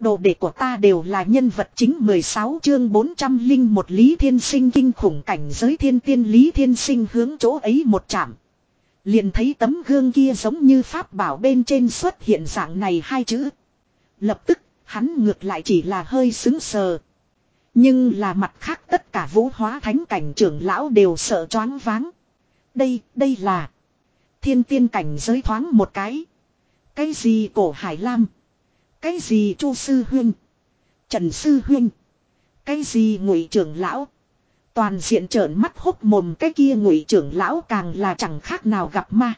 Đồ đệ của ta đều là nhân vật chính 16 chương 401 Lý Thiên Sinh kinh khủng cảnh giới thiên tiên Lý Thiên Sinh hướng chỗ ấy một chạm. Liền thấy tấm gương kia giống như pháp bảo bên trên xuất hiện dạng này hai chữ. Lập tức, hắn ngược lại chỉ là hơi xứng sờ. Nhưng là mặt khác tất cả vũ hóa thánh cảnh trưởng lão đều sợ choáng váng. Đây, đây là thiên tiên cảnh giới thoáng một cái. Cái gì cổ Hải Lam? Cái gì Chu Sư Huyên? Trần Sư Huyên? Cái gì ngụy trưởng lão? Toàn diện trợn mắt hốc mồm cái kia ngụy trưởng lão càng là chẳng khác nào gặp ma.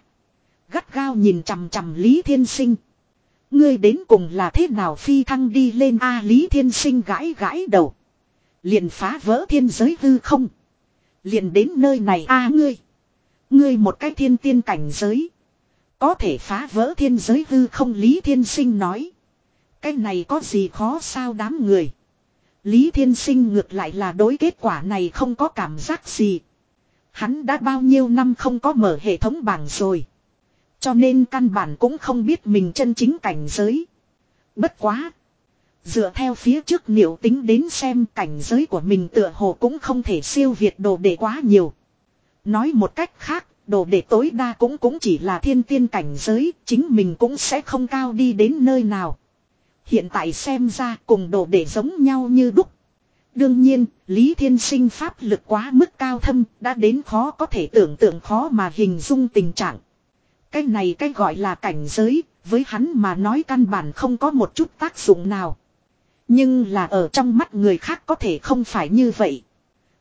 Gắt gao nhìn chằm chằm Lý Thiên Sinh. Ngươi đến cùng là thế nào phi thăng đi lên A Lý Thiên Sinh gãi gãi đầu. Liền phá vỡ thiên giới hư không. Liền đến nơi này A ngươi. Ngươi một cái thiên tiên cảnh giới. Có thể phá vỡ thiên giới hư không Lý Thiên Sinh nói. Cái này có gì khó sao đám người. Lý Thiên Sinh ngược lại là đối kết quả này không có cảm giác gì. Hắn đã bao nhiêu năm không có mở hệ thống bảng rồi. Cho nên căn bản cũng không biết mình chân chính cảnh giới. Bất quá. Dựa theo phía trước liệu tính đến xem cảnh giới của mình tựa hồ cũng không thể siêu việt đồ đệ quá nhiều. Nói một cách khác, đồ đệ tối đa cũng cũng chỉ là thiên tiên cảnh giới, chính mình cũng sẽ không cao đi đến nơi nào. Hiện tại xem ra cùng đồ để giống nhau như đúc. Đương nhiên, Lý Thiên Sinh pháp lực quá mức cao thâm, đã đến khó có thể tưởng tượng khó mà hình dung tình trạng. Cái này cái gọi là cảnh giới, với hắn mà nói căn bản không có một chút tác dụng nào. Nhưng là ở trong mắt người khác có thể không phải như vậy.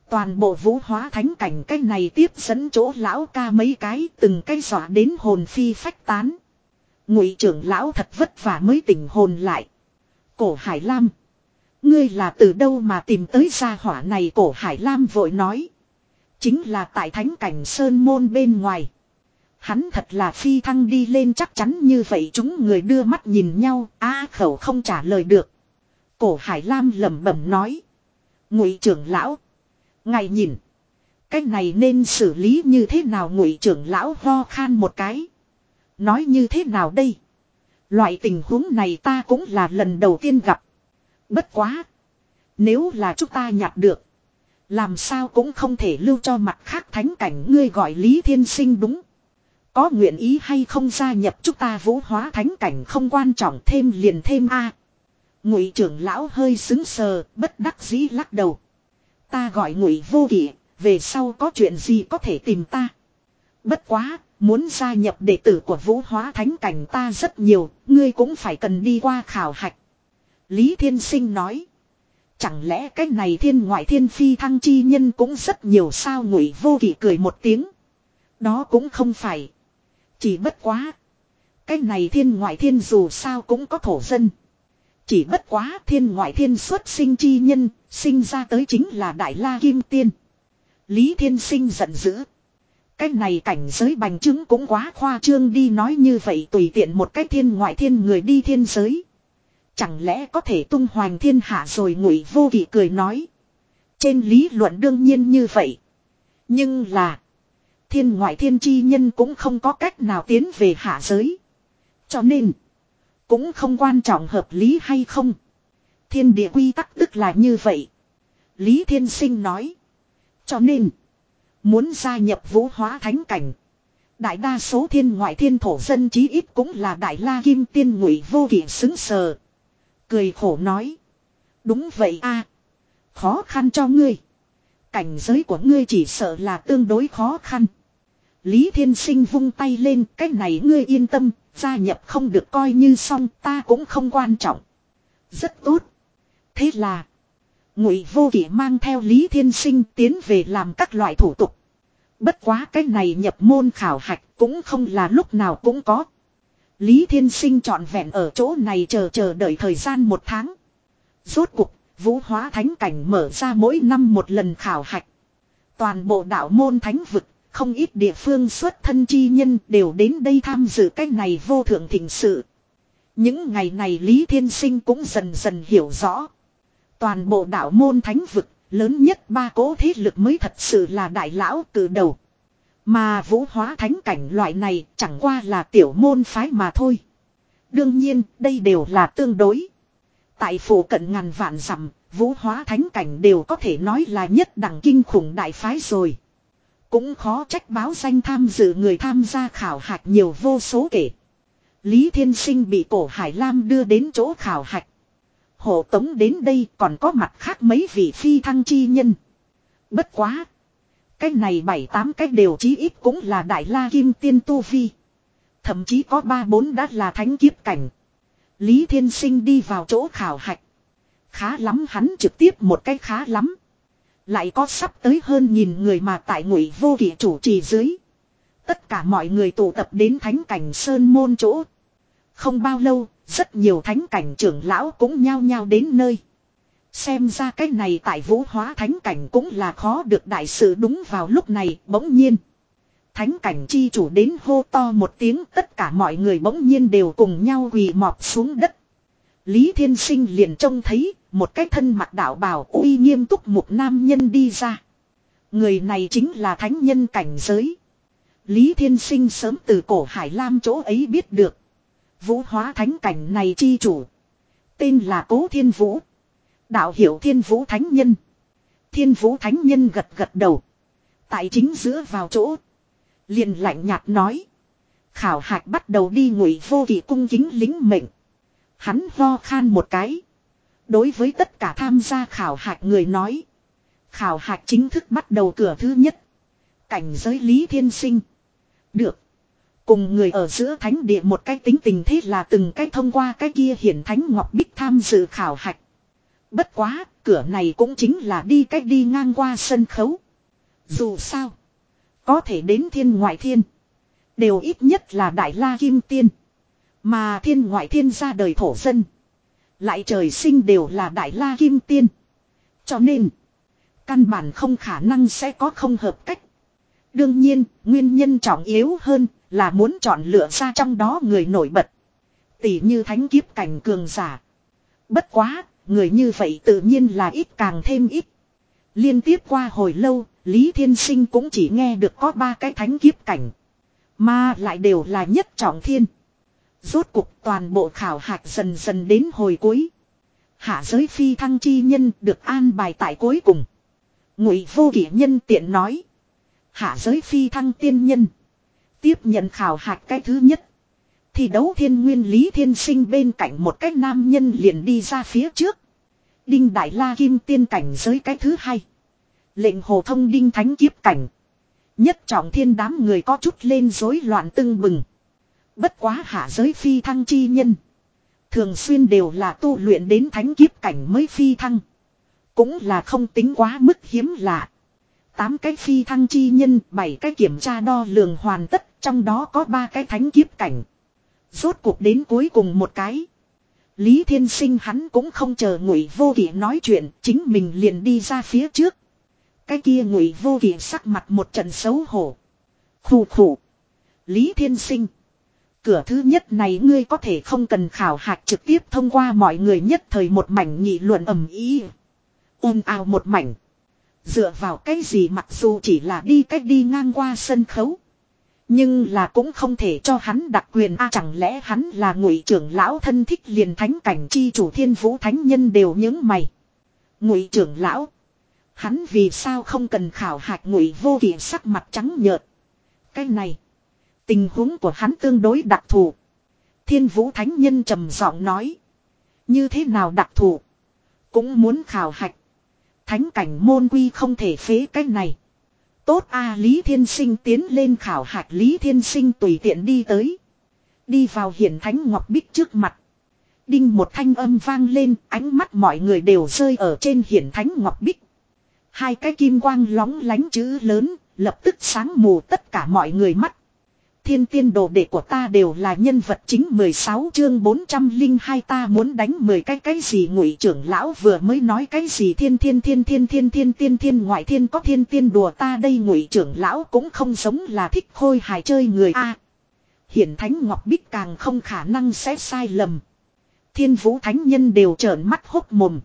Toàn bộ vũ hóa thánh cảnh cái này tiếp dẫn chỗ lão ca mấy cái từng cái dọa đến hồn phi phách tán. Ngụy trưởng lão thật vất vả mới tỉnh hồn lại. Cổ Hải Lam. Ngươi là từ đâu mà tìm tới gia hỏa này cổ Hải Lam vội nói. Chính là tại thánh cảnh Sơn Môn bên ngoài. Hắn thật là phi thăng đi lên chắc chắn như vậy chúng người đưa mắt nhìn nhau, a khẩu không trả lời được. Cổ Hải Lam lẩm bẩm nói. Ngụy trưởng lão. Ngài nhìn. Cái này nên xử lý như thế nào ngụy trưởng lão ho khan một cái. Nói như thế nào đây? Loại tình huống này ta cũng là lần đầu tiên gặp. Bất quá. Nếu là chúng ta nhặt được. Làm sao cũng không thể lưu cho mặt khác thánh cảnh ngươi gọi Lý Thiên Sinh đúng. Có nguyện ý hay không gia nhập chúng ta vũ hóa thánh cảnh không quan trọng thêm liền thêm a Ngụy trưởng lão hơi xứng sờ, bất đắc dĩ lắc đầu. Ta gọi ngụy vô kỷ, về sau có chuyện gì có thể tìm ta. Bất quá, muốn gia nhập đệ tử của vũ hóa thánh cảnh ta rất nhiều, ngươi cũng phải cần đi qua khảo hạch. Lý Thiên Sinh nói. Chẳng lẽ cái này thiên ngoại thiên phi thăng chi nhân cũng rất nhiều sao ngụy vô kỷ cười một tiếng. Đó cũng không phải. Chỉ bất quá. Cái này thiên ngoại thiên dù sao cũng có thổ dân. Chỉ bất quá thiên ngoại thiên xuất sinh chi nhân, sinh ra tới chính là Đại La Kim Tiên. Lý Thiên Sinh giận dữ. Cái này cảnh giới bành chứng cũng quá khoa trương đi nói như vậy tùy tiện một cái thiên ngoại thiên người đi thiên giới. Chẳng lẽ có thể tung hoành thiên hạ rồi ngụy vô kỷ cười nói. Trên lý luận đương nhiên như vậy. Nhưng là. Thiên ngoại thiên chi nhân cũng không có cách nào tiến về hạ giới. Cho nên. Cũng không quan trọng hợp lý hay không. Thiên địa quy tắc tức là như vậy. Lý Thiên Sinh nói. Cho nên. Muốn gia nhập vũ hóa thánh cảnh. Đại đa số thiên ngoại thiên thổ dân chí ít cũng là đại la kim tiên ngụy vô kỷ xứng sờ. Cười khổ nói. Đúng vậy a Khó khăn cho ngươi. Cảnh giới của ngươi chỉ sợ là tương đối khó khăn. Lý Thiên Sinh vung tay lên, cách này ngươi yên tâm, gia nhập không được coi như xong, ta cũng không quan trọng. Rất tốt. Thế là, Ngụy Vô Kỵ mang theo Lý Thiên Sinh tiến về làm các loại thủ tục. Bất quá cái này nhập môn khảo hạch cũng không là lúc nào cũng có. Lý Thiên Sinh trọn vẹn ở chỗ này chờ chờ đợi thời gian một tháng. Rốt cuộc, vũ hóa thánh cảnh mở ra mỗi năm một lần khảo hạch. Toàn bộ đạo môn thánh vực không ít địa phương xuất thân chi nhân đều đến đây tham dự cái này vô thượng thịnh sự. Những ngày này Lý Thiên Sinh cũng dần dần hiểu rõ. Toàn bộ đạo môn thánh vực, lớn nhất ba cố thế lực mới thật sự là đại lão từ đầu. Mà vũ hóa thánh cảnh loại này chẳng qua là tiểu môn phái mà thôi. Đương nhiên, đây đều là tương đối. Tại phủ cận ngàn vạn dặm vũ hóa thánh cảnh đều có thể nói là nhất đẳng kinh khủng đại phái rồi. Cũng khó trách báo danh tham dự người tham gia khảo hạch nhiều vô số kể. Lý Thiên Sinh bị cổ Hải Lam đưa đến chỗ khảo hạch. Hộ tống đến đây còn có mặt khác mấy vị phi thăng chi nhân. Bất quá. Cái này bảy tám cái đều chí ít cũng là đại la kim tiên tu vi. Thậm chí có ba bốn đã là thánh kiếp cảnh. Lý Thiên Sinh đi vào chỗ khảo hạch. Khá lắm hắn trực tiếp một cái khá lắm. Lại có sắp tới hơn nghìn người mà tại ngụy vô kỷ chủ trì dưới. Tất cả mọi người tụ tập đến thánh cảnh sơn môn chỗ. Không bao lâu, rất nhiều thánh cảnh trưởng lão cũng nhao nhao đến nơi. Xem ra cái này tại vũ hóa thánh cảnh cũng là khó được đại sự đúng vào lúc này, bỗng nhiên. Thánh cảnh chi chủ đến hô to một tiếng, tất cả mọi người bỗng nhiên đều cùng nhau quỳ mọp xuống đất. Lý Thiên Sinh liền trông thấy, một cái thân mặt đạo bào, uy nghiêm túc một nam nhân đi ra. Người này chính là thánh nhân cảnh giới. Lý Thiên Sinh sớm từ cổ Hải Lam chỗ ấy biết được. Vũ hóa thánh cảnh này chi chủ. Tên là Cố Thiên Vũ. Đạo hiểu Thiên Vũ Thánh Nhân. Thiên Vũ Thánh Nhân gật gật đầu. Tại chính giữa vào chỗ. Liền lạnh nhạt nói. Khảo hạch bắt đầu đi ngụy vô kỵ cung kính lính mệnh. Hắn ho khan một cái. Đối với tất cả tham gia khảo hạch người nói. Khảo hạch chính thức bắt đầu cửa thứ nhất. Cảnh giới Lý Thiên Sinh. Được. Cùng người ở giữa thánh địa một cái tính tình thế là từng cái thông qua cái kia hiển thánh ngọc bích tham dự khảo hạch. Bất quá, cửa này cũng chính là đi cách đi ngang qua sân khấu. Dù sao, có thể đến thiên ngoại thiên. Đều ít nhất là đại la kim tiên. Mà thiên ngoại thiên ra đời thổ dân. Lại trời sinh đều là đại la kim tiên. Cho nên, căn bản không khả năng sẽ có không hợp cách. Đương nhiên, nguyên nhân trọng yếu hơn là muốn chọn lựa ra trong đó người nổi bật. Tỷ như thánh kiếp cảnh cường giả. Bất quá, người như vậy tự nhiên là ít càng thêm ít. Liên tiếp qua hồi lâu, Lý Thiên Sinh cũng chỉ nghe được có ba cái thánh kiếp cảnh. Mà lại đều là nhất trọng thiên. Rốt cuộc toàn bộ khảo hạch dần dần đến hồi cuối. Hạ giới phi thăng chi nhân được an bài tại cuối cùng. Ngụy vô kỷ nhân tiện nói. Hạ giới phi thăng tiên nhân. Tiếp nhận khảo hạch cái thứ nhất. Thì đấu thiên nguyên lý thiên sinh bên cạnh một cái nam nhân liền đi ra phía trước. Đinh Đại La Kim tiên cảnh giới cái thứ hai. Lệnh hồ thông đinh thánh kiếp cảnh. Nhất trọng thiên đám người có chút lên rối loạn tưng bừng. Bất quá hạ giới phi thăng chi nhân. Thường xuyên đều là tu luyện đến thánh kiếp cảnh mới phi thăng. Cũng là không tính quá mức hiếm lạ. Tám cái phi thăng chi nhân, bảy cái kiểm tra đo lường hoàn tất, trong đó có ba cái thánh kiếp cảnh. Rốt cuộc đến cuối cùng một cái. Lý Thiên Sinh hắn cũng không chờ ngụy vô kỷ nói chuyện, chính mình liền đi ra phía trước. Cái kia ngụy vô kỷ sắc mặt một trận xấu hổ. Khủ khủ. Lý Thiên Sinh. Cửa thứ nhất này ngươi có thể không cần khảo hạch trực tiếp thông qua mọi người nhất thời một mảnh nghị luận ầm ý. ồn ào một mảnh. Dựa vào cái gì mặc dù chỉ là đi cách đi ngang qua sân khấu. Nhưng là cũng không thể cho hắn đặc quyền a, chẳng lẽ hắn là ngụy trưởng lão thân thích liền thánh cảnh chi chủ thiên vũ thánh nhân đều những mày. Ngụy trưởng lão. Hắn vì sao không cần khảo hạch ngụy vô kỷ sắc mặt trắng nhợt. Cái này. Tình huống của hắn tương đối đặc thù. Thiên vũ thánh nhân trầm giọng nói. Như thế nào đặc thù. Cũng muốn khảo hạch. Thánh cảnh môn quy không thể phế cái này. Tốt a Lý Thiên Sinh tiến lên khảo hạch Lý Thiên Sinh tùy tiện đi tới. Đi vào hiển thánh ngọc bích trước mặt. Đinh một thanh âm vang lên, ánh mắt mọi người đều rơi ở trên hiển thánh ngọc bích. Hai cái kim quang lóng lánh chữ lớn, lập tức sáng mù tất cả mọi người mắt thiên tiên đồ đệ của ta đều là nhân vật chính 16 chương 402 ta muốn đánh 10 cái cái gì ngụy trưởng lão vừa mới nói cái gì thiên thiên thiên thiên thiên thiên thiên thiên ngoại thiên có thiên tiên đùa ta đây ngụy trưởng lão cũng không giống là thích khôi hài chơi người a Hiển thánh ngọc bích càng không khả năng sẽ sai lầm. Thiên vũ thánh nhân đều trợn mắt hốc mồm.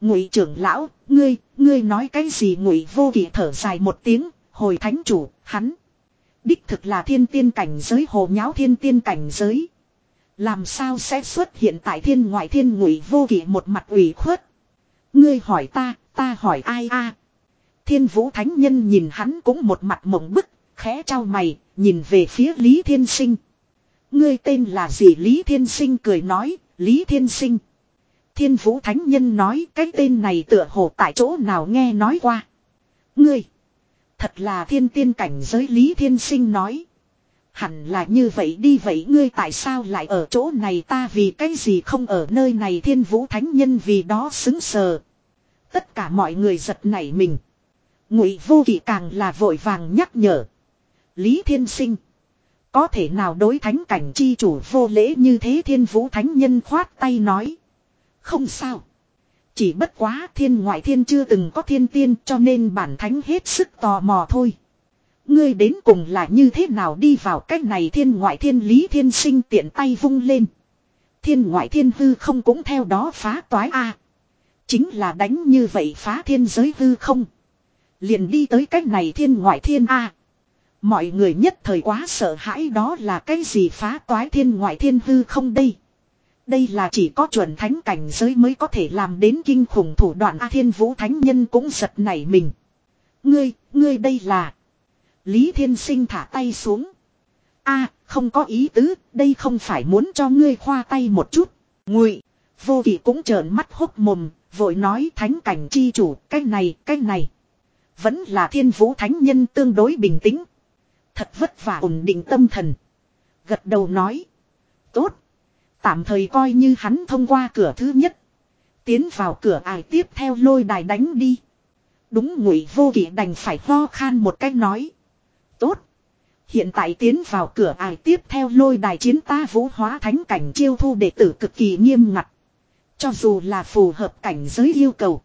Ngụy trưởng lão, ngươi, ngươi nói cái gì ngụy vô kỵ thở dài một tiếng, hồi thánh chủ, hắn. Đích thực là thiên tiên cảnh giới hồ nháo thiên tiên cảnh giới. Làm sao sẽ xuất hiện tại thiên ngoại thiên ngụy vô kỷ một mặt ủy khuất. Ngươi hỏi ta, ta hỏi ai a Thiên vũ thánh nhân nhìn hắn cũng một mặt mộng bức, khẽ trao mày, nhìn về phía Lý Thiên Sinh. Ngươi tên là gì Lý Thiên Sinh cười nói, Lý Thiên Sinh. Thiên vũ thánh nhân nói cái tên này tựa hồ tại chỗ nào nghe nói qua. Ngươi. Thật là thiên tiên cảnh giới Lý Thiên Sinh nói. Hẳn là như vậy đi vậy ngươi tại sao lại ở chỗ này ta vì cái gì không ở nơi này thiên vũ thánh nhân vì đó xứng sờ. Tất cả mọi người giật nảy mình. Ngụy vô kỵ càng là vội vàng nhắc nhở. Lý Thiên Sinh. Có thể nào đối thánh cảnh chi chủ vô lễ như thế thiên vũ thánh nhân khoát tay nói. Không sao. Chỉ bất quá thiên ngoại thiên chưa từng có thiên tiên cho nên bản thánh hết sức tò mò thôi. Ngươi đến cùng là như thế nào đi vào cách này thiên ngoại thiên lý thiên sinh tiện tay vung lên. Thiên ngoại thiên hư không cũng theo đó phá toái a Chính là đánh như vậy phá thiên giới hư không. Liền đi tới cách này thiên ngoại thiên a Mọi người nhất thời quá sợ hãi đó là cái gì phá toái thiên ngoại thiên hư không đây. Đây là chỉ có chuẩn thánh cảnh giới mới có thể làm đến kinh khủng thủ đoạn A Thiên Vũ Thánh Nhân cũng giật nảy mình. Ngươi, ngươi đây là. Lý Thiên Sinh thả tay xuống. a không có ý tứ, đây không phải muốn cho ngươi khoa tay một chút. Ngụy, vô vị cũng trợn mắt hốc mồm, vội nói thánh cảnh chi chủ, cái này, cái này. Vẫn là thiên vũ thánh nhân tương đối bình tĩnh. Thật vất vả ổn định tâm thần. Gật đầu nói. Tốt. Tạm thời coi như hắn thông qua cửa thứ nhất. Tiến vào cửa ải tiếp theo lôi đài đánh đi. Đúng ngụy vô kỷ đành phải ho khan một cách nói. Tốt. Hiện tại tiến vào cửa ải tiếp theo lôi đài chiến ta vũ hóa thánh cảnh chiêu thu đệ tử cực kỳ nghiêm ngặt. Cho dù là phù hợp cảnh giới yêu cầu.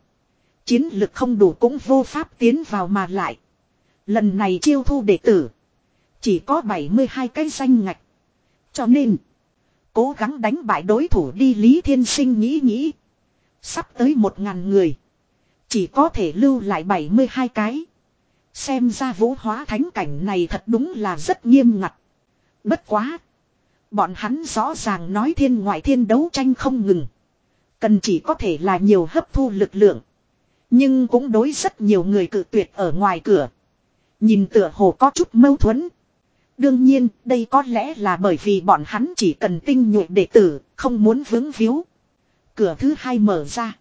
Chiến lực không đủ cũng vô pháp tiến vào mà lại. Lần này chiêu thu đệ tử. Chỉ có 72 cái danh ngạch. Cho nên. Cố gắng đánh bại đối thủ đi Lý Thiên Sinh nghĩ nghĩ. Sắp tới một ngàn người. Chỉ có thể lưu lại 72 cái. Xem ra vũ hóa thánh cảnh này thật đúng là rất nghiêm ngặt. Bất quá. Bọn hắn rõ ràng nói thiên ngoại thiên đấu tranh không ngừng. Cần chỉ có thể là nhiều hấp thu lực lượng. Nhưng cũng đối rất nhiều người cự tuyệt ở ngoài cửa. Nhìn tựa hồ có chút mâu thuẫn. Đương nhiên, đây có lẽ là bởi vì bọn hắn chỉ cần tinh nhuệ đệ tử, không muốn vướng víu. Cửa thứ hai mở ra.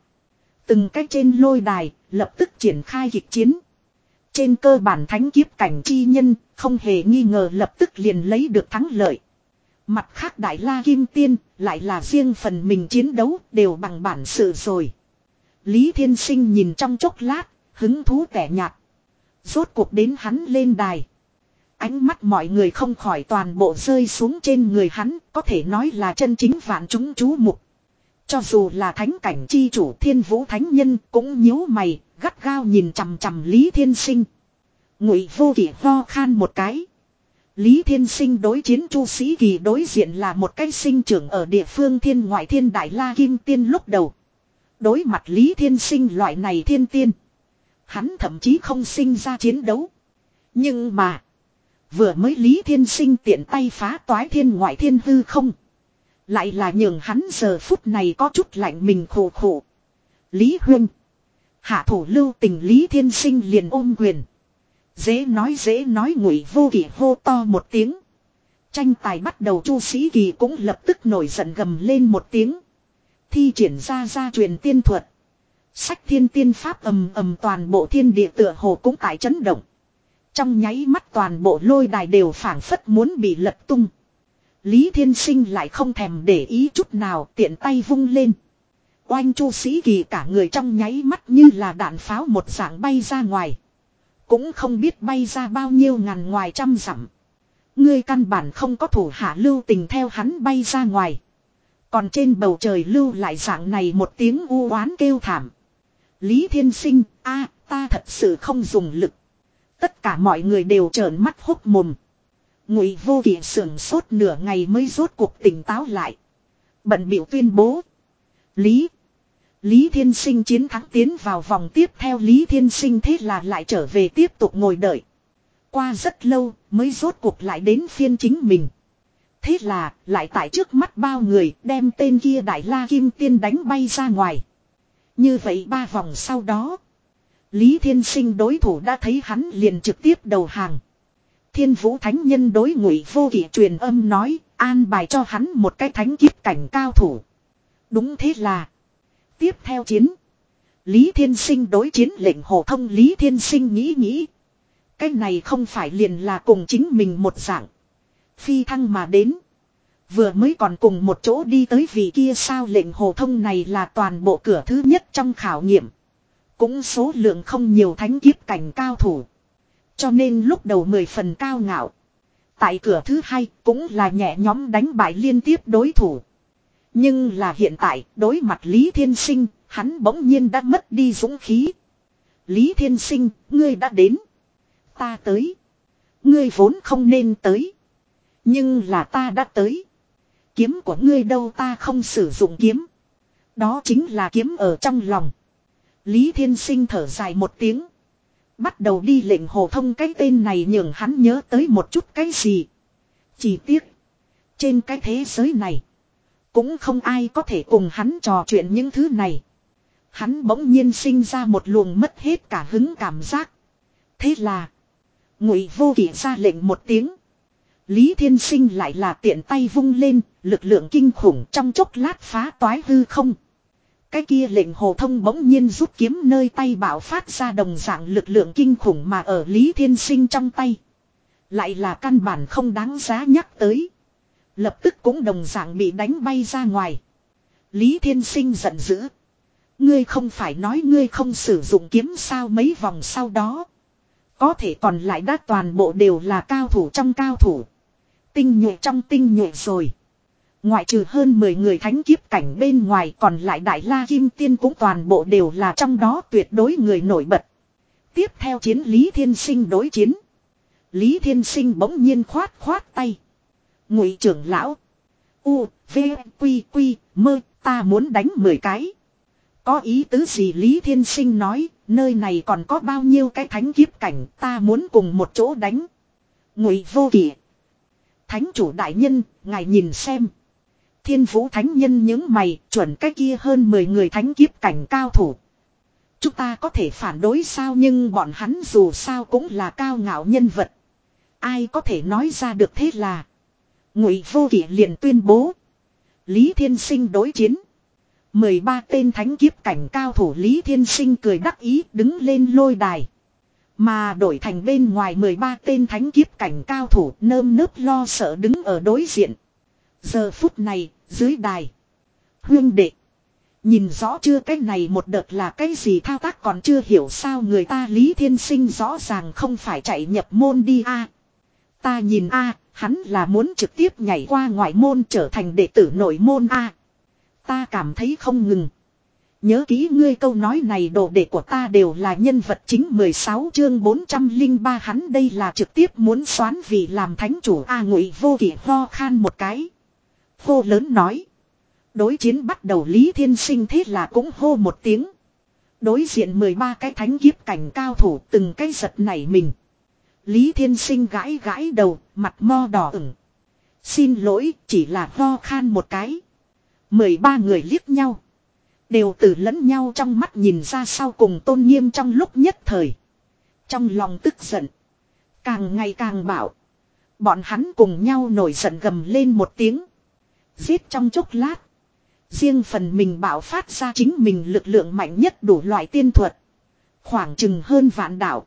Từng cách trên lôi đài, lập tức triển khai kịch chiến. Trên cơ bản thánh kiếp cảnh chi nhân, không hề nghi ngờ lập tức liền lấy được thắng lợi. Mặt khác đại la kim tiên, lại là riêng phần mình chiến đấu, đều bằng bản sự rồi. Lý Thiên Sinh nhìn trong chốc lát, hứng thú tẻ nhạt. Rốt cuộc đến hắn lên đài. Ánh mắt mọi người không khỏi toàn bộ rơi xuống trên người hắn, có thể nói là chân chính vạn chúng chú mục. Cho dù là thánh cảnh chi chủ thiên vũ thánh nhân cũng nhíu mày, gắt gao nhìn chằm chằm Lý Thiên Sinh. Ngụy vô kỷ ho khan một cái. Lý Thiên Sinh đối chiến Chu Sĩ Kỳ đối diện là một cái sinh trưởng ở địa phương thiên ngoại thiên đại la kim tiên lúc đầu. Đối mặt Lý Thiên Sinh loại này thiên tiên. Hắn thậm chí không sinh ra chiến đấu. Nhưng mà. Vừa mới Lý Thiên Sinh tiện tay phá toái thiên ngoại thiên hư không. Lại là nhường hắn giờ phút này có chút lạnh mình khổ khổ. Lý Huyên. Hạ thủ lưu tình Lý Thiên Sinh liền ôm quyền. Dễ nói dễ nói ngụy vô kỷ hô to một tiếng. Tranh tài bắt đầu chu sĩ kỳ cũng lập tức nổi giận gầm lên một tiếng. Thi triển ra ra truyền tiên thuật. Sách thiên tiên pháp ầm ầm toàn bộ thiên địa tựa hồ cũng tại chấn động. Trong nháy mắt toàn bộ lôi đài đều phảng phất muốn bị lật tung. Lý Thiên Sinh lại không thèm để ý chút nào tiện tay vung lên. Oanh chu sĩ kỳ cả người trong nháy mắt như là đạn pháo một dạng bay ra ngoài. Cũng không biết bay ra bao nhiêu ngàn ngoài trăm dặm. Ngươi căn bản không có thủ hạ lưu tình theo hắn bay ra ngoài. Còn trên bầu trời lưu lại dạng này một tiếng u oán kêu thảm. Lý Thiên Sinh, a ta thật sự không dùng lực. Tất cả mọi người đều trợn mắt hốc mồm. Ngụy vô kỵ sưởng sốt nửa ngày mới rốt cuộc tỉnh táo lại. Bận biểu tuyên bố. Lý. Lý Thiên Sinh chiến thắng tiến vào vòng tiếp theo Lý Thiên Sinh thế là lại trở về tiếp tục ngồi đợi. Qua rất lâu mới rốt cuộc lại đến phiên chính mình. Thế là, lại tại trước mắt bao người đem tên kia đại la kim tiên đánh bay ra ngoài. Như vậy ba vòng sau đó. Lý Thiên Sinh đối thủ đã thấy hắn liền trực tiếp đầu hàng. Thiên Vũ Thánh Nhân đối ngụy vô kỷ truyền âm nói, an bài cho hắn một cái thánh kiếp cảnh cao thủ. Đúng thế là. Tiếp theo chiến. Lý Thiên Sinh đối chiến lệnh hồ thông Lý Thiên Sinh nghĩ nghĩ. Cái này không phải liền là cùng chính mình một dạng. Phi thăng mà đến. Vừa mới còn cùng một chỗ đi tới vì kia sao lệnh hồ thông này là toàn bộ cửa thứ nhất trong khảo nghiệm. Cũng số lượng không nhiều thánh kiếp cảnh cao thủ. Cho nên lúc đầu mười phần cao ngạo. Tại cửa thứ hai cũng là nhẹ nhóm đánh bại liên tiếp đối thủ. Nhưng là hiện tại đối mặt Lý Thiên Sinh, hắn bỗng nhiên đã mất đi dũng khí. Lý Thiên Sinh, ngươi đã đến. Ta tới. Ngươi vốn không nên tới. Nhưng là ta đã tới. Kiếm của ngươi đâu ta không sử dụng kiếm. Đó chính là kiếm ở trong lòng. Lý Thiên Sinh thở dài một tiếng. Bắt đầu đi lệnh hồ thông cái tên này nhường hắn nhớ tới một chút cái gì. Chỉ tiếc. Trên cái thế giới này. Cũng không ai có thể cùng hắn trò chuyện những thứ này. Hắn bỗng nhiên sinh ra một luồng mất hết cả hứng cảm giác. Thế là. Ngụy vô kỷ ra lệnh một tiếng. Lý Thiên Sinh lại là tiện tay vung lên, lực lượng kinh khủng trong chốc lát phá toái hư không. Cái kia lệnh hồ thông bỗng nhiên rút kiếm nơi tay bảo phát ra đồng dạng lực lượng kinh khủng mà ở Lý Thiên Sinh trong tay. Lại là căn bản không đáng giá nhắc tới. Lập tức cũng đồng dạng bị đánh bay ra ngoài. Lý Thiên Sinh giận dữ. Ngươi không phải nói ngươi không sử dụng kiếm sao mấy vòng sau đó. Có thể còn lại đã toàn bộ đều là cao thủ trong cao thủ. Tinh nhuệ trong tinh nhuệ rồi. Ngoại trừ hơn 10 người thánh kiếp cảnh bên ngoài còn lại đại la kim tiên cũng toàn bộ đều là trong đó tuyệt đối người nổi bật. Tiếp theo chiến Lý Thiên Sinh đối chiến. Lý Thiên Sinh bỗng nhiên khoát khoát tay. Ngụy trưởng lão. U, V, Quy, Quy, mơ, ta muốn đánh 10 cái. Có ý tứ gì Lý Thiên Sinh nói, nơi này còn có bao nhiêu cái thánh kiếp cảnh ta muốn cùng một chỗ đánh. Ngụy vô kỷ. Thánh chủ đại nhân, ngài nhìn xem. Thiên vũ thánh nhân những mày chuẩn cái kia hơn 10 người thánh kiếp cảnh cao thủ. Chúng ta có thể phản đối sao nhưng bọn hắn dù sao cũng là cao ngạo nhân vật. Ai có thể nói ra được thế là. Ngụy vô kỷ liền tuyên bố. Lý Thiên Sinh đối chiến. 13 tên thánh kiếp cảnh cao thủ Lý Thiên Sinh cười đắc ý đứng lên lôi đài. Mà đổi thành bên ngoài 13 tên thánh kiếp cảnh cao thủ nơm nớp lo sợ đứng ở đối diện. Giờ phút này, dưới đài. Huyên đệ. Nhìn rõ chưa cái này một đợt là cái gì thao tác còn chưa hiểu sao người ta Lý Thiên Sinh rõ ràng không phải chạy nhập môn đi a Ta nhìn a, hắn là muốn trực tiếp nhảy qua ngoại môn trở thành đệ tử nội môn a Ta cảm thấy không ngừng. Nhớ kỹ ngươi câu nói này đồ đệ của ta đều là nhân vật chính 16 chương 403 hắn đây là trực tiếp muốn xoán vì làm thánh chủ A ngụy vô kỷ ho khan một cái. Hô lớn nói. Đối chiến bắt đầu Lý Thiên Sinh thế là cũng hô một tiếng. Đối diện 13 cái thánh kiếp cảnh cao thủ từng cái giật nảy mình. Lý Thiên Sinh gãi gãi đầu, mặt mo đỏ ửng. Xin lỗi, chỉ là ho khan một cái. 13 người liếc nhau. Đều từ lẫn nhau trong mắt nhìn ra sau cùng tôn nghiêm trong lúc nhất thời. Trong lòng tức giận. Càng ngày càng bảo. Bọn hắn cùng nhau nổi giận gầm lên một tiếng. Giết trong chốc lát. Riêng phần mình bảo phát ra chính mình lực lượng mạnh nhất đủ loại tiên thuật. Khoảng chừng hơn vạn đảo,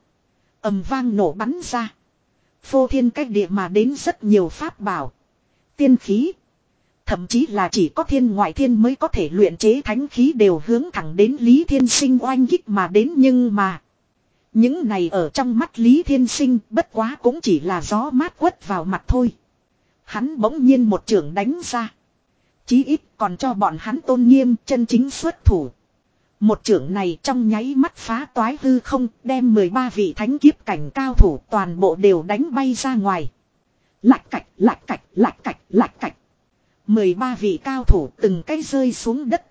ầm vang nổ bắn ra. Phô thiên cách địa mà đến rất nhiều pháp bảo. Tiên khí. Thậm chí là chỉ có thiên ngoại thiên mới có thể luyện chế thánh khí đều hướng thẳng đến Lý Thiên Sinh oanh kích mà đến nhưng mà. Những này ở trong mắt Lý Thiên Sinh bất quá cũng chỉ là gió mát quất vào mặt thôi. Hắn bỗng nhiên một trường đánh ra. Chí ít còn cho bọn hắn tôn nghiêm chân chính xuất thủ. Một trưởng này trong nháy mắt phá toái hư không đem 13 vị thánh kiếp cảnh cao thủ toàn bộ đều đánh bay ra ngoài. Lạch cạch, lạch cạch, lạch cạch, lạch cạch. 13 vị cao thủ từng cái rơi xuống đất.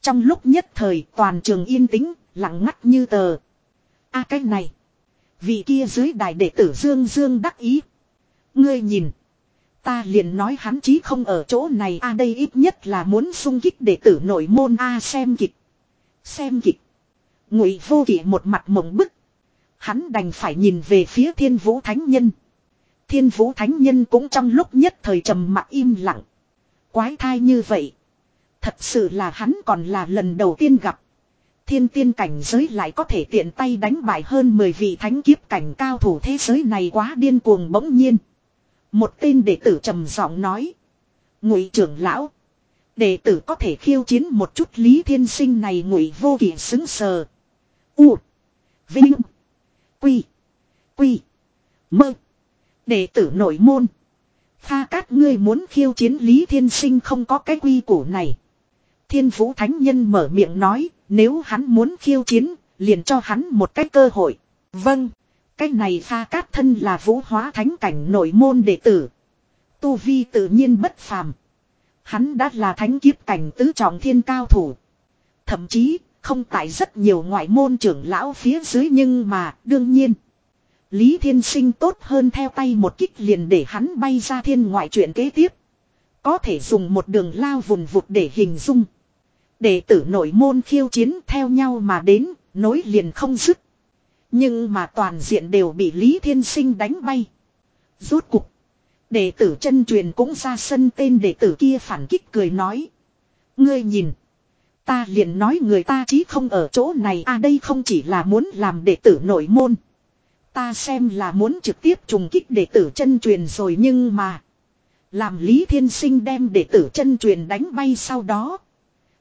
Trong lúc nhất thời toàn trường yên tĩnh, lặng ngắt như tờ. a cái này. Vị kia dưới đài đệ tử Dương Dương đắc ý. Ngươi nhìn. Ta liền nói hắn chí không ở chỗ này, a, đây ít nhất là muốn sung kích để tử nội môn, a, xem kịch. Xem kịch. Ngụy vô kỵ một mặt mộng bức. Hắn đành phải nhìn về phía thiên vũ thánh nhân. Thiên vũ thánh nhân cũng trong lúc nhất thời trầm mặc im lặng. Quái thai như vậy. Thật sự là hắn còn là lần đầu tiên gặp. Thiên tiên cảnh giới lại có thể tiện tay đánh bại hơn 10 vị thánh kiếp cảnh cao thủ thế giới này quá điên cuồng bỗng nhiên. Một tên đệ tử trầm giọng nói. Ngụy trưởng lão. Đệ tử có thể khiêu chiến một chút lý thiên sinh này ngụy vô kỷ xứng sờ. U. Vinh. Quy. Quy. Mơ. Đệ tử nội môn. Pha cát ngươi muốn khiêu chiến Lý Thiên Sinh không có cái quy củ này. Thiên Vũ Thánh Nhân mở miệng nói, nếu hắn muốn khiêu chiến, liền cho hắn một cái cơ hội. Vâng, cái này pha cát thân là vũ hóa thánh cảnh nội môn đệ tử. Tu Vi tự nhiên bất phàm. Hắn đã là thánh kiếp cảnh tứ trọng thiên cao thủ. Thậm chí, không tại rất nhiều ngoại môn trưởng lão phía dưới nhưng mà, đương nhiên. Lý Thiên Sinh tốt hơn theo tay một kích liền để hắn bay ra thiên ngoại chuyện kế tiếp. Có thể dùng một đường lao vùng vụt để hình dung. Đệ tử nội môn khiêu chiến theo nhau mà đến, nối liền không dứt. Nhưng mà toàn diện đều bị Lý Thiên Sinh đánh bay. Rốt cục. Đệ tử chân truyền cũng ra sân tên đệ tử kia phản kích cười nói. Ngươi nhìn. Ta liền nói người ta chí không ở chỗ này à đây không chỉ là muốn làm đệ tử nội môn. Ta xem là muốn trực tiếp trùng kích đệ tử chân truyền rồi nhưng mà. Làm Lý Thiên Sinh đem đệ tử chân truyền đánh bay sau đó.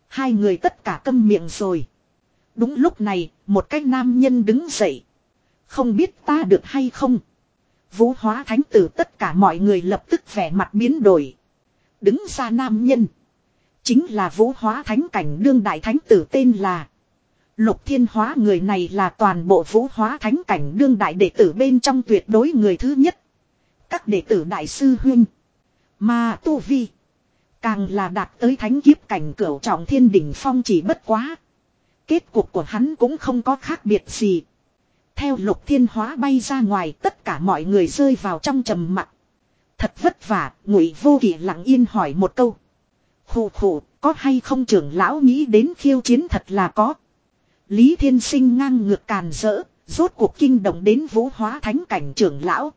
Hai người tất cả câm miệng rồi. Đúng lúc này, một cái nam nhân đứng dậy. Không biết ta được hay không. Vũ hóa thánh tử tất cả mọi người lập tức vẻ mặt biến đổi. Đứng ra nam nhân. Chính là vũ hóa thánh cảnh đương đại thánh tử tên là. Lục thiên hóa người này là toàn bộ vũ hóa thánh cảnh đương đại đệ tử bên trong tuyệt đối người thứ nhất. Các đệ tử đại sư huynh. Mà tu vi. Càng là đạt tới thánh kiếp cảnh cửu trọng thiên đỉnh phong chỉ bất quá. Kết cục của hắn cũng không có khác biệt gì. Theo lục thiên hóa bay ra ngoài tất cả mọi người rơi vào trong trầm mặc. Thật vất vả, ngụy vô kỷ lặng yên hỏi một câu. Khủ khủ, có hay không trưởng lão nghĩ đến khiêu chiến thật là có. Lý Thiên Sinh ngang ngược càn rỡ, rốt cuộc kinh động đến vũ hóa thánh cảnh trưởng lão.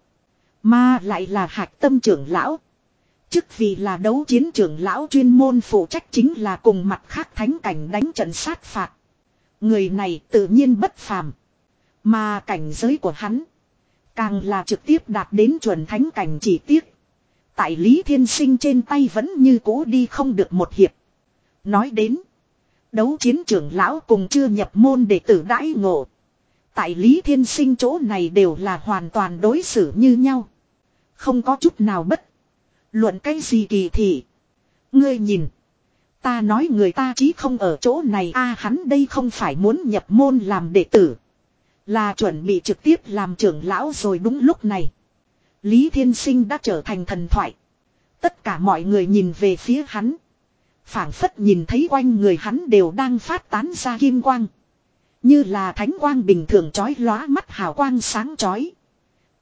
Mà lại là hạch tâm trưởng lão. Chức vì là đấu chiến trưởng lão chuyên môn phụ trách chính là cùng mặt khác thánh cảnh đánh trận sát phạt. Người này tự nhiên bất phàm. Mà cảnh giới của hắn. Càng là trực tiếp đạt đến chuẩn thánh cảnh chỉ tiếc. Tại Lý Thiên Sinh trên tay vẫn như cũ đi không được một hiệp. Nói đến. Đấu chiến trưởng lão cùng chưa nhập môn để tử đãi ngộ. Tại Lý Thiên Sinh chỗ này đều là hoàn toàn đối xử như nhau. Không có chút nào bất. Luận cái gì kỳ thị. Ngươi nhìn. Ta nói người ta chí không ở chỗ này, a, hắn đây không phải muốn nhập môn làm đệ tử. Là chuẩn bị trực tiếp làm trưởng lão rồi đúng lúc này. Lý Thiên Sinh đã trở thành thần thoại. Tất cả mọi người nhìn về phía hắn phảng phất nhìn thấy quanh người hắn đều đang phát tán ra kim quang. Như là thánh quang bình thường chói lóa mắt hào quang sáng chói.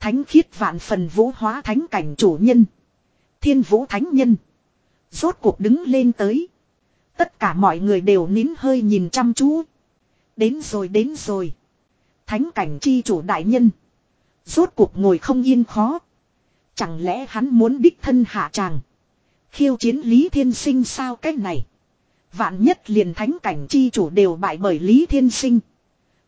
Thánh khiết vạn phần vũ hóa thánh cảnh chủ nhân. Thiên vũ thánh nhân. Rốt cuộc đứng lên tới. Tất cả mọi người đều nín hơi nhìn chăm chú. Đến rồi đến rồi. Thánh cảnh chi chủ đại nhân. Rốt cuộc ngồi không yên khó. Chẳng lẽ hắn muốn đích thân hạ tràng. Khiêu chiến Lý Thiên Sinh sao cách này. Vạn nhất liền thánh cảnh chi chủ đều bại bởi Lý Thiên Sinh.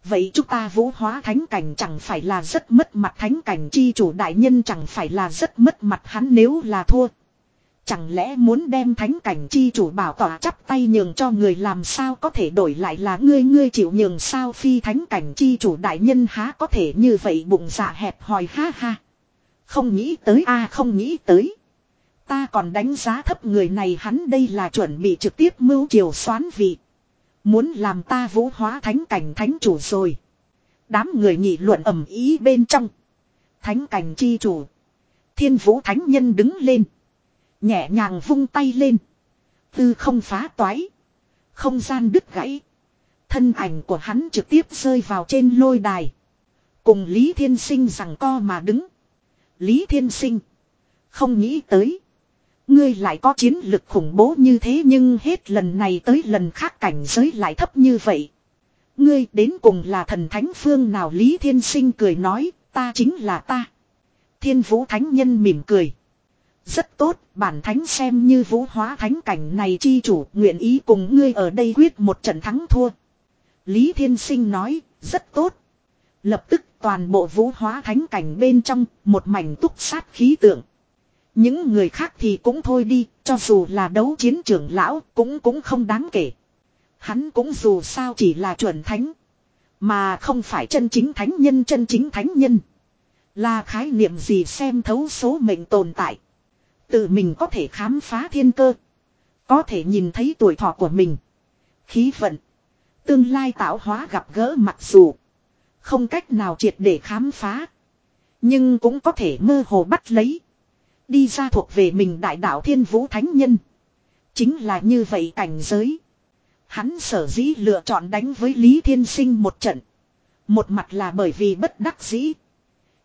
Vậy chúng ta vũ hóa thánh cảnh chẳng phải là rất mất mặt, thánh cảnh chi chủ đại nhân chẳng phải là rất mất mặt, hắn nếu là thua. Chẳng lẽ muốn đem thánh cảnh chi chủ bảo tỏa chắp tay nhường cho người làm sao có thể đổi lại là ngươi ngươi chịu nhường sao phi thánh cảnh chi chủ đại nhân há có thể như vậy bụng dạ hẹp hòi ha ha. Không nghĩ tới a, không nghĩ tới. Ta còn đánh giá thấp người này, hắn đây là chuẩn bị trực tiếp mưu triều xoán vị. Muốn làm ta vũ hóa thánh cảnh thánh chủ rồi. Đám người nghị luận ầm ý bên trong. Thánh cảnh chi chủ. Thiên vũ thánh nhân đứng lên. Nhẹ nhàng vung tay lên. Tư không phá toái. Không gian đứt gãy. Thân ảnh của hắn trực tiếp rơi vào trên lôi đài. Cùng Lý Thiên Sinh rằng co mà đứng. Lý Thiên Sinh. Không nghĩ tới. Ngươi lại có chiến lực khủng bố như thế nhưng hết lần này tới lần khác cảnh giới lại thấp như vậy. Ngươi đến cùng là thần thánh phương nào Lý Thiên Sinh cười nói, ta chính là ta. Thiên Vũ Thánh Nhân mỉm cười. Rất tốt, bản thánh xem như vũ hóa thánh cảnh này chi chủ nguyện ý cùng ngươi ở đây quyết một trận thắng thua. Lý Thiên Sinh nói, rất tốt. Lập tức toàn bộ vũ hóa thánh cảnh bên trong, một mảnh túc sát khí tượng. Những người khác thì cũng thôi đi, cho dù là đấu chiến trưởng lão cũng cũng không đáng kể. Hắn cũng dù sao chỉ là chuẩn thánh. Mà không phải chân chính thánh nhân chân chính thánh nhân. Là khái niệm gì xem thấu số mệnh tồn tại. Tự mình có thể khám phá thiên cơ. Có thể nhìn thấy tuổi thọ của mình. Khí vận. Tương lai tạo hóa gặp gỡ mặc dù. Không cách nào triệt để khám phá. Nhưng cũng có thể mơ hồ bắt lấy. Đi ra thuộc về mình đại đạo thiên vũ thánh nhân. Chính là như vậy cảnh giới. Hắn sở dĩ lựa chọn đánh với Lý Thiên Sinh một trận. Một mặt là bởi vì bất đắc dĩ.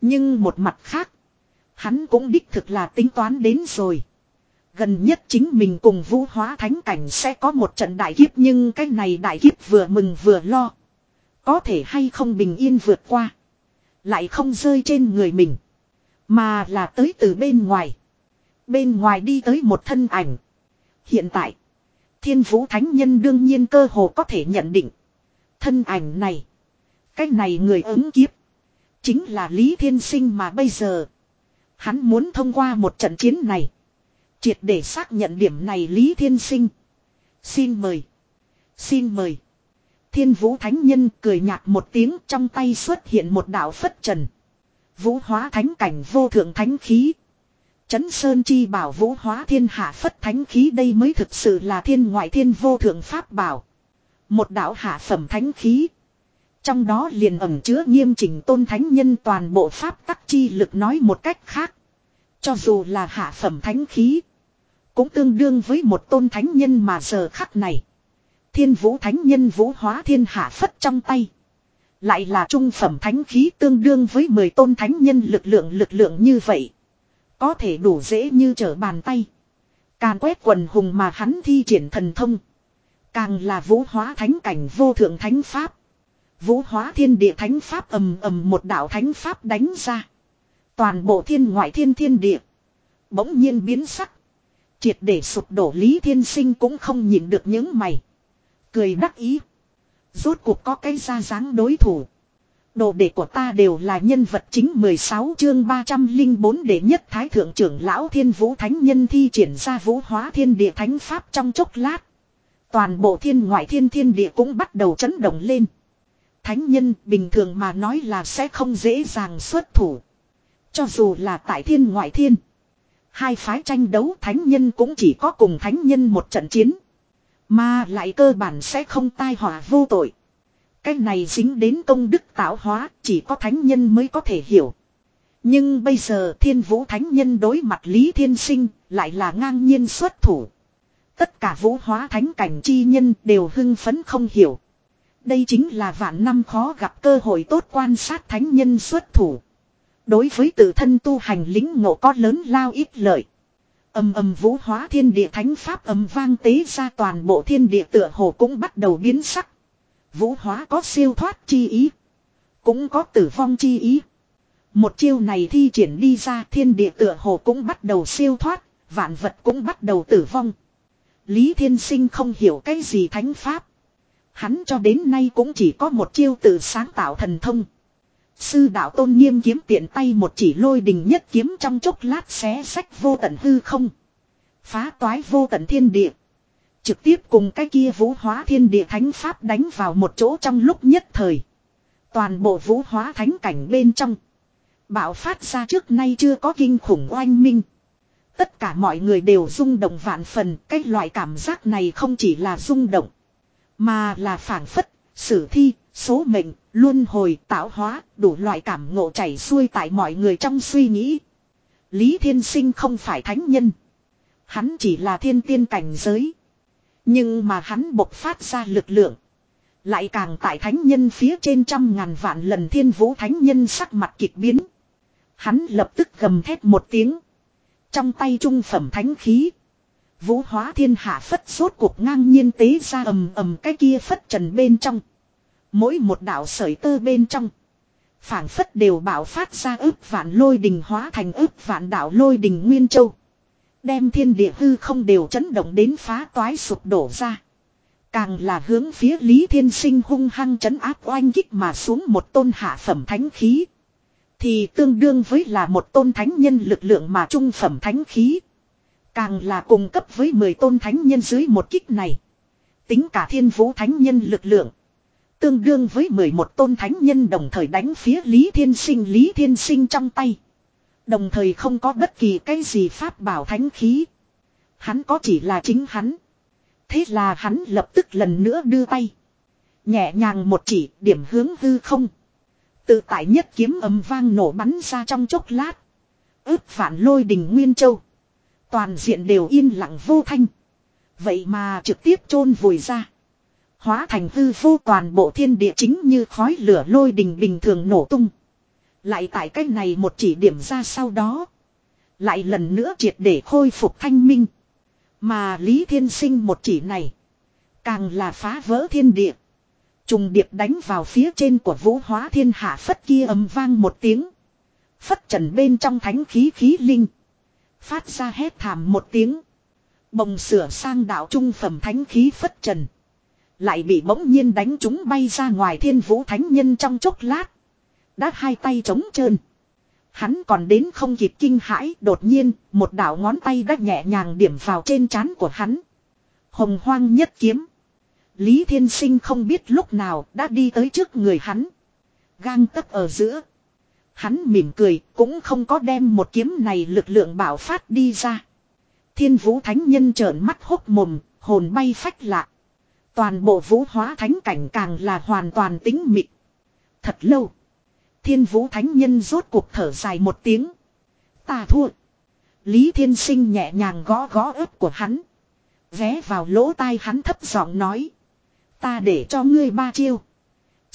Nhưng một mặt khác. Hắn cũng đích thực là tính toán đến rồi. Gần nhất chính mình cùng vũ hóa thánh cảnh sẽ có một trận đại kiếp nhưng cái này đại kiếp vừa mừng vừa lo. Có thể hay không bình yên vượt qua. Lại không rơi trên người mình. Mà là tới từ bên ngoài. Bên ngoài đi tới một thân ảnh. Hiện tại. Thiên vũ thánh nhân đương nhiên cơ hồ có thể nhận định. Thân ảnh này. Cái này người ứng kiếp. Chính là Lý Thiên Sinh mà bây giờ. Hắn muốn thông qua một trận chiến này. Triệt để xác nhận điểm này Lý Thiên Sinh. Xin mời. Xin mời. Thiên vũ thánh nhân cười nhạt một tiếng trong tay xuất hiện một đạo phất trần. Vũ hóa thánh cảnh vô thượng thánh khí. Chấn Sơn Chi bảo vũ hóa thiên hạ phất thánh khí đây mới thực sự là thiên ngoại thiên vô thượng pháp bảo. Một đạo hạ phẩm thánh khí. Trong đó liền ẩm chứa nghiêm chỉnh tôn thánh nhân toàn bộ pháp tắc chi lực nói một cách khác. Cho dù là hạ phẩm thánh khí. Cũng tương đương với một tôn thánh nhân mà giờ khắc này. Thiên vũ thánh nhân vũ hóa thiên hạ phất trong tay. Lại là trung phẩm thánh khí tương đương với 10 tôn thánh nhân lực lượng lực lượng như vậy. Có thể đủ dễ như trở bàn tay. Càn quét quần hùng mà hắn thi triển thần thông. Càng là vũ hóa thánh cảnh vô thượng thánh pháp. Vũ hóa thiên địa thánh pháp ầm ầm một đạo thánh pháp đánh ra. Toàn bộ thiên ngoại thiên thiên địa. Bỗng nhiên biến sắc. Triệt để sụp đổ Lý Thiên Sinh cũng không nhìn được những mày. Cười đắc ý. Rốt cuộc có cái ra dáng đối thủ. Đồ đệ của ta đều là nhân vật chính 16 chương 304 đệ nhất thái thượng trưởng lão thiên vũ thánh nhân thi triển ra vũ hóa thiên địa thánh pháp trong chốc lát. Toàn bộ thiên ngoại thiên thiên địa cũng bắt đầu chấn động lên. Thánh nhân, bình thường mà nói là sẽ không dễ dàng xuất thủ. Cho dù là tại thiên ngoại thiên. Hai phái tranh đấu thánh nhân cũng chỉ có cùng thánh nhân một trận chiến. Mà lại cơ bản sẽ không tai họa vô tội. Cái này dính đến công đức tạo hóa, chỉ có thánh nhân mới có thể hiểu. Nhưng bây giờ thiên vũ thánh nhân đối mặt Lý Thiên Sinh lại là ngang nhiên xuất thủ. Tất cả vũ hóa thánh cảnh chi nhân đều hưng phấn không hiểu. Đây chính là vạn năm khó gặp cơ hội tốt quan sát thánh nhân xuất thủ. Đối với tự thân tu hành lính ngộ có lớn lao ít lợi. Âm âm vũ hóa thiên địa thánh pháp âm vang tế ra toàn bộ thiên địa tựa hồ cũng bắt đầu biến sắc. Vũ hóa có siêu thoát chi ý. Cũng có tử vong chi ý. Một chiêu này thi triển đi ra thiên địa tựa hồ cũng bắt đầu siêu thoát, vạn vật cũng bắt đầu tử vong. Lý Thiên Sinh không hiểu cái gì thánh pháp. Hắn cho đến nay cũng chỉ có một chiêu tự sáng tạo thần thông. Sư đạo tôn nghiêm kiếm tiện tay một chỉ lôi đình nhất kiếm trong chốc lát xé sách vô tận hư không. Phá toái vô tận thiên địa. Trực tiếp cùng cái kia vũ hóa thiên địa thánh pháp đánh vào một chỗ trong lúc nhất thời. Toàn bộ vũ hóa thánh cảnh bên trong. Bạo phát ra trước nay chưa có kinh khủng oanh minh. Tất cả mọi người đều rung động vạn phần. Cái loại cảm giác này không chỉ là rung động. Mà là phản phất, sử thi, số mệnh, luân hồi, tạo hóa, đủ loại cảm ngộ chảy xuôi tại mọi người trong suy nghĩ. Lý Thiên Sinh không phải thánh nhân. Hắn chỉ là thiên tiên cảnh giới. Nhưng mà hắn bộc phát ra lực lượng. Lại càng tại thánh nhân phía trên trăm ngàn vạn lần thiên vũ thánh nhân sắc mặt kịch biến. Hắn lập tức gầm thét một tiếng. Trong tay trung phẩm thánh khí. Vũ hóa thiên hạ phất rốt cuộc ngang nhiên tế ra ầm ầm cái kia phất trần bên trong. Mỗi một đạo sợi tơ bên trong. phảng phất đều bảo phát ra ức vạn lôi đình hóa thành ức vạn đạo lôi đình Nguyên Châu. Đem thiên địa hư không đều chấn động đến phá toái sụp đổ ra. Càng là hướng phía Lý Thiên Sinh hung hăng chấn áp oanh kích mà xuống một tôn hạ phẩm thánh khí. Thì tương đương với là một tôn thánh nhân lực lượng mà trung phẩm thánh khí. Càng là cùng cấp với 10 tôn thánh nhân dưới một kích này. Tính cả thiên vũ thánh nhân lực lượng. Tương đương với 11 tôn thánh nhân đồng thời đánh phía Lý Thiên Sinh, Lý Thiên Sinh trong tay. Đồng thời không có bất kỳ cái gì pháp bảo thánh khí. Hắn có chỉ là chính hắn. Thế là hắn lập tức lần nữa đưa tay. Nhẹ nhàng một chỉ, điểm hướng hư không. Tự tại nhất kiếm ầm vang nổ bắn ra trong chốc lát. ước phản lôi đình Nguyên Châu. Toàn diện đều yên lặng vô thanh. Vậy mà trực tiếp chôn vùi ra. Hóa thành hư vô toàn bộ thiên địa chính như khói lửa lôi đình bình thường nổ tung. Lại tại cách này một chỉ điểm ra sau đó. Lại lần nữa triệt để khôi phục thanh minh. Mà Lý Thiên Sinh một chỉ này. Càng là phá vỡ thiên địa. Trùng điệp đánh vào phía trên của vũ hóa thiên hạ phất kia ầm vang một tiếng. Phất trần bên trong thánh khí khí linh. Phát ra hét thảm một tiếng. Bồng sửa sang đạo trung phẩm thánh khí phất trần. Lại bị bỗng nhiên đánh chúng bay ra ngoài thiên vũ thánh nhân trong chốc lát. Đã hai tay trống trơn. Hắn còn đến không kịp kinh hãi, đột nhiên, một đạo ngón tay đã nhẹ nhàng điểm vào trên trán của hắn. Hồng hoang nhất kiếm. Lý Thiên Sinh không biết lúc nào đã đi tới trước người hắn. Gang tấc ở giữa. Hắn mỉm cười, cũng không có đem một kiếm này lực lượng bảo phát đi ra. Thiên vũ thánh nhân trợn mắt hốc mồm, hồn bay phách lạ. Toàn bộ vũ hóa thánh cảnh càng là hoàn toàn tính mịt. Thật lâu. Thiên vũ thánh nhân rốt cuộc thở dài một tiếng. Ta thua. Lý thiên sinh nhẹ nhàng gõ gõ ớt của hắn. Vé vào lỗ tai hắn thấp giọng nói. Ta để cho ngươi ba chiêu.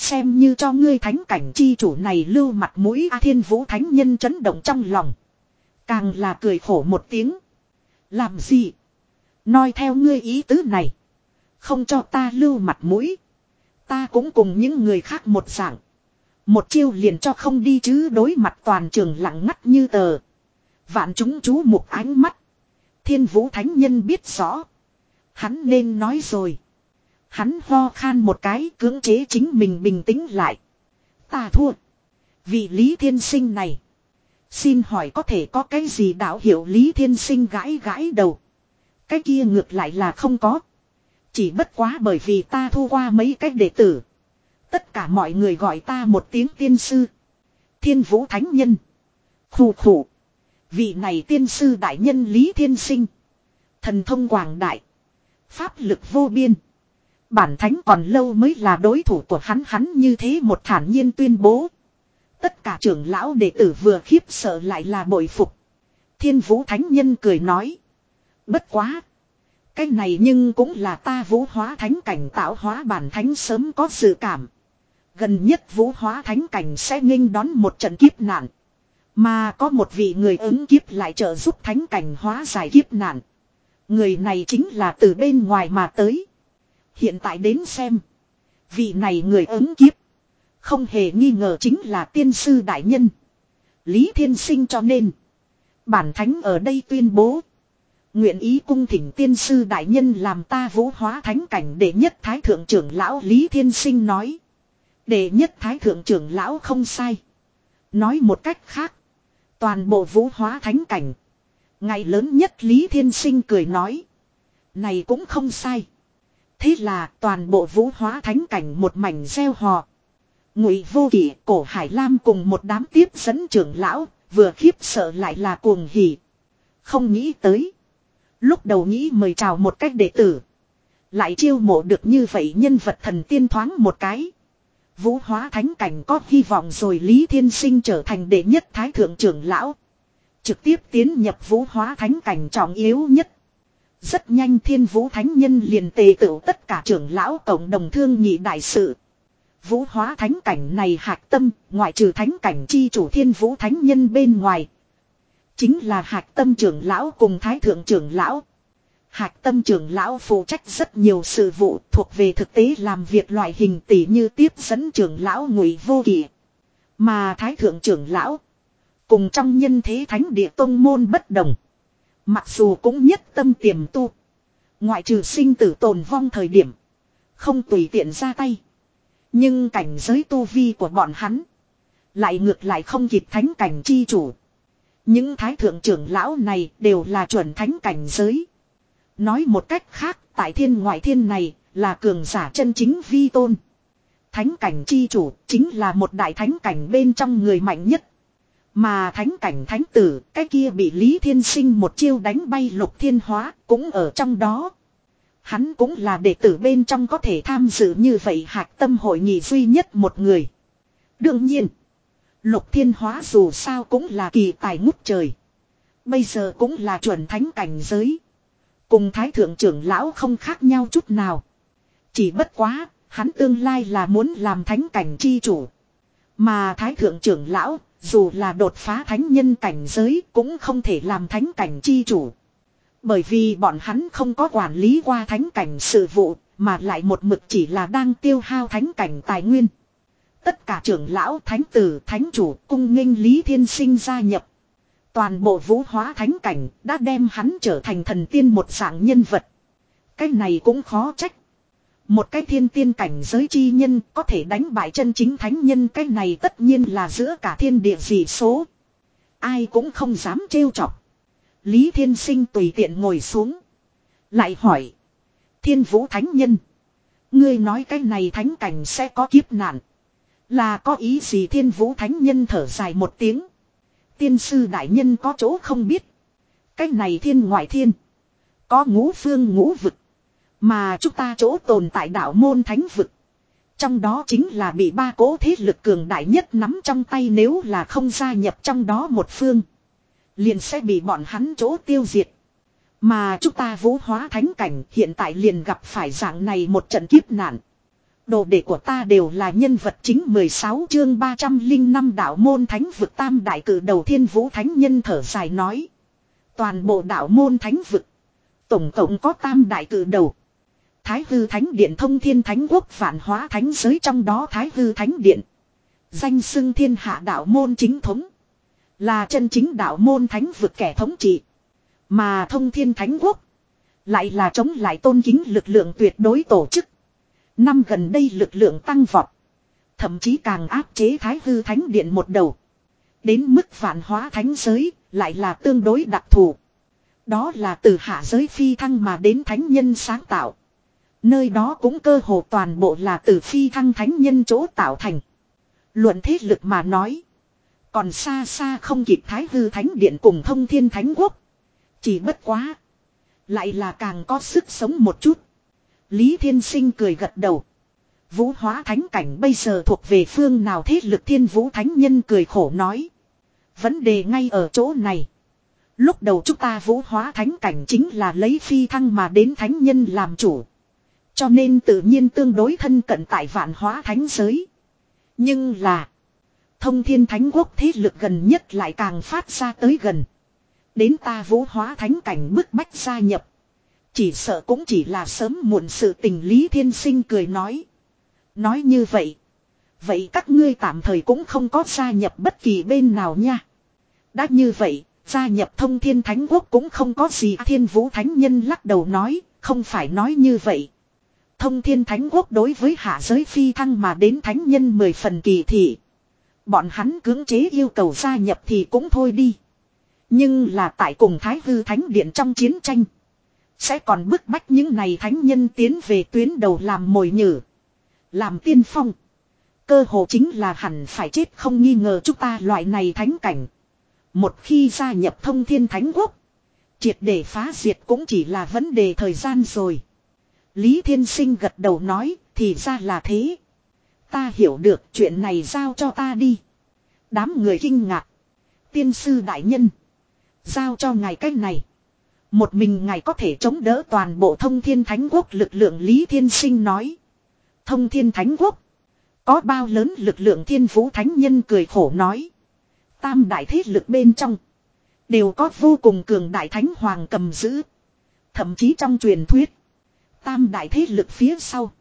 Xem như cho ngươi thánh cảnh chi chủ này lưu mặt mũi A thiên vũ thánh nhân chấn động trong lòng. Càng là cười khổ một tiếng. Làm gì? Nói theo ngươi ý tứ này. Không cho ta lưu mặt mũi. Ta cũng cùng những người khác một dạng. Một chiêu liền cho không đi chứ đối mặt toàn trường lặng ngắt như tờ. Vạn chúng chú một ánh mắt. Thiên vũ thánh nhân biết rõ. Hắn nên nói rồi. Hắn ho khan một cái cưỡng chế chính mình bình tĩnh lại. Ta thua. Vị Lý Thiên Sinh này. Xin hỏi có thể có cái gì đạo hiệu Lý Thiên Sinh gãi gãi đầu. Cái kia ngược lại là không có. Chỉ bất quá bởi vì ta thu qua mấy cách đệ tử. Tất cả mọi người gọi ta một tiếng tiên sư. Thiên vũ thánh nhân. Khủ khủ. Vị này tiên sư đại nhân Lý Thiên Sinh. Thần thông quảng đại. Pháp lực vô biên. Bản thánh còn lâu mới là đối thủ của hắn hắn như thế một thản nhiên tuyên bố. Tất cả trưởng lão đệ tử vừa khiếp sợ lại là bội phục. Thiên vũ thánh nhân cười nói. Bất quá. Cái này nhưng cũng là ta vũ hóa thánh cảnh tạo hóa bản thánh sớm có sự cảm. Gần nhất vũ hóa thánh cảnh sẽ nghênh đón một trận kiếp nạn. Mà có một vị người ứng kiếp lại trợ giúp thánh cảnh hóa giải kiếp nạn. Người này chính là từ bên ngoài mà tới. Hiện tại đến xem. Vị này người ứng kiếp. Không hề nghi ngờ chính là tiên sư đại nhân. Lý Thiên Sinh cho nên. Bản thánh ở đây tuyên bố. Nguyện ý cung thỉnh tiên sư đại nhân làm ta vũ hóa thánh cảnh để nhất thái thượng trưởng lão Lý Thiên Sinh nói. Để nhất thái thượng trưởng lão không sai. Nói một cách khác. Toàn bộ vũ hóa thánh cảnh. Ngày lớn nhất Lý Thiên Sinh cười nói. Này cũng không sai. Thế là toàn bộ vũ hóa thánh cảnh một mảnh gieo hò. Ngụy vô kỷ cổ Hải Lam cùng một đám tiếp dẫn trưởng lão, vừa khiếp sợ lại là cuồng hỉ. Không nghĩ tới. Lúc đầu nghĩ mời chào một cách đệ tử. Lại chiêu mộ được như vậy nhân vật thần tiên thoáng một cái. Vũ hóa thánh cảnh có hy vọng rồi Lý Thiên Sinh trở thành đệ nhất thái thượng trưởng lão. Trực tiếp tiến nhập vũ hóa thánh cảnh trọng yếu nhất. Rất nhanh thiên vũ thánh nhân liền tề tựu tất cả trưởng lão cộng đồng thương nhị đại sự. Vũ hóa thánh cảnh này hạc tâm, ngoại trừ thánh cảnh chi chủ thiên vũ thánh nhân bên ngoài. Chính là hạc tâm trưởng lão cùng thái thượng trưởng lão. Hạc tâm trưởng lão phụ trách rất nhiều sự vụ thuộc về thực tế làm việc loại hình tỷ như tiếp dẫn trưởng lão ngụy vô kỷ. Mà thái thượng trưởng lão cùng trong nhân thế thánh địa tông môn bất đồng. Mặc dù cũng nhất tâm tiềm tu. Ngoại trừ sinh tử tồn vong thời điểm. Không tùy tiện ra tay. Nhưng cảnh giới tu vi của bọn hắn. Lại ngược lại không kịp thánh cảnh chi chủ. Những thái thượng trưởng lão này đều là chuẩn thánh cảnh giới. Nói một cách khác, tại thiên ngoại thiên này, là cường giả chân chính vi tôn. Thánh cảnh chi chủ chính là một đại thánh cảnh bên trong người mạnh nhất. Mà thánh cảnh thánh tử, cái kia bị Lý Thiên Sinh một chiêu đánh bay lục thiên hóa, cũng ở trong đó. Hắn cũng là đệ tử bên trong có thể tham dự như vậy hạc tâm hội nghị duy nhất một người. Đương nhiên, lục thiên hóa dù sao cũng là kỳ tài ngút trời. Bây giờ cũng là chuẩn thánh cảnh giới. Cùng thái thượng trưởng lão không khác nhau chút nào. Chỉ bất quá, hắn tương lai là muốn làm thánh cảnh chi chủ. Mà thái thượng trưởng lão, dù là đột phá thánh nhân cảnh giới cũng không thể làm thánh cảnh chi chủ. Bởi vì bọn hắn không có quản lý qua thánh cảnh sự vụ, mà lại một mực chỉ là đang tiêu hao thánh cảnh tài nguyên. Tất cả trưởng lão thánh tử thánh chủ cung nghênh Lý Thiên Sinh gia nhập. Toàn bộ vũ hóa thánh cảnh đã đem hắn trở thành thần tiên một dạng nhân vật. Cái này cũng khó trách. Một cái thiên tiên cảnh giới chi nhân có thể đánh bại chân chính thánh nhân, cái này tất nhiên là giữa cả thiên địa dị số. Ai cũng không dám trêu chọc. Lý Thiên Sinh tùy tiện ngồi xuống. Lại hỏi. Thiên vũ thánh nhân. Ngươi nói cái này thánh cảnh sẽ có kiếp nạn. Là có ý gì thiên vũ thánh nhân thở dài một tiếng. Tiên sư đại nhân có chỗ không biết. Cái này thiên ngoại thiên. Có ngũ phương ngũ vực. Mà chúng ta chỗ tồn tại đạo môn thánh vực. Trong đó chính là bị ba cố thế lực cường đại nhất nắm trong tay nếu là không gia nhập trong đó một phương. Liền sẽ bị bọn hắn chỗ tiêu diệt. Mà chúng ta vũ hóa thánh cảnh hiện tại liền gặp phải dạng này một trận kiếp nạn. Đồ đệ của ta đều là nhân vật chính 16 chương 305 đạo môn thánh vực tam đại cử đầu thiên vũ thánh nhân thở dài nói. Toàn bộ đạo môn thánh vực. Tổng cộng có tam đại cử đầu. Thái hư thánh điện thông thiên thánh quốc phản hóa thánh giới trong đó thái hư thánh điện. Danh xưng thiên hạ đạo môn chính thống. Là chân chính đạo môn thánh vực kẻ thống trị. Mà thông thiên thánh quốc. Lại là chống lại tôn kính lực lượng tuyệt đối tổ chức. Năm gần đây lực lượng tăng vọt. Thậm chí càng áp chế thái hư thánh điện một đầu. Đến mức phản hóa thánh giới lại là tương đối đặc thù. Đó là từ hạ giới phi thăng mà đến thánh nhân sáng tạo. Nơi đó cũng cơ hồ toàn bộ là từ phi thăng thánh nhân chỗ tạo thành. Luận thế lực mà nói. Còn xa xa không kịp thái hư thánh điện cùng thông thiên thánh quốc. Chỉ bất quá. Lại là càng có sức sống một chút. Lý Thiên Sinh cười gật đầu. Vũ hóa thánh cảnh bây giờ thuộc về phương nào thế lực thiên vũ thánh nhân cười khổ nói. Vấn đề ngay ở chỗ này. Lúc đầu chúng ta vũ hóa thánh cảnh chính là lấy phi thăng mà đến thánh nhân làm chủ. Cho nên tự nhiên tương đối thân cận tại vạn hóa thánh giới. Nhưng là. Thông thiên thánh quốc thế lực gần nhất lại càng phát ra tới gần. Đến ta vũ hóa thánh cảnh bức bách gia nhập. Chỉ sợ cũng chỉ là sớm muộn sự tình Lý Thiên Sinh cười nói. Nói như vậy. Vậy các ngươi tạm thời cũng không có gia nhập bất kỳ bên nào nha. Đã như vậy, gia nhập thông thiên thánh quốc cũng không có gì thiên vũ thánh nhân lắc đầu nói, không phải nói như vậy. Thông thiên thánh quốc đối với hạ giới phi thăng mà đến thánh nhân mười phần kỳ thị. Bọn hắn cưỡng chế yêu cầu gia nhập thì cũng thôi đi. Nhưng là tại cùng Thái Hư Thánh Điện trong chiến tranh. Sẽ còn bức bách những này thánh nhân tiến về tuyến đầu làm mồi nhử. Làm tiên phong. Cơ hồ chính là hẳn phải chết không nghi ngờ chúng ta loại này thánh cảnh. Một khi gia nhập thông thiên thánh quốc. Triệt để phá diệt cũng chỉ là vấn đề thời gian rồi. Lý Thiên Sinh gật đầu nói, thì ra là thế. Ta hiểu được chuyện này giao cho ta đi. Đám người kinh ngạc. Tiên sư đại nhân. Giao cho ngài cách này. Một mình ngài có thể chống đỡ toàn bộ thông thiên thánh quốc lực lượng Lý Thiên Sinh nói. Thông thiên thánh quốc. Có bao lớn lực lượng thiên vũ thánh nhân cười khổ nói. Tam đại thế lực bên trong. Đều có vô cùng cường đại thánh hoàng cầm giữ. Thậm chí trong truyền thuyết. Tam đại thế lực phía sau.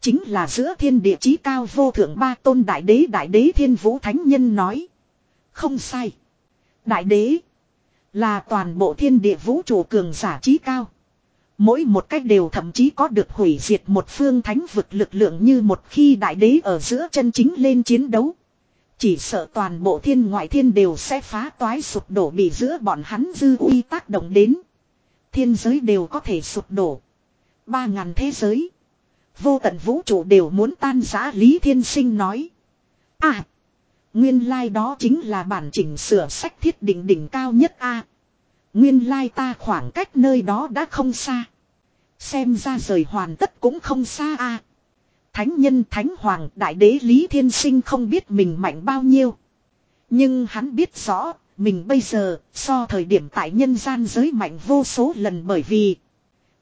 Chính là giữa thiên địa chí cao vô thượng ba tôn đại đế đại đế thiên vũ thánh nhân nói. Không sai. Đại đế. Là toàn bộ thiên địa vũ trụ cường giả chí cao. Mỗi một cách đều thậm chí có được hủy diệt một phương thánh vực lực lượng như một khi đại đế ở giữa chân chính lên chiến đấu. Chỉ sợ toàn bộ thiên ngoại thiên đều sẽ phá toái sụp đổ bị giữa bọn hắn dư uy tác động đến. Thiên giới đều có thể sụp đổ. Ba ngàn thế giới. Vô tận vũ trụ đều muốn tan giã Lý Thiên Sinh nói. À. Nguyên lai like đó chính là bản chỉnh sửa sách thiết định đỉnh cao nhất a. Nguyên lai like ta khoảng cách nơi đó đã không xa. Xem ra rời hoàn tất cũng không xa a. Thánh nhân Thánh Hoàng Đại Đế Lý Thiên Sinh không biết mình mạnh bao nhiêu. Nhưng hắn biết rõ, mình bây giờ, so thời điểm tại nhân gian giới mạnh vô số lần bởi vì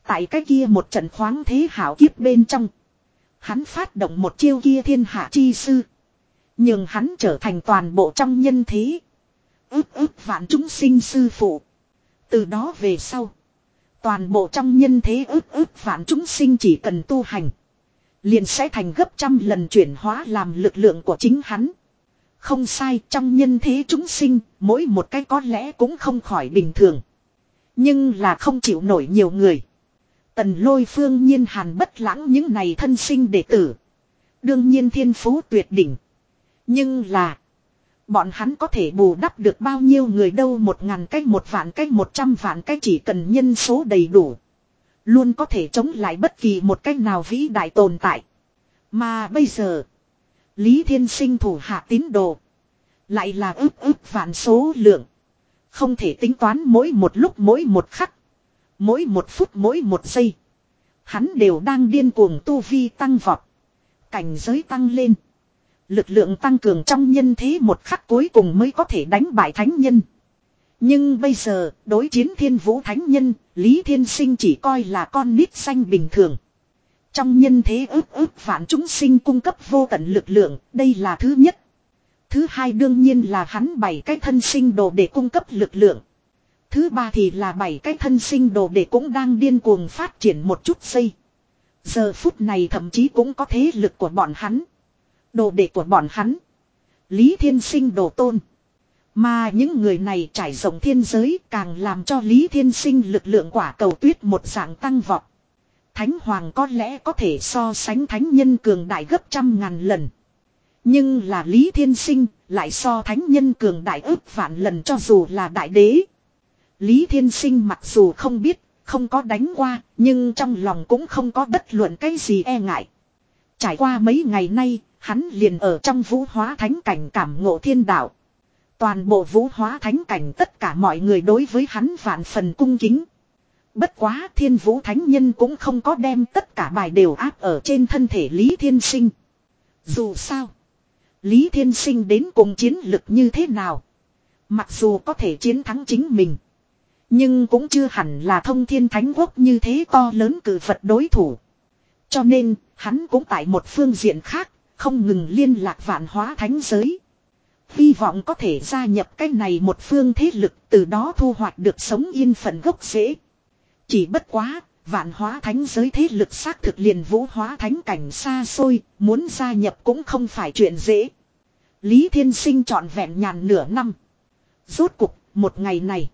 Tại cái kia một trận khoáng thế hảo kiếp bên trong. Hắn phát động một chiêu kia thiên hạ chi sư. Nhưng hắn trở thành toàn bộ trong nhân thế. Ước ước vạn chúng sinh sư phụ. Từ đó về sau. Toàn bộ trong nhân thế ước ước vạn chúng sinh chỉ cần tu hành. Liền sẽ thành gấp trăm lần chuyển hóa làm lực lượng của chính hắn. Không sai trong nhân thế chúng sinh, mỗi một cái có lẽ cũng không khỏi bình thường. Nhưng là không chịu nổi nhiều người. Tần lôi phương nhiên hàn bất lãng những này thân sinh đệ tử. Đương nhiên thiên phú tuyệt đỉnh. Nhưng là. Bọn hắn có thể bù đắp được bao nhiêu người đâu một ngàn cách một vạn cách một trăm vạn cách chỉ cần nhân số đầy đủ. Luôn có thể chống lại bất kỳ một cách nào vĩ đại tồn tại. Mà bây giờ. Lý Thiên Sinh thủ hạ tín đồ. Lại là ước ước vạn số lượng. Không thể tính toán mỗi một lúc mỗi một khắc. Mỗi một phút mỗi một giây. Hắn đều đang điên cuồng tu vi tăng vọt. Cảnh giới tăng lên. Lực lượng tăng cường trong nhân thế một khắc cuối cùng mới có thể đánh bại thánh nhân. Nhưng bây giờ, đối chiến thiên vũ thánh nhân, Lý Thiên Sinh chỉ coi là con nít xanh bình thường. Trong nhân thế ước ước phản chúng sinh cung cấp vô tận lực lượng, đây là thứ nhất. Thứ hai đương nhiên là hắn bày cái thân sinh đồ để cung cấp lực lượng. Thứ ba thì là bảy cái thân sinh đồ để cũng đang điên cuồng phát triển một chút xây Giờ phút này thậm chí cũng có thế lực của bọn hắn. Đồ đệ của bọn hắn. Lý Thiên Sinh đồ tôn. Mà những người này trải rộng thiên giới càng làm cho Lý Thiên Sinh lực lượng quả cầu tuyết một dạng tăng vọt. Thánh Hoàng có lẽ có thể so sánh thánh nhân cường đại gấp trăm ngàn lần. Nhưng là Lý Thiên Sinh lại so thánh nhân cường đại ước vạn lần cho dù là đại đế. Lý Thiên Sinh mặc dù không biết, không có đánh qua, nhưng trong lòng cũng không có bất luận cái gì e ngại. Trải qua mấy ngày nay, hắn liền ở trong vũ hóa thánh cảnh cảm ngộ thiên đạo. Toàn bộ vũ hóa thánh cảnh tất cả mọi người đối với hắn vạn phần cung kính. Bất quá thiên vũ thánh nhân cũng không có đem tất cả bài đều áp ở trên thân thể Lý Thiên Sinh. Dù sao, Lý Thiên Sinh đến cùng chiến lực như thế nào? Mặc dù có thể chiến thắng chính mình. Nhưng cũng chưa hẳn là thông thiên thánh quốc như thế to lớn cử Phật đối thủ. Cho nên, hắn cũng tại một phương diện khác, không ngừng liên lạc vạn hóa thánh giới. Hy vọng có thể gia nhập cái này một phương thế lực từ đó thu hoạch được sống yên phận gốc rễ. Chỉ bất quá, vạn hóa thánh giới thế lực xác thực liền vũ hóa thánh cảnh xa xôi, muốn gia nhập cũng không phải chuyện dễ. Lý Thiên Sinh trọn vẹn nhàn nửa năm. Rốt cục, một ngày này.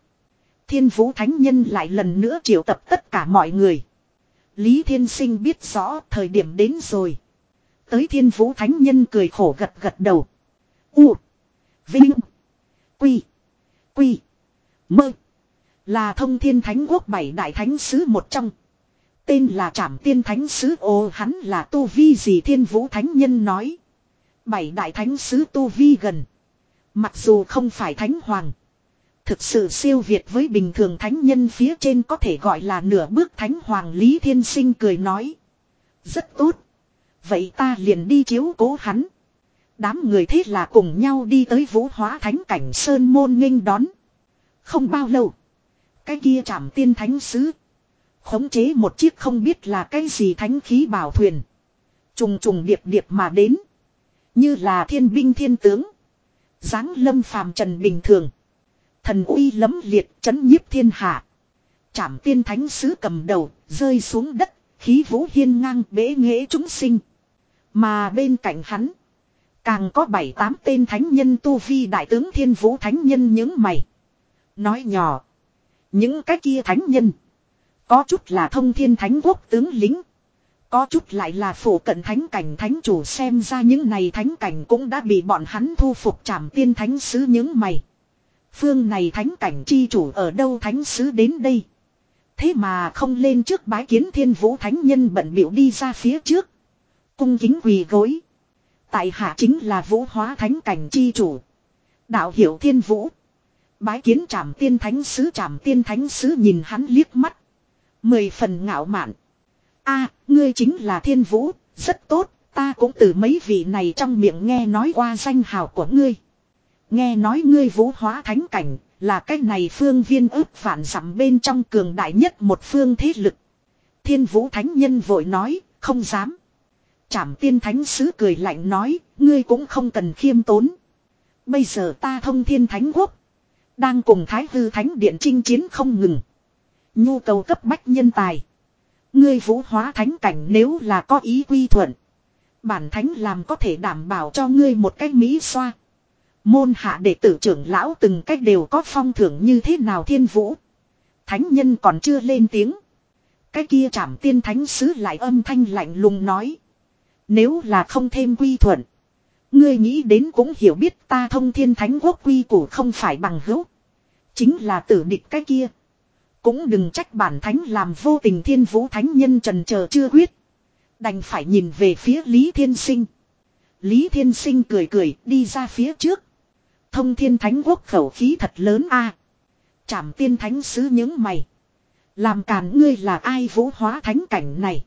Thiên Vũ Thánh Nhân lại lần nữa triệu tập tất cả mọi người. Lý Thiên Sinh biết rõ thời điểm đến rồi. Tới Thiên Vũ Thánh Nhân cười khổ gật gật đầu. U. Vinh. Quy. Quy. Mơ. Là thông thiên thánh quốc bảy đại thánh sứ một trong. Tên là Trảm Tiên Thánh Sứ, ô, hắn là Tu Vi gì Thiên Vũ Thánh Nhân nói. Bảy đại thánh sứ Tu Vi gần. Mặc dù không phải thánh hoàng. Thực sự siêu việt với bình thường thánh nhân phía trên có thể gọi là nửa bước thánh hoàng Lý Thiên Sinh cười nói. Rất tốt. Vậy ta liền đi chiếu cố hắn. Đám người thế là cùng nhau đi tới vũ hóa thánh cảnh Sơn Môn nghênh đón. Không bao lâu. Cái kia chạm tiên thánh sứ. Khống chế một chiếc không biết là cái gì thánh khí bảo thuyền. Trùng trùng điệp điệp mà đến. Như là thiên binh thiên tướng. dáng lâm phàm trần bình thường. Thần uy lấm liệt chấn nhiếp thiên hạ. Chảm tiên thánh sứ cầm đầu, rơi xuống đất, khí vũ hiên ngang bế nghệ chúng sinh. Mà bên cạnh hắn, càng có bảy tám tên thánh nhân tu vi đại tướng thiên vũ thánh nhân những mày. Nói nhỏ, những cái kia thánh nhân, có chút là thông thiên thánh quốc tướng lính. Có chút lại là phủ cận thánh cảnh thánh chủ xem ra những này thánh cảnh cũng đã bị bọn hắn thu phục trảm tiên thánh sứ những mày. Phương này thánh cảnh chi chủ ở đâu thánh sứ đến đây. Thế mà không lên trước bái kiến thiên vũ thánh nhân bận biểu đi ra phía trước. Cung kính quỳ gối. Tại hạ chính là vũ hóa thánh cảnh chi chủ. Đạo hiểu thiên vũ. Bái kiến trảm tiên thánh sứ trảm tiên thánh sứ nhìn hắn liếc mắt. Mười phần ngạo mạn. a ngươi chính là thiên vũ, rất tốt, ta cũng từ mấy vị này trong miệng nghe nói qua danh hào của ngươi. Nghe nói ngươi vũ hóa thánh cảnh, là cái này phương viên ước vạn dặm bên trong cường đại nhất một phương thế lực. Thiên vũ thánh nhân vội nói, không dám. Trảm tiên thánh sứ cười lạnh nói, ngươi cũng không cần khiêm tốn. Bây giờ ta thông thiên thánh quốc. Đang cùng thái hư thánh điện chinh chiến không ngừng. Nhu cầu cấp bách nhân tài. Ngươi vũ hóa thánh cảnh nếu là có ý quy thuận. Bản thánh làm có thể đảm bảo cho ngươi một cách mỹ xoa. Môn hạ đệ tử trưởng lão từng cách đều có phong thưởng như thế nào thiên vũ. Thánh nhân còn chưa lên tiếng. Cái kia chảm tiên thánh sứ lại âm thanh lạnh lùng nói. Nếu là không thêm quy thuận. Ngươi nghĩ đến cũng hiểu biết ta thông thiên thánh quốc quy củ không phải bằng hữu. Chính là tử địch cái kia. Cũng đừng trách bản thánh làm vô tình thiên vũ thánh nhân trần chờ chưa quyết. Đành phải nhìn về phía Lý Thiên Sinh. Lý Thiên Sinh cười cười, đi ra phía trước. Thông thiên thánh quốc khẩu khí thật lớn a. À, tiên thánh sứ những mày. Làm càn ngươi là ai vũ hóa thánh cảnh này.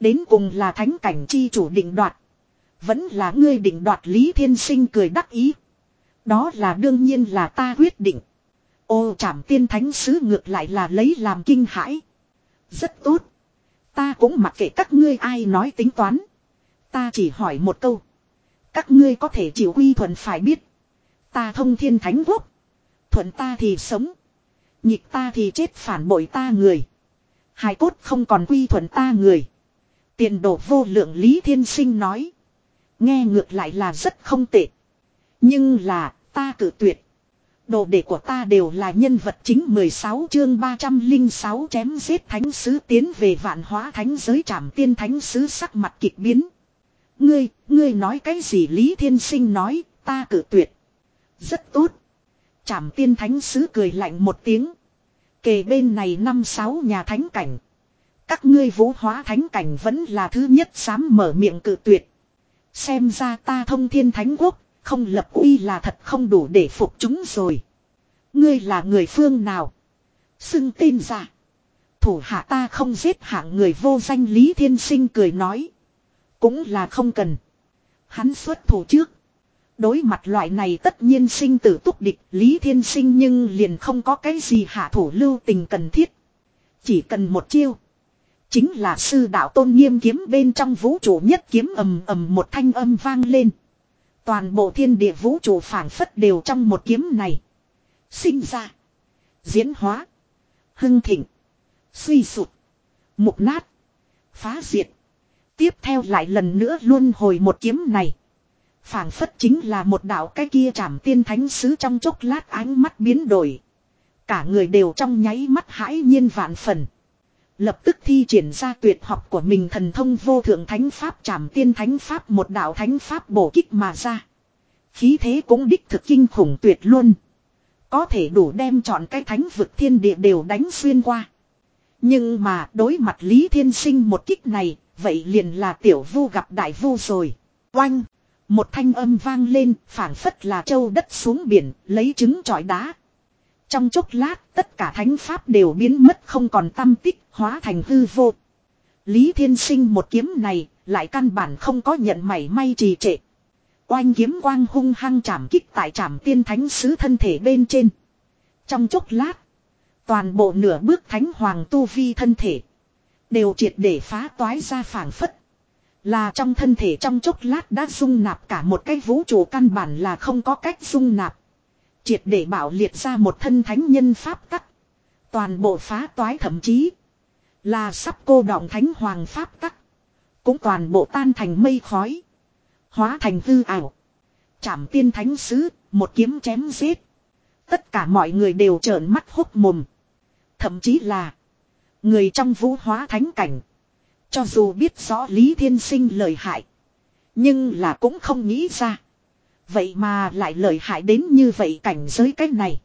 Đến cùng là thánh cảnh chi chủ định đoạt. Vẫn là ngươi định đoạt Lý Thiên Sinh cười đắc ý. Đó là đương nhiên là ta quyết định. Ô trảm tiên thánh sứ ngược lại là lấy làm kinh hãi. Rất tốt. Ta cũng mặc kệ các ngươi ai nói tính toán. Ta chỉ hỏi một câu. Các ngươi có thể chịu quy thuận phải biết. Ta thông thiên thánh quốc. Thuận ta thì sống. Nhịp ta thì chết phản bội ta người. Hài cốt không còn quy thuận ta người. Tiền đổ vô lượng Lý Thiên Sinh nói. Nghe ngược lại là rất không tệ. Nhưng là ta cử tuyệt. Đồ đệ của ta đều là nhân vật chính 16 chương 306 chém giết thánh sứ tiến về vạn hóa thánh giới trảm tiên thánh sứ sắc mặt kịch biến. Ngươi, ngươi nói cái gì Lý Thiên Sinh nói, ta cử tuyệt. Rất tốt. Trảm tiên thánh sứ cười lạnh một tiếng. Kề bên này năm sáu nhà thánh cảnh. Các ngươi vũ hóa thánh cảnh vẫn là thứ nhất dám mở miệng cự tuyệt. Xem ra ta thông thiên thánh quốc, không lập uy là thật không đủ để phục chúng rồi. Ngươi là người phương nào? Xưng tên ra. Thủ hạ ta không giết hạng người vô danh Lý Thiên Sinh cười nói. Cũng là không cần. Hắn xuất thủ trước. Đối mặt loại này tất nhiên sinh tử túc địch, Lý Thiên Sinh nhưng liền không có cái gì hạ thủ lưu tình cần thiết. Chỉ cần một chiêu. Chính là sư đạo tôn nghiêm kiếm bên trong vũ trụ nhất kiếm ầm ầm một thanh âm vang lên. Toàn bộ thiên địa vũ trụ phản phất đều trong một kiếm này. Sinh ra. Diễn hóa. Hưng thịnh. Suy sụt. Mục nát. Phá diệt. Tiếp theo lại lần nữa luôn hồi một kiếm này phảng phất chính là một đạo cái kia chạm tiên thánh sứ trong chốc lát ánh mắt biến đổi. Cả người đều trong nháy mắt hãi nhiên vạn phần. Lập tức thi triển ra tuyệt học của mình thần thông vô thượng thánh pháp chạm tiên thánh pháp một đạo thánh pháp bổ kích mà ra. Khí thế cũng đích thực kinh khủng tuyệt luôn. Có thể đủ đem chọn cái thánh vực thiên địa đều đánh xuyên qua. Nhưng mà đối mặt Lý Thiên Sinh một kích này, vậy liền là tiểu vu gặp đại vu rồi. Oanh! Một thanh âm vang lên, phảng phất là châu đất xuống biển, lấy trứng trọi đá. Trong chốc lát, tất cả thánh pháp đều biến mất không còn tâm tích, hóa thành hư vô. Lý Thiên Sinh một kiếm này, lại căn bản không có nhận mảy may trì trệ. Oanh kiếm quang hung hăng chạm kích tại trạm tiên thánh sứ thân thể bên trên. Trong chốc lát, toàn bộ nửa bước thánh hoàng tu vi thân thể, đều triệt để phá toái ra phảng phất. Là trong thân thể trong chốc lát đã dung nạp cả một cái vũ trụ căn bản là không có cách dung nạp. Triệt để bảo liệt ra một thân thánh nhân pháp tắc. Toàn bộ phá toái thậm chí. Là sắp cô động thánh hoàng pháp tắc. Cũng toàn bộ tan thành mây khói. Hóa thành hư ảo. Chảm tiên thánh sứ, một kiếm chém giết. Tất cả mọi người đều trợn mắt hốc mồm. Thậm chí là. Người trong vũ hóa thánh cảnh. Cho dù biết rõ Lý Thiên Sinh lời hại. Nhưng là cũng không nghĩ ra. Vậy mà lại lợi hại đến như vậy cảnh giới cách này.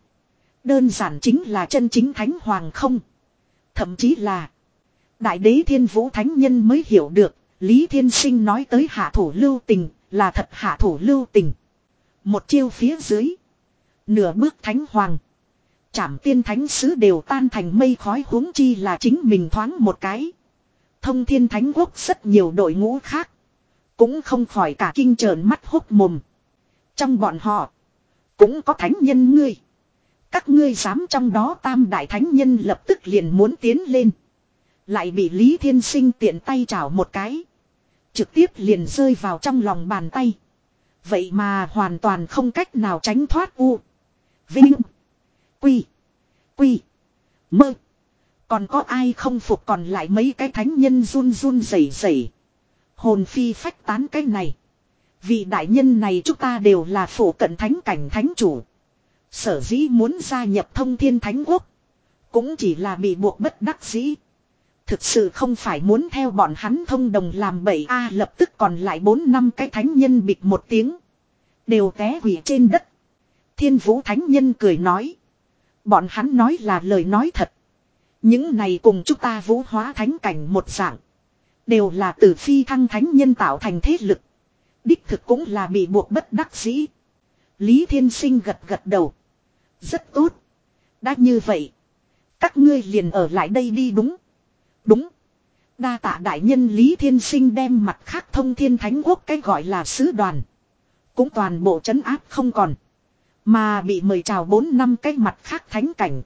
Đơn giản chính là chân chính thánh hoàng không. Thậm chí là. Đại đế thiên vũ thánh nhân mới hiểu được. Lý Thiên Sinh nói tới hạ thủ lưu tình. Là thật hạ thủ lưu tình. Một chiêu phía dưới. Nửa bước thánh hoàng. Chảm tiên thánh sứ đều tan thành mây khói huống chi là chính mình thoáng một cái. Thông thiên thánh quốc rất nhiều đội ngũ khác. Cũng không khỏi cả kinh trợn mắt hốc mồm. Trong bọn họ. Cũng có thánh nhân ngươi. Các ngươi dám trong đó tam đại thánh nhân lập tức liền muốn tiến lên. Lại bị Lý Thiên Sinh tiện tay chảo một cái. Trực tiếp liền rơi vào trong lòng bàn tay. Vậy mà hoàn toàn không cách nào tránh thoát u. Vinh. Quy. Quy. Mơ. Còn có ai không phục còn lại mấy cái thánh nhân run run rẩy rẩy. Hồn phi phách tán cái này. Vị đại nhân này chúng ta đều là phổ cận thánh cảnh thánh chủ. Sở dĩ muốn gia nhập thông thiên thánh quốc. Cũng chỉ là bị buộc bất đắc dĩ. Thực sự không phải muốn theo bọn hắn thông đồng làm bậy a, lập tức còn lại bốn năm cái thánh nhân bịt một tiếng. Đều té quỷ trên đất. Thiên vũ thánh nhân cười nói. Bọn hắn nói là lời nói thật. Những này cùng chúng ta vũ hóa thánh cảnh một dạng. Đều là từ phi thăng thánh nhân tạo thành thế lực. Đích thực cũng là bị buộc bất đắc dĩ. Lý Thiên Sinh gật gật đầu. Rất tốt. Đã như vậy. Các ngươi liền ở lại đây đi đúng. Đúng. Đa tạ đại nhân Lý Thiên Sinh đem mặt khác thông thiên thánh quốc cái gọi là sứ đoàn. Cũng toàn bộ trấn áp không còn. Mà bị mời chào bốn năm cái mặt khác thánh cảnh.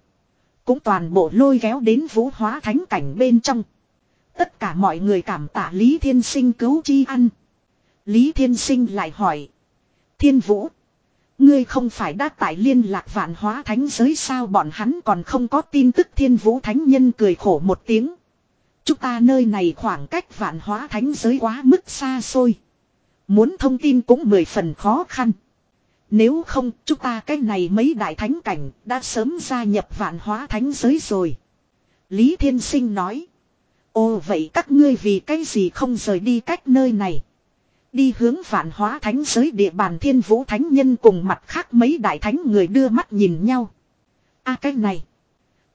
Cũng toàn bộ lôi kéo đến vũ hóa thánh cảnh bên trong. Tất cả mọi người cảm tạ Lý Thiên Sinh cứu chi ăn. Lý Thiên Sinh lại hỏi. Thiên Vũ. Ngươi không phải đã tại liên lạc vạn hóa thánh giới sao bọn hắn còn không có tin tức thiên vũ thánh nhân cười khổ một tiếng. Chúng ta nơi này khoảng cách vạn hóa thánh giới quá mức xa xôi. Muốn thông tin cũng mười phần khó khăn. Nếu không, chúng ta cái này mấy đại thánh cảnh đã sớm gia nhập vạn hóa thánh giới rồi. Lý Thiên Sinh nói. Ồ vậy các ngươi vì cái gì không rời đi cách nơi này. Đi hướng vạn hóa thánh giới địa bàn thiên vũ thánh nhân cùng mặt khác mấy đại thánh người đưa mắt nhìn nhau. a cái này.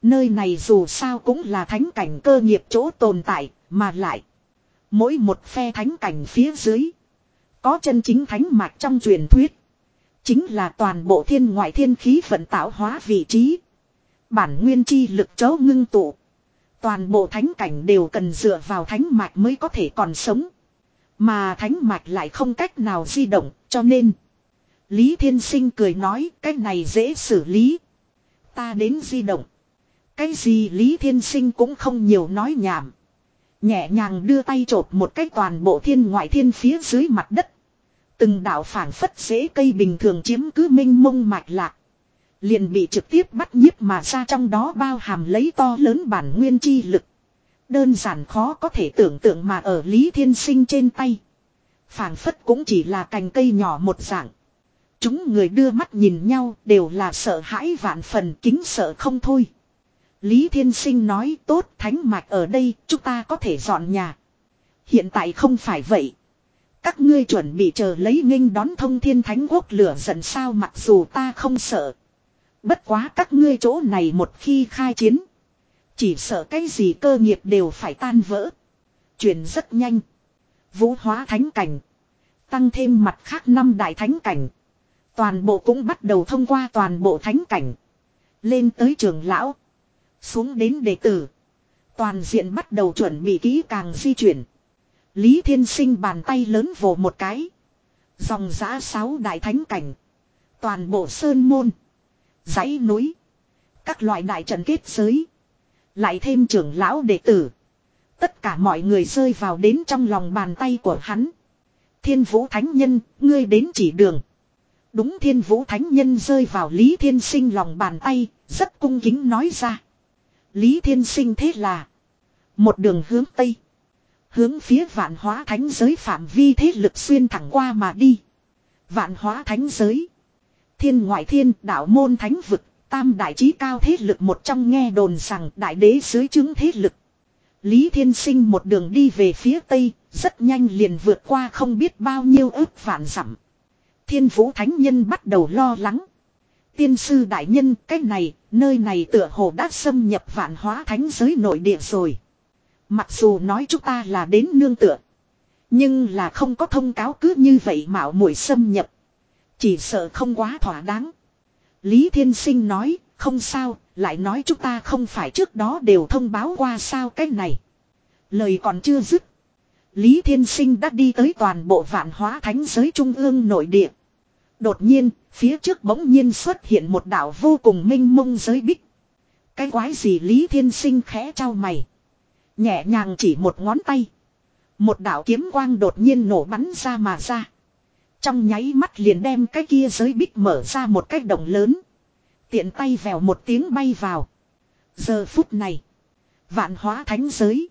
Nơi này dù sao cũng là thánh cảnh cơ nghiệp chỗ tồn tại, mà lại. Mỗi một phe thánh cảnh phía dưới. Có chân chính thánh mạch trong truyền thuyết. Chính là toàn bộ thiên ngoại thiên khí vận tạo hóa vị trí. Bản nguyên chi lực chấu ngưng tụ. Toàn bộ thánh cảnh đều cần dựa vào thánh mạch mới có thể còn sống. Mà thánh mạch lại không cách nào di động, cho nên. Lý Thiên Sinh cười nói, cách này dễ xử lý. Ta đến di động. Cái gì Lý Thiên Sinh cũng không nhiều nói nhảm. Nhẹ nhàng đưa tay chộp một cách toàn bộ thiên ngoại thiên phía dưới mặt đất. Từng đạo phản phất dễ cây bình thường chiếm cứ minh mông mạch lạc. Liền bị trực tiếp bắt nhiếp mà ra trong đó bao hàm lấy to lớn bản nguyên chi lực. Đơn giản khó có thể tưởng tượng mà ở Lý Thiên Sinh trên tay. phảng phất cũng chỉ là cành cây nhỏ một dạng. Chúng người đưa mắt nhìn nhau đều là sợ hãi vạn phần kính sợ không thôi. Lý Thiên Sinh nói, tốt, thánh mạch ở đây, chúng ta có thể dọn nhà. Hiện tại không phải vậy. Các ngươi chuẩn bị chờ lấy nghênh đón thông thiên thánh quốc lửa giận sao mặc dù ta không sợ. Bất quá các ngươi chỗ này một khi khai chiến. Chỉ sợ cái gì cơ nghiệp đều phải tan vỡ. Chuyển rất nhanh. Vũ hóa thánh cảnh. Tăng thêm mặt khác năm đại thánh cảnh. Toàn bộ cũng bắt đầu thông qua toàn bộ thánh cảnh. Lên tới trường lão. Xuống đến đệ tử. Toàn diện bắt đầu chuẩn bị kỹ càng di chuyển. Lý Thiên Sinh bàn tay lớn vồ một cái. Dòng giã sáu đại thánh cảnh. Toàn bộ sơn môn. dãy núi. Các loại đại trận kết giới. Lại thêm trưởng lão đệ tử. Tất cả mọi người rơi vào đến trong lòng bàn tay của hắn. Thiên vũ thánh nhân, ngươi đến chỉ đường. Đúng thiên vũ thánh nhân rơi vào Lý Thiên Sinh lòng bàn tay, rất cung kính nói ra. Lý Thiên Sinh thế là một đường hướng Tây. Hướng phía vạn hóa thánh giới phạm vi thế lực xuyên thẳng qua mà đi. Vạn hóa thánh giới. Thiên ngoại thiên đạo môn thánh vực, tam đại trí cao thế lực một trong nghe đồn rằng đại đế dưới chứng thế lực. Lý Thiên Sinh một đường đi về phía Tây, rất nhanh liền vượt qua không biết bao nhiêu ước vạn dặm. Thiên Vũ Thánh Nhân bắt đầu lo lắng. Tiên sư đại nhân, cái này, nơi này tựa hồ đã xâm nhập vạn hóa thánh giới nội địa rồi. Mặc dù nói chúng ta là đến nương tựa. Nhưng là không có thông cáo cứ như vậy mạo muội xâm nhập. Chỉ sợ không quá thỏa đáng. Lý Thiên Sinh nói, không sao, lại nói chúng ta không phải trước đó đều thông báo qua sao cái này. Lời còn chưa dứt. Lý Thiên Sinh đã đi tới toàn bộ vạn hóa thánh giới trung ương nội địa. Đột nhiên, phía trước bỗng nhiên xuất hiện một đảo vô cùng minh mông giới bích. Cái quái gì Lý Thiên Sinh khẽ trao mày. Nhẹ nhàng chỉ một ngón tay. Một đạo kiếm quang đột nhiên nổ bắn ra mà ra. Trong nháy mắt liền đem cái kia giới bích mở ra một cái động lớn. Tiện tay vèo một tiếng bay vào. Giờ phút này. Vạn hóa thánh giới.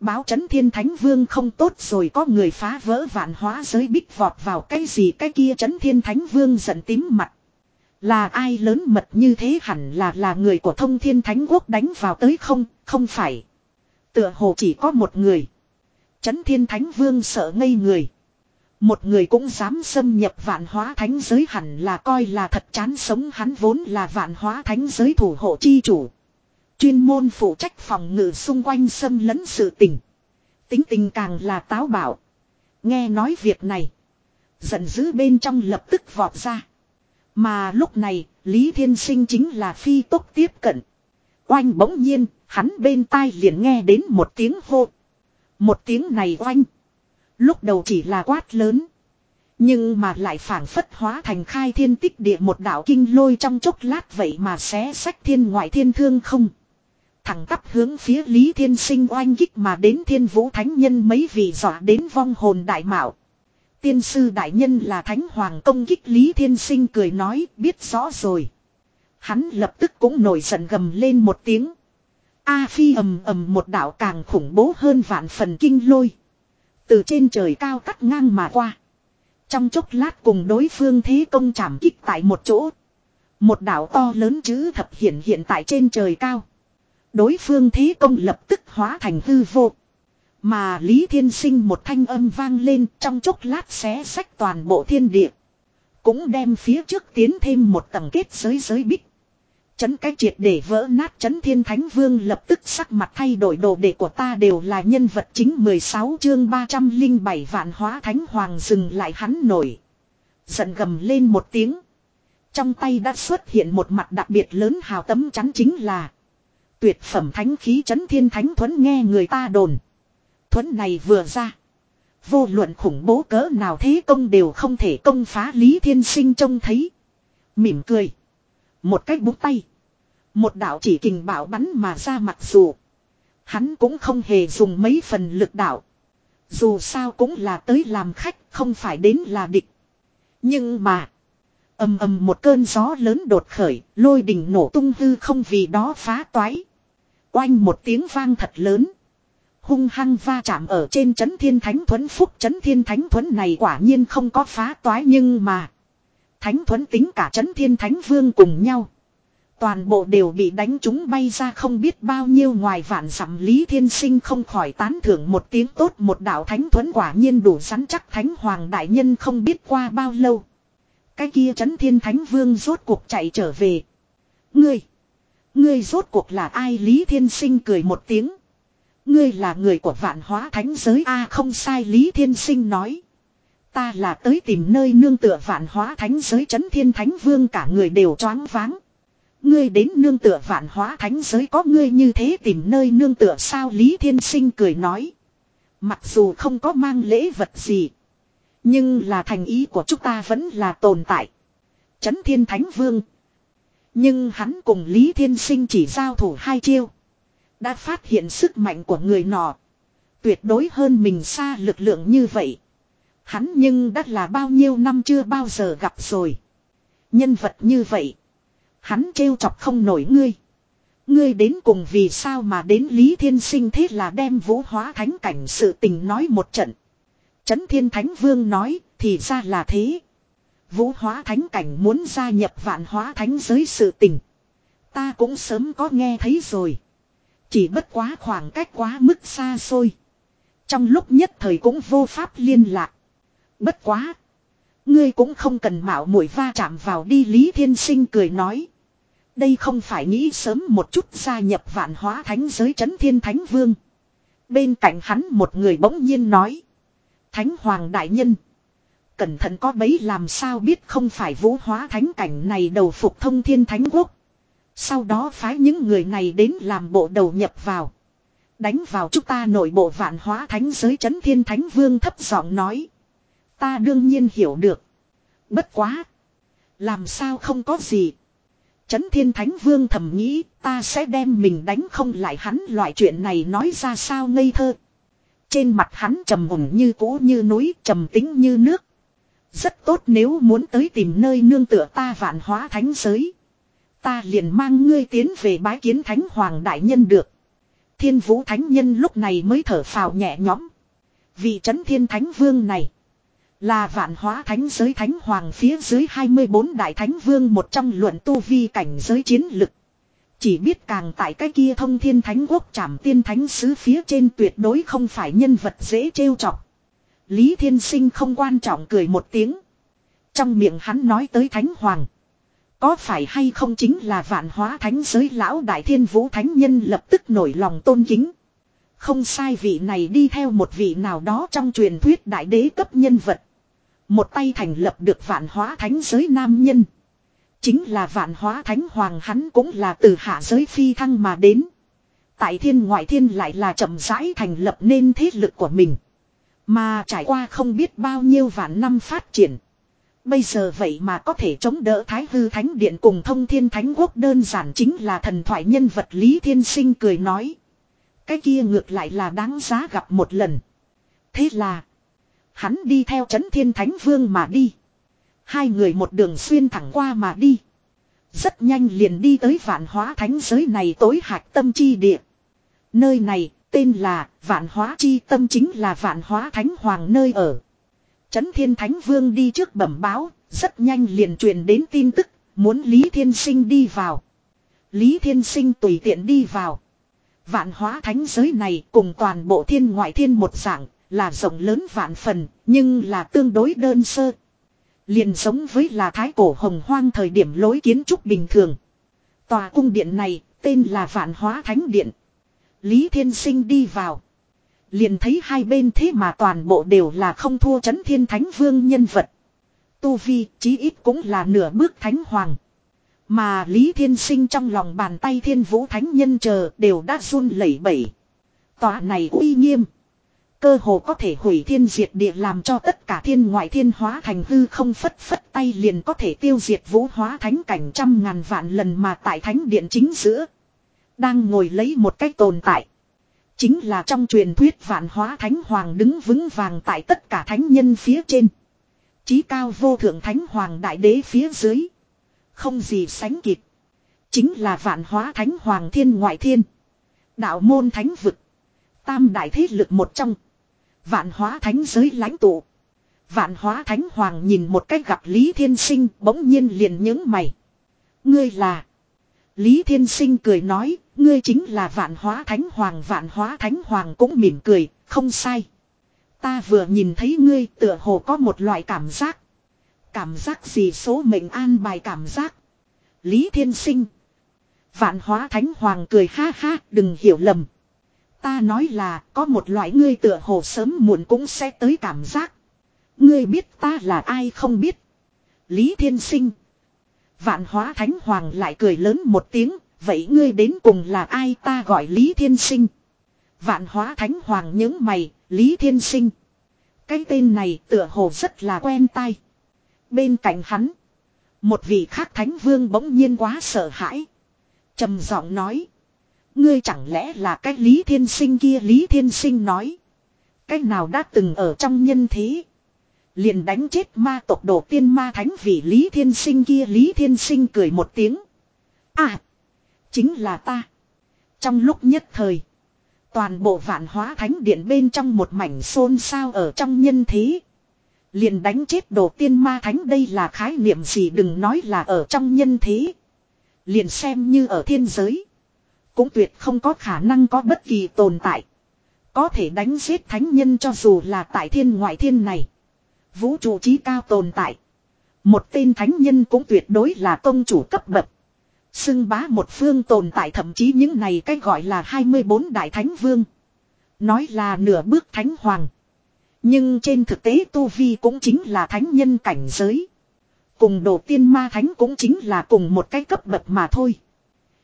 Báo chấn thiên thánh vương không tốt rồi có người phá vỡ vạn hóa giới bích vọt vào cái gì cái kia chấn thiên thánh vương giận tím mặt. Là ai lớn mật như thế hẳn là là người của thông thiên thánh quốc đánh vào tới không, không phải. Tựa hồ chỉ có một người. Chấn thiên thánh vương sợ ngây người. Một người cũng dám xâm nhập vạn hóa thánh giới hẳn là coi là thật chán sống hắn vốn là vạn hóa thánh giới thủ hộ chi chủ. Chuyên môn phụ trách phòng ngự xung quanh xâm lấn sự tình. Tính tình càng là táo bạo. Nghe nói việc này. Giận dữ bên trong lập tức vọt ra. Mà lúc này, Lý Thiên Sinh chính là phi tốc tiếp cận. Oanh bỗng nhiên, hắn bên tai liền nghe đến một tiếng hô. Một tiếng này oanh. Lúc đầu chỉ là quát lớn. Nhưng mà lại phản phất hóa thành khai thiên tích địa một đạo kinh lôi trong chốc lát vậy mà xé sách thiên ngoại thiên thương không. Thẳng tắp hướng phía Lý Thiên Sinh oanh kích mà đến thiên vũ thánh nhân mấy vị dọa đến vong hồn đại mạo. Tiên sư đại nhân là thánh hoàng công kích Lý Thiên Sinh cười nói biết rõ rồi. Hắn lập tức cũng nổi giận gầm lên một tiếng. A phi ầm ầm một đạo càng khủng bố hơn vạn phần kinh lôi. Từ trên trời cao cắt ngang mà qua. Trong chốc lát cùng đối phương thế công chạm kích tại một chỗ. Một đảo to lớn chữ thập hiện hiện tại trên trời cao. Đối phương thế công lập tức hóa thành hư vô. Mà Lý Thiên Sinh một thanh âm vang lên trong chốc lát xé sách toàn bộ thiên địa. Cũng đem phía trước tiến thêm một tầng kết giới giới bích. Chấn cái triệt để vỡ nát chấn thiên thánh vương lập tức sắc mặt thay đổi, đồ đệ của ta đều là nhân vật chính 16 chương 307 vạn hóa thánh hoàng dừng lại hắn nổi. Giận gầm lên một tiếng. Trong tay đã xuất hiện một mặt đặc biệt lớn hào tấm chắn chính là Tuyệt phẩm thánh khí chấn thiên thánh thuấn nghe người ta đồn. thuấn này vừa ra. Vô luận khủng bố cỡ nào thế công đều không thể công phá Lý Thiên Sinh trông thấy. Mỉm cười. Một cách búng tay. Một đạo chỉ kình bảo bắn mà ra mặc dù. Hắn cũng không hề dùng mấy phần lực đạo. Dù sao cũng là tới làm khách, không phải đến là địch. Nhưng mà. ầm ầm một cơn gió lớn đột khởi. Lôi đỉnh nổ tung hư không vì đó phá toái. Oanh một tiếng vang thật lớn. Hung hăng va chạm ở trên chấn thiên thánh thuẫn, phúc chấn thiên thánh thuẫn này quả nhiên không có phá toái nhưng mà. Thánh thuấn tính cả chấn thiên thánh vương cùng nhau. Toàn bộ đều bị đánh chúng bay ra không biết bao nhiêu ngoài vạn dặm Lý Thiên Sinh không khỏi tán thưởng một tiếng tốt một đạo thánh thuấn quả nhiên đủ rắn chắc thánh hoàng đại nhân không biết qua bao lâu. Cái kia chấn thiên thánh vương rốt cuộc chạy trở về. Ngươi! Ngươi rốt cuộc là ai Lý Thiên Sinh cười một tiếng. Ngươi là người của vạn hóa thánh giới A không sai, Lý Thiên Sinh nói. Ta là tới tìm nơi nương tựa vạn hóa thánh giới chấn thiên thánh vương cả người đều choáng váng. Ngươi đến nương tựa vạn hóa thánh giới có ngươi như thế tìm nơi nương tựa sao Lý Thiên Sinh cười nói. Mặc dù không có mang lễ vật gì. Nhưng là thành ý của chúng ta vẫn là tồn tại. Chấn thiên thánh vương. Nhưng hắn cùng Lý Thiên Sinh chỉ giao thủ hai chiêu. Đã phát hiện sức mạnh của người nọ. Tuyệt đối hơn mình xa lực lượng như vậy. Hắn nhưng đã là bao nhiêu năm chưa bao giờ gặp rồi. Nhân vật như vậy. Hắn trêu chọc không nổi ngươi. Ngươi đến cùng vì sao mà đến Lý Thiên Sinh thế là đem vũ hóa thánh cảnh sự tình nói một trận. Trấn Thiên Thánh Vương nói, thì ra là thế. Vũ hóa thánh cảnh muốn gia nhập vạn hóa thánh giới sự tình. Ta cũng sớm có nghe thấy rồi. Chỉ bất quá khoảng cách quá mức xa xôi. Trong lúc nhất thời cũng vô pháp liên lạc. Bất quá. Ngươi cũng không cần mạo muội va chạm vào đi, Lý Thiên Sinh cười nói. Đây không phải nghĩ sớm một chút gia nhập vạn hóa thánh giới chấn thiên thánh vương. Bên cạnh hắn một người bỗng nhiên nói. Thánh hoàng đại nhân. Cẩn thận có bấy làm sao biết không phải vũ hóa thánh cảnh này đầu phục thông thiên thánh quốc. Sau đó phái những người này đến làm bộ đầu nhập vào. Đánh vào chúng ta nội bộ vạn hóa thánh giới chấn thiên thánh vương thấp giọng nói. Ta đương nhiên hiểu được. Bất quá. Làm sao không có gì. Chấn thiên thánh vương thầm nghĩ, ta sẽ đem mình đánh không lại hắn loại chuyện này nói ra sao ngây thơ. Trên mặt hắn trầm ổn như cũ như núi, trầm tính như nước. Rất tốt nếu muốn tới tìm nơi nương tựa ta vạn hóa thánh giới. Ta liền mang ngươi tiến về bái kiến thánh hoàng đại nhân được. Thiên vũ thánh nhân lúc này mới thở phào nhẹ nhõm. vì chấn thiên thánh vương này. Là vạn hóa thánh giới thánh hoàng phía dưới 24 đại thánh vương một trong luận tu vi cảnh giới chiến lực. Chỉ biết càng tại cái kia thông thiên thánh quốc trảm tiên thánh sứ phía trên tuyệt đối không phải nhân vật dễ trêu chọc. Lý Thiên Sinh không quan trọng cười một tiếng. Trong miệng hắn nói tới thánh hoàng. Có phải hay không chính là vạn hóa thánh giới lão đại thiên vũ thánh nhân lập tức nổi lòng tôn kính. Không sai vị này đi theo một vị nào đó trong truyền thuyết đại đế cấp nhân vật. Một tay thành lập được vạn hóa thánh giới nam nhân. Chính là vạn hóa thánh hoàng hắn cũng là từ hạ giới phi thăng mà đến. Tại thiên ngoại thiên lại là chậm rãi thành lập nên thế lực của mình. Mà trải qua không biết bao nhiêu vạn năm phát triển. Bây giờ vậy mà có thể chống đỡ Thái Hư Thánh Điện cùng thông thiên Thánh Quốc đơn giản chính là thần thoại nhân vật Lý Thiên Sinh cười nói. Cái kia ngược lại là đáng giá gặp một lần. Thế là. Hắn đi theo chấn thiên thánh vương mà đi. Hai người một đường xuyên thẳng qua mà đi. Rất nhanh liền đi tới vạn hóa thánh giới này tối hạch tâm chi địa. Nơi này tên là vạn hóa chi tâm chính là vạn hóa thánh hoàng nơi ở. Chấn thiên thánh vương đi trước bẩm báo, rất nhanh liền truyền đến tin tức, muốn Lý Thiên Sinh đi vào. Lý Thiên Sinh tùy tiện đi vào. Vạn hóa thánh giới này cùng toàn bộ thiên ngoại thiên một dạng, là rộng lớn vạn phần, nhưng là tương đối đơn sơ. Liền giống với là thái cổ hồng hoang thời điểm lối kiến trúc bình thường. Tòa cung điện này, tên là Vạn Hóa Thánh Điện. Lý Thiên Sinh đi vào. Liền thấy hai bên thế mà toàn bộ đều là không thua chấn thiên thánh vương nhân vật. Tu Vi chí ít cũng là nửa bước thánh hoàng. Mà Lý Thiên Sinh trong lòng bàn tay thiên vũ thánh nhân chờ đều đã run lẩy bẩy. Tòa này uy nghiêm. Cơ hồ có thể hủy thiên diệt địa làm cho tất cả thiên ngoại thiên hóa thành hư không phất phất tay liền có thể tiêu diệt vũ hóa thánh cảnh trăm ngàn vạn lần mà tại thánh điện chính giữa. Đang ngồi lấy một cách tồn tại. Chính là trong truyền thuyết vạn hóa thánh hoàng đứng vững vàng tại tất cả thánh nhân phía trên. Chí cao vô thượng thánh hoàng đại đế phía dưới. Không gì sánh kịp. Chính là vạn hóa thánh hoàng thiên ngoại thiên. Đạo môn thánh vực. Tam đại thế lực một trong. Vạn hóa thánh giới lãnh tụ. Vạn hóa thánh hoàng nhìn một cách gặp Lý Thiên Sinh bỗng nhiên liền những mày. Ngươi là. Lý Thiên Sinh cười nói, ngươi chính là vạn hóa thánh hoàng. Vạn hóa thánh hoàng cũng mỉm cười, không sai. Ta vừa nhìn thấy ngươi tựa hồ có một loại cảm giác. Cảm giác gì số mệnh an bài cảm giác. Lý Thiên Sinh. Vạn hóa thánh hoàng cười ha ha đừng hiểu lầm. Ta nói là có một loại ngươi tựa hồ sớm muộn cũng sẽ tới cảm giác. Ngươi biết ta là ai không biết. Lý Thiên Sinh. Vạn hóa thánh hoàng lại cười lớn một tiếng. Vậy ngươi đến cùng là ai ta gọi Lý Thiên Sinh. Vạn hóa thánh hoàng những mày, Lý Thiên Sinh. Cái tên này tựa hồ rất là quen tai. Bên cạnh hắn. Một vị khác thánh vương bỗng nhiên quá sợ hãi. trầm giọng nói. Ngươi chẳng lẽ là cái Lý Thiên Sinh kia Lý Thiên Sinh nói. Cái nào đã từng ở trong nhân thế. Liền đánh chết ma tộc đồ tiên ma thánh vì Lý Thiên Sinh kia Lý Thiên Sinh cười một tiếng. À. Chính là ta. Trong lúc nhất thời. Toàn bộ vạn hóa thánh điện bên trong một mảnh xôn xao ở trong nhân thế. Liền đánh chết đồ tiên ma thánh đây là khái niệm gì đừng nói là ở trong nhân thế. Liền xem như ở thiên giới. Cũng tuyệt không có khả năng có bất kỳ tồn tại. Có thể đánh giết thánh nhân cho dù là tại thiên ngoại thiên này. Vũ trụ trí cao tồn tại. Một tên thánh nhân cũng tuyệt đối là công chủ cấp bậc. Xưng bá một phương tồn tại thậm chí những này cách gọi là 24 đại thánh vương. Nói là nửa bước thánh hoàng. Nhưng trên thực tế Tu Vi cũng chính là thánh nhân cảnh giới. Cùng đồ tiên ma thánh cũng chính là cùng một cái cấp bậc mà thôi.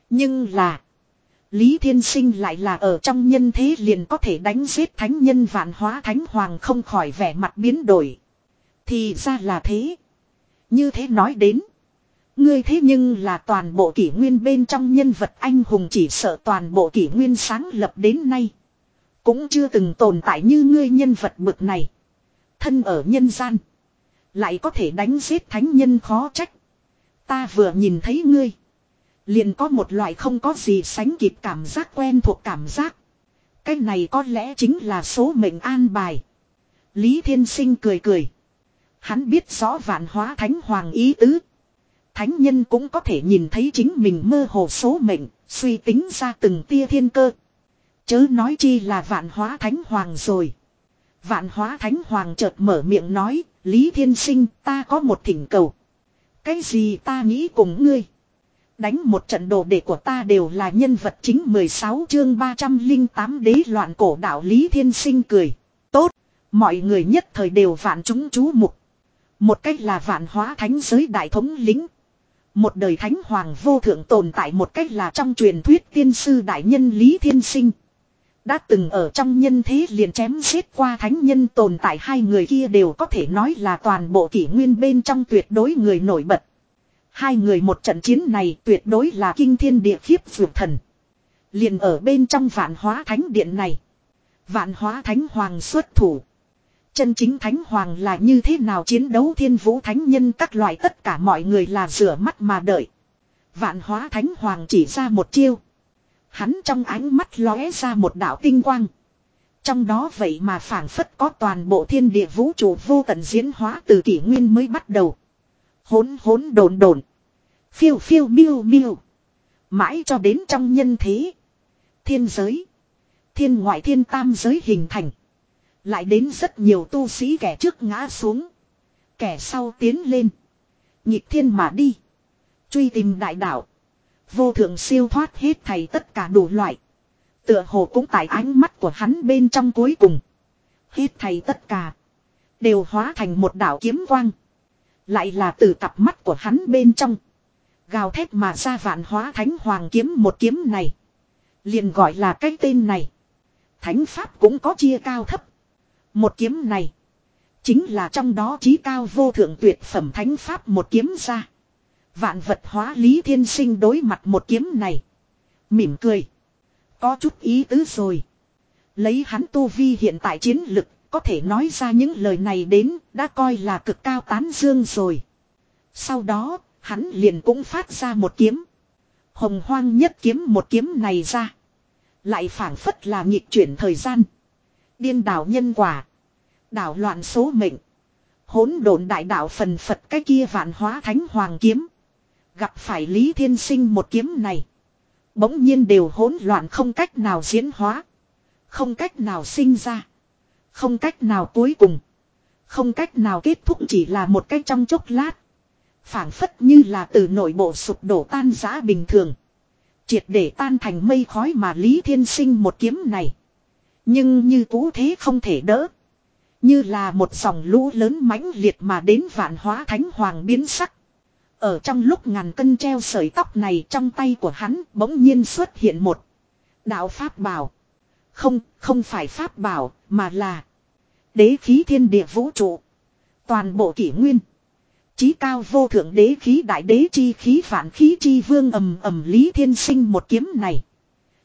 Nhưng là. Lý Thiên Sinh lại là ở trong nhân thế liền có thể đánh giết thánh nhân vạn hóa thánh hoàng không khỏi vẻ mặt biến đổi. Thì ra là thế. Như thế nói đến. Ngươi thế nhưng là toàn bộ kỷ nguyên bên trong nhân vật anh hùng chỉ sợ toàn bộ kỷ nguyên sáng lập đến nay. Cũng chưa từng tồn tại như ngươi nhân vật bực này. Thân ở nhân gian. Lại có thể đánh giết thánh nhân khó trách. Ta vừa nhìn thấy ngươi. Liền có một loại không có gì sánh kịp cảm giác quen thuộc cảm giác. Cái này có lẽ chính là số mệnh an bài. Lý Thiên Sinh cười cười. Hắn biết rõ vạn hóa thánh hoàng ý tứ. Thánh nhân cũng có thể nhìn thấy chính mình mơ hồ số mệnh, suy tính ra từng tia thiên cơ. Chớ nói chi là vạn hóa thánh hoàng rồi. Vạn hóa thánh hoàng chợt mở miệng nói, Lý Thiên Sinh ta có một thỉnh cầu. Cái gì ta nghĩ cùng ngươi? Đánh một trận đồ đệ của ta đều là nhân vật chính 16 chương 308 đế loạn cổ đạo Lý Thiên Sinh cười. Tốt, mọi người nhất thời đều vạn chúng chú mục. Một cách là vạn hóa thánh giới đại thống lính. Một đời thánh hoàng vô thượng tồn tại một cách là trong truyền thuyết tiên sư đại nhân Lý Thiên Sinh. Đã từng ở trong nhân thế liền chém giết qua thánh nhân tồn tại hai người kia đều có thể nói là toàn bộ kỷ nguyên bên trong tuyệt đối người nổi bật. Hai người một trận chiến này tuyệt đối là kinh thiên địa khiếp vượt thần. Liền ở bên trong vạn hóa thánh điện này. Vạn hóa thánh hoàng xuất thủ. Chân chính thánh hoàng là như thế nào chiến đấu thiên vũ thánh nhân các loại tất cả mọi người là rửa mắt mà đợi. Vạn hóa thánh hoàng chỉ ra một chiêu. Hắn trong ánh mắt lóe ra một đạo tinh quang. Trong đó vậy mà phảng phất có toàn bộ thiên địa vũ trụ vô tận diễn hóa từ kỷ nguyên mới bắt đầu. Hốn hốn đồn đồn. Phiêu phiêu miêu miêu. Mãi cho đến trong nhân thế. Thiên giới. Thiên ngoại thiên tam giới hình thành. Lại đến rất nhiều tu sĩ kẻ trước ngã xuống. Kẻ sau tiến lên. Nhịp thiên mà đi. Truy tìm đại đạo. Vô thượng siêu thoát hết thầy tất cả đủ loại. Tựa hồ cũng tại ánh mắt của hắn bên trong cuối cùng. Hết thầy tất cả. Đều hóa thành một đạo kiếm quang. Lại là từ cặp mắt của hắn bên trong. Gào thét mà ra vạn hóa thánh hoàng kiếm một kiếm này. liền gọi là cái tên này. Thánh pháp cũng có chia cao thấp. Một kiếm này. Chính là trong đó trí cao vô thượng tuyệt phẩm thánh pháp một kiếm ra. Vạn vật hóa lý thiên sinh đối mặt một kiếm này. Mỉm cười. Có chút ý tứ rồi. Lấy hắn tu vi hiện tại chiến lực, có thể nói ra những lời này đến, đã coi là cực cao tán dương rồi. Sau đó, hắn liền cũng phát ra một kiếm. Hồng hoang nhất kiếm một kiếm này ra. Lại phản phất là nghịch chuyển thời gian. Điên đảo nhân quả. Đảo loạn số mệnh. Hỗn độn đại đạo phần Phật cái kia vạn hóa thánh hoàng kiếm. Gặp phải Lý Thiên Sinh một kiếm này. Bỗng nhiên đều hỗn loạn không cách nào diễn hóa. Không cách nào sinh ra. Không cách nào cuối cùng. Không cách nào kết thúc chỉ là một cách trong chốc lát phảng phất như là từ nội bộ sụp đổ tan giã bình thường. Triệt để tan thành mây khói mà Lý Thiên Sinh một kiếm này. Nhưng như cũ thế không thể đỡ. Như là một dòng lũ lớn mãnh liệt mà đến vạn hóa thánh hoàng biến sắc. Ở trong lúc ngàn cân treo sợi tóc này trong tay của hắn bỗng nhiên xuất hiện một đạo pháp bảo. Không, không phải pháp bảo, mà là đế khí thiên địa vũ trụ. Toàn bộ kỷ nguyên. Chí cao vô thượng đế khí đại đế chi khí phản khí chi vương ầm ầm lý thiên sinh một kiếm này.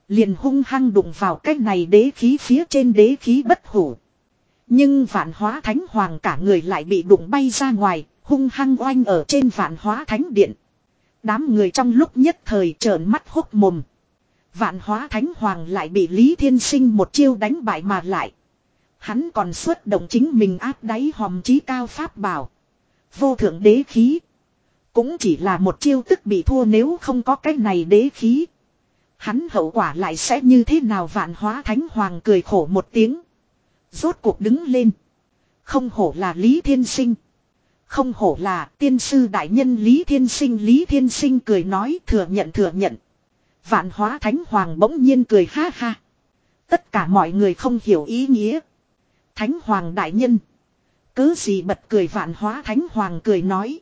Liền hung hăng đụng vào cái này đế khí phía trên đế khí bất hủ. Nhưng vạn hóa thánh hoàng cả người lại bị đụng bay ra ngoài, hung hăng oanh ở trên vạn hóa thánh điện. Đám người trong lúc nhất thời trợn mắt hốc mồm. Vạn hóa thánh hoàng lại bị Lý Thiên Sinh một chiêu đánh bại mà lại. Hắn còn xuất động chính mình áp đáy hòm chí cao pháp bảo. Vô thượng đế khí. Cũng chỉ là một chiêu tức bị thua nếu không có cái này đế khí. Hắn hậu quả lại sẽ như thế nào vạn hóa thánh hoàng cười khổ một tiếng. Rốt cuộc đứng lên. Không hổ là Lý Thiên Sinh. Không hổ là tiên sư đại nhân Lý Thiên Sinh Lý Thiên Sinh cười nói thừa nhận thừa nhận. Vạn hóa thánh hoàng bỗng nhiên cười ha ha. Tất cả mọi người không hiểu ý nghĩa. Thánh hoàng đại nhân. Cứ gì bật cười vạn hóa thánh hoàng cười nói.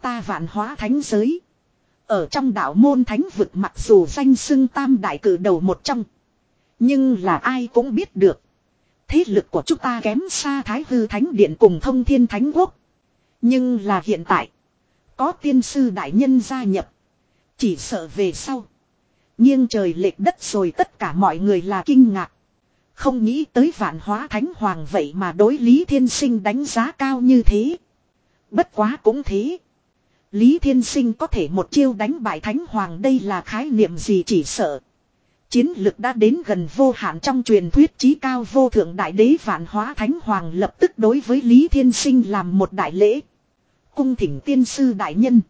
Ta vạn hóa thánh giới. Ở trong đạo môn thánh vực mặc dù danh xưng tam đại cử đầu một trong. Nhưng là ai cũng biết được. Thế lực của chúng ta kém xa thái hư thánh điện cùng thông thiên thánh quốc. Nhưng là hiện tại. Có tiên sư đại nhân gia nhập. Chỉ sợ về sau. Nghiêng trời lệch đất rồi tất cả mọi người là kinh ngạc. Không nghĩ tới vạn hóa thánh hoàng vậy mà đối Lý Thiên Sinh đánh giá cao như thế. Bất quá cũng thế. Lý Thiên Sinh có thể một chiêu đánh bại thánh hoàng đây là khái niệm gì chỉ sợ. Chiến lực đã đến gần vô hạn trong truyền thuyết trí cao vô thượng đại đế vạn hóa thánh hoàng lập tức đối với Lý Thiên Sinh làm một đại lễ. Cung thỉnh tiên sư đại nhân.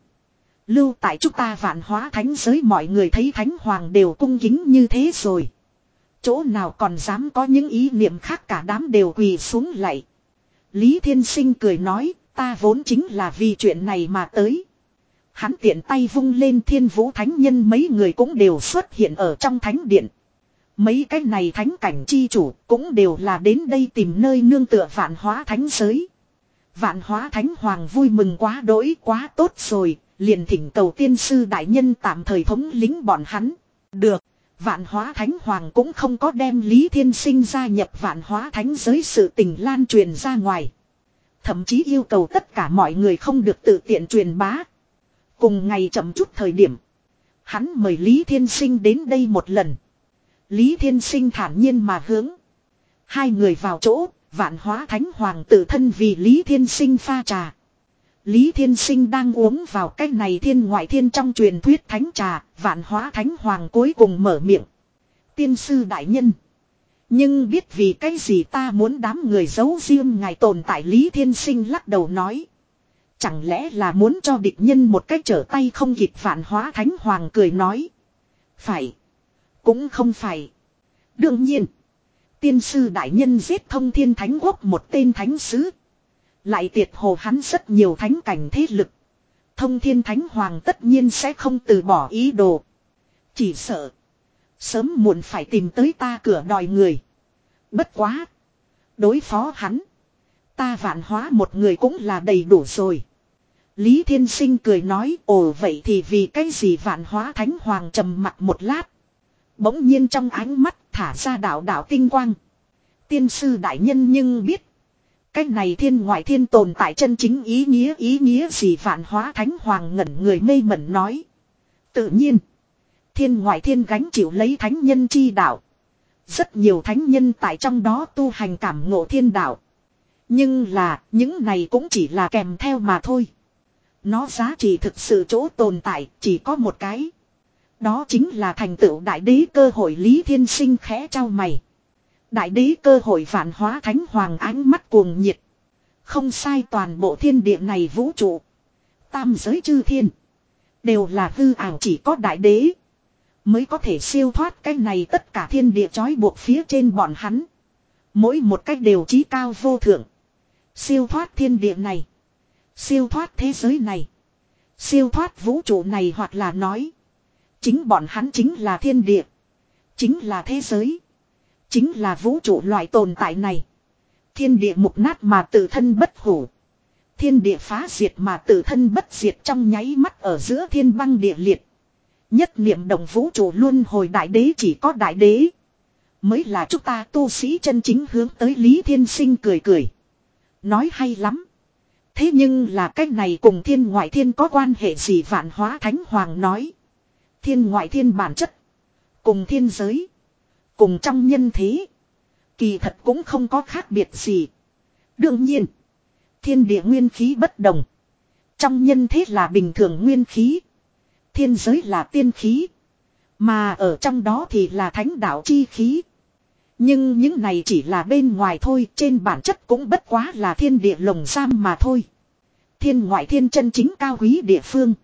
Lưu tại chúng ta vạn hóa thánh giới mọi người thấy thánh hoàng đều cung kính như thế rồi. Chỗ nào còn dám có những ý niệm khác cả đám đều quỳ xuống lại. Lý Thiên Sinh cười nói, ta vốn chính là vì chuyện này mà tới. Hắn tiện tay vung lên thiên vũ thánh nhân mấy người cũng đều xuất hiện ở trong thánh điện. Mấy cái này thánh cảnh chi chủ cũng đều là đến đây tìm nơi nương tựa vạn hóa thánh giới. Vạn hóa thánh hoàng vui mừng quá đỗi quá tốt rồi, liền thỉnh cầu tiên sư đại nhân tạm thời thống lính bọn hắn. Được, vạn hóa thánh hoàng cũng không có đem Lý Thiên Sinh gia nhập vạn hóa thánh giới sự tình lan truyền ra ngoài. Thậm chí yêu cầu tất cả mọi người không được tự tiện truyền bá. Cùng ngày chậm chút thời điểm. Hắn mời Lý Thiên Sinh đến đây một lần. Lý Thiên Sinh thản nhiên mà hướng. Hai người vào chỗ, vạn hóa thánh hoàng tự thân vì Lý Thiên Sinh pha trà. Lý Thiên Sinh đang uống vào cái này thiên ngoại thiên trong truyền thuyết thánh trà, vạn hóa thánh hoàng cuối cùng mở miệng. Tiên sư đại nhân. Nhưng biết vì cái gì ta muốn đám người giấu riêng ngài tồn tại Lý Thiên Sinh lắc đầu nói. Chẳng lẽ là muốn cho địch nhân một cách trở tay không kịp vạn hóa thánh hoàng cười nói. Phải. Cũng không phải. Đương nhiên. Tiên sư đại nhân giết thông thiên thánh quốc một tên thánh sứ. Lại tiệt hồ hắn rất nhiều thánh cảnh thế lực. Thông thiên thánh hoàng tất nhiên sẽ không từ bỏ ý đồ. Chỉ sợ. Sớm muộn phải tìm tới ta cửa đòi người. Bất quá. Đối phó hắn. Ta vạn hóa một người cũng là đầy đủ rồi. Lý Thiên Sinh cười nói, ồ, vậy thì vì cái gì vạn hóa thánh hoàng trầm mặt một lát. Bỗng nhiên trong ánh mắt thả ra đạo đạo tinh quang. Tiên sư đại nhân nhưng biết. Cái này thiên ngoại thiên tồn tại chân chính ý nghĩa ý nghĩa gì vạn hóa thánh hoàng ngẩn người mê mẩn nói. Tự nhiên. Thiên ngoại thiên gánh chịu lấy thánh nhân chi đạo. Rất nhiều thánh nhân tại trong đó tu hành cảm ngộ thiên đạo. Nhưng là, những này cũng chỉ là kèm theo mà thôi. Nó giá trị thực sự chỗ tồn tại, chỉ có một cái. Đó chính là thành tựu đại đế cơ hội Lý Thiên Sinh khẽ trao mày. Đại đế cơ hội phản hóa thánh hoàng ánh mắt cuồng nhiệt. Không sai toàn bộ thiên địa này vũ trụ. Tam giới chư thiên. Đều là hư ảo chỉ có đại đế. Mới có thể siêu thoát cái này tất cả thiên địa trói buộc phía trên bọn hắn. Mỗi một cách đều trí cao vô thượng. Siêu thoát thiên địa này. Siêu thoát thế giới này. Siêu thoát vũ trụ này hoặc là nói. Chính bọn hắn chính là thiên địa. Chính là thế giới. Chính là vũ trụ loại tồn tại này. Thiên địa mục nát mà tự thân bất hủ. Thiên địa phá diệt mà tự thân bất diệt trong nháy mắt ở giữa thiên băng địa liệt. Nhất niệm đồng vũ trụ luôn hồi đại đế chỉ có đại đế. Mới là chúng ta tu sĩ chân chính hướng tới Lý Thiên Sinh cười cười. Nói hay lắm. Thế nhưng là cách này cùng thiên ngoại thiên có quan hệ gì vạn hóa thánh hoàng nói. Thiên ngoại thiên bản chất. Cùng thiên giới. Cùng trong nhân thế. Kỳ thật cũng không có khác biệt gì. Đương nhiên, thiên địa nguyên khí bất đồng. Trong nhân thế là bình thường nguyên khí. Thiên giới là tiên khí. Mà ở trong đó thì là thánh đạo chi khí. Nhưng những này chỉ là bên ngoài thôi, trên bản chất cũng bất quá là thiên địa lồng giam mà thôi. Thiên ngoại thiên chân chính cao quý địa phương.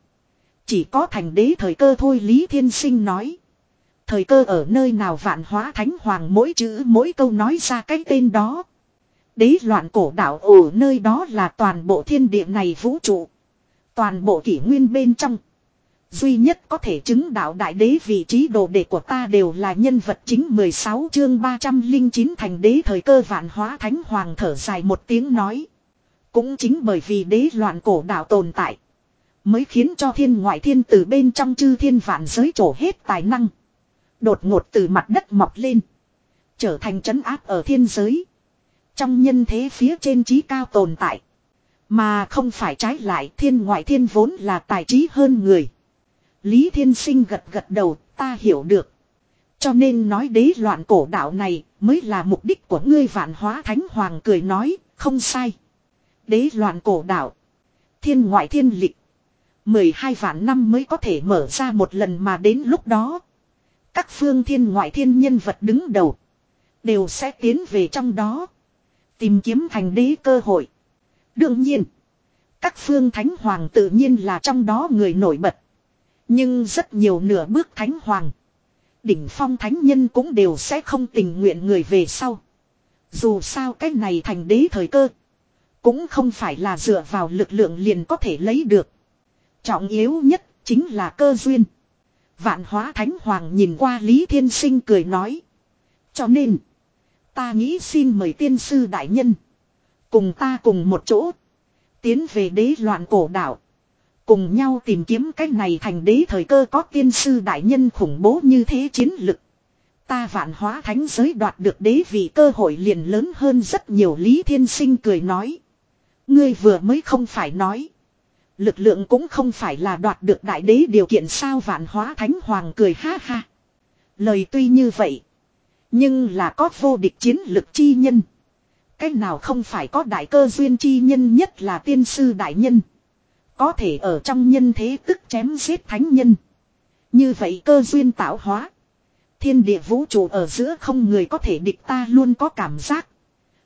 Chỉ có thành đế thời cơ thôi Lý Thiên Sinh nói. Thời cơ ở nơi nào vạn hóa thánh hoàng mỗi chữ mỗi câu nói ra cái tên đó. Đế loạn cổ đạo ở nơi đó là toàn bộ thiên địa này vũ trụ. Toàn bộ kỷ nguyên bên trong. Duy nhất có thể chứng đạo đại đế vị trí đồ đệ của ta đều là nhân vật chính 16 chương 309 thành đế thời cơ vạn hóa thánh hoàng thở dài một tiếng nói. Cũng chính bởi vì đế loạn cổ đạo tồn tại. Mới khiến cho thiên ngoại thiên từ bên trong chư thiên vạn giới trổ hết tài năng. Đột ngột từ mặt đất mọc lên. Trở thành trấn áp ở thiên giới. Trong nhân thế phía trên trí cao tồn tại. Mà không phải trái lại thiên ngoại thiên vốn là tài trí hơn người. Lý Thiên Sinh gật gật đầu, ta hiểu được. Cho nên nói đế loạn cổ đạo này mới là mục đích của ngươi vạn hóa thánh hoàng cười nói, không sai. Đế loạn cổ đạo. Thiên ngoại thiên lịch. 12 vạn năm mới có thể mở ra một lần mà đến lúc đó. Các phương thiên ngoại thiên nhân vật đứng đầu. Đều sẽ tiến về trong đó. Tìm kiếm thành đế cơ hội. Đương nhiên. Các phương thánh hoàng tự nhiên là trong đó người nổi bật. Nhưng rất nhiều nửa bước thánh hoàng. Đỉnh phong thánh nhân cũng đều sẽ không tình nguyện người về sau. Dù sao cái này thành đế thời cơ. Cũng không phải là dựa vào lực lượng liền có thể lấy được. Trọng yếu nhất chính là cơ duyên. Vạn hóa thánh hoàng nhìn qua Lý Thiên Sinh cười nói. Cho nên. Ta nghĩ xin mời tiên sư đại nhân. Cùng ta cùng một chỗ. Tiến về đế loạn cổ đảo. Cùng nhau tìm kiếm cái này thành đế thời cơ có tiên sư đại nhân khủng bố như thế chiến lực. Ta vạn hóa thánh giới đoạt được đế vì cơ hội liền lớn hơn rất nhiều Lý Thiên Sinh cười nói. Ngươi vừa mới không phải nói. Lực lượng cũng không phải là đoạt được đại đế điều kiện sao vạn hóa thánh hoàng cười ha ha. Lời tuy như vậy. Nhưng là có vô địch chiến lực chi nhân. Cách nào không phải có đại cơ duyên chi nhân nhất là tiên sư đại nhân. Có thể ở trong nhân thế tức chém giết thánh nhân. Như vậy cơ duyên tạo hóa. Thiên địa vũ trụ ở giữa không người có thể địch ta luôn có cảm giác.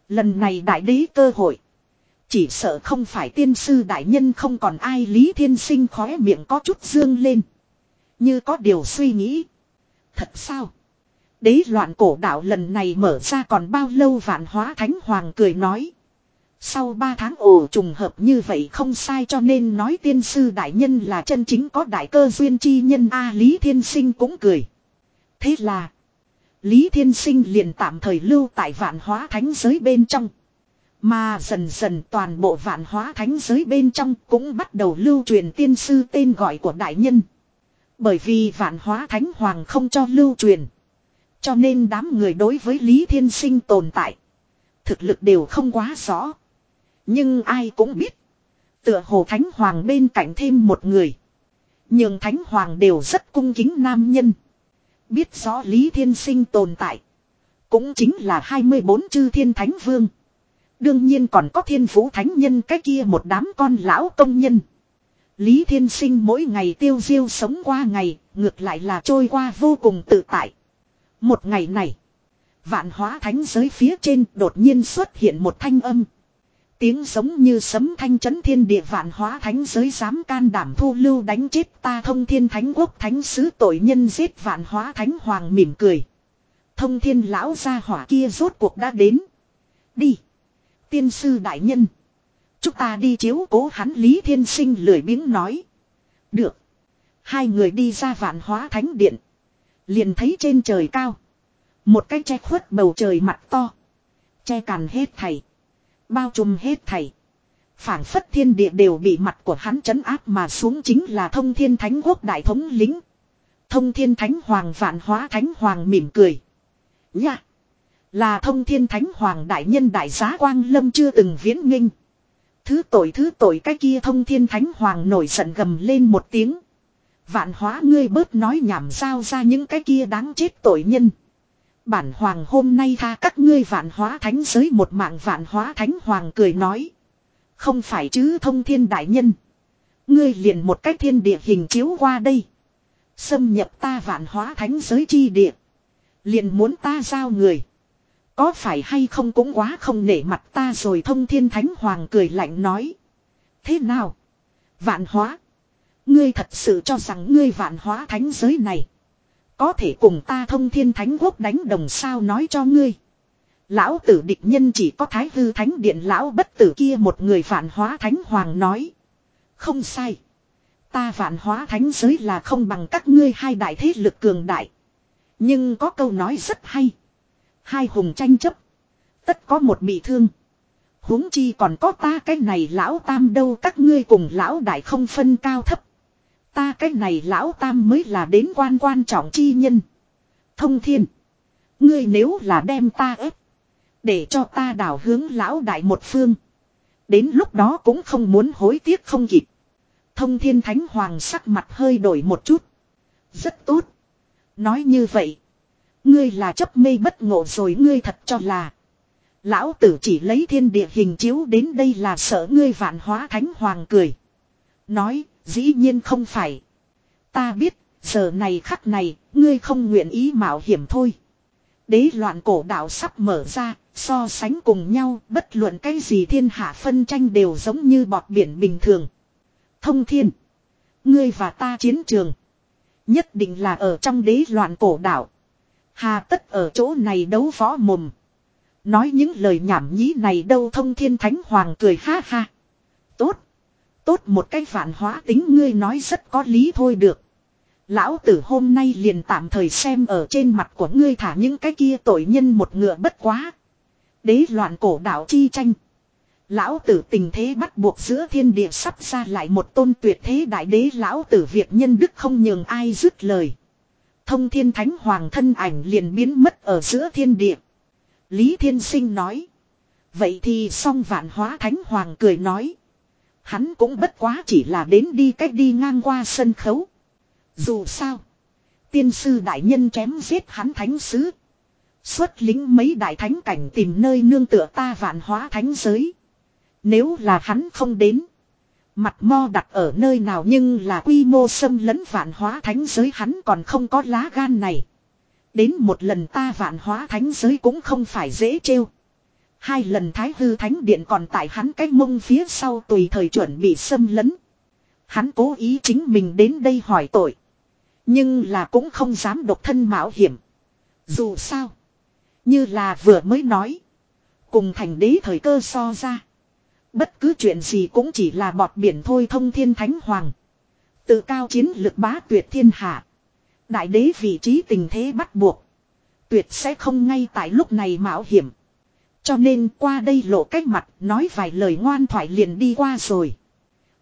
Lần này đại đế cơ hội. Chỉ sợ không phải tiên sư đại nhân không còn ai lý thiên sinh khóe miệng có chút dương lên. Như có điều suy nghĩ. Thật sao? Đế loạn cổ đạo lần này mở ra còn bao lâu vạn hóa thánh hoàng cười nói. Sau ba tháng ổ trùng hợp như vậy không sai cho nên nói tiên sư đại nhân là chân chính có đại cơ duyên chi nhân A Lý Thiên Sinh cũng cười. Thế là. Lý Thiên Sinh liền tạm thời lưu tại vạn hóa thánh giới bên trong. Mà dần dần toàn bộ vạn hóa thánh giới bên trong cũng bắt đầu lưu truyền tiên sư tên gọi của đại nhân. Bởi vì vạn hóa thánh hoàng không cho lưu truyền. Cho nên đám người đối với Lý Thiên Sinh tồn tại. Thực lực đều không quá rõ. Nhưng ai cũng biết. Tựa hồ Thánh Hoàng bên cạnh thêm một người. Nhưng Thánh Hoàng đều rất cung kính nam nhân. Biết rõ Lý Thiên Sinh tồn tại. Cũng chính là 24 chư thiên thánh vương. Đương nhiên còn có thiên vũ thánh nhân cái kia một đám con lão công nhân. Lý Thiên Sinh mỗi ngày tiêu diêu sống qua ngày, ngược lại là trôi qua vô cùng tự tại. Một ngày này, vạn hóa thánh giới phía trên đột nhiên xuất hiện một thanh âm. Tiếng giống như sấm thanh chấn thiên địa vạn hóa thánh giới dám can đảm thu lưu đánh chết ta thông thiên thánh quốc thánh sứ tội nhân giết vạn hóa thánh hoàng mỉm cười. Thông thiên lão gia hỏa kia rốt cuộc đã đến. Đi. Tiên sư đại nhân. Chúng ta đi chiếu cố hắn Lý Thiên Sinh lười biếng nói. Được. Hai người đi ra vạn hóa thánh điện. Liền thấy trên trời cao. Một cái che khuất bầu trời mặt to. Che càn hết thầy. Bao trùm hết thầy. phảng phất thiên địa đều bị mặt của hắn chấn áp mà xuống chính là thông thiên thánh quốc đại thống lính. Thông thiên thánh hoàng, vạn hóa thánh hoàng mỉm cười. Nha! Là thông thiên thánh hoàng đại nhân đại giá quang lâm chưa từng viễn nghinh. Thứ tội thứ tội cái kia thông thiên thánh hoàng nổi giận gầm lên một tiếng. Vạn hóa ngươi bớt nói nhảm sao ra những cái kia đáng chết tội nhân. Bản hoàng hôm nay tha các ngươi vạn hóa thánh giới một mạng vạn hóa thánh hoàng cười nói. Không phải chứ thông thiên đại nhân. Ngươi liền một cách thiên địa hình chiếu qua đây. Xâm nhập ta vạn hóa thánh giới chi địa. Liền muốn ta giao người. Có phải hay không cũng quá không nể mặt ta rồi thông thiên thánh hoàng cười lạnh nói. Thế nào? Vạn hóa. Ngươi thật sự cho rằng ngươi vạn hóa thánh giới này. Có thể cùng ta thông thiên thánh quốc đánh đồng sao nói cho ngươi. Lão tử địch nhân chỉ có thái hư thánh điện lão bất tử kia một người vạn hóa thánh hoàng nói. Không sai. Ta vạn hóa thánh giới là không bằng các ngươi hai đại thế lực cường đại. Nhưng có câu nói rất hay. Hai hùng tranh chấp. Tất có một bị thương. huống chi còn có ta cái này lão tam đâu, các ngươi cùng lão đại không phân cao thấp. Ta cái này lão tam mới là đến quan quan trọng chi nhân. Thông thiên. Ngươi nếu là đem ta ép. Để cho ta đảo hướng lão đại một phương. Đến lúc đó cũng không muốn hối tiếc không kịp. Thông thiên thánh hoàng sắc mặt hơi đổi một chút. Rất tốt. Nói như vậy. Ngươi là chấp mê bất ngộ rồi ngươi thật cho là. Lão tử chỉ lấy thiên địa hình chiếu đến đây là sợ ngươi vạn hóa thánh hoàng cười. Nói, dĩ nhiên không phải. Ta biết, giờ này khắc này, ngươi không nguyện ý mạo hiểm thôi. Đế loạn cổ đạo sắp mở ra, so sánh cùng nhau, bất luận cái gì thiên hạ phân tranh đều giống như bọt biển bình thường. Thông thiên, ngươi và ta chiến trường, nhất định là ở trong đế loạn cổ đạo. Hà tất ở chỗ này đấu võ mồm. Nói những lời nhảm nhí này đâu thông thiên thánh hoàng cười ha ha. Tốt. Tốt một cái vạn hóa tính ngươi nói rất có lý thôi được. Lão tử hôm nay liền tạm thời xem ở trên mặt của ngươi thả những cái kia tội nhân một ngựa bất quá. Đế loạn cổ đạo chi tranh. Lão tử tình thế bắt buộc giữa thiên địa sắp ra lại một tôn tuyệt thế đại đế lão tử việc nhân đức không nhường ai dứt lời. Thông thiên thánh hoàng thân ảnh liền biến mất ở giữa thiên địa. Lý thiên sinh nói. Vậy thì song vạn hóa thánh hoàng cười nói. Hắn cũng bất quá chỉ là đến đi cách đi ngang qua sân khấu. Dù sao. Tiên sư đại nhân chém giết hắn thánh sứ. Xuất lính mấy đại thánh cảnh tìm nơi nương tựa ta vạn hóa thánh giới. Nếu là hắn không đến. Mặt mo đặt ở nơi nào nhưng là quy mô xâm lấn vạn hóa thánh giới hắn còn không có lá gan này. Đến một lần ta vạn hóa thánh giới cũng không phải dễ trêu. Hai lần thái hư thánh điện còn tại hắn cách mông phía sau tùy thời chuẩn bị xâm lấn. Hắn cố ý chính mình đến đây hỏi tội. Nhưng là cũng không dám độc thân mạo hiểm. Dù sao. Như là vừa mới nói. Cùng thành đế thời cơ so ra. Bất cứ chuyện gì cũng chỉ là bọt biển thôi thông thiên thánh hoàng. Tự cao chiến lực bá tuyệt thiên hạ. Đại đế vị trí tình thế bắt buộc. Tuyệt sẽ không ngay tại lúc này mạo hiểm. Cho nên qua đây lộ cách mặt, nói vài lời ngoan thoại liền đi qua rồi.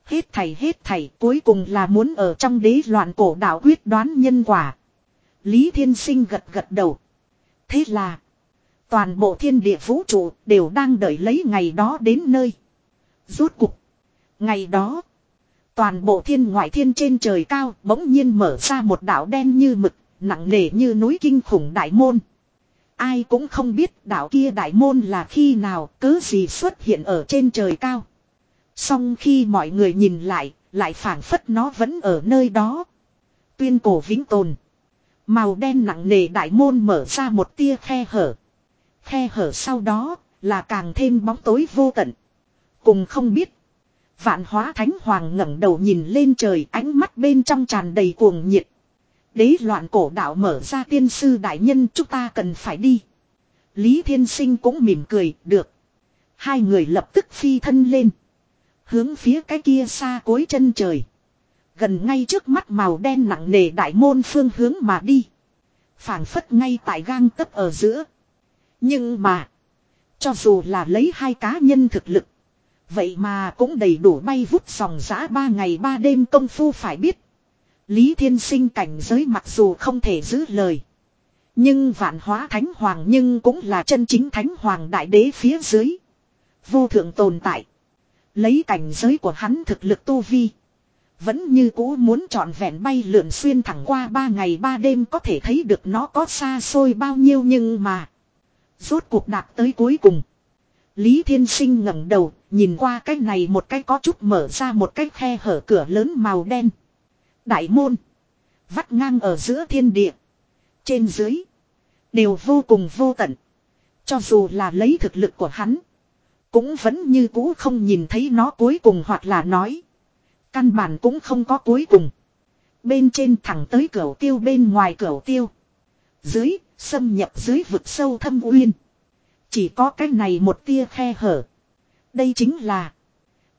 Hết thầy hết thầy, cuối cùng là muốn ở trong đế loạn cổ đạo quyết đoán nhân quả. Lý Thiên Sinh gật gật đầu. Thế là. Toàn bộ thiên địa vũ trụ đều đang đợi lấy ngày đó đến nơi. Rốt cục. Ngày đó. Toàn bộ thiên ngoại thiên trên trời cao bỗng nhiên mở ra một đảo đen như mực, nặng nề như núi kinh khủng đại môn. Ai cũng không biết đảo kia đại môn là khi nào, cớ gì xuất hiện ở trên trời cao. Song khi mọi người nhìn lại, lại phản phất nó vẫn ở nơi đó. Tuyên cổ vĩnh tồn. Màu đen nặng nề đại môn mở ra một tia khe hở. Khe hở sau đó là càng thêm bóng tối vô tận. Cùng không biết. Vạn hóa thánh hoàng ngẩng đầu nhìn lên trời ánh mắt bên trong tràn đầy cuồng nhiệt. Đế loạn cổ đạo mở ra tiên sư đại nhân chúng ta cần phải đi. Lý Thiên Sinh cũng mỉm cười, được. Hai người lập tức phi thân lên. Hướng phía cái kia xa cuối chân trời. Gần ngay trước mắt màu đen nặng nề đại môn phương hướng mà đi. phảng phất ngay tại gang tấp ở giữa. Nhưng mà. Cho dù là lấy hai cá nhân thực lực. Vậy mà cũng đầy đủ bay vút dòng giã ba ngày ba đêm công phu phải biết. Lý Thiên Sinh cảnh giới mặc dù không thể giữ lời. Nhưng vạn hóa thánh hoàng nhưng cũng là chân chính thánh hoàng đại đế phía dưới. Vô thượng tồn tại. Lấy cảnh giới của hắn thực lực tu vi. Vẫn như cũ muốn trọn vẹn bay lượn xuyên thẳng qua ba ngày ba đêm có thể thấy được nó có xa xôi bao nhiêu nhưng mà. Rốt cuộc đạt tới cuối cùng. Lý Thiên Sinh ngẩng đầu, nhìn qua cái này một cái có chút mở ra một cái khe hở cửa lớn màu đen. Đại môn. Vắt ngang ở giữa thiên địa. Trên dưới. Đều vô cùng vô tận. Cho dù là lấy thực lực của hắn. Cũng vẫn như cũ không nhìn thấy nó cuối cùng hoặc là nói. Căn bản cũng không có cuối cùng. Bên trên thẳng tới cửa tiêu bên ngoài cửa tiêu. Dưới, xâm nhập dưới vực sâu thâm uyên. Chỉ có cái này một tia khe hở. Đây chính là.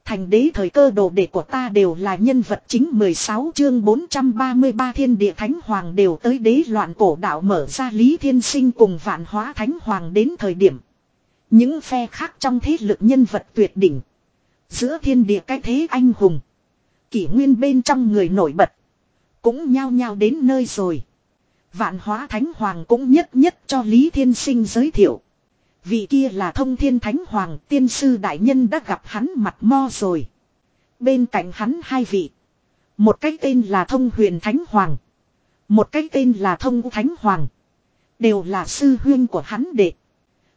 Thành đế thời cơ đồ đệ của ta đều là nhân vật chính 16 chương 433 thiên địa thánh hoàng đều tới đế loạn cổ đạo mở ra lý thiên sinh cùng vạn hóa thánh hoàng đến thời điểm. Những phe khác trong thế lực nhân vật tuyệt đỉnh. Giữa thiên địa cái thế anh hùng. Kỷ nguyên bên trong người nổi bật. Cũng nhao nhao đến nơi rồi. Vạn hóa thánh hoàng cũng nhất nhất cho Lý Thiên Sinh giới thiệu. Vị kia là thông thiên thánh hoàng, tiên sư đại nhân đã gặp hắn mặt mo rồi. Bên cạnh hắn hai vị. Một cái tên là thông huyền thánh hoàng. Một cái tên là thông thánh hoàng. Đều là sư huyên của hắn đệ.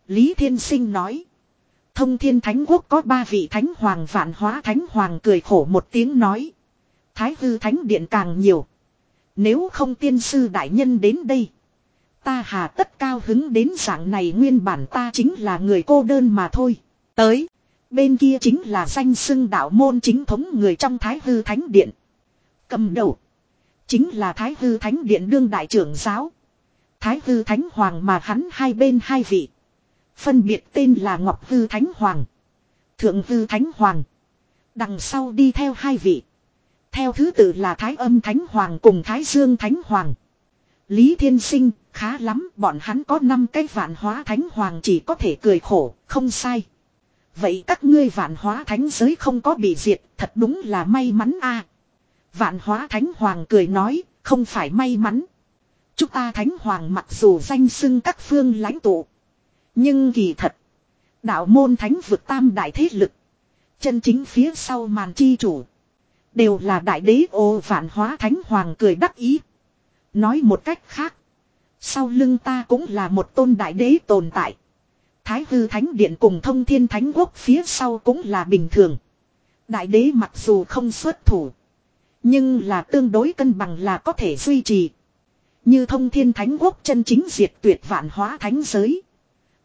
Lý Thiên Sinh nói. Thông thiên thánh quốc có ba vị thánh hoàng vạn hóa thánh hoàng cười khổ một tiếng nói. Thái hư thánh điện càng nhiều. Nếu không tiên sư đại nhân đến đây. Ta hà tất cao hứng đến dạng này nguyên bản ta chính là người cô đơn mà thôi. Tới. Bên kia chính là danh xưng đạo môn chính thống người trong Thái Hư Thánh Điện. Cầm đầu. Chính là Thái Hư Thánh Điện đương đại trưởng giáo. Thái Hư Thánh Hoàng mà hắn hai bên hai vị. Phân biệt tên là Ngọc Hư Thánh Hoàng. Thượng Hư Thánh Hoàng. Đằng sau đi theo hai vị. Theo thứ tự là Thái Âm Thánh Hoàng cùng Thái Dương Thánh Hoàng. Lý Thiên Sinh, khá lắm, bọn hắn có năm cái vạn hóa Thánh Hoàng chỉ có thể cười khổ, không sai. Vậy các ngươi vạn hóa thánh giới không có bị diệt, thật đúng là may mắn a. Vạn hóa thánh hoàng cười nói, không phải may mắn. Chúng ta thánh hoàng mặc dù danh xưng các phương lãnh tụ. Nhưng kỳ thật, đạo môn thánh vực tam đại thế lực. Chân chính phía sau màn chi chủ. Đều là đại đế ô vạn hóa thánh hoàng cười đắc ý. Nói một cách khác. Sau lưng ta cũng là một tôn đại đế tồn tại. Thái hư thánh điện cùng thông thiên thánh quốc phía sau cũng là bình thường. Đại đế mặc dù không xuất thủ. Nhưng là tương đối cân bằng là có thể duy trì. Như thông thiên thánh quốc chân chính diệt tuyệt vạn hóa thánh giới.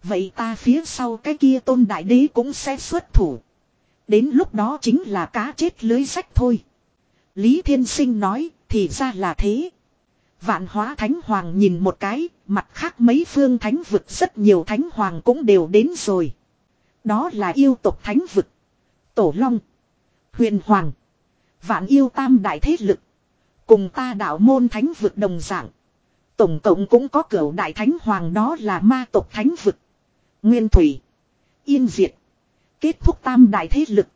Vậy ta phía sau cái kia tôn đại đế cũng sẽ xuất thủ. Đến lúc đó chính là cá chết lưới sách thôi. Lý Thiên Sinh nói, thì ra là thế. Vạn hóa thánh hoàng nhìn một cái, mặt khác mấy phương thánh vực rất nhiều thánh hoàng cũng đều đến rồi. Đó là yêu tộc thánh vực. Tổ Long. Huyền Hoàng. Vạn yêu tam đại thế lực. Cùng ta đạo môn thánh vực đồng dạng. Tổng cộng cũng có cửu đại thánh hoàng đó là ma tộc thánh vực. Nguyên Thủy. Yên Diệt. Kết thúc tam đại thế lực.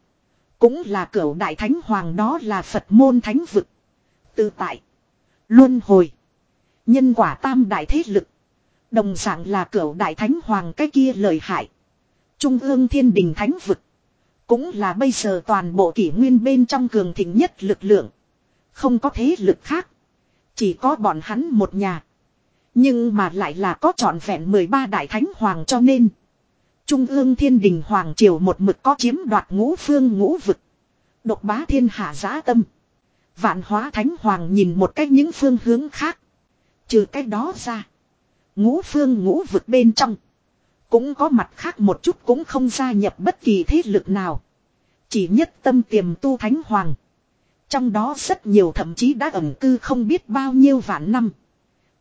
Cũng là cửu đại thánh hoàng đó là Phật môn thánh vực. Tự tại. Luân hồi. Nhân quả tam đại thế lực. Đồng dạng là cửu đại thánh hoàng cái kia lời hại. Trung ương thiên đình thánh vực. Cũng là bây giờ toàn bộ kỷ nguyên bên trong cường thịnh nhất lực lượng. Không có thế lực khác. Chỉ có bọn hắn một nhà. Nhưng mà lại là có trọn vẹn 13 đại thánh hoàng cho nên. Trung ương thiên đình hoàng triều một mực có chiếm đoạt ngũ phương ngũ vực. Độc bá thiên hạ giá tâm. Vạn hóa thánh hoàng nhìn một cách những phương hướng khác. Trừ cái đó ra. Ngũ phương ngũ vực bên trong. Cũng có mặt khác một chút cũng không gia nhập bất kỳ thế lực nào. Chỉ nhất tâm tiềm tu thánh hoàng. Trong đó rất nhiều thậm chí đã ẩn cư không biết bao nhiêu vạn năm.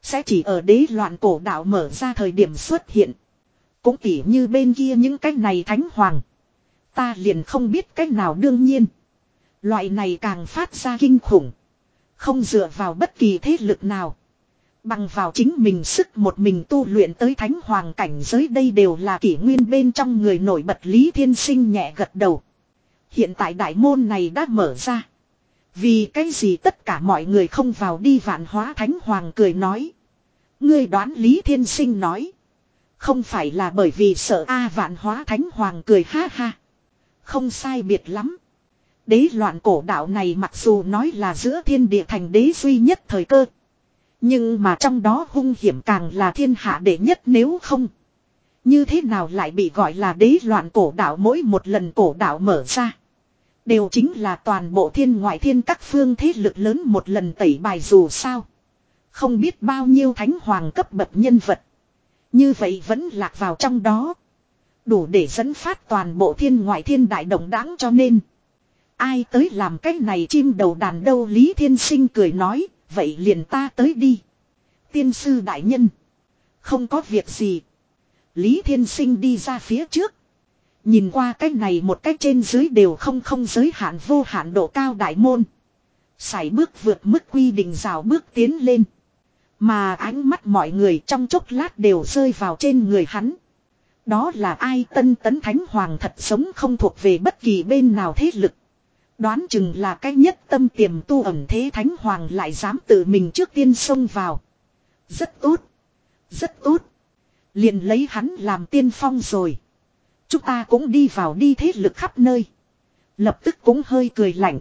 Sẽ chỉ ở đế loạn cổ đạo mở ra thời điểm xuất hiện. Cũng tỉ như bên kia những cái này thánh hoàng. Ta liền không biết cách nào đương nhiên. Loại này càng phát ra kinh khủng. Không dựa vào bất kỳ thế lực nào. Bằng vào chính mình sức một mình tu luyện tới thánh hoàng cảnh giới đây đều là kỷ nguyên bên trong người nổi bật Lý Thiên Sinh nhẹ gật đầu. Hiện tại đại môn này đã mở ra. Vì cái gì tất cả mọi người không vào đi vạn hóa thánh hoàng cười nói. Ngươi đoán Lý Thiên Sinh nói. Không phải là bởi vì sợ A vạn hóa thánh hoàng cười ha ha. Không sai biệt lắm. Đế loạn cổ đạo này mặc dù nói là giữa thiên địa thành đế duy nhất thời cơ. Nhưng mà trong đó hung hiểm càng là thiên hạ đệ nhất nếu không. Như thế nào lại bị gọi là đế loạn cổ đạo mỗi một lần cổ đạo mở ra. Đều chính là toàn bộ thiên ngoại thiên các phương thế lực lớn một lần tẩy bài dù sao. Không biết bao nhiêu thánh hoàng cấp bậc nhân vật. Như vậy vẫn lạc vào trong đó. Đủ để dẫn phát toàn bộ thiên ngoại thiên đại động đáng cho nên. Ai tới làm cái này chim đầu đàn đâu Lý Thiên Sinh cười nói, vậy liền ta tới đi. Tiên sư đại nhân. Không có việc gì. Lý Thiên Sinh đi ra phía trước. Nhìn qua cái này một cách trên dưới đều không không giới hạn vô hạn độ cao đại môn. Sải bước vượt mức quy định rào bước tiến lên. Mà ánh mắt mọi người trong chốc lát đều rơi vào trên người hắn. Đó là ai tân tấn thánh hoàng thật sống không thuộc về bất kỳ bên nào thế lực. Đoán chừng là cái nhất tâm tiềm tu ẩm thế thánh hoàng lại dám tự mình trước tiên xông vào. Rất tốt. Rất tốt. Liền lấy hắn làm tiên phong rồi. Chúng ta cũng đi vào đi thế lực khắp nơi. Lập tức cũng hơi cười lạnh.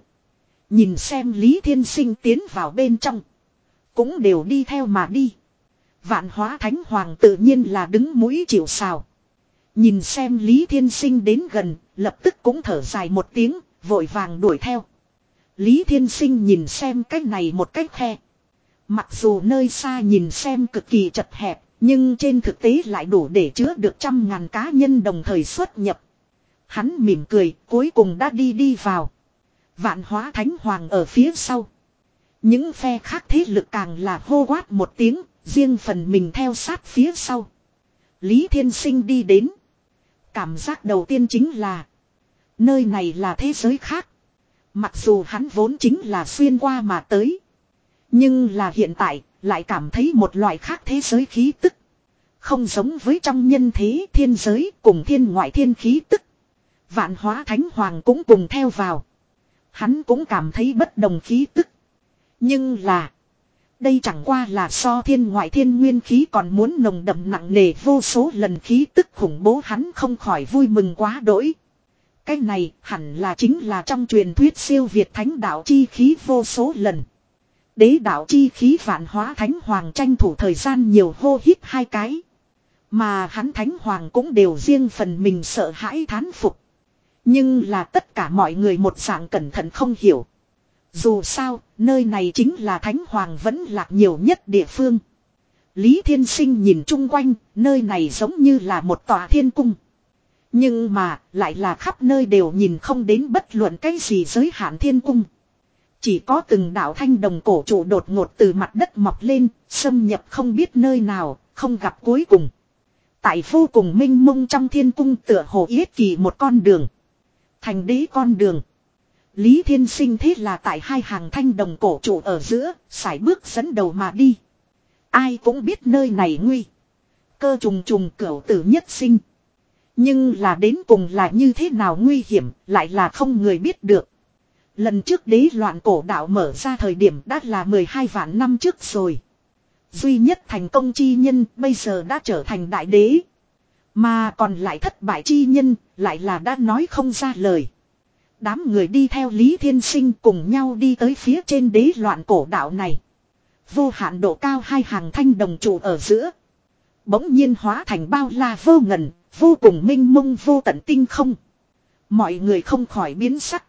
Nhìn xem Lý Thiên Sinh tiến vào bên trong. Cũng đều đi theo mà đi. Vạn hóa thánh hoàng tự nhiên là đứng mũi chịu sào. Nhìn xem Lý Thiên Sinh đến gần, lập tức cũng thở dài một tiếng, vội vàng đuổi theo. Lý Thiên Sinh nhìn xem cách này một cách khe. Mặc dù nơi xa nhìn xem cực kỳ chật hẹp, nhưng trên thực tế lại đủ để chứa được trăm ngàn cá nhân đồng thời xuất nhập. Hắn mỉm cười, cuối cùng đã đi đi vào. Vạn hóa thánh hoàng ở phía sau. Những phe khác thế lực càng là hô quát một tiếng, riêng phần mình theo sát phía sau. Lý Thiên Sinh đi đến. Cảm giác đầu tiên chính là Nơi này là thế giới khác. Mặc dù hắn vốn chính là xuyên qua mà tới. Nhưng là hiện tại, lại cảm thấy một loại khác thế giới khí tức. Không giống với trong nhân thế thiên giới cùng thiên ngoại thiên khí tức. Vạn hóa thánh hoàng cũng cùng theo vào. Hắn cũng cảm thấy bất đồng khí tức. Nhưng là. Đây chẳng qua là so thiên ngoại thiên nguyên khí còn muốn nồng đậm nặng nề vô số lần khí tức khủng bố hắn không khỏi vui mừng quá đỗi. Cái này hẳn là chính là trong truyền thuyết siêu việt thánh đạo chi khí vô số lần. Đế đạo chi khí vạn hóa thánh hoàng tranh thủ thời gian nhiều hô hít hai cái. Mà hắn thánh hoàng cũng đều riêng phần mình sợ hãi thán phục. Nhưng là tất cả mọi người một dạng cẩn thận không hiểu. Dù sao, nơi này chính là thánh hoàng vẫn lạc nhiều nhất địa phương. Lý Thiên Sinh nhìn chung quanh, nơi này giống như là một tòa thiên cung. Nhưng mà, lại là khắp nơi đều nhìn không đến bất luận cái gì giới hạn thiên cung. Chỉ có từng đạo thanh đồng cổ trụ đột ngột từ mặt đất mọc lên, xâm nhập không biết nơi nào, không gặp cuối cùng. Tại vô cùng minh mông trong thiên cung tựa hồ yết kỳ một con đường. Thành đế con đường. Lý Thiên Sinh thế là tại hai hàng thanh đồng cổ trụ ở giữa, sải bước dẫn đầu mà đi. Ai cũng biết nơi này nguy. Cơ trùng trùng cửu tử nhất sinh. Nhưng là đến cùng là như thế nào nguy hiểm, lại là không người biết được. Lần trước đế loạn cổ đạo mở ra thời điểm đã là 12 vạn năm trước rồi. Duy nhất thành công chi nhân bây giờ đã trở thành đại đế. Mà còn lại thất bại chi nhân lại là đã nói không ra lời. Đám người đi theo Lý Thiên Sinh cùng nhau đi tới phía trên đế loạn cổ đạo này. Vô hạn độ cao hai hàng thanh đồng trụ ở giữa. Bỗng nhiên hóa thành bao la vô ngần, Vô cùng minh mông vô tận tinh không. Mọi người không khỏi biến sắc.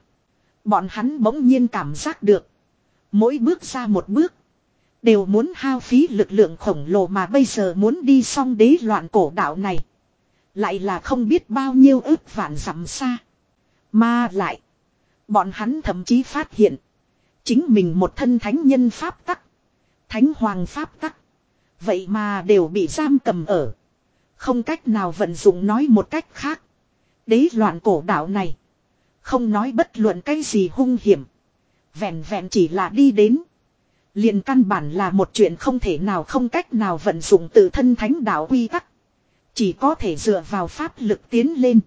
Bọn hắn bỗng nhiên cảm giác được. Mỗi bước ra một bước. Đều muốn hao phí lực lượng khổng lồ mà bây giờ muốn đi xong đế loạn cổ đạo này. Lại là không biết bao nhiêu ước vạn dặm xa. Mà lại. Bọn hắn thậm chí phát hiện. Chính mình một thân thánh nhân pháp tắc. Thánh hoàng pháp tắc. Vậy mà đều bị giam cầm ở. Không cách nào vận dụng nói một cách khác. Đế loạn cổ đạo này. Không nói bất luận cái gì hung hiểm. Vẹn vẹn chỉ là đi đến. liền căn bản là một chuyện không thể nào không cách nào vận dụng tự thân thánh đạo quy tắc. Chỉ có thể dựa vào pháp lực tiến lên.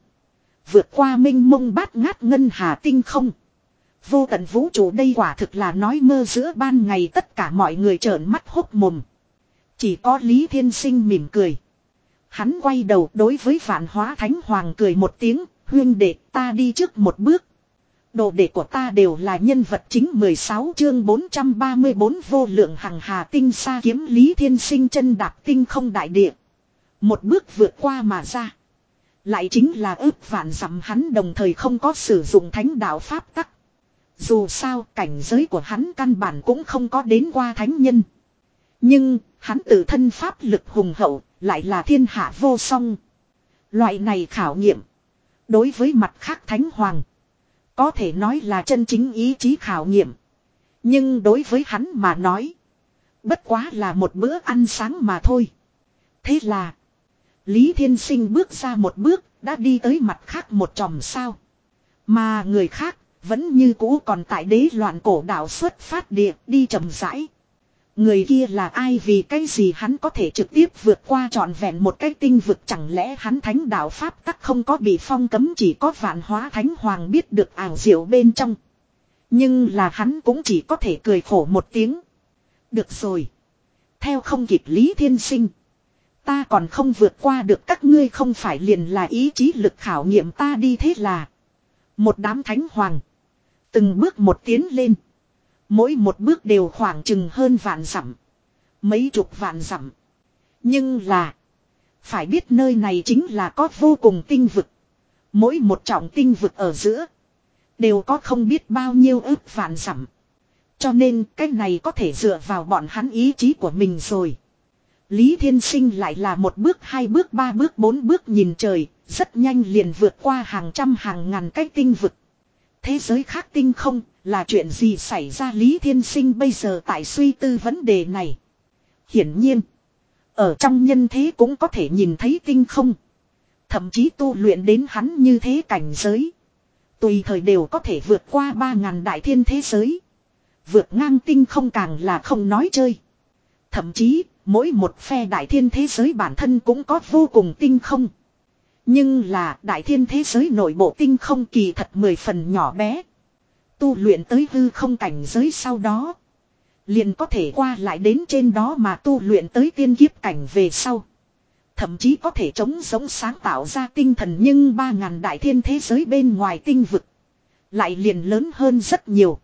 Vượt qua minh mông bát ngát ngân hà tinh không. Vô tận vũ trụ đây quả thực là nói mơ giữa ban ngày tất cả mọi người trợn mắt hốc mồm. Chỉ có Lý Thiên Sinh mỉm cười. Hắn quay đầu đối với vạn hóa thánh hoàng cười một tiếng, huyên đệ ta đi trước một bước. Đồ đệ của ta đều là nhân vật chính 16 chương 434 vô lượng hằng hà tinh xa kiếm lý thiên sinh chân đạp tinh không đại địa. Một bước vượt qua mà ra. Lại chính là ước vạn dặm hắn đồng thời không có sử dụng thánh đạo pháp tắc. Dù sao cảnh giới của hắn căn bản cũng không có đến qua thánh nhân. Nhưng hắn tự thân pháp lực hùng hậu, lại là thiên hạ vô song. Loại này khảo nghiệm. Đối với mặt khác thánh hoàng. Có thể nói là chân chính ý chí khảo nghiệm. Nhưng đối với hắn mà nói. Bất quá là một bữa ăn sáng mà thôi. Thế là. Lý Thiên Sinh bước ra một bước. Đã đi tới mặt khác một tròm sao. Mà người khác. Vẫn như cũ còn tại đế loạn cổ đạo xuất phát địa, đi chậm rãi. Người kia là ai vì cái gì hắn có thể trực tiếp vượt qua trọn vẹn một cái tinh vực chẳng lẽ hắn thánh đạo pháp tắc không có bị phong cấm, chỉ có vạn hóa thánh hoàng biết được ảo diệu bên trong. Nhưng là hắn cũng chỉ có thể cười khổ một tiếng. Được rồi. Theo không kịp Lý Thiên Sinh. Ta còn không vượt qua được, các ngươi không phải liền là ý chí lực khảo nghiệm ta đi thế là. Một đám thánh hoàng. Từng bước một tiến lên. Mỗi một bước đều khoảng chừng hơn vạn dặm. Mấy chục vạn dặm. Nhưng là. Phải biết nơi này chính là có vô cùng tinh vực. Mỗi một trọng tinh vực ở giữa. Đều có không biết bao nhiêu ước vạn dặm. Cho nên cái này có thể dựa vào bọn hắn ý chí của mình rồi. Lý Thiên Sinh lại là một bước, hai bước, ba bước, bốn bước nhìn trời. Rất nhanh liền vượt qua hàng trăm hàng ngàn cái tinh vực. Thế giới khác tinh không là chuyện gì xảy ra Lý Thiên Sinh bây giờ tại suy tư vấn đề này. Hiển nhiên. Ở trong nhân thế cũng có thể nhìn thấy tinh không. Thậm chí tu luyện đến hắn như thế cảnh giới. Tùy thời đều có thể vượt qua ba ngàn đại thiên thế giới. Vượt ngang tinh không càng là không nói chơi. Thậm chí, mỗi một phe đại thiên thế giới bản thân cũng có vô cùng tinh không. Nhưng là đại thiên thế giới nội bộ tinh không kỳ thật mười phần nhỏ bé. Tu luyện tới hư không cảnh giới sau đó. Liền có thể qua lại đến trên đó mà tu luyện tới tiên kiếp cảnh về sau. Thậm chí có thể chống giống sáng tạo ra tinh thần nhưng ba ngàn đại thiên thế giới bên ngoài tinh vực. Lại liền lớn hơn rất nhiều.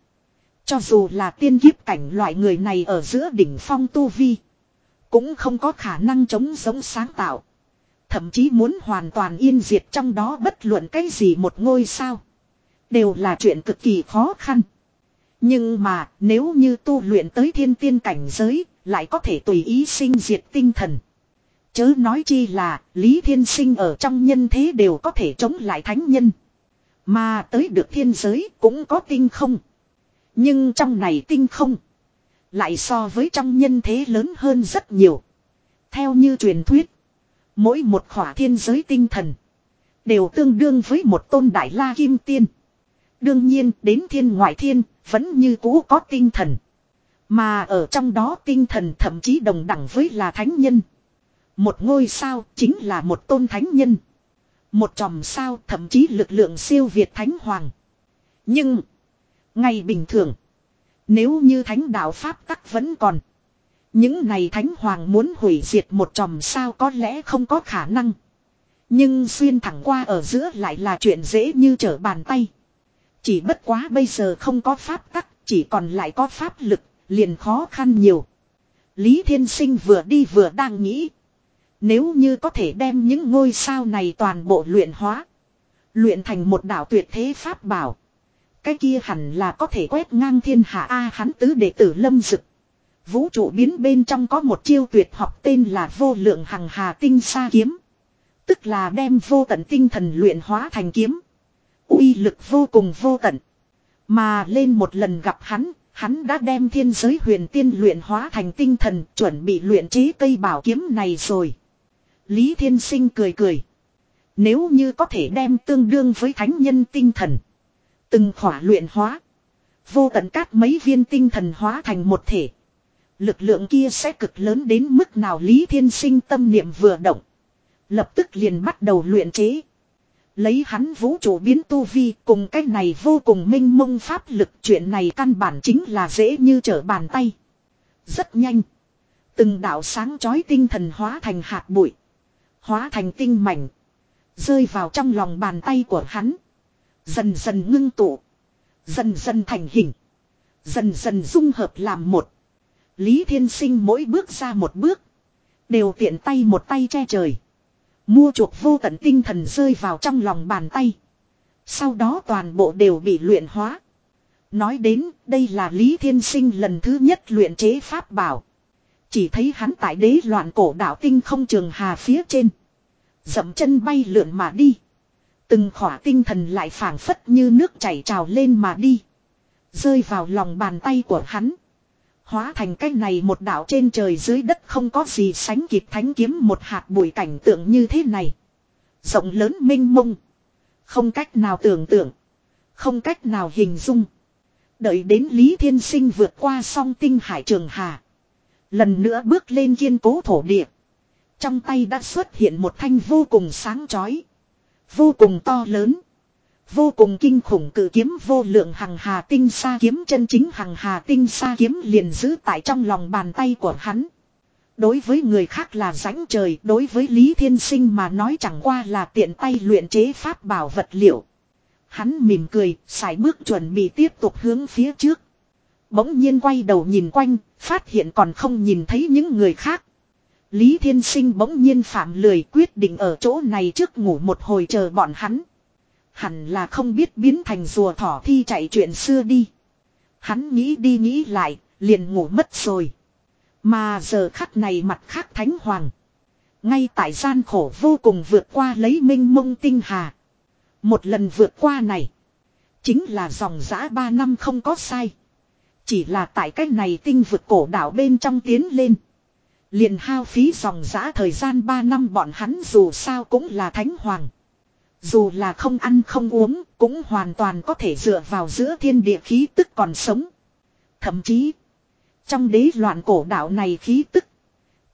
Cho dù là tiên kiếp cảnh loại người này ở giữa đỉnh phong tu vi. Cũng không có khả năng chống giống sáng tạo. Thậm chí muốn hoàn toàn yên diệt trong đó bất luận cái gì một ngôi sao. Đều là chuyện cực kỳ khó khăn. Nhưng mà, nếu như tu luyện tới thiên tiên cảnh giới, lại có thể tùy ý sinh diệt tinh thần. Chớ nói chi là, Lý Thiên Sinh ở trong nhân thế đều có thể chống lại thánh nhân. Mà tới được thiên giới cũng có tinh không. Nhưng trong này tinh không. Lại so với trong nhân thế lớn hơn rất nhiều. Theo như truyền thuyết. Mỗi một khỏa thiên giới tinh thần. Đều tương đương với một tôn đại la kim tiên. Đương nhiên, đến thiên ngoại thiên, vẫn như cũ có tinh thần. Mà ở trong đó tinh thần thậm chí đồng đẳng với là thánh nhân. Một ngôi sao chính là một tôn thánh nhân. Một tròm sao thậm chí lực lượng siêu việt thánh hoàng. Nhưng. Ngày bình thường. Nếu như thánh đạo Pháp tắc vẫn còn. Những này thánh hoàng muốn hủy diệt một tròm sao có lẽ không có khả năng. Nhưng xuyên thẳng qua ở giữa lại là chuyện dễ như trở bàn tay. Chỉ bất quá bây giờ không có pháp tắc, chỉ còn lại có pháp lực, liền khó khăn nhiều. Lý Thiên Sinh vừa đi vừa đang nghĩ. Nếu như có thể đem những ngôi sao này toàn bộ luyện hóa. Luyện thành một đạo tuyệt thế pháp bảo. Cái kia hẳn là có thể quét ngang thiên hạ A hắn tứ đệ tử lâm dực. Vũ trụ biến bên trong có một chiêu tuyệt học tên là vô lượng hằng hà tinh sa kiếm. Tức là đem vô tận tinh thần luyện hóa thành kiếm uy lực vô cùng vô tận. Mà lên một lần gặp hắn, hắn đã đem thiên giới huyền tiên luyện hóa thành tinh thần chuẩn bị luyện chế cây bảo kiếm này rồi. Lý Thiên Sinh cười cười. Nếu như có thể đem tương đương với thánh nhân tinh thần. Từng khỏa luyện hóa. Vô tận cát mấy viên tinh thần hóa thành một thể. Lực lượng kia sẽ cực lớn đến mức nào Lý Thiên Sinh tâm niệm vừa động. Lập tức liền bắt đầu luyện chế. Lấy hắn vũ trụ biến tu vi cùng cái này vô cùng minh mông pháp lực chuyện này căn bản chính là dễ như trở bàn tay. Rất nhanh. Từng đạo sáng chói tinh thần hóa thành hạt bụi. Hóa thành tinh mảnh. Rơi vào trong lòng bàn tay của hắn. Dần dần ngưng tụ. Dần dần thành hình. Dần dần dung hợp làm một. Lý Thiên Sinh mỗi bước ra một bước. Đều tiện tay một tay che trời. Mua chuộc vô tận tinh thần rơi vào trong lòng bàn tay. Sau đó toàn bộ đều bị luyện hóa. Nói đến, đây là Lý Thiên Sinh lần thứ nhất luyện chế pháp bảo. Chỉ thấy hắn tại đế loạn cổ đạo tinh không trường hà phía trên. Dậm chân bay lượn mà đi. Từng khỏa tinh thần lại phảng phất như nước chảy trào lên mà đi. Rơi vào lòng bàn tay của hắn. Hóa thành cái này một đạo trên trời dưới đất không có gì sánh kịp thánh kiếm một hạt bụi cảnh tượng như thế này. Rộng lớn minh mông. Không cách nào tưởng tượng. Không cách nào hình dung. Đợi đến Lý Thiên Sinh vượt qua song tinh hải trường hà. Lần nữa bước lên kiên cố thổ địa. Trong tay đã xuất hiện một thanh vô cùng sáng chói. Vô cùng to lớn. Vô cùng kinh khủng cử kiếm vô lượng hằng hà tinh sa kiếm chân chính hằng hà tinh sa kiếm liền giữ tại trong lòng bàn tay của hắn. Đối với người khác là rãnh trời, đối với Lý Thiên Sinh mà nói chẳng qua là tiện tay luyện chế pháp bảo vật liệu. Hắn mỉm cười, xài bước chuẩn bị tiếp tục hướng phía trước. Bỗng nhiên quay đầu nhìn quanh, phát hiện còn không nhìn thấy những người khác. Lý Thiên Sinh bỗng nhiên phạm lười quyết định ở chỗ này trước ngủ một hồi chờ bọn hắn. Hẳn là không biết biến thành rùa thỏ thi chạy chuyện xưa đi. Hắn nghĩ đi nghĩ lại, liền ngủ mất rồi. Mà giờ khắc này mặt khác thánh hoàng. Ngay tại gian khổ vô cùng vượt qua lấy minh mông tinh hà. Một lần vượt qua này. Chính là dòng giã ba năm không có sai. Chỉ là tại cách này tinh vượt cổ đảo bên trong tiến lên. Liền hao phí dòng giã thời gian ba năm bọn hắn dù sao cũng là thánh hoàng. Dù là không ăn không uống cũng hoàn toàn có thể dựa vào giữa thiên địa khí tức còn sống. Thậm chí. Trong đế loạn cổ đạo này khí tức.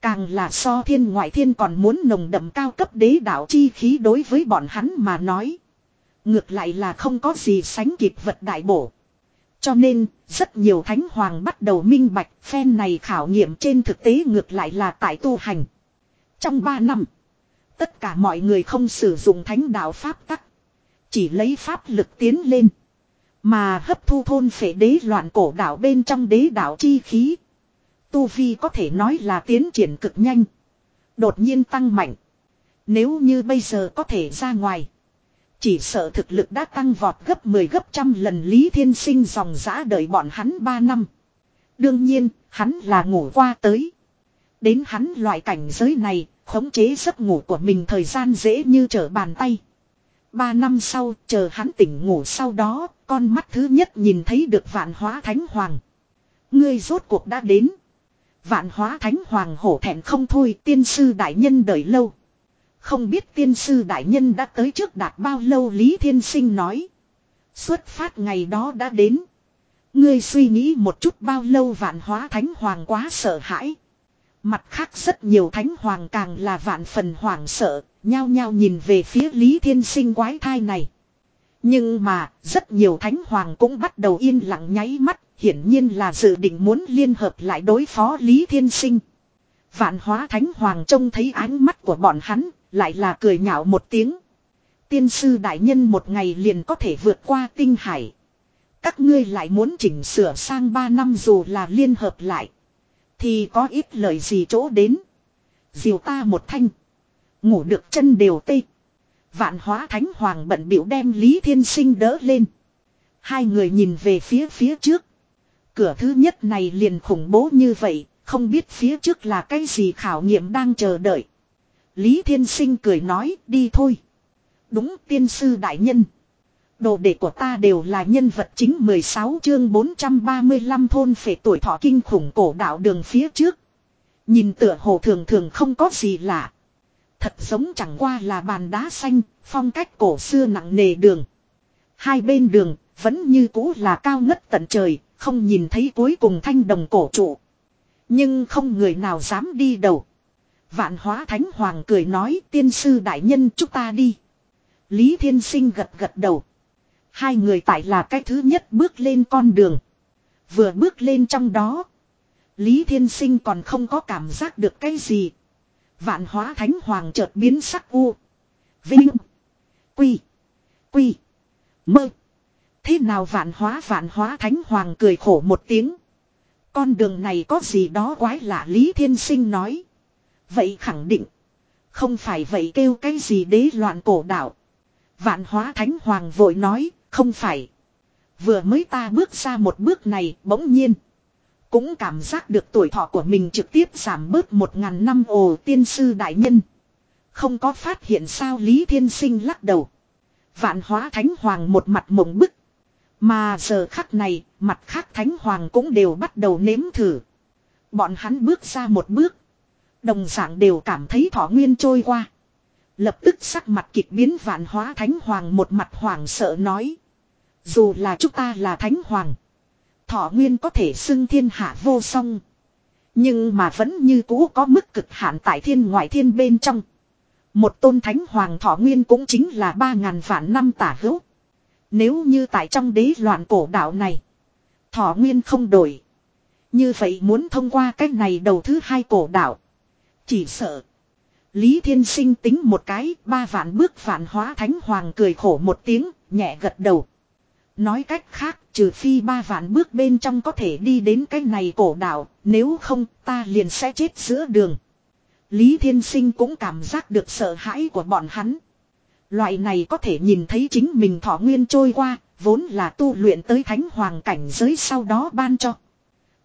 Càng là so thiên ngoại thiên còn muốn nồng đậm cao cấp đế đạo chi khí đối với bọn hắn mà nói. Ngược lại là không có gì sánh kịp vật đại bổ. Cho nên, rất nhiều thánh hoàng bắt đầu minh bạch phen này khảo nghiệm trên thực tế ngược lại là tại tu hành. Trong 3 năm, tất cả mọi người không sử dụng thánh đạo pháp tắc. Chỉ lấy pháp lực tiến lên. Mà hấp thu thôn phệ đế loạn cổ đạo bên trong đế đạo chi khí. Tu Vi có thể nói là tiến triển cực nhanh. Đột nhiên tăng mạnh. Nếu như bây giờ có thể ra ngoài. Chỉ sợ thực lực đã tăng vọt gấp 10 gấp trăm lần Lý Thiên Sinh dòng giã đợi bọn hắn 3 năm. Đương nhiên, hắn là ngủ qua tới. Đến hắn loại cảnh giới này, khống chế giấc ngủ của mình thời gian dễ như trở bàn tay. Ba năm sau, chờ hắn tỉnh ngủ sau đó, con mắt thứ nhất nhìn thấy được vạn hóa thánh hoàng. Ngươi rốt cuộc đã đến. Vạn hóa thánh hoàng hổ thẹn không thôi, tiên sư đại nhân đợi lâu. Không biết tiên sư đại nhân đã tới trước đạt bao lâu Lý Thiên Sinh nói. Xuất phát ngày đó đã đến. Ngươi suy nghĩ một chút bao lâu vạn hóa thánh hoàng quá sợ hãi. Mặt khác rất nhiều thánh hoàng càng là vạn phần hoàng sợ, nhao nhao nhìn về phía Lý Thiên Sinh quái thai này. Nhưng mà, rất nhiều thánh hoàng cũng bắt đầu yên lặng nháy mắt, hiển nhiên là dự định muốn liên hợp lại đối phó Lý Thiên Sinh. Vạn hóa thánh hoàng trông thấy ánh mắt của bọn hắn, lại là cười nhạo một tiếng. Tiên sư đại nhân một ngày liền có thể vượt qua tinh hải. Các ngươi lại muốn chỉnh sửa sang ba năm dù là liên hợp lại. Thì có ít lời gì chỗ đến. Diều ta một thanh. Ngủ được chân đều tê. Vạn hóa thánh hoàng bận biểu đem Lý Thiên Sinh đỡ lên. Hai người nhìn về phía phía trước. Cửa thứ nhất này liền khủng bố như vậy, không biết phía trước là cái gì khảo nghiệm đang chờ đợi. Lý Thiên Sinh cười nói đi thôi. Đúng tiên sư đại nhân. Đồ đệ của ta đều là nhân vật chính 16 chương 435 thôn phệ tuổi thọ kinh khủng cổ đạo đường phía trước. Nhìn tựa hồ thường thường không có gì lạ. Thật giống chẳng qua là bàn đá xanh, phong cách cổ xưa nặng nề đường. Hai bên đường, vẫn như cũ là cao ngất tận trời, không nhìn thấy cuối cùng thanh đồng cổ trụ. Nhưng không người nào dám đi đầu. Vạn hóa thánh hoàng cười nói tiên sư đại nhân chúng ta đi. Lý thiên sinh gật gật đầu. Hai người tại là cái thứ nhất bước lên con đường. Vừa bước lên trong đó. Lý thiên sinh còn không có cảm giác được cái gì. Vạn hóa thánh hoàng chợt biến sắc u. Vinh. Quy. Quy. Mơ. Thế nào vạn hóa vạn hóa thánh hoàng cười khổ một tiếng. Con đường này có gì đó quái lạ Lý Thiên Sinh nói. Vậy khẳng định. Không phải vậy kêu cái gì đế loạn cổ đạo. Vạn hóa thánh hoàng vội nói, không phải. Vừa mới ta bước ra một bước này, bỗng nhiên. Cũng cảm giác được tuổi thọ của mình trực tiếp giảm bớt một ngàn năm ồ tiên sư đại nhân. Không có phát hiện sao Lý Thiên Sinh lắc đầu. Vạn hóa thánh hoàng một mặt mộng bức. Mà giờ khắc này, mặt khác thánh hoàng cũng đều bắt đầu nếm thử. Bọn hắn bước ra một bước. Đồng dạng đều cảm thấy thọ nguyên trôi qua. Lập tức sắc mặt kịch biến vạn hóa thánh hoàng một mặt hoàng sợ nói. Dù là chúng ta là thánh hoàng. Thọ nguyên có thể xưng thiên hạ vô song. Nhưng mà vẫn như cũ có mức cực hạn tại thiên ngoại thiên bên trong. Một tôn thánh hoàng thọ nguyên cũng chính là ba ngàn vạn năm tả hữu. Nếu như tại trong đế loạn cổ đạo này. Thọ nguyên không đổi. Như vậy muốn thông qua cách này đầu thứ hai cổ đạo. Chỉ sợ. Lý Thiên Sinh tính một cái, ba vạn bước vạn hóa thánh hoàng cười khổ một tiếng, nhẹ gật đầu. Nói cách khác, trừ phi ba vạn bước bên trong có thể đi đến cái này cổ đảo, nếu không ta liền sẽ chết giữa đường. Lý Thiên Sinh cũng cảm giác được sợ hãi của bọn hắn. Loại này có thể nhìn thấy chính mình thọ nguyên trôi qua, vốn là tu luyện tới thánh hoàng cảnh giới sau đó ban cho.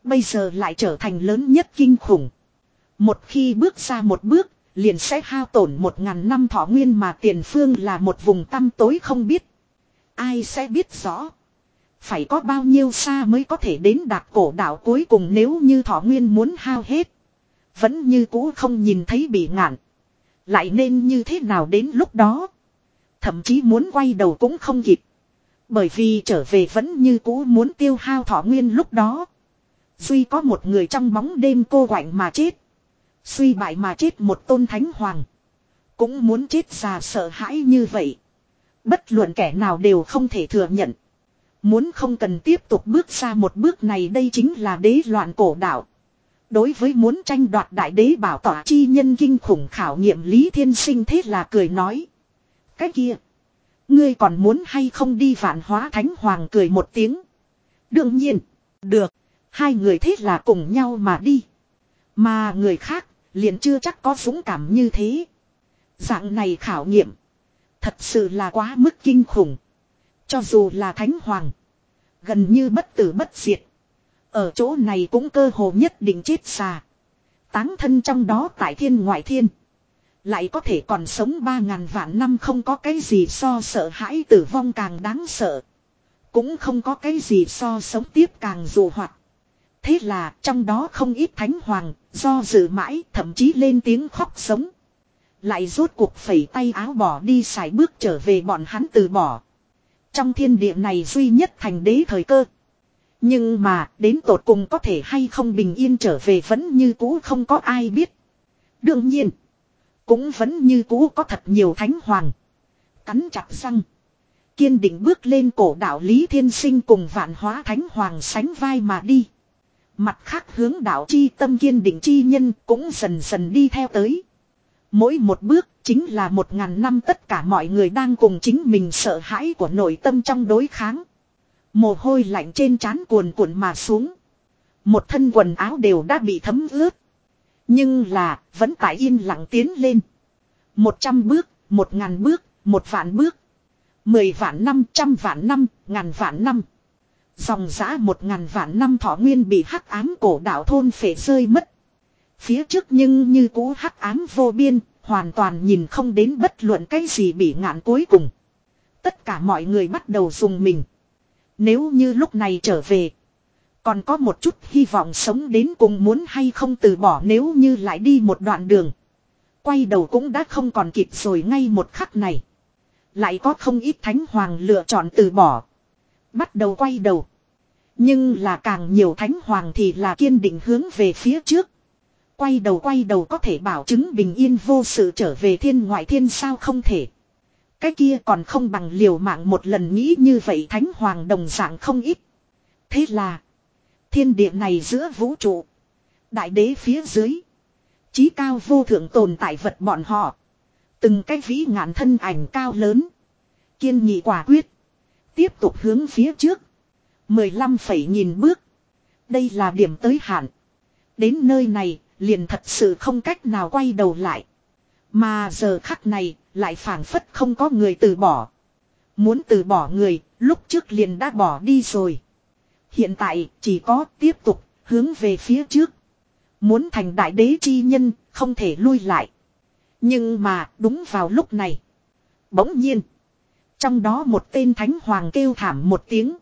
Bây giờ lại trở thành lớn nhất kinh khủng. Một khi bước ra một bước, liền sẽ hao tổn một ngàn năm thọ nguyên mà tiền phương là một vùng tăm tối không biết. Ai sẽ biết rõ. Phải có bao nhiêu xa mới có thể đến đạt cổ đảo cuối cùng nếu như thọ nguyên muốn hao hết. Vẫn như cũ không nhìn thấy bị ngạn. Lại nên như thế nào đến lúc đó. Thậm chí muốn quay đầu cũng không kịp. Bởi vì trở về vẫn như cũ muốn tiêu hao thọ nguyên lúc đó. Duy có một người trong bóng đêm cô quạnh mà chết. Suy bại mà chết một tôn thánh hoàng. Cũng muốn chết già sợ hãi như vậy. Bất luận kẻ nào đều không thể thừa nhận. Muốn không cần tiếp tục bước ra một bước này đây chính là đế loạn cổ đạo. Đối với muốn tranh đoạt đại đế bảo tỏa chi nhân kinh khủng khảo nghiệm Lý Thiên Sinh thế là cười nói. Cái kia. Ngươi còn muốn hay không đi vạn hóa thánh hoàng cười một tiếng. Đương nhiên. Được. Hai người thế là cùng nhau mà đi. Mà người khác liền chưa chắc có dũng cảm như thế. Dạng này khảo nghiệm. Thật sự là quá mức kinh khủng. Cho dù là thánh hoàng. Gần như bất tử bất diệt. Ở chỗ này cũng cơ hồ nhất định chết xà. Táng thân trong đó tại thiên ngoại thiên. Lại có thể còn sống ba ngàn vạn năm không có cái gì so sợ hãi tử vong càng đáng sợ. Cũng không có cái gì so sống tiếp càng dù hoạt. Thế là trong đó không ít thánh hoàng, do dự mãi thậm chí lên tiếng khóc sống. Lại rốt cuộc phẩy tay áo bỏ đi xài bước trở về bọn hắn từ bỏ. Trong thiên địa này duy nhất thành đế thời cơ. Nhưng mà, đến tột cùng có thể hay không bình yên trở về vẫn như cũ không có ai biết. Đương nhiên. Cũng vẫn như cũ có thật nhiều thánh hoàng. Cắn chặt răng. Kiên định bước lên cổ đạo Lý Thiên Sinh cùng vạn hóa thánh hoàng sánh vai mà đi. Mặt khác hướng đạo chi tâm kiên định chi nhân cũng dần dần đi theo tới. Mỗi một bước chính là một ngàn năm tất cả mọi người đang cùng chính mình sợ hãi của nội tâm trong đối kháng. Mồ hôi lạnh trên trán cuồn cuộn mà xuống. Một thân quần áo đều đã bị thấm ướt. Nhưng là vẫn tại yên lặng tiến lên. Một trăm bước, một ngàn bước, một vạn bước. Mười vạn năm, trăm vạn năm, ngàn vạn năm. Dòng giã một ngàn vạn năm thọ nguyên bị hắc ám cổ đạo thôn phệ rơi mất. Phía trước nhưng như cũ hắc ám vô biên, hoàn toàn nhìn không đến bất luận cái gì bị ngạn cuối cùng. Tất cả mọi người bắt đầu dùng mình. Nếu như lúc này trở về, còn có một chút hy vọng sống đến cùng muốn hay không từ bỏ nếu như lại đi một đoạn đường. Quay đầu cũng đã không còn kịp rồi ngay một khắc này. Lại có không ít thánh hoàng lựa chọn từ bỏ. Bắt đầu quay đầu. Nhưng là càng nhiều thánh hoàng thì là kiên định hướng về phía trước. Quay đầu quay đầu có thể bảo chứng bình yên vô sự trở về thiên ngoại thiên sao không thể. Cái kia còn không bằng liều mạng một lần nghĩ như vậy thánh hoàng đồng dạng không ít. Thế là. Thiên địa này giữa vũ trụ. Đại đế phía dưới. Chí cao vô thượng tồn tại vật bọn họ. Từng cái vĩ ngạn thân ảnh cao lớn. Kiên nghị quả quyết. Tiếp tục hướng phía trước. 15 phẩy nhìn bước. Đây là điểm tới hạn. Đến nơi này, liền thật sự không cách nào quay đầu lại. Mà giờ khắc này, lại phảng phất không có người từ bỏ. Muốn từ bỏ người, lúc trước liền đã bỏ đi rồi. Hiện tại, chỉ có tiếp tục, hướng về phía trước. Muốn thành đại đế chi nhân, không thể lui lại. Nhưng mà, đúng vào lúc này. Bỗng nhiên. Trong đó một tên thánh hoàng kêu thảm một tiếng.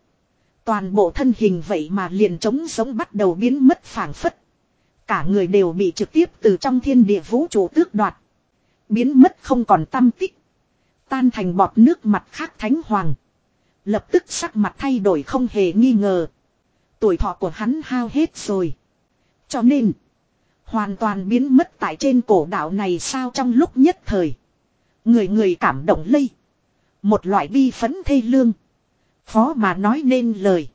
Toàn bộ thân hình vậy mà liền trống giống bắt đầu biến mất phảng phất. Cả người đều bị trực tiếp từ trong thiên địa vũ trụ tước đoạt. Biến mất không còn tâm tích. Tan thành bọt nước mặt khác thánh hoàng. Lập tức sắc mặt thay đổi không hề nghi ngờ. Tuổi thọ của hắn hao hết rồi. Cho nên. Hoàn toàn biến mất tại trên cổ đạo này sao trong lúc nhất thời. Người người cảm động lây. Một loại bi phấn thê lương. phó mà nói nên lời.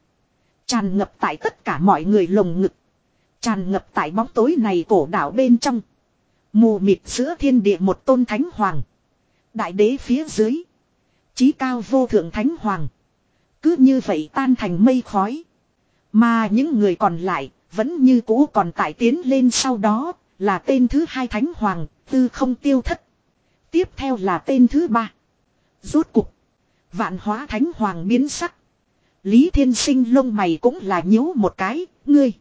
Tràn ngập tại tất cả mọi người lồng ngực. Tràn ngập tại bóng tối này cổ đảo bên trong. Mù mịt giữa thiên địa một tôn thánh hoàng. Đại đế phía dưới. Chí cao vô thượng thánh hoàng. Cứ như vậy tan thành mây khói. Mà những người còn lại vẫn như cũ còn tại tiến lên sau đó là tên thứ hai thánh hoàng tư không tiêu thất. Tiếp theo là tên thứ ba. Rốt cục. Vạn hóa thánh hoàng biến sắc. Lý thiên sinh lông mày cũng là nhíu một cái, ngươi.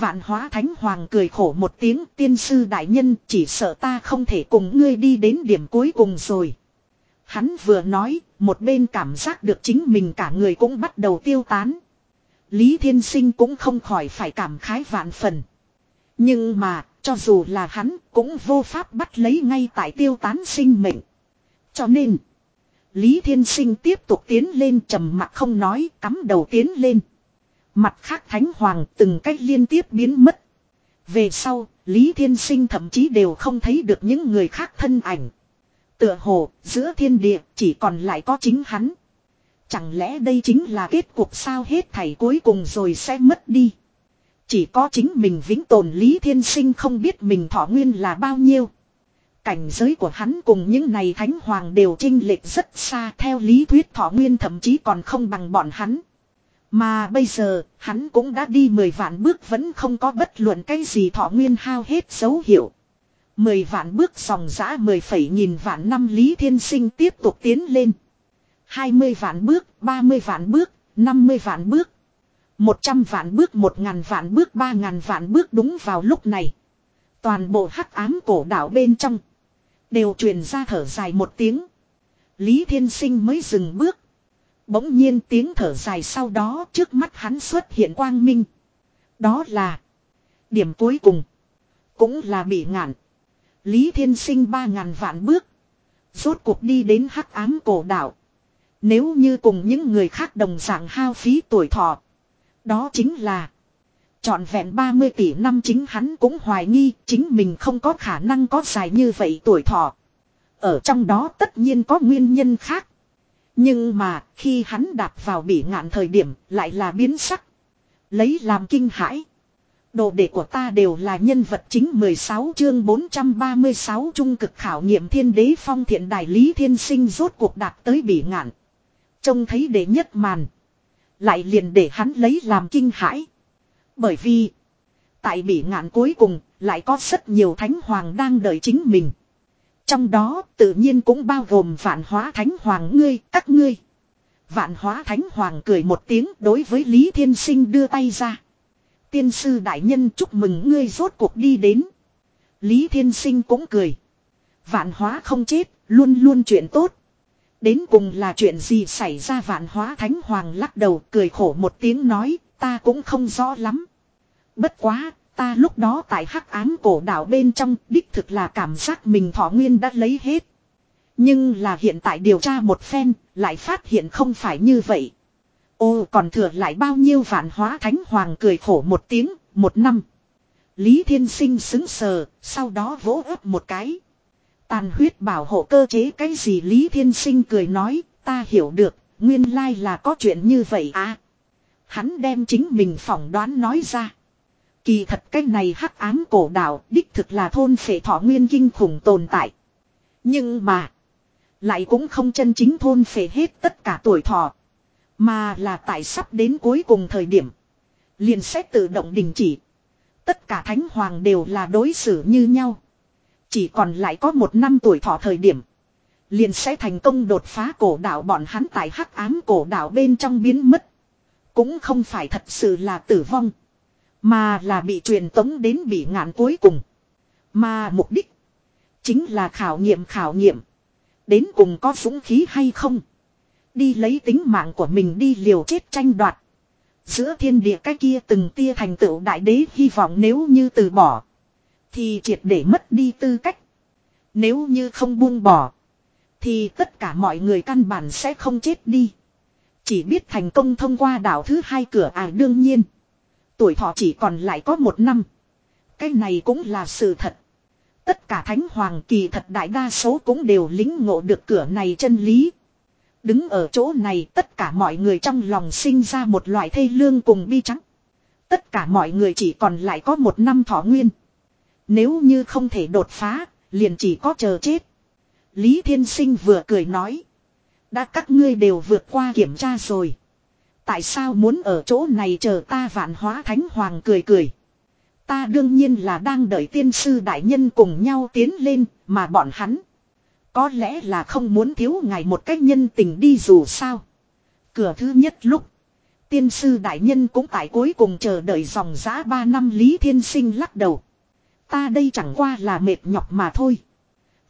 Vạn hóa thánh hoàng cười khổ một tiếng tiên sư đại nhân chỉ sợ ta không thể cùng ngươi đi đến điểm cuối cùng rồi. Hắn vừa nói, một bên cảm giác được chính mình cả người cũng bắt đầu tiêu tán. Lý thiên sinh cũng không khỏi phải cảm khái vạn phần. Nhưng mà, cho dù là hắn cũng vô pháp bắt lấy ngay tại tiêu tán sinh mệnh. Cho nên, Lý thiên sinh tiếp tục tiến lên trầm mặt không nói, cắm đầu tiến lên. Mặt khác thánh hoàng từng cách liên tiếp biến mất. Về sau, Lý Thiên Sinh thậm chí đều không thấy được những người khác thân ảnh. Tựa hồ, giữa thiên địa chỉ còn lại có chính hắn. Chẳng lẽ đây chính là kết cục sao hết thảy cuối cùng rồi sẽ mất đi. Chỉ có chính mình vĩnh tồn Lý Thiên Sinh không biết mình thọ nguyên là bao nhiêu. Cảnh giới của hắn cùng những này thánh hoàng đều trinh lệch rất xa theo lý thuyết thọ nguyên thậm chí còn không bằng bọn hắn. Mà bây giờ, hắn cũng đã đi 10 vạn bước vẫn không có bất luận cái gì thọ nguyên hao hết dấu hiệu. 10 vạn bước dòng giã 10 phẩy nghìn vạn năm Lý Thiên Sinh tiếp tục tiến lên. 20 vạn bước, 30 vạn bước, 50 vạn bước. 100 vạn bước, 1000 vạn bước, 3000 vạn bước đúng vào lúc này. Toàn bộ hắc ám cổ đảo bên trong. Đều truyền ra thở dài một tiếng. Lý Thiên Sinh mới dừng bước. Bỗng nhiên tiếng thở dài sau đó trước mắt hắn xuất hiện quang minh. Đó là điểm cuối cùng. Cũng là bị ngạn. Lý Thiên Sinh ba ngàn vạn bước. Rốt cuộc đi đến hắc ám cổ Đạo Nếu như cùng những người khác đồng dạng hao phí tuổi thọ. Đó chính là. Chọn vẹn 30 tỷ năm chính hắn cũng hoài nghi chính mình không có khả năng có dài như vậy tuổi thọ. Ở trong đó tất nhiên có nguyên nhân khác. Nhưng mà, khi hắn đạp vào bỉ ngạn thời điểm, lại là biến sắc. Lấy làm kinh hãi. Đồ đệ của ta đều là nhân vật chính 16 chương 436 trung cực khảo nghiệm thiên đế phong thiện đại lý thiên sinh rốt cuộc đạp tới bỉ ngạn. Trông thấy đệ nhất màn. Lại liền để hắn lấy làm kinh hãi. Bởi vì. Tại bỉ ngạn cuối cùng, lại có rất nhiều thánh hoàng đang đợi chính mình. Trong đó tự nhiên cũng bao gồm vạn hóa thánh hoàng ngươi, các ngươi. Vạn hóa thánh hoàng cười một tiếng đối với Lý Thiên Sinh đưa tay ra. Tiên sư đại nhân chúc mừng ngươi rốt cuộc đi đến. Lý Thiên Sinh cũng cười. Vạn hóa không chết, luôn luôn chuyện tốt. Đến cùng là chuyện gì xảy ra vạn hóa thánh hoàng lắc đầu cười khổ một tiếng nói, ta cũng không rõ lắm. Bất quá, Ta lúc đó tại hắc ám cổ đảo bên trong đích thực là cảm giác mình thọ nguyên đã lấy hết. Nhưng là hiện tại điều tra một phen, lại phát hiện không phải như vậy. Ô còn thừa lại bao nhiêu vạn hóa thánh hoàng cười khổ một tiếng, một năm. Lý Thiên Sinh xứng sờ, sau đó vỗ ấp một cái. Tàn huyết bảo hộ cơ chế cái gì Lý Thiên Sinh cười nói, ta hiểu được, nguyên lai là có chuyện như vậy à. Hắn đem chính mình phỏng đoán nói ra. Kỳ thật cái này hắc ám cổ đạo đích thực là thôn phệ thọ nguyên kinh khủng tồn tại. Nhưng mà. Lại cũng không chân chính thôn phệ hết tất cả tuổi thọ. Mà là tại sắp đến cuối cùng thời điểm. Liền sẽ tự động đình chỉ. Tất cả thánh hoàng đều là đối xử như nhau. Chỉ còn lại có một năm tuổi thọ thời điểm. Liền sẽ thành công đột phá cổ đạo bọn hắn tại hắc ám cổ đạo bên trong biến mất. Cũng không phải thật sự là tử vong. Mà là bị truyền tống đến bị ngạn cuối cùng. Mà mục đích. Chính là khảo nghiệm khảo nghiệm. Đến cùng có súng khí hay không. Đi lấy tính mạng của mình đi liều chết tranh đoạt. Giữa thiên địa cái kia từng tia thành tựu đại đế hy vọng nếu như từ bỏ. Thì triệt để mất đi tư cách. Nếu như không buông bỏ. Thì tất cả mọi người căn bản sẽ không chết đi. Chỉ biết thành công thông qua đảo thứ hai cửa à đương nhiên. Tuổi thọ chỉ còn lại có một năm. Cái này cũng là sự thật. Tất cả thánh hoàng kỳ thật đại đa số cũng đều lính ngộ được cửa này chân lý. Đứng ở chỗ này tất cả mọi người trong lòng sinh ra một loại thê lương cùng bi trắng. Tất cả mọi người chỉ còn lại có một năm thọ nguyên. Nếu như không thể đột phá, liền chỉ có chờ chết. Lý Thiên Sinh vừa cười nói. Đã các ngươi đều vượt qua kiểm tra rồi. Tại sao muốn ở chỗ này chờ ta vạn hóa thánh hoàng cười cười. Ta đương nhiên là đang đợi tiên sư đại nhân cùng nhau tiến lên, mà bọn hắn. Có lẽ là không muốn thiếu ngài một cách nhân tình đi dù sao. Cửa thứ nhất lúc. Tiên sư đại nhân cũng tại cuối cùng chờ đợi dòng giã ba năm Lý Thiên Sinh lắc đầu. Ta đây chẳng qua là mệt nhọc mà thôi.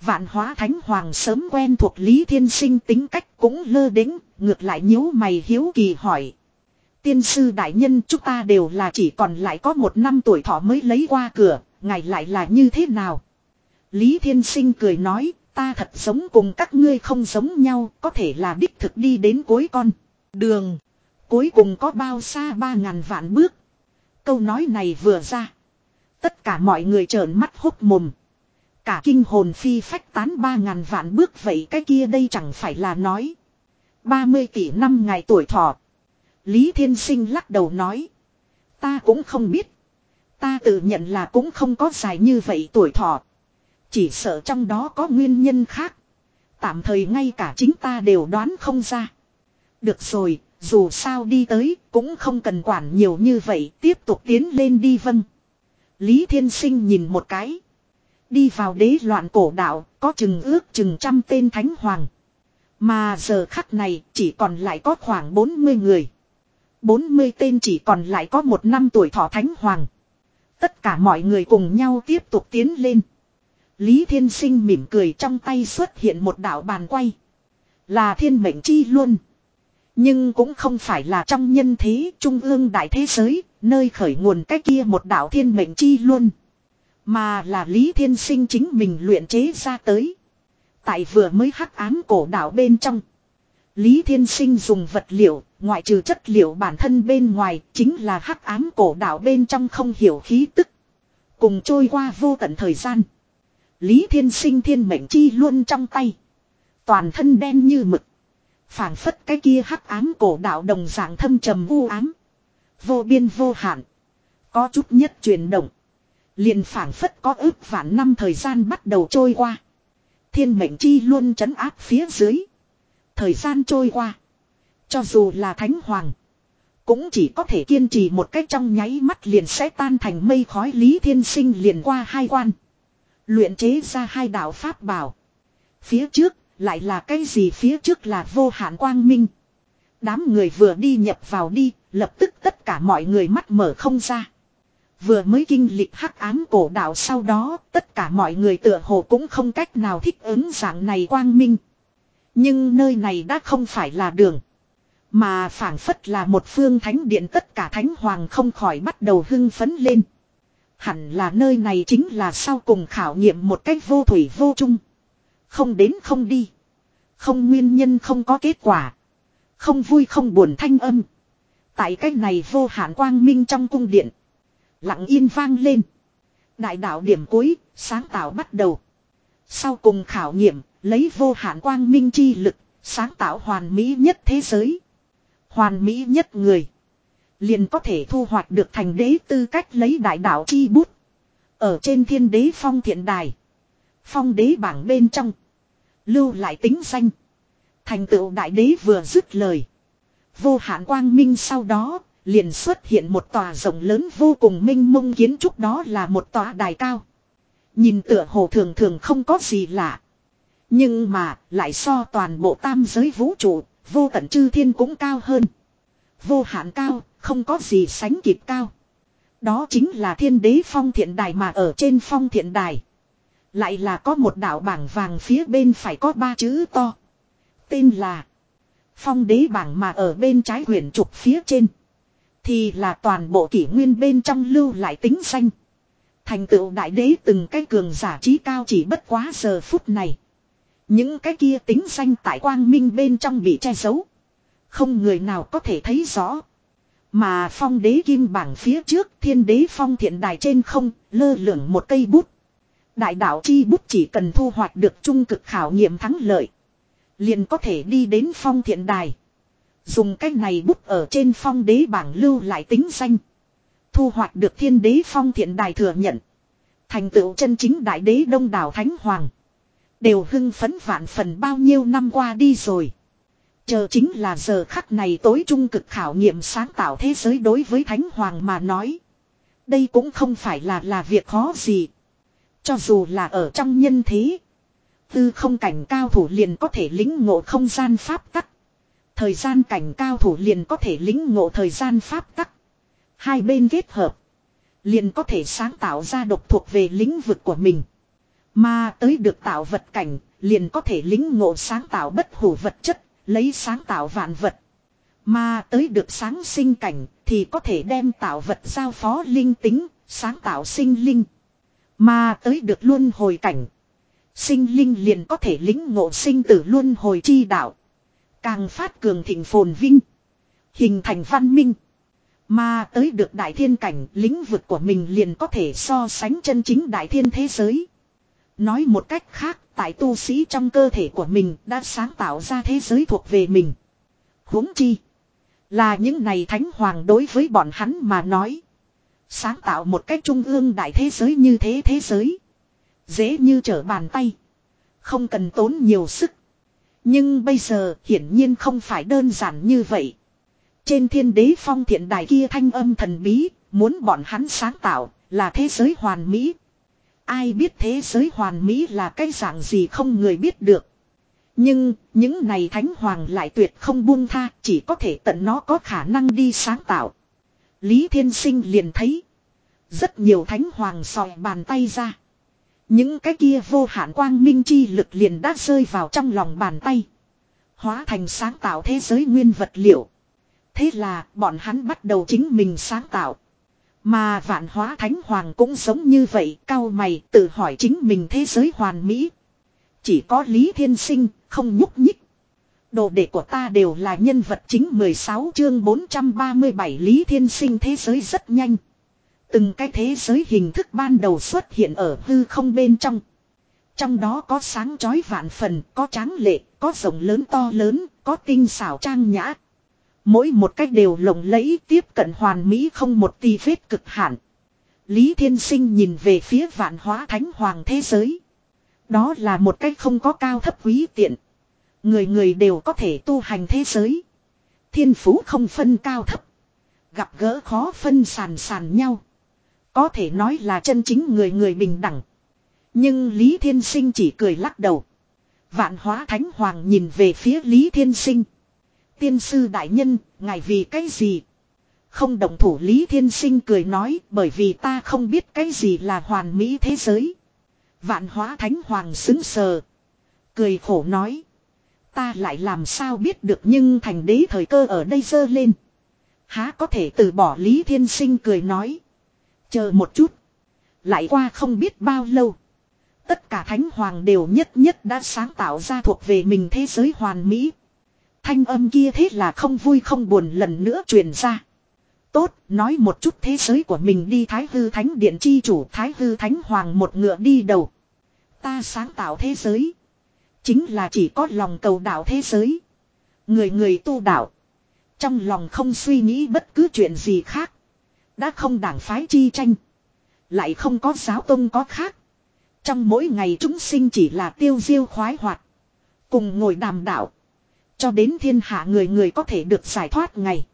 Vạn hóa thánh hoàng sớm quen thuộc Lý Thiên Sinh tính cách cũng lơ đĩnh, ngược lại nhíu mày hiếu kỳ hỏi. Tiên sư đại nhân chúng ta đều là chỉ còn lại có một năm tuổi thọ mới lấy qua cửa, ngài lại là như thế nào? Lý Thiên Sinh cười nói, ta thật giống cùng các ngươi không giống nhau, có thể là đích thực đi đến cuối con. Đường, cuối cùng có bao xa ba ngàn vạn bước. Câu nói này vừa ra. Tất cả mọi người trợn mắt hốt mồm. Cả kinh hồn phi phách tán ba ngàn vạn bước vậy cái kia đây chẳng phải là nói. 30 tỷ năm ngày tuổi thọ. Lý Thiên Sinh lắc đầu nói. Ta cũng không biết. Ta tự nhận là cũng không có dài như vậy tuổi thọ. Chỉ sợ trong đó có nguyên nhân khác. Tạm thời ngay cả chính ta đều đoán không ra. Được rồi, dù sao đi tới, cũng không cần quản nhiều như vậy, tiếp tục tiến lên đi vâng. Lý Thiên Sinh nhìn một cái. Đi vào đế loạn cổ đạo, có chừng ước chừng trăm tên thánh hoàng. Mà giờ khắc này chỉ còn lại có khoảng 40 người. 40 tên chỉ còn lại có một năm tuổi thọ thánh hoàng. Tất cả mọi người cùng nhau tiếp tục tiến lên. Lý Thiên Sinh mỉm cười trong tay xuất hiện một đạo bàn quay. Là thiên mệnh chi luôn. Nhưng cũng không phải là trong nhân thế trung ương đại thế giới, nơi khởi nguồn cái kia một đạo thiên mệnh chi luôn. Mà là Lý Thiên Sinh chính mình luyện chế ra tới. Tại vừa mới hắc ám cổ đạo bên trong. Lý Thiên Sinh dùng vật liệu, ngoại trừ chất liệu bản thân bên ngoài, chính là hắc ám cổ đạo bên trong không hiểu khí tức. Cùng trôi qua vô tận thời gian. Lý Thiên Sinh thiên mệnh chi luôn trong tay. Toàn thân đen như mực. phảng phất cái kia hắc ám cổ đạo đồng dạng thâm trầm u ám. Vô biên vô hạn. Có chút nhất chuyển động. Liền phảng phất có ước vạn năm thời gian bắt đầu trôi qua. Thiên mệnh chi luôn chấn áp phía dưới. Thời gian trôi qua. Cho dù là thánh hoàng. Cũng chỉ có thể kiên trì một cách trong nháy mắt liền sẽ tan thành mây khói lý thiên sinh liền qua hai quan. Luyện chế ra hai đạo pháp bảo. Phía trước lại là cái gì phía trước là vô hạn quang minh. Đám người vừa đi nhập vào đi, lập tức tất cả mọi người mắt mở không ra. Vừa mới kinh lịch hắc ám cổ đạo sau đó, tất cả mọi người tựa hồ cũng không cách nào thích ứng dạng này quang minh. Nhưng nơi này đã không phải là đường. Mà phảng phất là một phương thánh điện tất cả thánh hoàng không khỏi bắt đầu hưng phấn lên. Hẳn là nơi này chính là sau cùng khảo nghiệm một cách vô thủy vô chung. Không đến không đi. Không nguyên nhân không có kết quả. Không vui không buồn thanh âm. Tại cách này vô hạn quang minh trong cung điện. Lặng yên vang lên. Đại đạo điểm cuối, sáng tạo bắt đầu. Sau cùng khảo nghiệm, lấy vô hạn quang minh chi lực, sáng tạo hoàn mỹ nhất thế giới. Hoàn mỹ nhất người. Liền có thể thu hoạch được thành đế tư cách lấy đại đạo chi bút. Ở trên thiên đế phong thiện đài. Phong đế bảng bên trong. Lưu lại tính danh. Thành tựu đại đế vừa dứt lời. Vô hạn quang minh sau đó, liền xuất hiện một tòa rộng lớn vô cùng minh mông kiến trúc đó là một tòa đài cao. Nhìn tựa hồ thường thường không có gì lạ. Nhưng mà, lại so toàn bộ tam giới vũ trụ, vô tận chư thiên cũng cao hơn. Vô hạn cao, không có gì sánh kịp cao. Đó chính là thiên đế phong thiện đài mà ở trên phong thiện đài. Lại là có một đạo bảng vàng phía bên phải có ba chữ to. Tên là Phong đế bảng mà ở bên trái huyền trục phía trên. Thì là toàn bộ kỷ nguyên bên trong lưu lại tính danh. Thành tựu đại đế từng cái cường giả trí cao chỉ bất quá giờ phút này. Những cái kia tính danh tại quang minh bên trong bị che giấu. Không người nào có thể thấy rõ. Mà phong đế kim bảng phía trước, thiên đế phong thiện đài trên không, lơ lửng một cây bút. Đại đạo chi bút chỉ cần thu hoạch được trung cực khảo nghiệm thắng lợi. Liền có thể đi đến phong thiện đài. Dùng cách này bút ở trên phong đế bảng lưu lại tính danh. Thu hoạch được thiên đế phong thiện đài thừa nhận. Thành tựu chân chính đại đế đông đảo thánh hoàng. Đều hưng phấn vạn phần bao nhiêu năm qua đi rồi. Chờ chính là giờ khắc này tối trung cực khảo nghiệm sáng tạo thế giới đối với thánh hoàng mà nói. Đây cũng không phải là là việc khó gì. Cho dù là ở trong nhân thế. Tư không cảnh cao thủ liền có thể lĩnh ngộ không gian pháp tắc. Thời gian cảnh cao thủ liền có thể lính ngộ thời gian pháp tắc. Hai bên kết hợp. Liền có thể sáng tạo ra độc thuộc về lĩnh vực của mình. Mà tới được tạo vật cảnh, liền có thể lính ngộ sáng tạo bất hủ vật chất, lấy sáng tạo vạn vật. Mà tới được sáng sinh cảnh, thì có thể đem tạo vật giao phó linh tính, sáng tạo sinh linh. Mà tới được luân hồi cảnh. Sinh linh liền có thể lính ngộ sinh tử luân hồi chi đạo. Càng phát cường thịnh phồn vinh. Hình thành văn minh. Mà tới được đại thiên cảnh, lĩnh vực của mình liền có thể so sánh chân chính đại thiên thế giới. Nói một cách khác, tại tu sĩ trong cơ thể của mình đã sáng tạo ra thế giới thuộc về mình. huống chi. Là những này thánh hoàng đối với bọn hắn mà nói. Sáng tạo một cách trung ương đại thế giới như thế thế giới. Dễ như trở bàn tay. Không cần tốn nhiều sức. Nhưng bây giờ hiển nhiên không phải đơn giản như vậy. Trên thiên đế phong thiện đài kia thanh âm thần bí, muốn bọn hắn sáng tạo, là thế giới hoàn mỹ. Ai biết thế giới hoàn mỹ là cái dạng gì không người biết được. Nhưng, những này thánh hoàng lại tuyệt không buông tha, chỉ có thể tận nó có khả năng đi sáng tạo. Lý Thiên Sinh liền thấy. Rất nhiều thánh hoàng sòi bàn tay ra. Những cái kia vô hạn quang minh chi lực liền đã rơi vào trong lòng bàn tay. Hóa thành sáng tạo thế giới nguyên vật liệu. Thế là bọn hắn bắt đầu chính mình sáng tạo. Mà vạn hóa thánh hoàng cũng giống như vậy, cao mày tự hỏi chính mình thế giới hoàn mỹ. Chỉ có Lý Thiên Sinh, không nhúc nhích. Đồ đệ của ta đều là nhân vật chính 16 chương 437 Lý Thiên Sinh thế giới rất nhanh. Từng cái thế giới hình thức ban đầu xuất hiện ở hư không bên trong. Trong đó có sáng chói vạn phần, có tráng lệ, có rộng lớn to lớn, có tinh xảo trang nhã. Mỗi một cách đều lộng lẫy tiếp cận hoàn mỹ không một tì vết cực hạn. Lý Thiên Sinh nhìn về phía vạn hóa thánh hoàng thế giới. Đó là một cách không có cao thấp quý tiện. Người người đều có thể tu hành thế giới. Thiên phú không phân cao thấp. Gặp gỡ khó phân sàn sàn nhau. Có thể nói là chân chính người người bình đẳng. Nhưng Lý Thiên Sinh chỉ cười lắc đầu. Vạn hóa thánh hoàng nhìn về phía Lý Thiên Sinh. Tiên sư đại nhân, ngài vì cái gì? Không đồng thủ Lý Thiên Sinh cười nói bởi vì ta không biết cái gì là hoàn mỹ thế giới. Vạn hóa thánh hoàng xứng sờ. Cười khổ nói. Ta lại làm sao biết được nhưng thành đế thời cơ ở đây dơ lên. Há có thể từ bỏ Lý Thiên Sinh cười nói. Chờ một chút. Lại qua không biết bao lâu. Tất cả thánh hoàng đều nhất nhất đã sáng tạo ra thuộc về mình thế giới hoàn mỹ. Thanh âm kia thế là không vui không buồn lần nữa truyền ra. Tốt, nói một chút thế giới của mình đi Thái Hư Thánh Điện chi chủ Thái Hư Thánh Hoàng một ngựa đi đầu. Ta sáng tạo thế giới. Chính là chỉ có lòng cầu đạo thế giới. Người người tu đạo. Trong lòng không suy nghĩ bất cứ chuyện gì khác. Đã không đảng phái chi tranh. Lại không có giáo tông có khác. Trong mỗi ngày chúng sinh chỉ là tiêu diêu khoái hoạt. Cùng ngồi đàm đạo. Cho đến thiên hạ người người có thể được giải thoát ngày.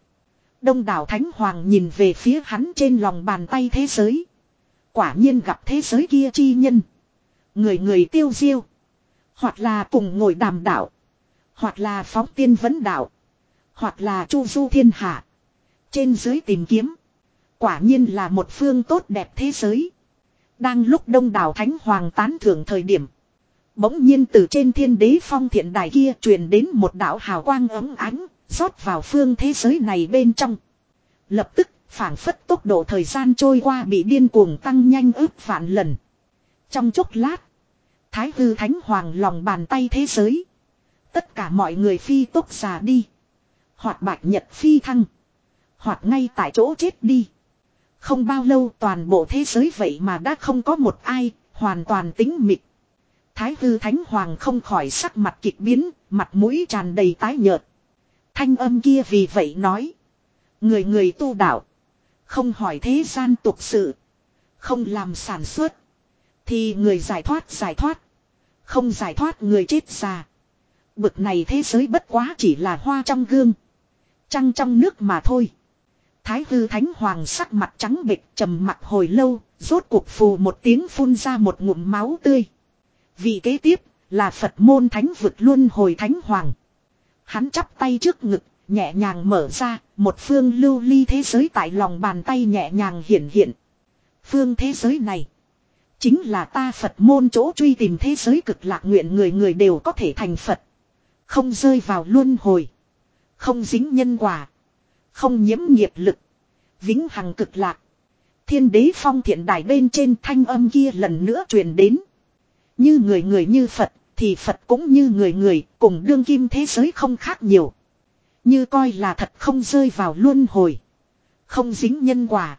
Đông đảo Thánh Hoàng nhìn về phía hắn trên lòng bàn tay thế giới. Quả nhiên gặp thế giới kia chi nhân. Người người tiêu diêu. Hoặc là cùng ngồi đàm đạo. Hoặc là phóng tiên vấn đạo. Hoặc là chu du thiên hạ. Trên dưới tìm kiếm. Quả nhiên là một phương tốt đẹp thế giới. Đang lúc đông đảo thánh hoàng tán thưởng thời điểm. Bỗng nhiên từ trên thiên đế phong thiện đài kia truyền đến một đạo hào quang ấm ánh, rót vào phương thế giới này bên trong. Lập tức, phản phất tốc độ thời gian trôi qua bị điên cuồng tăng nhanh ước vạn lần. Trong chốc lát, Thái hư thánh hoàng lòng bàn tay thế giới. Tất cả mọi người phi tốc già đi. Hoặc bạch nhật phi thăng. Hoặc ngay tại chỗ chết đi. Không bao lâu toàn bộ thế giới vậy mà đã không có một ai, hoàn toàn tính mịt. Thái hư thánh hoàng không khỏi sắc mặt kịch biến, mặt mũi tràn đầy tái nhợt. Thanh âm kia vì vậy nói. Người người tu đạo. Không hỏi thế gian tục sự. Không làm sản xuất. Thì người giải thoát giải thoát. Không giải thoát người chết già. Bực này thế giới bất quá chỉ là hoa trong gương. Trăng trong nước mà thôi. Thái hư thánh hoàng sắc mặt trắng bệch trầm mặt hồi lâu, rốt cuộc phù một tiếng phun ra một ngụm máu tươi. Vì kế tiếp, là Phật môn thánh vượt luân hồi thánh hoàng. Hắn chắp tay trước ngực, nhẹ nhàng mở ra, một phương lưu ly thế giới tại lòng bàn tay nhẹ nhàng hiện hiện. Phương thế giới này, chính là ta Phật môn chỗ truy tìm thế giới cực lạc nguyện người người đều có thể thành Phật. Không rơi vào luân hồi. Không dính nhân quả. Không nhiễm nghiệp lực. Vĩnh hằng cực lạc. Thiên đế phong thiện đài bên trên thanh âm kia lần nữa truyền đến. Như người người như Phật, thì Phật cũng như người người, cùng đương kim thế giới không khác nhiều. Như coi là thật không rơi vào luân hồi. Không dính nhân quả.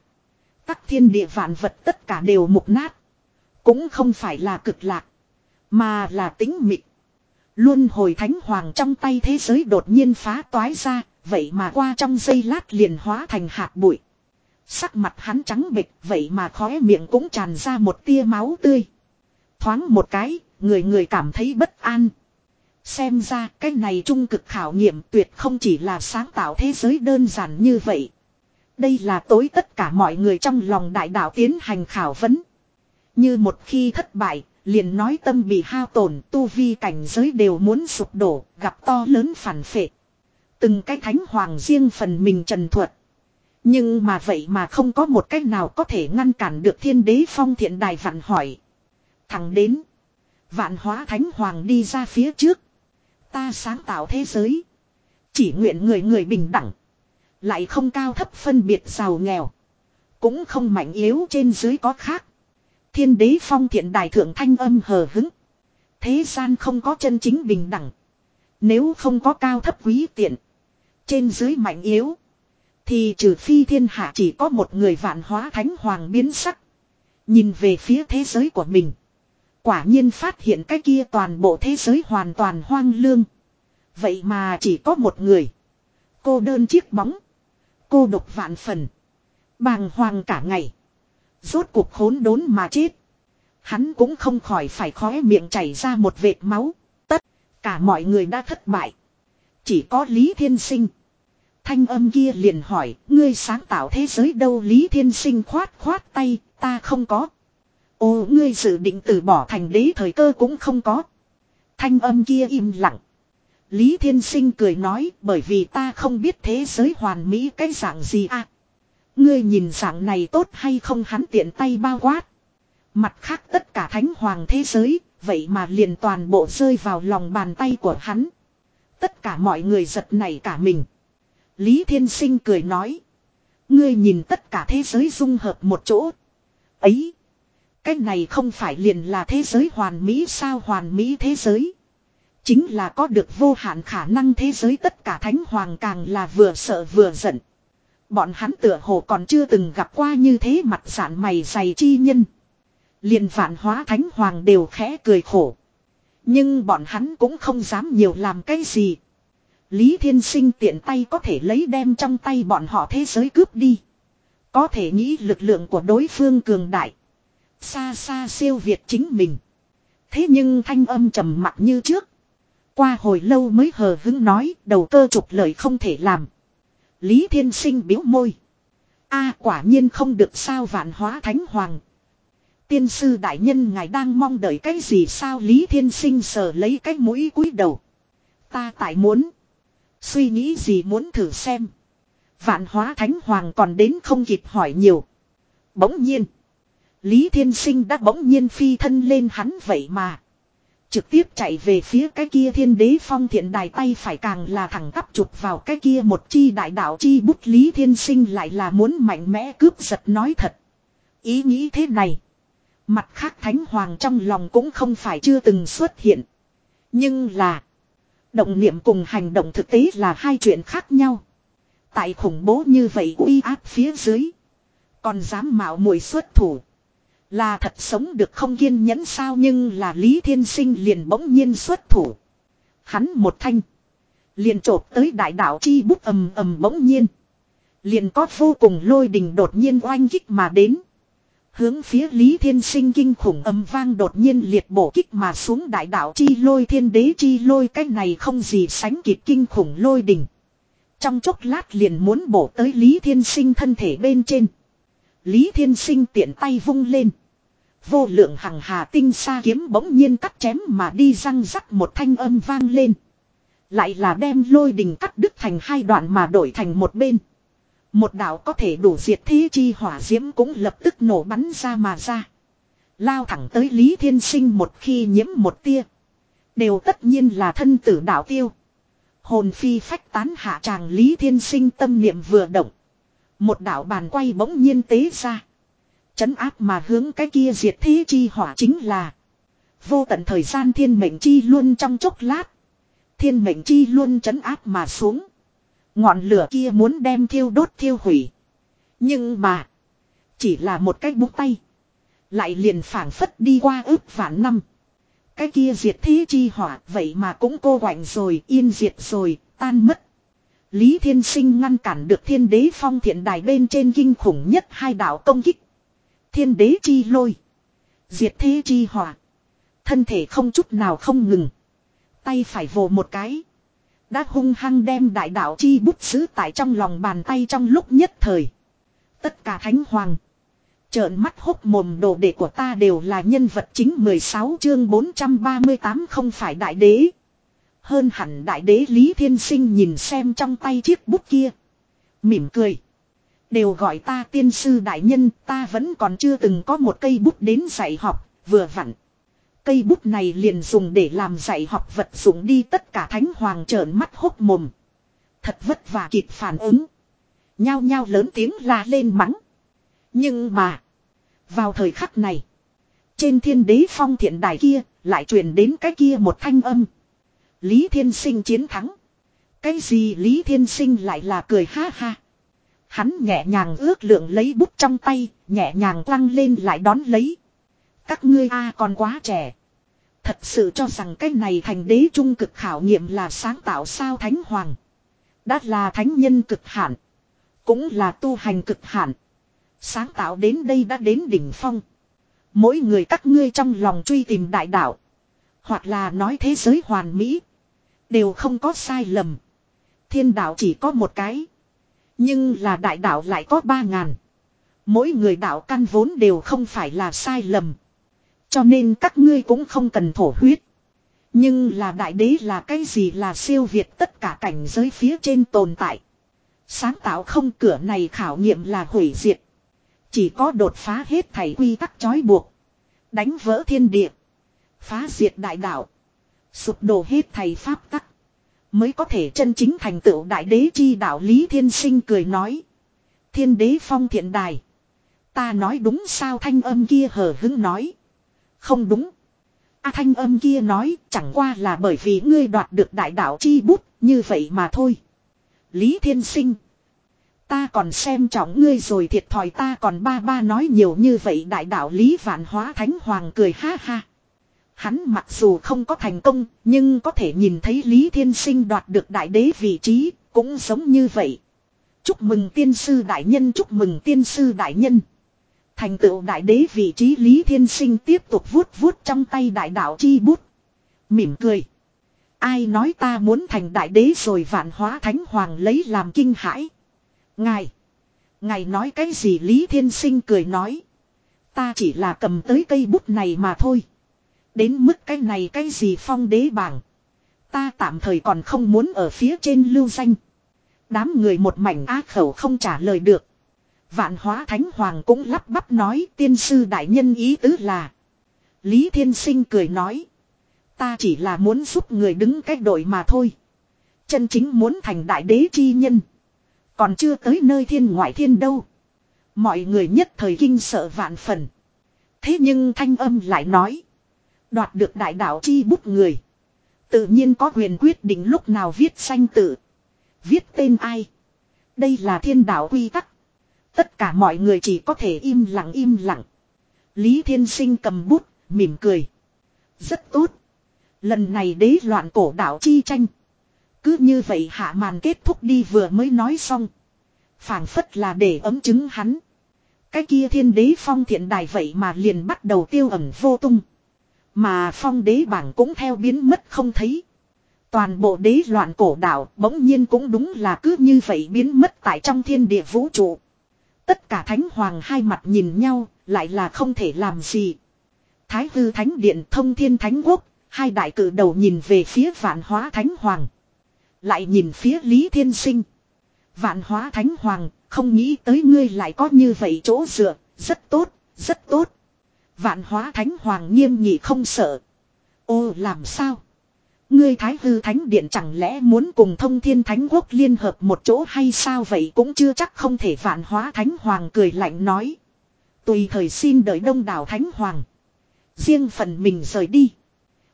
Tắc thiên địa vạn vật tất cả đều mục nát. Cũng không phải là cực lạc. Mà là tính mịt. Luân hồi thánh hoàng trong tay thế giới đột nhiên phá toái ra, vậy mà qua trong giây lát liền hóa thành hạt bụi. Sắc mặt hắn trắng bệch, vậy mà khóe miệng cũng tràn ra một tia máu tươi. Thoáng một cái, người người cảm thấy bất an. Xem ra cái này trung cực khảo nghiệm tuyệt không chỉ là sáng tạo thế giới đơn giản như vậy. Đây là tối tất cả mọi người trong lòng đại đạo tiến hành khảo vấn. Như một khi thất bại, liền nói tâm bị hao tổn, tu vi cảnh giới đều muốn sụp đổ, gặp to lớn phản phệ. Từng cái thánh hoàng riêng phần mình trần thuật. Nhưng mà vậy mà không có một cách nào có thể ngăn cản được thiên đế phong thiện đài vạn hỏi. Thẳng đến. Vạn hóa thánh hoàng đi ra phía trước. Ta sáng tạo thế giới. Chỉ nguyện người người bình đẳng. Lại không cao thấp phân biệt giàu nghèo. Cũng không mạnh yếu trên dưới có khác. Thiên đế phong thiện đài thượng thanh âm hờ hứng. Thế gian không có chân chính bình đẳng. Nếu không có cao thấp quý tiện. Trên dưới mạnh yếu. Thì trừ phi thiên hạ chỉ có một người vạn hóa thánh hoàng biến sắc. Nhìn về phía thế giới của mình. Quả nhiên phát hiện cái kia toàn bộ thế giới hoàn toàn hoang lương. Vậy mà chỉ có một người. Cô đơn chiếc bóng. Cô độc vạn phần. Bàng hoàng cả ngày. Rốt cuộc khốn đốn mà chết. Hắn cũng không khỏi phải khóe miệng chảy ra một vệt máu. Cả mọi người đã thất bại. Chỉ có Lý Thiên Sinh. Thanh âm kia liền hỏi, ngươi sáng tạo thế giới đâu Lý Thiên Sinh khoát khoát tay, ta không có. ồ ngươi dự định từ bỏ thành đế thời cơ cũng không có. Thanh âm kia im lặng. Lý Thiên Sinh cười nói bởi vì ta không biết thế giới hoàn mỹ cái dạng gì à. Ngươi nhìn dạng này tốt hay không hắn tiện tay bao quát. Mặt khác tất cả thánh hoàng thế giới, vậy mà liền toàn bộ rơi vào lòng bàn tay của hắn. Tất cả mọi người giật nảy cả mình. Lý Thiên Sinh cười nói. Ngươi nhìn tất cả thế giới dung hợp một chỗ. Ấy. Cái này không phải liền là thế giới hoàn mỹ sao hoàn mỹ thế giới. Chính là có được vô hạn khả năng thế giới tất cả thánh hoàng càng là vừa sợ vừa giận. Bọn hắn tựa hồ còn chưa từng gặp qua như thế mặt sạn mày dày chi nhân liền vạn hóa thánh hoàng đều khẽ cười khổ. Nhưng bọn hắn cũng không dám nhiều làm cái gì. Lý Thiên Sinh tiện tay có thể lấy đem trong tay bọn họ thế giới cướp đi. Có thể nghĩ lực lượng của đối phương cường đại. Xa xa siêu việt chính mình. Thế nhưng thanh âm trầm mặc như trước. Qua hồi lâu mới hờ hứng nói, đầu cơ trục lời không thể làm. Lý Thiên Sinh biếu môi. a, quả nhiên không được sao vạn hóa thánh hoàng. Tiên sư đại nhân, ngài đang mong đợi cái gì sao Lý Thiên Sinh sờ lấy cái mũi cúi đầu. Ta tại muốn. Suy nghĩ gì muốn thử xem. Vạn hóa thánh hoàng còn đến không kịp hỏi nhiều. Bỗng nhiên. Lý Thiên Sinh đã bỗng nhiên phi thân lên hắn vậy mà. Trực tiếp chạy về phía cái kia thiên đế phong thiện đài tay phải càng là thẳng tắp chụp vào cái kia một chi đại đạo chi bút Lý Thiên Sinh lại là muốn mạnh mẽ cướp giật nói thật. Ý nghĩ thế này. Mặt khác Thánh Hoàng trong lòng cũng không phải chưa từng xuất hiện. Nhưng là. Động niệm cùng hành động thực tế là hai chuyện khác nhau. Tại khủng bố như vậy uy áp phía dưới. Còn dám mạo muội xuất thủ. Là thật sống được không kiên nhẫn sao nhưng là Lý Thiên Sinh liền bỗng nhiên xuất thủ. Hắn một thanh. Liền trộp tới đại đạo chi bút ầm ầm bỗng nhiên. Liền có vô cùng lôi đình đột nhiên oanh kích mà đến. Hướng phía Lý Thiên Sinh kinh khủng âm vang đột nhiên liệt bổ kích mà xuống đại đạo chi lôi thiên đế chi lôi, cái này không gì sánh kịp kinh khủng lôi đình. Trong chốc lát liền muốn bổ tới Lý Thiên Sinh thân thể bên trên. Lý Thiên Sinh tiện tay vung lên. Vô lượng hằng hà tinh xa kiếm bỗng nhiên cắt chém mà đi răng rắc một thanh âm vang lên. Lại là đem lôi đình cắt đứt thành hai đoạn mà đổi thành một bên. Một đạo có thể đủ diệt thế chi hỏa diễm cũng lập tức nổ bắn ra mà ra. Lao thẳng tới Lý Thiên Sinh một khi nhiễm một tia. Đều tất nhiên là thân tử đạo tiêu. Hồn phi phách tán hạ tràng Lý Thiên Sinh tâm niệm vừa động. Một đạo bàn quay bỗng nhiên tế ra. Chấn áp mà hướng cái kia diệt thế chi hỏa chính là. Vô tận thời gian thiên mệnh chi luôn trong chốc lát. Thiên mệnh chi luôn chấn áp mà xuống. Ngọn lửa kia muốn đem thiêu đốt thiêu hủy. Nhưng mà. Chỉ là một cái búng tay. Lại liền phản phất đi qua ước vạn năm. Cái kia diệt thế chi hỏa, vậy mà cũng cô quạnh rồi, yên diệt rồi, tan mất. Lý Thiên Sinh ngăn cản được thiên đế phong thiện đài bên trên kinh khủng nhất hai đạo công kích. Thiên đế chi lôi. Diệt thế chi hỏa. Thân thể không chút nào không ngừng. Tay phải vồ một cái. Đã hung hăng đem đại đạo chi bút xứ tại trong lòng bàn tay trong lúc nhất thời. Tất cả thánh hoàng. Trợn mắt hốc mồm đồ đệ của ta đều là nhân vật chính 16 chương 438 không phải đại đế. Hơn hẳn đại đế Lý Thiên Sinh nhìn xem trong tay chiếc bút kia. Mỉm cười. Đều gọi ta tiên sư đại nhân ta vẫn còn chưa từng có một cây bút đến dạy học, vừa vặn. Cây bút này liền dùng để làm dạy học vật dụng đi tất cả thánh hoàng trợn mắt hốc mồm. Thật vất vả kịp phản ứng. Nhao nhao lớn tiếng la lên mắng. Nhưng mà. Vào thời khắc này. Trên thiên đế phong thiện đài kia lại truyền đến cái kia một thanh âm. Lý Thiên Sinh chiến thắng. Cái gì Lý Thiên Sinh lại là cười ha ha. Hắn nhẹ nhàng ước lượng lấy bút trong tay, nhẹ nhàng quăng lên lại đón lấy. Các ngươi a còn quá trẻ. Thật sự cho rằng cái này thành đế trung cực khảo nghiệm là sáng tạo sao thánh hoàng. Đã là thánh nhân cực hạn. Cũng là tu hành cực hạn. Sáng tạo đến đây đã đến đỉnh phong. Mỗi người các ngươi trong lòng truy tìm đại đạo. Hoặc là nói thế giới hoàn mỹ. Đều không có sai lầm. Thiên đạo chỉ có một cái. Nhưng là đại đạo lại có ba ngàn. Mỗi người đạo căn vốn đều không phải là sai lầm. Cho nên các ngươi cũng không cần thổ huyết. Nhưng là đại đế là cái gì là siêu việt tất cả cảnh giới phía trên tồn tại. Sáng tạo không cửa này khảo nghiệm là hủy diệt. Chỉ có đột phá hết thảy quy tắc trói buộc. Đánh vỡ thiên địa. Phá diệt đại đạo. Sụp đổ hết thầy pháp tắc. Mới có thể chân chính thành tựu đại đế chi đạo Lý Thiên Sinh cười nói. Thiên đế phong thiện đài. Ta nói đúng sao thanh âm kia hờ hứng nói. Không đúng. A thanh âm kia nói chẳng qua là bởi vì ngươi đoạt được đại đạo chi bút như vậy mà thôi. Lý Thiên Sinh. Ta còn xem trọng ngươi rồi thiệt thòi ta còn ba ba nói nhiều như vậy đại đạo Lý Vạn Hóa Thánh Hoàng cười ha ha. Hắn mặc dù không có thành công, nhưng có thể nhìn thấy Lý Thiên Sinh đoạt được đại đế vị trí, cũng giống như vậy. Chúc mừng tiên sư đại nhân, chúc mừng tiên sư đại nhân. Thành tựu đại đế vị trí Lý Thiên Sinh tiếp tục vuốt vuốt trong tay đại đạo chi bút. Mỉm cười. Ai nói ta muốn thành đại đế rồi vạn hóa thánh hoàng lấy làm kinh hãi. Ngài. Ngài nói cái gì Lý Thiên Sinh cười nói. Ta chỉ là cầm tới cây bút này mà thôi. Đến mức cái này cái gì phong đế bảng. Ta tạm thời còn không muốn ở phía trên lưu danh. Đám người một mảnh á khẩu không trả lời được. Vạn hóa thánh hoàng cũng lắp bắp nói, tiên sư đại nhân ý tứ là. Lý Thiên Sinh cười nói. Ta chỉ là muốn giúp người đứng cách đội mà thôi. Chân chính muốn thành đại đế chi nhân. Còn chưa tới nơi thiên ngoại thiên đâu. Mọi người nhất thời kinh sợ vạn phần. Thế nhưng thanh âm lại nói. Đoạt được đại đạo chi bút người. Tự nhiên có quyền quyết định lúc nào viết sanh tự. Viết tên ai. Đây là thiên đạo quy tắc. Tất cả mọi người chỉ có thể im lặng im lặng. Lý Thiên Sinh cầm bút, mỉm cười. Rất tốt. Lần này đế loạn cổ đạo chi tranh. Cứ như vậy hạ màn kết thúc đi vừa mới nói xong. phảng phất là để ấm chứng hắn. Cái kia thiên đế phong thiện đài vậy mà liền bắt đầu tiêu ẩn vô tung. Mà phong đế bảng cũng theo biến mất không thấy. Toàn bộ đế loạn cổ đạo bỗng nhiên cũng đúng là cứ như vậy biến mất tại trong thiên địa vũ trụ. Tất cả thánh hoàng hai mặt nhìn nhau, lại là không thể làm gì. Thái hư thánh điện thông thiên thánh quốc, hai đại cử đầu nhìn về phía vạn hóa thánh hoàng. Lại nhìn phía Lý Thiên Sinh. Vạn hóa thánh hoàng, không nghĩ tới ngươi lại có như vậy chỗ dựa, rất tốt, rất tốt. Vạn hóa thánh hoàng nghiêm nghị không sợ. Ô làm sao? Ngươi thái hư thánh điện chẳng lẽ muốn cùng thông thiên thánh quốc liên hợp một chỗ hay sao vậy cũng chưa chắc không thể vạn hóa thánh hoàng cười lạnh nói. Tùy thời xin đợi đông đảo thánh hoàng. Riêng phần mình rời đi.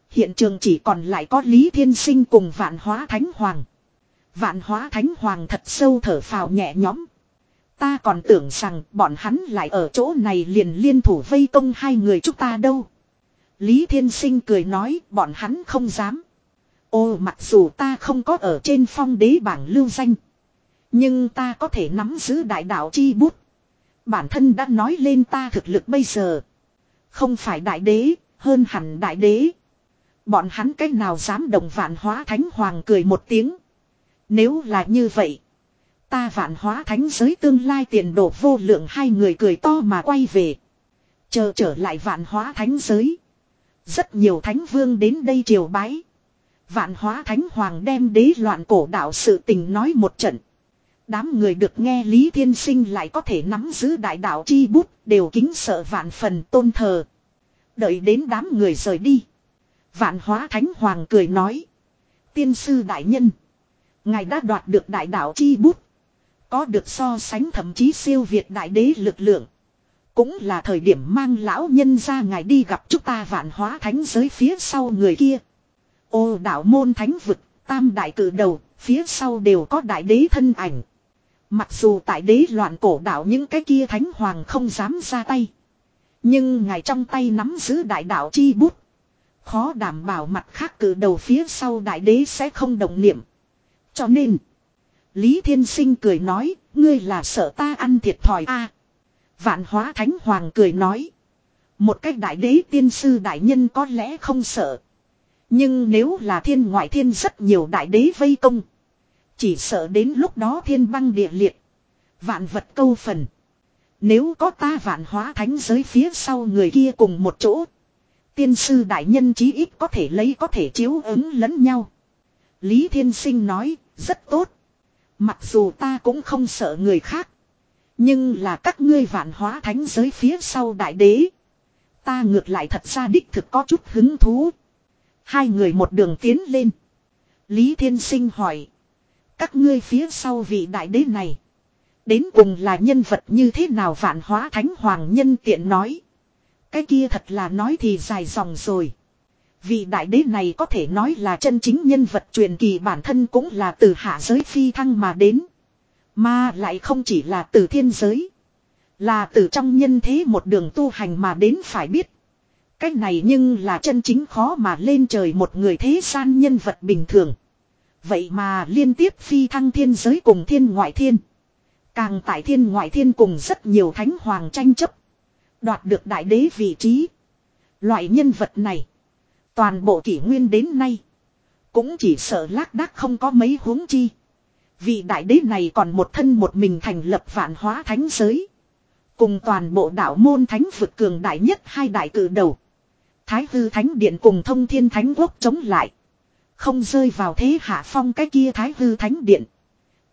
Hiện trường chỉ còn lại có Lý Thiên Sinh cùng vạn hóa thánh hoàng. Vạn hóa thánh hoàng thật sâu thở phào nhẹ nhõm. Ta còn tưởng rằng bọn hắn lại ở chỗ này liền liên thủ vây công hai người chúng ta đâu. Lý Thiên Sinh cười nói, bọn hắn không dám. Ô mặc dù ta không có ở trên phong đế bảng lưu danh. Nhưng ta có thể nắm giữ đại đạo chi bút. Bản thân đã nói lên ta thực lực bây giờ. Không phải đại đế, hơn hẳn đại đế. Bọn hắn cách nào dám đồng vạn hóa thánh hoàng cười một tiếng. Nếu là như vậy. Ta vạn hóa thánh giới tương lai tiền đồ vô lượng hai người cười to mà quay về. Chờ trở lại vạn hóa thánh giới. Rất nhiều thánh vương đến đây triều bái. Vạn hóa thánh hoàng đem đế loạn cổ đạo sự tình nói một trận. Đám người được nghe Lý Thiên Sinh lại có thể nắm giữ đại đạo chi bút, đều kính sợ vạn phần tôn thờ. Đợi đến đám người rời đi. Vạn hóa thánh hoàng cười nói. Tiên sư đại nhân. Ngài đã đoạt được đại đạo chi bút. Có được so sánh thậm chí siêu việt đại đế lực lượng. Cũng là thời điểm mang lão nhân ra ngài đi gặp chúng ta vạn hóa thánh giới phía sau người kia. Ô đạo môn thánh vực, tam đại cử đầu, phía sau đều có đại đế thân ảnh. Mặc dù tại đế loạn cổ đạo những cái kia thánh hoàng không dám ra tay. Nhưng ngài trong tay nắm giữ đại đạo chi bút. Khó đảm bảo mặt khác cử đầu phía sau đại đế sẽ không đồng niệm. Cho nên, Lý Thiên Sinh cười nói, ngươi là sợ ta ăn thiệt thòi a Vạn hóa thánh hoàng cười nói. Một cách đại đế tiên sư đại nhân có lẽ không sợ. Nhưng nếu là thiên ngoại thiên rất nhiều đại đế vây công. Chỉ sợ đến lúc đó thiên băng địa liệt. Vạn vật câu phần. Nếu có ta vạn hóa thánh giới phía sau người kia cùng một chỗ. Tiên sư đại nhân chí ít có thể lấy có thể chiếu ứng lẫn nhau. Lý Thiên Sinh nói, rất tốt. Mặc dù ta cũng không sợ người khác. Nhưng là các ngươi vạn hóa thánh giới phía sau đại đế. Ta ngược lại thật ra đích thực có chút hứng thú. Hai người một đường tiến lên. Lý Thiên Sinh hỏi. Các ngươi phía sau vị đại đế này. Đến cùng là nhân vật như thế nào vạn hóa thánh hoàng nhân tiện nói. Cái kia thật là nói thì dài dòng rồi. Vị đại đế này có thể nói là chân chính nhân vật truyền kỳ bản thân cũng là từ hạ giới phi thăng mà đến. Mà lại không chỉ là từ thiên giới. Là từ trong nhân thế một đường tu hành mà đến phải biết. Cách này nhưng là chân chính khó mà lên trời một người thế gian nhân vật bình thường. Vậy mà liên tiếp phi thăng thiên giới cùng thiên ngoại thiên. Càng tại thiên ngoại thiên cùng rất nhiều thánh hoàng tranh chấp. Đoạt được đại đế vị trí. Loại nhân vật này. Toàn bộ kỷ nguyên đến nay. Cũng chỉ sợ lác đác không có mấy huống chi. Vị đại đế này còn một thân một mình thành lập vạn hóa thánh giới. Cùng toàn bộ đạo môn thánh vực cường đại nhất hai đại cử đầu. Thái hư thánh điện cùng thông thiên thánh quốc chống lại. Không rơi vào thế hạ phong cái kia thái hư thánh điện.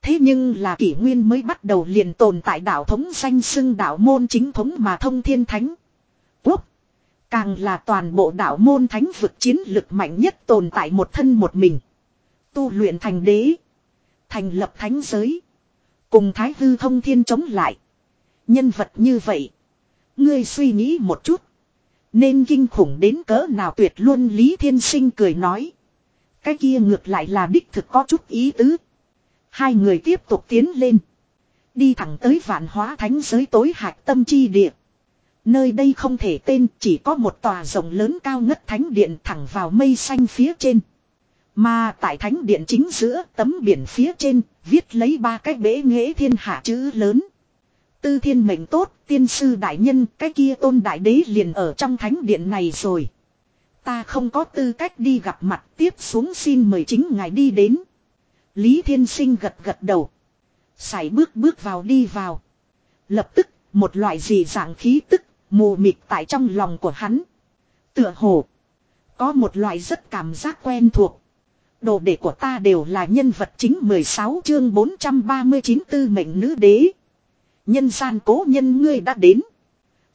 Thế nhưng là kỷ nguyên mới bắt đầu liền tồn tại đạo thống danh xưng đạo môn chính thống mà thông thiên thánh. Quốc. Càng là toàn bộ đạo môn thánh vực chiến lực mạnh nhất tồn tại một thân một mình. Tu luyện thành đế. Thành lập thánh giới. Cùng thái hư thông thiên chống lại. Nhân vật như vậy. Ngươi suy nghĩ một chút. Nên kinh khủng đến cỡ nào tuyệt luôn Lý Thiên Sinh cười nói. Cái kia ngược lại là đích thực có chút ý tứ. Hai người tiếp tục tiến lên. Đi thẳng tới vạn hóa thánh giới tối hạc tâm chi địa. Nơi đây không thể tên, chỉ có một tòa rồng lớn cao ngất thánh điện thẳng vào mây xanh phía trên. Mà tại thánh điện chính giữa tấm biển phía trên, viết lấy ba cái bể nghệ thiên hạ chữ lớn. Tư thiên mệnh tốt, tiên sư đại nhân, cái kia tôn đại đế liền ở trong thánh điện này rồi. Ta không có tư cách đi gặp mặt tiếp xuống xin mời chính ngài đi đến. Lý thiên sinh gật gật đầu. Sải bước bước vào đi vào. Lập tức, một loại gì dạng khí tức, mù mịt tại trong lòng của hắn. Tựa hồ. Có một loại rất cảm giác quen thuộc. Đồ đệ của ta đều là nhân vật chính 16 chương 439 tư mệnh nữ đế. Nhân gian cố nhân ngươi đã đến.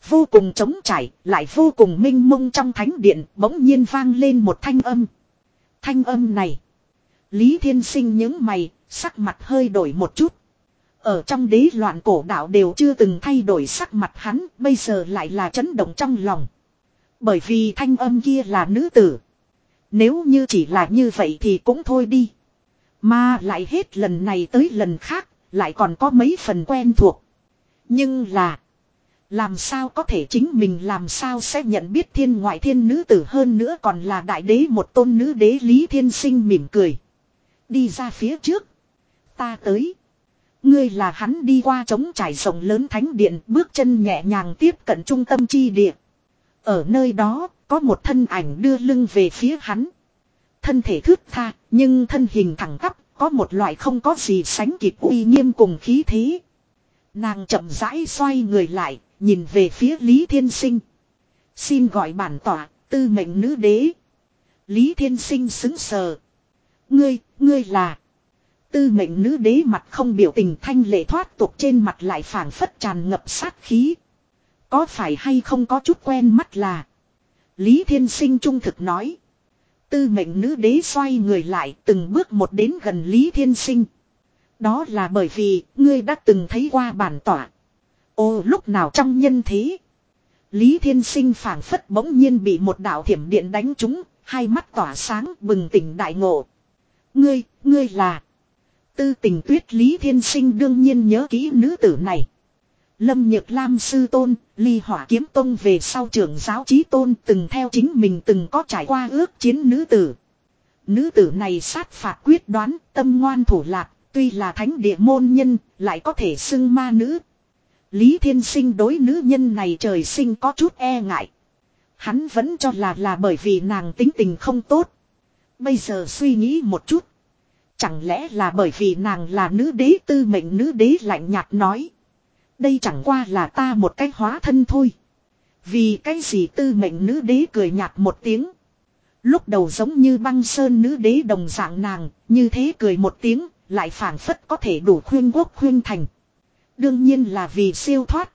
Vô cùng trống trải, lại vô cùng minh mông trong thánh điện, bỗng nhiên vang lên một thanh âm. Thanh âm này. Lý Thiên Sinh những mày, sắc mặt hơi đổi một chút. Ở trong đế loạn cổ đạo đều chưa từng thay đổi sắc mặt hắn, bây giờ lại là chấn động trong lòng. Bởi vì thanh âm kia là nữ tử. Nếu như chỉ là như vậy thì cũng thôi đi. Mà lại hết lần này tới lần khác, lại còn có mấy phần quen thuộc. Nhưng là. Làm sao có thể chính mình làm sao sẽ nhận biết thiên ngoại thiên nữ tử hơn nữa còn là đại đế một tôn nữ đế Lý Thiên Sinh mỉm cười. Đi ra phía trước. Ta tới. Ngươi là hắn đi qua trống trải rộng lớn thánh điện, bước chân nhẹ nhàng tiếp cận trung tâm chi địa. Ở nơi đó, có một thân ảnh đưa lưng về phía hắn. Thân thể thước tha, nhưng thân hình thẳng tắp, có một loại không có gì sánh kịp uy nghiêm cùng khí thế. Nàng chậm rãi xoay người lại, nhìn về phía Lý Thiên Sinh. Xin gọi bản tỏa, tư mệnh nữ đế. Lý Thiên Sinh xứng sờ. Ngươi, ngươi là. Tư mệnh nữ đế mặt không biểu tình thanh lệ thoát tục trên mặt lại phản phất tràn ngập sát khí. Có phải hay không có chút quen mắt là. Lý Thiên Sinh trung thực nói. Tư mệnh nữ đế xoay người lại từng bước một đến gần Lý Thiên Sinh. Đó là bởi vì ngươi đã từng thấy qua bản tỏa. Ô lúc nào trong nhân thế. Lý Thiên Sinh phảng phất bỗng nhiên bị một đạo thiểm điện đánh trúng, hai mắt tỏa sáng bừng tỉnh đại ngộ. Ngươi, ngươi là. Tư tình tuyết Lý Thiên Sinh đương nhiên nhớ kỹ nữ tử này. Lâm Nhược Lam sư tôn, ly hỏa kiếm tông về sau trưởng giáo trí tôn từng theo chính mình từng có trải qua ước chiến nữ tử. Nữ tử này sát phạt quyết đoán, tâm ngoan thủ lạc, tuy là thánh địa môn nhân, lại có thể xưng ma nữ. Lý Thiên Sinh đối nữ nhân này trời sinh có chút e ngại. Hắn vẫn cho là là bởi vì nàng tính tình không tốt. Bây giờ suy nghĩ một chút. Chẳng lẽ là bởi vì nàng là nữ đế tư mệnh nữ đế lạnh nhạt nói. Đây chẳng qua là ta một cái hóa thân thôi. Vì cái gì tư mệnh nữ đế cười nhạt một tiếng. Lúc đầu giống như băng sơn nữ đế đồng dạng nàng, như thế cười một tiếng, lại phản phất có thể đủ khuyên quốc khuyên thành. Đương nhiên là vì siêu thoát.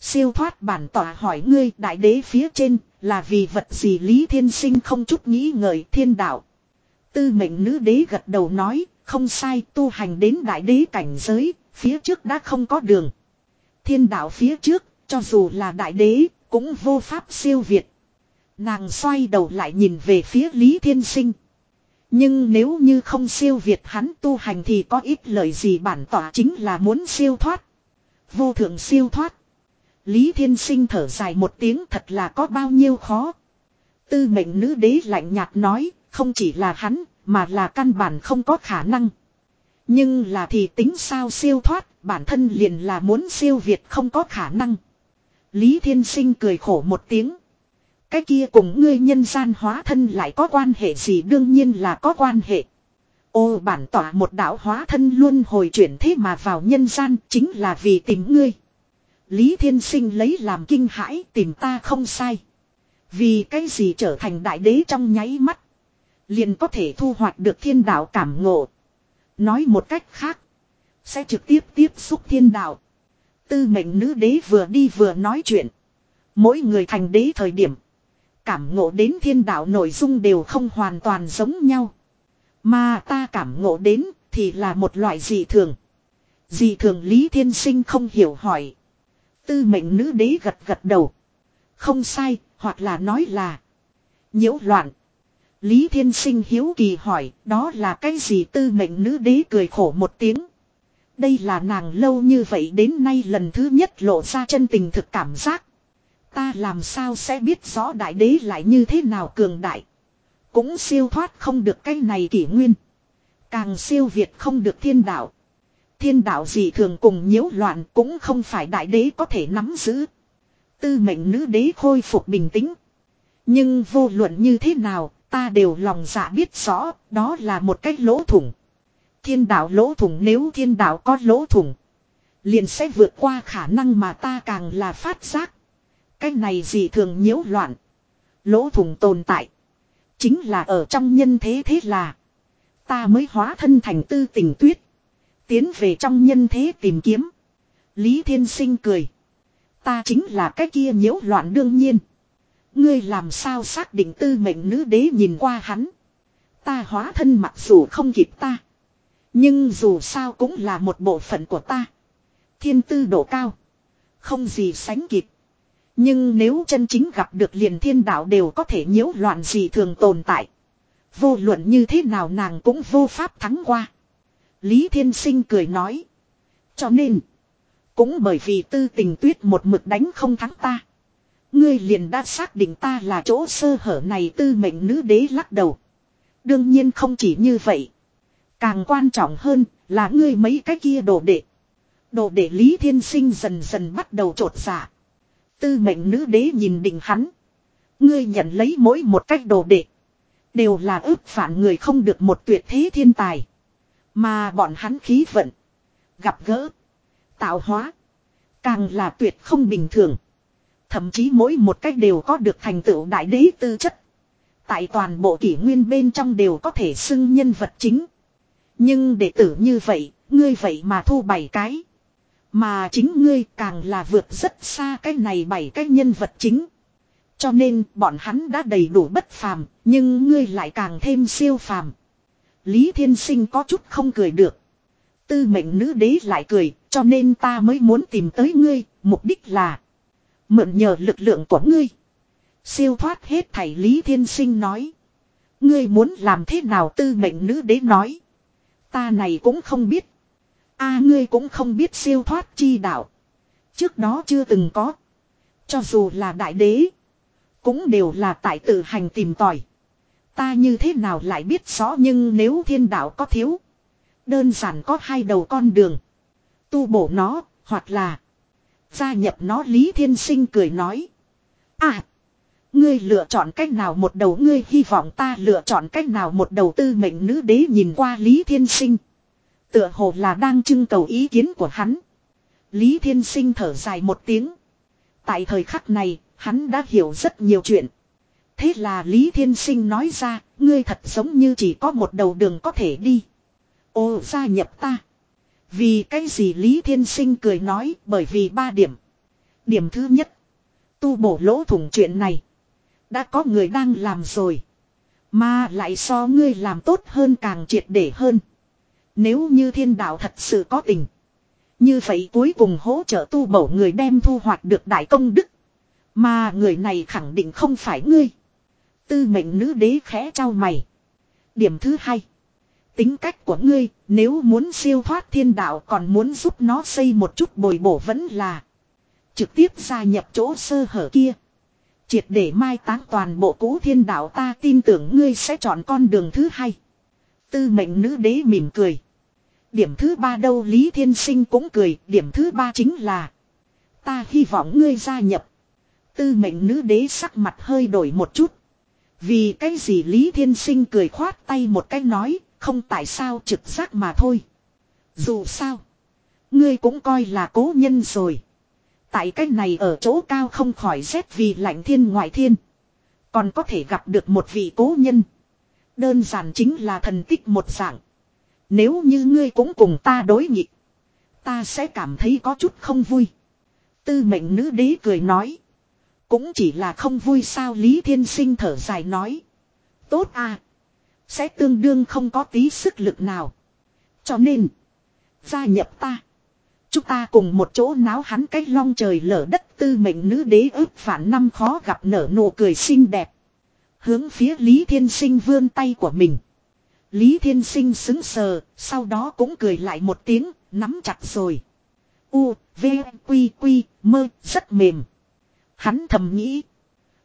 Siêu thoát bản tỏa hỏi ngươi đại đế phía trên là vì vật gì Lý Thiên Sinh không chút nghĩ ngợi thiên đạo. Tư mệnh nữ đế gật đầu nói, không sai tu hành đến đại đế cảnh giới, phía trước đã không có đường. Thiên đạo phía trước, cho dù là đại đế, cũng vô pháp siêu việt. Nàng xoay đầu lại nhìn về phía Lý Thiên Sinh. Nhưng nếu như không siêu việt hắn tu hành thì có ít lời gì bản tỏa chính là muốn siêu thoát. Vô thượng siêu thoát. Lý Thiên Sinh thở dài một tiếng thật là có bao nhiêu khó. Tư mệnh nữ đế lạnh nhạt nói, không chỉ là hắn, mà là căn bản không có khả năng. Nhưng là thì tính sao siêu thoát, bản thân liền là muốn siêu việt không có khả năng. Lý Thiên Sinh cười khổ một tiếng. Cái kia cùng ngươi nhân gian hóa thân lại có quan hệ gì đương nhiên là có quan hệ. Ô, bản tỏa một đạo hóa thân luôn hồi chuyển thế mà vào nhân gian, chính là vì tìm ngươi. Lý Thiên Sinh lấy làm kinh hãi, tìm ta không sai. Vì cái gì trở thành đại đế trong nháy mắt. Liền có thể thu hoạch được thiên đạo cảm ngộ. Nói một cách khác. Sẽ trực tiếp tiếp xúc thiên đạo. Tư mệnh nữ đế vừa đi vừa nói chuyện. Mỗi người thành đế thời điểm. Cảm ngộ đến thiên đạo nội dung đều không hoàn toàn giống nhau. Mà ta cảm ngộ đến thì là một loại dị thường. Dị thường Lý Thiên Sinh không hiểu hỏi. Tư mệnh nữ đế gật gật đầu. Không sai, hoặc là nói là nhiễu loạn. Lý Thiên Sinh hiếu kỳ hỏi, đó là cái gì tư mệnh nữ đế cười khổ một tiếng. Đây là nàng lâu như vậy đến nay lần thứ nhất lộ ra chân tình thực cảm giác. Ta làm sao sẽ biết rõ đại đế lại như thế nào cường đại. Cũng siêu thoát không được cái này kỷ nguyên. Càng siêu việt không được thiên đạo. Thiên đạo gì thường cùng nhiễu loạn cũng không phải đại đế có thể nắm giữ. Tư mệnh nữ đế khôi phục bình tĩnh. Nhưng vô luận như thế nào, ta đều lòng dạ biết rõ, đó là một cách lỗ thủng. Thiên đạo lỗ thủng nếu thiên đạo có lỗ thủng. Liền sẽ vượt qua khả năng mà ta càng là phát giác. Cái này gì thường nhiễu loạn. Lỗ thủng tồn tại. Chính là ở trong nhân thế thế là. Ta mới hóa thân thành tư tình tuyết. Tiến về trong nhân thế tìm kiếm. Lý Thiên Sinh cười. Ta chính là cái kia nhiễu loạn đương nhiên. Ngươi làm sao xác định tư mệnh nữ đế nhìn qua hắn. Ta hóa thân mặc dù không kịp ta. Nhưng dù sao cũng là một bộ phận của ta. Thiên tư độ cao. Không gì sánh kịp. Nhưng nếu chân chính gặp được liền thiên đạo đều có thể nhiễu loạn gì thường tồn tại. Vô luận như thế nào nàng cũng vô pháp thắng qua. Lý Thiên Sinh cười nói. Cho nên. Cũng bởi vì tư tình tuyết một mực đánh không thắng ta. Ngươi liền đã xác định ta là chỗ sơ hở này tư mệnh nữ đế lắc đầu. Đương nhiên không chỉ như vậy. Càng quan trọng hơn là ngươi mấy cái kia đồ đệ. Đồ đệ Lý Thiên Sinh dần dần bắt đầu trột dạ. Tư mệnh nữ đế nhìn định hắn. Ngươi nhận lấy mỗi một cách đồ đệ. Đều là ước phản người không được một tuyệt thế thiên tài. Mà bọn hắn khí vận. Gặp gỡ. Tạo hóa. Càng là tuyệt không bình thường. Thậm chí mỗi một cách đều có được thành tựu đại đế tư chất. Tại toàn bộ kỷ nguyên bên trong đều có thể xưng nhân vật chính. Nhưng đệ tử như vậy, ngươi vậy mà thu bảy cái. Mà chính ngươi càng là vượt rất xa cái này bảy cái nhân vật chính. Cho nên bọn hắn đã đầy đủ bất phàm, nhưng ngươi lại càng thêm siêu phàm. Lý Thiên Sinh có chút không cười được. Tư mệnh nữ đế lại cười, cho nên ta mới muốn tìm tới ngươi, mục đích là mượn nhờ lực lượng của ngươi. Siêu thoát hết thảy Lý Thiên Sinh nói. Ngươi muốn làm thế nào tư mệnh nữ đế nói. Ta này cũng không biết a ngươi cũng không biết siêu thoát chi đạo. Trước đó chưa từng có. Cho dù là đại đế. Cũng đều là tại tự hành tìm tòi. Ta như thế nào lại biết rõ nhưng nếu thiên đạo có thiếu. Đơn giản có hai đầu con đường. Tu bổ nó, hoặc là gia nhập nó Lý Thiên Sinh cười nói. À, ngươi lựa chọn cách nào một đầu ngươi hy vọng ta lựa chọn cách nào một đầu tư mệnh nữ đế nhìn qua Lý Thiên Sinh. Tựa hồ là đang trưng cầu ý kiến của hắn. Lý Thiên Sinh thở dài một tiếng. Tại thời khắc này, hắn đã hiểu rất nhiều chuyện. Thế là Lý Thiên Sinh nói ra, ngươi thật giống như chỉ có một đầu đường có thể đi. Ô gia nhập ta. Vì cái gì Lý Thiên Sinh cười nói bởi vì ba điểm. Điểm thứ nhất. Tu bổ lỗ thủng chuyện này. Đã có người đang làm rồi. Mà lại so ngươi làm tốt hơn càng triệt để hơn. Nếu như thiên đạo thật sự có tình. Như vậy cuối cùng hỗ trợ tu bổ người đem thu hoạch được đại công đức. Mà người này khẳng định không phải ngươi. Tư mệnh nữ đế khẽ trao mày. Điểm thứ hai. Tính cách của ngươi, nếu muốn siêu thoát thiên đạo còn muốn giúp nó xây một chút bồi bổ vẫn là trực tiếp gia nhập chỗ sơ hở kia. Triệt để mai táng toàn bộ cũ thiên đạo ta tin tưởng ngươi sẽ chọn con đường thứ hai. Tư mệnh nữ đế mỉm cười. Điểm thứ ba đâu Lý Thiên Sinh cũng cười, điểm thứ ba chính là Ta hy vọng ngươi gia nhập. Tư mệnh nữ đế sắc mặt hơi đổi một chút. Vì cái gì Lý Thiên Sinh cười khoát tay một cái nói, không tại sao trực giác mà thôi. Dù sao, ngươi cũng coi là cố nhân rồi. Tại cái này ở chỗ cao không khỏi rét vì lạnh thiên ngoại thiên. Còn có thể gặp được một vị cố nhân. Đơn giản chính là thần tích một dạng. Nếu như ngươi cũng cùng ta đối nghịch. Ta sẽ cảm thấy có chút không vui. Tư mệnh nữ đế cười nói. Cũng chỉ là không vui sao Lý Thiên Sinh thở dài nói. Tốt à. Sẽ tương đương không có tí sức lực nào. Cho nên. Gia nhập ta. Chúng ta cùng một chỗ náo hắn cách long trời lở đất tư mệnh nữ đế ước phản năm khó gặp nở nụ cười xinh đẹp. Hướng phía Lý Thiên Sinh vươn tay của mình. Lý Thiên Sinh xứng sờ, sau đó cũng cười lại một tiếng, nắm chặt rồi. U, V, Quy, Quy, mơ, rất mềm. Hắn thầm nghĩ.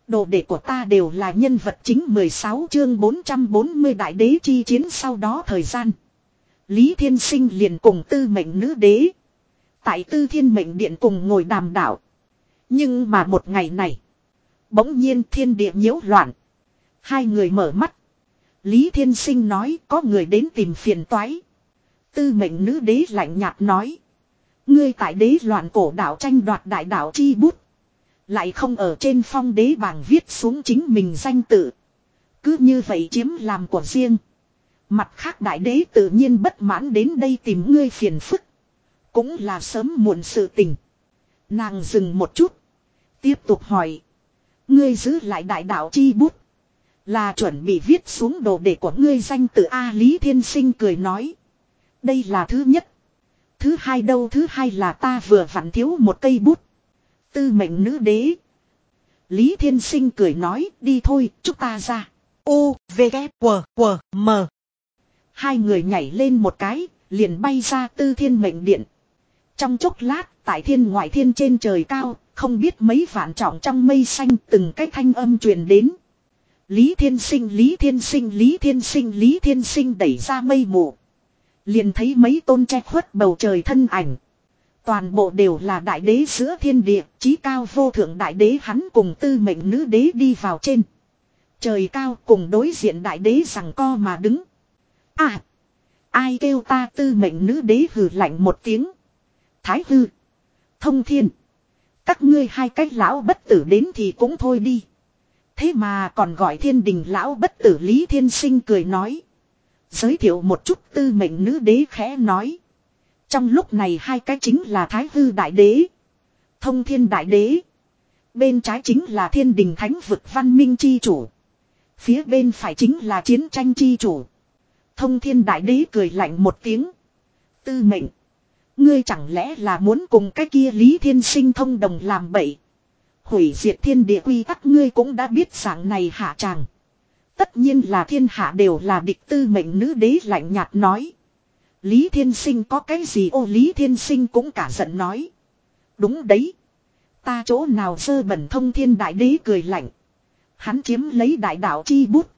Đồ đệ của ta đều là nhân vật chính 16 chương 440 đại đế chi chiến sau đó thời gian. Lý Thiên Sinh liền cùng tư mệnh nữ đế. Tại tư thiên mệnh điện cùng ngồi đàm đạo. Nhưng mà một ngày này. Bỗng nhiên thiên địa nhiễu loạn. Hai người mở mắt. Lý Thiên Sinh nói, có người đến tìm phiền toái. Tư mệnh nữ đế lạnh nhạt nói. Ngươi tại đế loạn cổ đạo tranh đoạt đại đạo chi bút. Lại không ở trên phong đế bảng viết xuống chính mình danh tự. Cứ như vậy chiếm làm của riêng. Mặt khác đại đế tự nhiên bất mãn đến đây tìm ngươi phiền phức. Cũng là sớm muộn sự tình. Nàng dừng một chút. Tiếp tục hỏi. Ngươi giữ lại đại đạo chi bút. Là chuẩn bị viết xuống đồ để của ngươi danh tự A Lý Thiên Sinh cười nói. Đây là thứ nhất. Thứ hai đâu thứ hai là ta vừa vặn thiếu một cây bút. Tư mệnh nữ đế. Lý Thiên Sinh cười nói đi thôi chúng ta ra. U, V, K, W, W, M. Hai người nhảy lên một cái, liền bay ra tư thiên mệnh điện. Trong chốc lát, tại thiên ngoại thiên trên trời cao, không biết mấy vạn trọng trong mây xanh từng cái thanh âm truyền đến. Lý Thiên Sinh, Lý Thiên Sinh, Lý Thiên Sinh, Lý Thiên Sinh đẩy ra mây mù. Liền thấy mấy tôn che khuất bầu trời thân ảnh. Toàn bộ đều là đại đế giữa thiên địa, trí cao vô thượng đại đế hắn cùng tư mệnh nữ đế đi vào trên. Trời cao cùng đối diện đại đế rằng co mà đứng. À! Ai kêu ta tư mệnh nữ đế hừ lạnh một tiếng. Thái hư! Thông thiên! Các ngươi hai cách lão bất tử đến thì cũng thôi đi. Thế mà còn gọi thiên đình lão bất tử Lý Thiên Sinh cười nói. Giới thiệu một chút tư mệnh nữ đế khẽ nói. Trong lúc này hai cái chính là Thái Hư Đại Đế. Thông Thiên Đại Đế. Bên trái chính là Thiên Đình Thánh Vực Văn Minh Chi Chủ. Phía bên phải chính là Chiến tranh Chi Chủ. Thông Thiên Đại Đế cười lạnh một tiếng. Tư mệnh. Ngươi chẳng lẽ là muốn cùng cái kia Lý Thiên Sinh thông đồng làm bậy. Hủy diệt thiên địa quy tắc, ngươi cũng đã biết dạng này hạ tràng. Tất nhiên là thiên hạ đều là địch tư mệnh nữ đế, lạnh nhạt nói. Lý Thiên Sinh có cái gì ô, Lý Thiên Sinh cũng cả giận nói. Đúng đấy. Ta chỗ nào sơ bẩn thông thiên đại đế cười lạnh. Hắn chiếm lấy đại đạo chi bút.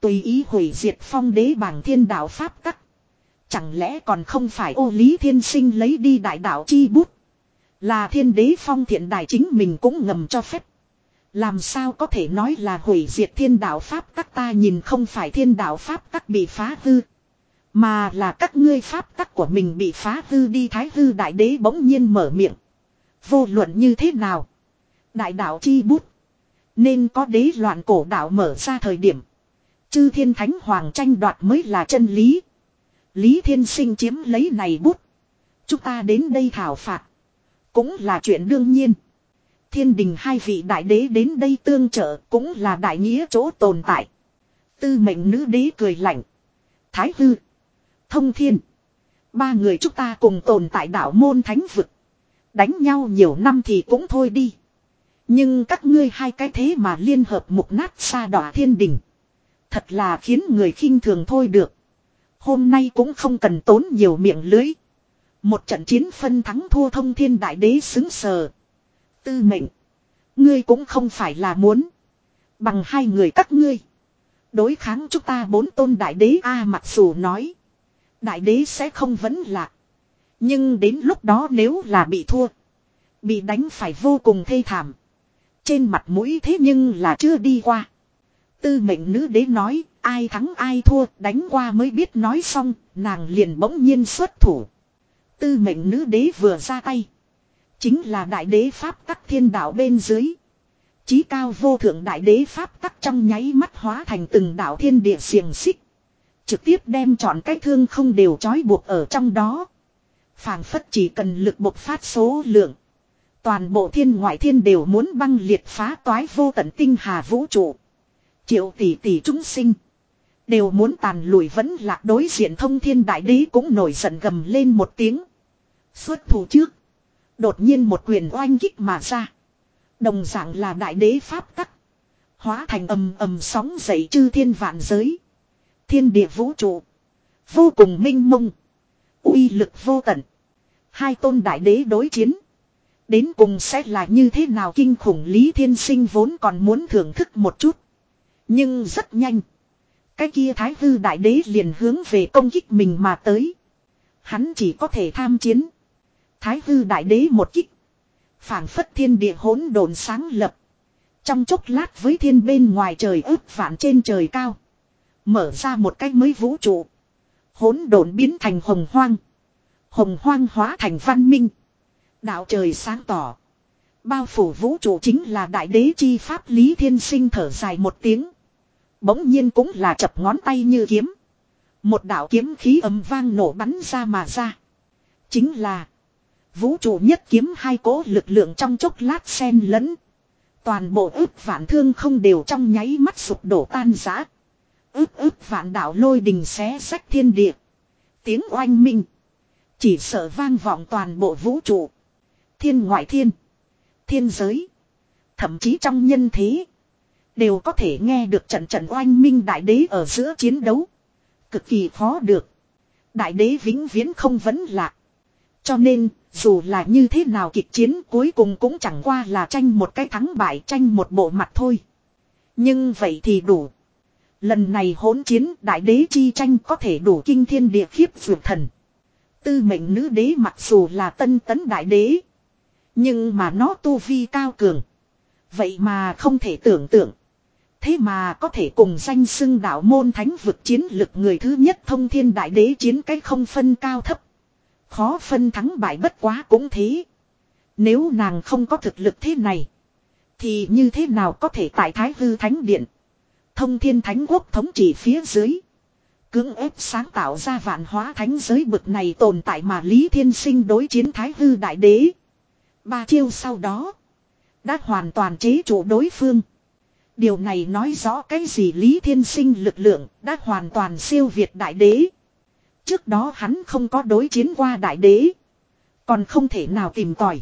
Tùy ý hủy diệt phong đế bằng thiên đạo pháp tắc. Chẳng lẽ còn không phải ô Lý Thiên Sinh lấy đi đại đạo chi bút. Là thiên đế phong thiện đại chính mình cũng ngầm cho phép. Làm sao có thể nói là hủy diệt thiên đạo pháp các ta nhìn không phải thiên đạo pháp tắc bị phá hư. Mà là các ngươi pháp tắc của mình bị phá hư đi thái hư đại đế bỗng nhiên mở miệng. Vô luận như thế nào? Đại đạo chi bút. Nên có đế loạn cổ đạo mở ra thời điểm. Chư thiên thánh hoàng tranh đoạt mới là chân lý. Lý thiên sinh chiếm lấy này bút. Chúng ta đến đây thảo phạt. Cũng là chuyện đương nhiên. Thiên đình hai vị đại đế đến đây tương trợ cũng là đại nghĩa chỗ tồn tại. Tư mệnh nữ đế cười lạnh. Thái hư. Thông thiên. Ba người chúng ta cùng tồn tại đảo môn thánh vực. Đánh nhau nhiều năm thì cũng thôi đi. Nhưng các ngươi hai cái thế mà liên hợp mục nát xa đỏ thiên đình. Thật là khiến người khinh thường thôi được. Hôm nay cũng không cần tốn nhiều miệng lưới. Một trận chiến phân thắng thua thông thiên đại đế xứng sờ. Tư mệnh. Ngươi cũng không phải là muốn. Bằng hai người các ngươi. Đối kháng chúng ta bốn tôn đại đế A mặc dù nói. Đại đế sẽ không vấn lạc. Nhưng đến lúc đó nếu là bị thua. Bị đánh phải vô cùng thê thảm. trên mặt mũi thế nhưng là chưa đi qua. Tư mệnh nữ đế nói, ai thắng ai thua, đánh qua mới biết nói xong, nàng liền bỗng nhiên xuất thủ. Tư mệnh nữ đế vừa ra tay. Chính là đại đế Pháp tắc thiên đạo bên dưới. Chí cao vô thượng đại đế Pháp tắc trong nháy mắt hóa thành từng đạo thiên địa xiềng xích. Trực tiếp đem chọn cái thương không đều trói buộc ở trong đó. phảng phất chỉ cần lực bộc phát số lượng. Toàn bộ thiên ngoại thiên đều muốn băng liệt phá toái vô tận tinh hà vũ trụ. Triệu tỷ tỷ chúng sinh. Đều muốn tàn lùi vẫn lạc đối diện thông thiên đại đế cũng nổi giận gầm lên một tiếng. Xuất thủ trước. Đột nhiên một quyền oanh kích mà ra. Đồng dạng là đại đế pháp tắc. Hóa thành ầm ầm sóng dậy chư thiên vạn giới. Thiên địa vũ trụ. Vô cùng minh mông. uy lực vô tận. Hai tôn đại đế đối chiến. Đến cùng sẽ là như thế nào kinh khủng Lý Thiên Sinh vốn còn muốn thưởng thức một chút. Nhưng rất nhanh. Cái kia thái hư đại đế liền hướng về công kích mình mà tới. Hắn chỉ có thể tham chiến. Thái hư đại đế một kích. phảng phất thiên địa hỗn độn sáng lập. Trong chốc lát với thiên bên ngoài trời ướp vạn trên trời cao. Mở ra một cách mới vũ trụ. Hỗn độn biến thành hồng hoang. Hồng hoang hóa thành văn minh. Đạo trời sáng tỏ. Bao phủ vũ trụ chính là đại đế chi pháp lý thiên sinh thở dài một tiếng. Bỗng nhiên cũng là chập ngón tay như kiếm. Một đạo kiếm khí ấm vang nổ bắn ra mà ra. Chính là. Vũ trụ nhất kiếm hai cố lực lượng trong chốc lát xen lẫn. Toàn bộ ước vạn thương không đều trong nháy mắt sụp đổ tan rã. Ước ước vạn đạo lôi đình xé sách thiên địa. Tiếng oanh minh. Chỉ sợ vang vọng toàn bộ vũ trụ. Thiên ngoại thiên. Thiên giới. Thậm chí trong nhân thế. Đều có thể nghe được trận trận oanh minh đại đế ở giữa chiến đấu. Cực kỳ khó được. Đại đế vĩnh viễn không vấn lạc. Cho nên, dù là như thế nào kịch chiến cuối cùng cũng chẳng qua là tranh một cái thắng bại, tranh một bộ mặt thôi. Nhưng vậy thì đủ. Lần này hỗn chiến, đại đế chi tranh có thể đủ kinh thiên địa khiếp vượt thần. Tư mệnh nữ đế mặc dù là tân tấn đại đế. Nhưng mà nó tu vi cao cường. Vậy mà không thể tưởng tượng. Thế mà có thể cùng danh xưng đạo môn thánh vực chiến lực người thứ nhất thông thiên đại đế chiến cái không phân cao thấp. Khó phân thắng bại bất quá cũng thế. Nếu nàng không có thực lực thế này. Thì như thế nào có thể tại Thái Hư Thánh Điện. Thông thiên thánh quốc thống trị phía dưới. Cưỡng ép sáng tạo ra vạn hóa thánh giới bực này tồn tại mà Lý Thiên Sinh đối chiến Thái Hư Đại Đế. Ba chiêu sau đó. Đã hoàn toàn chế trụ đối phương. Điều này nói rõ cái gì Lý Thiên Sinh lực lượng đã hoàn toàn siêu việt đại đế. Trước đó hắn không có đối chiến qua đại đế. Còn không thể nào tìm tòi.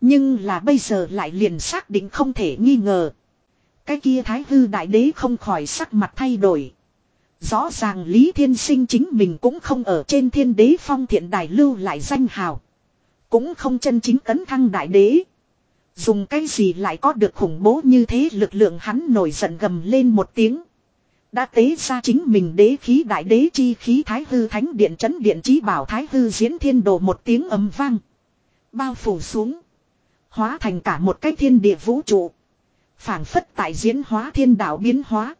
Nhưng là bây giờ lại liền xác định không thể nghi ngờ. Cái kia thái hư đại đế không khỏi sắc mặt thay đổi. Rõ ràng Lý Thiên Sinh chính mình cũng không ở trên thiên đế phong thiện đài lưu lại danh hào. Cũng không chân chính tấn thăng đại đế. Dùng cái gì lại có được khủng bố như thế lực lượng hắn nổi giận gầm lên một tiếng. Đã tế ra chính mình đế khí đại đế chi khí thái hư thánh điện chấn điện trí bảo thái hư diễn thiên đồ một tiếng ấm vang. Bao phủ xuống. Hóa thành cả một cái thiên địa vũ trụ. phảng phất tại diễn hóa thiên đạo biến hóa.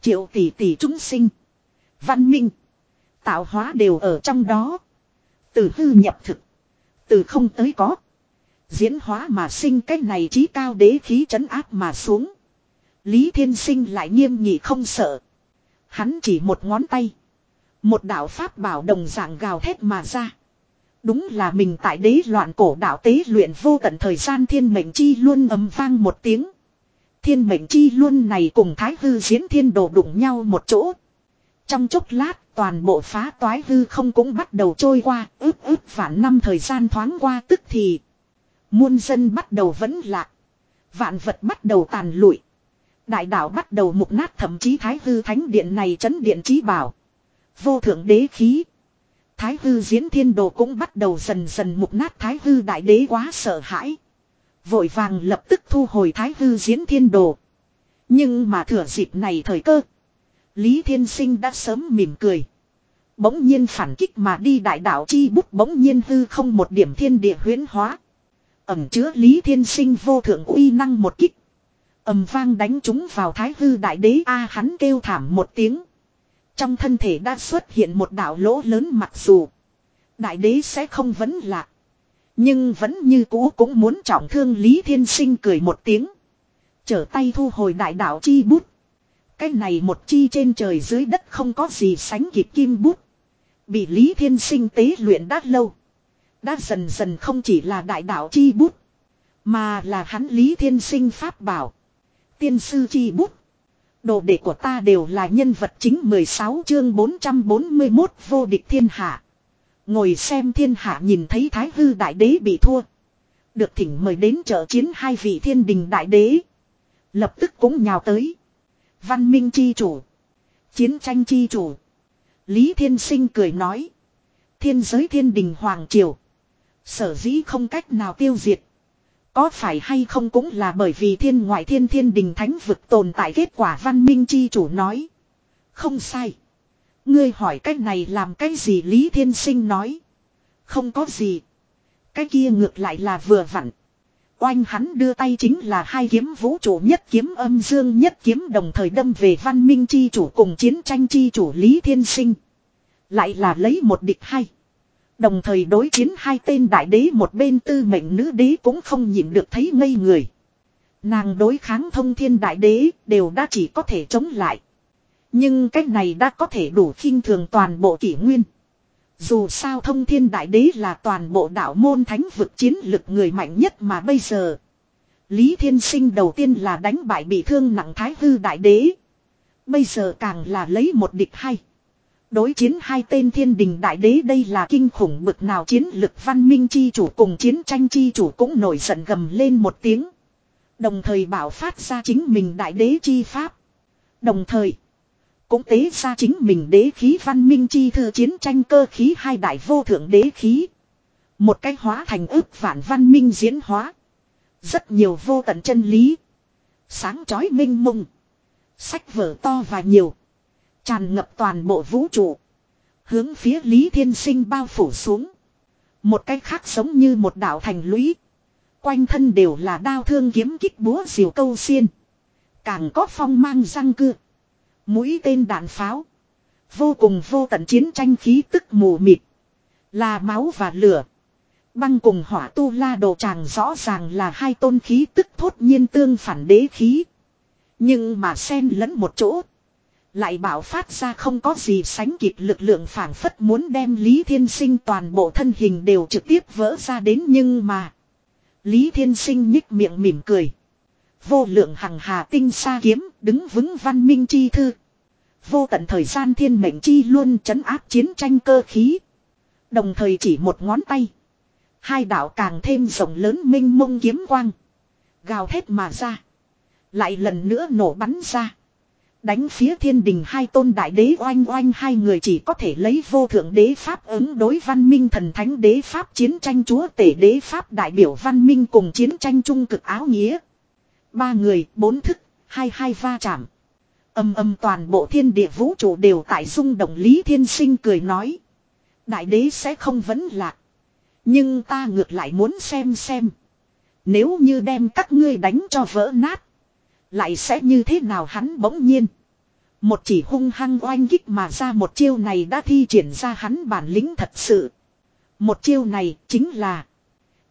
Triệu tỷ tỷ chúng sinh. Văn minh. Tạo hóa đều ở trong đó. Từ hư nhập thực. Từ không tới có. Diễn hóa mà sinh cái này trí cao đế khí trấn áp mà xuống. Lý Thiên Sinh lại nghiêm nghị không sợ. Hắn chỉ một ngón tay. Một đạo pháp bảo đồng dạng gào thét mà ra. Đúng là mình tại đế loạn cổ đạo tế luyện vô tận thời gian thiên mệnh chi luôn ấm vang một tiếng. Thiên mệnh chi luôn này cùng thái hư diễn thiên đồ đụng nhau một chỗ. Trong chốc lát, toàn bộ phá toái hư không cũng bắt đầu trôi qua, ướp ướp vạn năm thời gian thoáng qua tức thì. Muôn dân bắt đầu vẫn lạc. Vạn vật bắt đầu tàn lụi. Đại đạo bắt đầu mục nát thậm chí thái hư thánh điện này chấn điện trí bảo. Vô thượng đế khí. Thái hư diễn thiên đồ cũng bắt đầu dần dần mục nát thái hư đại đế quá sợ hãi. Vội vàng lập tức thu hồi thái hư diễn thiên đồ. Nhưng mà thừa dịp này thời cơ. Lý Thiên Sinh đã sớm mỉm cười. Bỗng nhiên phản kích mà đi đại đạo chi bút bỗng nhiên hư không một điểm thiên địa huyến hóa. Ẩm chứa Lý Thiên Sinh vô thượng uy năng một kích ầm vang đánh chúng vào thái hư đại đế a, hắn kêu thảm một tiếng. Trong thân thể đã xuất hiện một đạo lỗ lớn mặc dù. Đại đế sẽ không vấn lạc Nhưng vẫn như cũ cũng muốn trọng thương Lý Thiên Sinh cười một tiếng. Trở tay thu hồi đại đạo chi bút. Cái này một chi trên trời dưới đất không có gì sánh kịp kim bút. Bị Lý Thiên Sinh tế luyện đã lâu. Đã dần dần không chỉ là đại đạo chi bút. Mà là hắn Lý Thiên Sinh pháp bảo. Tiên sư chi bút. Đồ đệ của ta đều là nhân vật chính 16 chương 441 vô địch thiên hạ. Ngồi xem thiên hạ nhìn thấy thái hư đại đế bị thua. Được thỉnh mời đến trợ chiến hai vị thiên đình đại đế. Lập tức cũng nhào tới. Văn minh chi chủ. Chiến tranh chi chủ. Lý Thiên Sinh cười nói. Thiên giới thiên đình Hoàng Triều. Sở dĩ không cách nào tiêu diệt. Có phải hay không cũng là bởi vì thiên ngoại thiên thiên đình thánh vực tồn tại kết quả văn minh chi chủ nói. Không sai. Ngươi hỏi cái này làm cái gì Lý Thiên Sinh nói. Không có gì. Cái kia ngược lại là vừa vặn. Oanh hắn đưa tay chính là hai kiếm vũ trụ nhất kiếm âm dương nhất kiếm đồng thời đâm về văn minh chi chủ cùng chiến tranh chi chủ Lý Thiên Sinh. Lại là lấy một địch hay. Đồng thời đối chiến hai tên đại đế một bên tư mệnh nữ đế cũng không nhịn được thấy ngây người. Nàng đối kháng thông thiên đại đế đều đã chỉ có thể chống lại. Nhưng cách này đã có thể đủ khinh thường toàn bộ kỷ nguyên. Dù sao thông thiên đại đế là toàn bộ đạo môn thánh vực chiến lực người mạnh nhất mà bây giờ. Lý Thiên Sinh đầu tiên là đánh bại bị thương nặng thái hư đại đế. Bây giờ càng là lấy một địch hay. Đối chiến hai tên thiên đình đại đế đây là kinh khủng bực nào chiến lực văn minh chi chủ cùng chiến tranh chi chủ cũng nổi giận gầm lên một tiếng. Đồng thời bảo phát ra chính mình đại đế chi pháp. Đồng thời, cũng tế ra chính mình đế khí văn minh chi thư chiến tranh cơ khí hai đại vô thượng đế khí. Một cách hóa thành ức vạn văn minh diễn hóa. Rất nhiều vô tận chân lý. Sáng chói minh mông. Sách vở to và nhiều. Tràn ngập toàn bộ vũ trụ. Hướng phía Lý Thiên Sinh bao phủ xuống. Một cách khác giống như một đạo thành lũy. Quanh thân đều là đao thương kiếm kích búa diều câu xiên. Càng có phong mang răng cưa. Mũi tên đạn pháo. Vô cùng vô tận chiến tranh khí tức mù mịt. Là máu và lửa. Băng cùng hỏa tu la đồ tràng rõ ràng là hai tôn khí tức thốt nhiên tương phản đế khí. Nhưng mà xen lẫn một chỗ. Lại bảo phát ra không có gì sánh kịp lực lượng phản phất muốn đem Lý Thiên Sinh toàn bộ thân hình đều trực tiếp vỡ ra đến nhưng mà. Lý Thiên Sinh nhích miệng mỉm cười. Vô lượng hằng hà tinh xa kiếm, đứng vững văn minh chi thư. Vô tận thời gian thiên mệnh chi luôn chấn áp chiến tranh cơ khí. Đồng thời chỉ một ngón tay. Hai đạo càng thêm rộng lớn minh mông kiếm quang. Gào thét mà ra. Lại lần nữa nổ bắn ra. Đánh phía thiên đình hai tôn đại đế oanh oanh hai người chỉ có thể lấy vô thượng đế pháp ứng đối văn minh thần thánh đế pháp chiến tranh chúa tể đế pháp đại biểu văn minh cùng chiến tranh trung cực áo nghĩa. Ba người, bốn thức, hai hai va chạm. Âm âm toàn bộ thiên địa vũ trụ đều tại dung động Lý Thiên Sinh cười nói. Đại đế sẽ không vấn lạc. Nhưng ta ngược lại muốn xem xem. Nếu như đem các ngươi đánh cho vỡ nát. Lại sẽ như thế nào hắn bỗng nhiên. Một chỉ hung hăng oanh kích mà ra một chiêu này đã thi triển ra hắn bản lĩnh thật sự. Một chiêu này chính là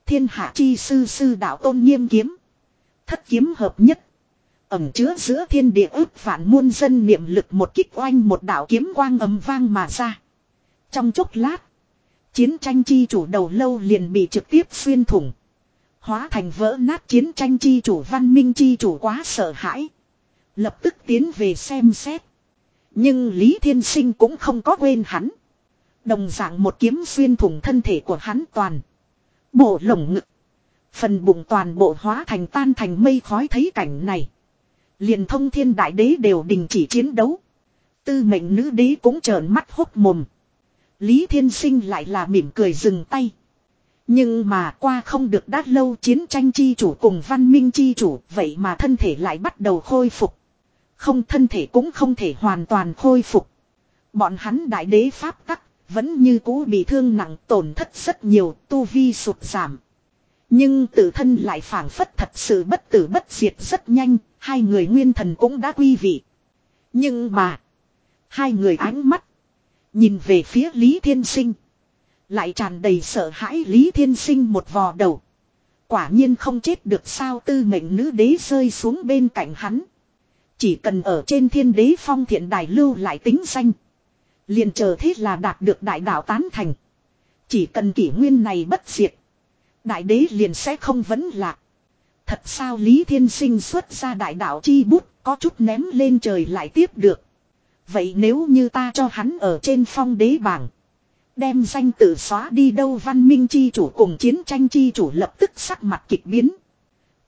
Thiên hạ chi sư sư đạo tôn nghiêm kiếm. Thất kiếm hợp nhất. Ẩm chứa giữa thiên địa ước vạn muôn dân niệm lực một kích oanh một đạo kiếm quang ấm vang mà ra. Trong chốc lát. Chiến tranh chi chủ đầu lâu liền bị trực tiếp xuyên thủng. Hóa thành vỡ nát chiến tranh chi chủ văn minh chi chủ quá sợ hãi. Lập tức tiến về xem xét. Nhưng Lý Thiên Sinh cũng không có quên hắn. Đồng dạng một kiếm xuyên thủng thân thể của hắn toàn. Bộ lồng ngực. Phần bụng toàn bộ hóa thành tan thành mây khói thấy cảnh này. liền thông thiên đại đế đều đình chỉ chiến đấu. Tư mệnh nữ đế cũng trợn mắt hốc mồm. Lý Thiên Sinh lại là mỉm cười dừng tay. Nhưng mà qua không được đã lâu chiến tranh chi chủ cùng văn minh chi chủ, vậy mà thân thể lại bắt đầu khôi phục. Không thân thể cũng không thể hoàn toàn khôi phục. Bọn hắn đại đế pháp tắc vẫn như cũ bị thương nặng tổn thất rất nhiều tu vi sụt giảm. Nhưng tự thân lại phản phất thật sự bất tử bất diệt rất nhanh, Hai người nguyên thần cũng đã quy vị. Nhưng mà. Hai người ánh mắt. Nhìn về phía Lý Thiên Sinh. Lại tràn đầy sợ hãi Lý Thiên Sinh một vò đầu. Quả nhiên không chết được sao tư mệnh nữ đế rơi xuống bên cạnh hắn. Chỉ cần ở trên thiên đế phong thiện đài lưu lại tính danh. liền chờ thế là đạt được đại đạo tán thành. Chỉ cần kỷ nguyên này bất diệt. Đại đế liền sẽ không vấn lạc. Thật sao Lý Thiên Sinh xuất ra đại đạo chi bút có chút ném lên trời lại tiếp được. Vậy nếu như ta cho hắn ở trên phong đế bảng. Đem danh tự xóa đi đâu văn minh chi chủ cùng chiến tranh chi chủ lập tức sắc mặt kịch biến.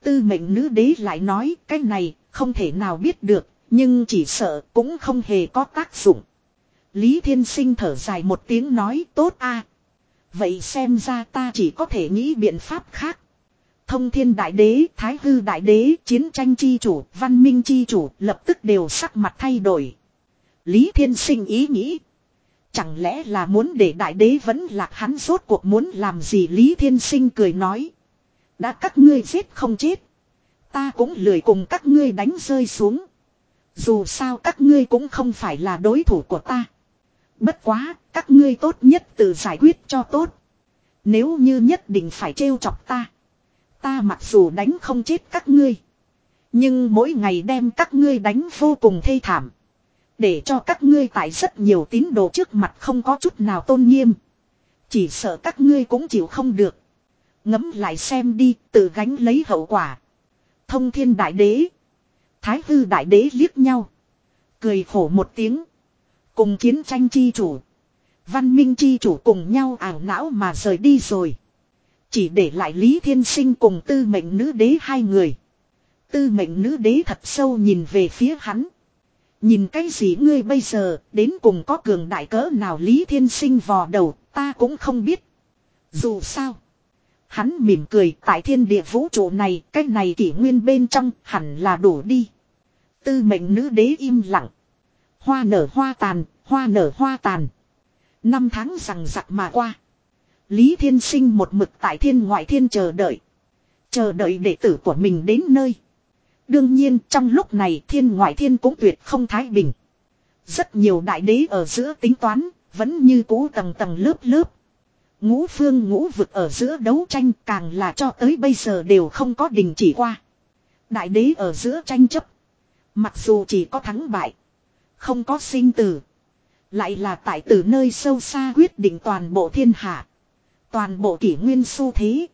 Tư mệnh nữ đế lại nói, cái này không thể nào biết được, nhưng chỉ sợ cũng không hề có tác dụng. Lý Thiên Sinh thở dài một tiếng nói tốt a Vậy xem ra ta chỉ có thể nghĩ biện pháp khác. Thông thiên đại đế, thái hư đại đế, chiến tranh chi chủ, văn minh chi chủ lập tức đều sắc mặt thay đổi. Lý Thiên Sinh ý nghĩ. Chẳng lẽ là muốn để đại đế vẫn lạc hắn rốt cuộc muốn làm gì Lý Thiên Sinh cười nói. Đã các ngươi giết không chết. Ta cũng lười cùng các ngươi đánh rơi xuống. Dù sao các ngươi cũng không phải là đối thủ của ta. Bất quá, các ngươi tốt nhất tự giải quyết cho tốt. Nếu như nhất định phải trêu chọc ta. Ta mặc dù đánh không chết các ngươi. Nhưng mỗi ngày đem các ngươi đánh vô cùng thê thảm. Để cho các ngươi tại rất nhiều tín đồ trước mặt không có chút nào tôn nghiêm. Chỉ sợ các ngươi cũng chịu không được. Ngấm lại xem đi, tự gánh lấy hậu quả. Thông thiên đại đế. Thái hư đại đế liếc nhau. Cười khổ một tiếng. Cùng chiến tranh chi chủ. Văn minh chi chủ cùng nhau ảo não mà rời đi rồi. Chỉ để lại Lý Thiên Sinh cùng tư mệnh nữ đế hai người. Tư mệnh nữ đế thật sâu nhìn về phía hắn. Nhìn cái gì ngươi bây giờ, đến cùng có cường đại cỡ nào Lý Thiên Sinh vò đầu, ta cũng không biết. Dù sao. Hắn mỉm cười tại thiên địa vũ trụ này cái này kỷ nguyên bên trong hẳn là đổ đi. Tư mệnh nữ đế im lặng. Hoa nở hoa tàn, hoa nở hoa tàn. Năm tháng rằng giặc mà qua. Lý Thiên Sinh một mực tại thiên ngoại thiên chờ đợi. Chờ đợi đệ tử của mình đến nơi. Đương nhiên trong lúc này thiên ngoại thiên cũng tuyệt không thái bình. Rất nhiều đại đế ở giữa tính toán, vẫn như cũ tầng tầng lớp lớp. Ngũ phương ngũ vực ở giữa đấu tranh càng là cho tới bây giờ đều không có đình chỉ qua. Đại đế ở giữa tranh chấp. Mặc dù chỉ có thắng bại. Không có sinh tử. Lại là tại từ nơi sâu xa quyết định toàn bộ thiên hạ. Toàn bộ kỷ nguyên xu thế.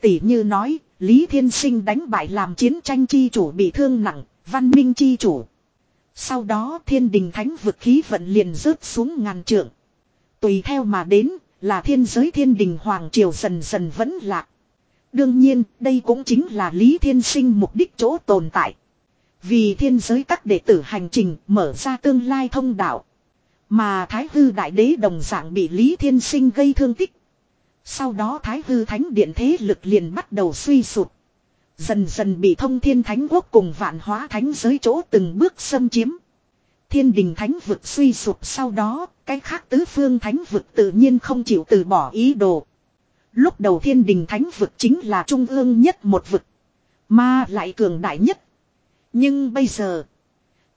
Tỷ như nói, Lý Thiên Sinh đánh bại làm chiến tranh chi chủ bị thương nặng, văn minh chi chủ. Sau đó thiên đình thánh vực khí vận liền rớt xuống ngàn trượng. Tùy theo mà đến, là thiên giới thiên đình hoàng triều dần dần vẫn lạc. Đương nhiên, đây cũng chính là Lý Thiên Sinh mục đích chỗ tồn tại. Vì thiên giới các đệ tử hành trình mở ra tương lai thông đạo. Mà Thái Hư Đại Đế đồng dạng bị Lý Thiên Sinh gây thương tích. Sau đó Thái Hư Thánh Điện thế lực liền bắt đầu suy sụp. Dần dần bị thông thiên thánh quốc cùng vạn hóa thánh giới chỗ từng bước xâm chiếm. Thiên đình thánh vực suy sụp sau đó, cái khác tứ phương thánh vực tự nhiên không chịu từ bỏ ý đồ. Lúc đầu thiên đình thánh vực chính là trung ương nhất một vực. Mà lại cường đại nhất. Nhưng bây giờ,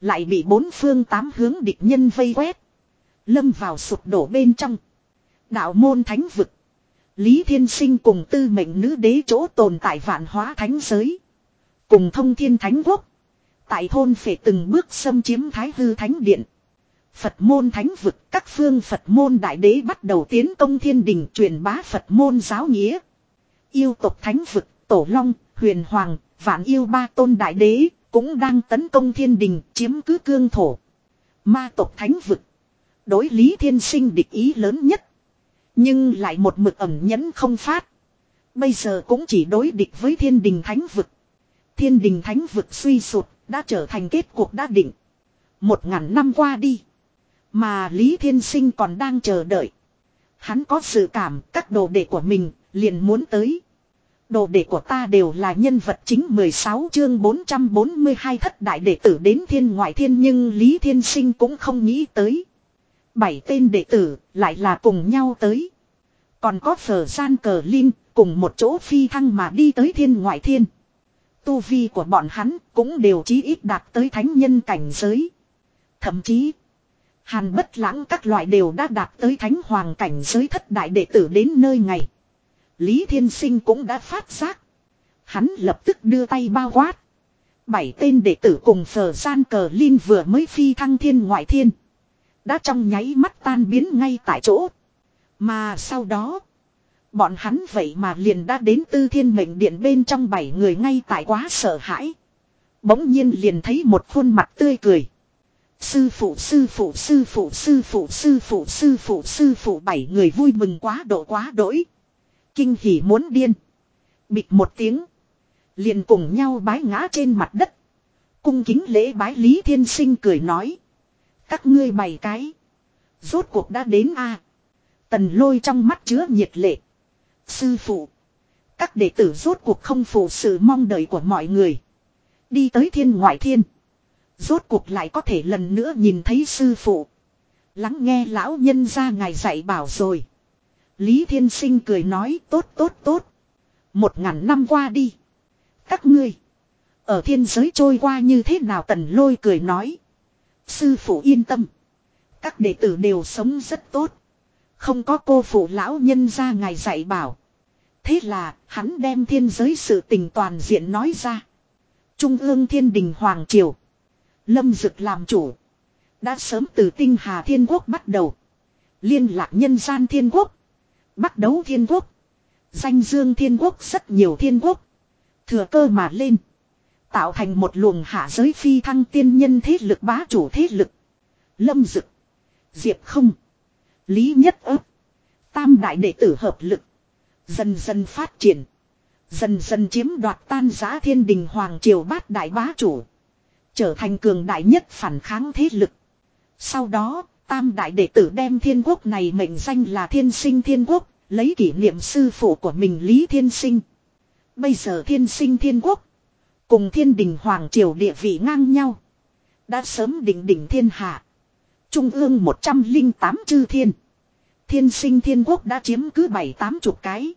lại bị bốn phương tám hướng địch nhân vây quét. Lâm vào sụp đổ bên trong. Đạo môn thánh vực. Lý Thiên Sinh cùng tư mệnh nữ đế chỗ tồn tại vạn hóa thánh giới. Cùng thông thiên thánh quốc. Tại thôn phải từng bước xâm chiếm thái hư thánh điện. Phật môn thánh vực các phương Phật môn đại đế bắt đầu tiến công thiên đình truyền bá Phật môn giáo nghĩa. Yêu tộc thánh vực, tổ long, huyền hoàng, vạn yêu ba tôn đại đế cũng đang tấn công thiên đình chiếm cứ cương thổ. Ma tộc thánh vực. Đối lý thiên sinh địch ý lớn nhất. Nhưng lại một mực ẩm nhẫn không phát. Bây giờ cũng chỉ đối địch với thiên đình thánh vực. Thiên đình thánh vực suy sụt, đã trở thành kết cuộc đã định. Một ngàn năm qua đi. Mà Lý Thiên Sinh còn đang chờ đợi. Hắn có sự cảm các đồ đệ của mình liền muốn tới. Đồ đệ của ta đều là nhân vật chính 16 chương 442 thất đại đệ tử đến thiên ngoại thiên nhưng Lý Thiên Sinh cũng không nghĩ tới. Bảy tên đệ tử lại là cùng nhau tới. Còn có phở gian cờ linh cùng một chỗ phi thăng mà đi tới thiên ngoại thiên. Tu vi của bọn hắn cũng đều chí ít đạt tới thánh nhân cảnh giới. Thậm chí, hàn bất lãng các loại đều đã đạt tới thánh hoàng cảnh giới thất đại đệ tử đến nơi ngày. Lý Thiên Sinh cũng đã phát giác. Hắn lập tức đưa tay bao quát. Bảy tên đệ tử cùng phở gian cờ Linh vừa mới phi thăng thiên ngoại thiên. Đã trong nháy mắt tan biến ngay tại chỗ. Mà sau đó. Bọn hắn vậy mà liền đã đến tư thiên mệnh điện bên trong bảy người ngay tại quá sợ hãi. Bỗng nhiên liền thấy một khuôn mặt tươi cười. Sư phụ sư phụ sư phụ sư phụ sư phụ sư phụ sư phụ, bảy người vui mừng quá độ quá đỗi. Kinh hỉ muốn điên. Bịt một tiếng. Liền cùng nhau bái ngã trên mặt đất. Cung kính lễ bái Lý Thiên Sinh cười nói. Các ngươi bày cái. Rốt cuộc đã đến a Tần lôi trong mắt chứa nhiệt lệ. Sư phụ. Các đệ tử rốt cuộc không phụ sự mong đợi của mọi người. Đi tới thiên ngoại thiên. Rốt cuộc lại có thể lần nữa nhìn thấy sư phụ. Lắng nghe lão nhân ra ngài dạy bảo rồi. Lý Thiên Sinh cười nói, tốt tốt tốt. Một ngàn năm qua đi. Các ngươi. Ở thiên giới trôi qua như thế nào tần lôi cười nói. Sư phụ yên tâm. Các đệ tử đều sống rất tốt. Không có cô phụ lão nhân ra ngài dạy bảo. Thế là hắn đem thiên giới sự tình toàn diện nói ra. Trung ương thiên đình Hoàng Triều. Lâm Dực làm chủ. Đã sớm từ tinh hà thiên quốc bắt đầu. Liên lạc nhân gian thiên quốc. Bắt đấu thiên quốc. Danh dương thiên quốc rất nhiều thiên quốc. Thừa cơ mà lên. Tạo thành một luồng hạ giới phi thăng tiên nhân thế lực bá chủ thế lực. Lâm Dực. Diệp không. Lý nhất ấp. Tam đại đệ tử hợp lực. Dần dần phát triển. Dần dần chiếm đoạt tan giá thiên đình hoàng triều bát đại bá chủ. Trở thành cường đại nhất phản kháng thế lực. Sau đó, tam đại đệ tử đem thiên quốc này mệnh danh là thiên sinh thiên quốc, lấy kỷ niệm sư phụ của mình Lý Thiên Sinh. Bây giờ thiên sinh thiên quốc, cùng thiên đình hoàng triều địa vị ngang nhau. Đã sớm đỉnh đỉnh thiên hạ. Trung ương 108 chư thiên. Thiên sinh thiên quốc đã chiếm cứ bảy tám chục cái.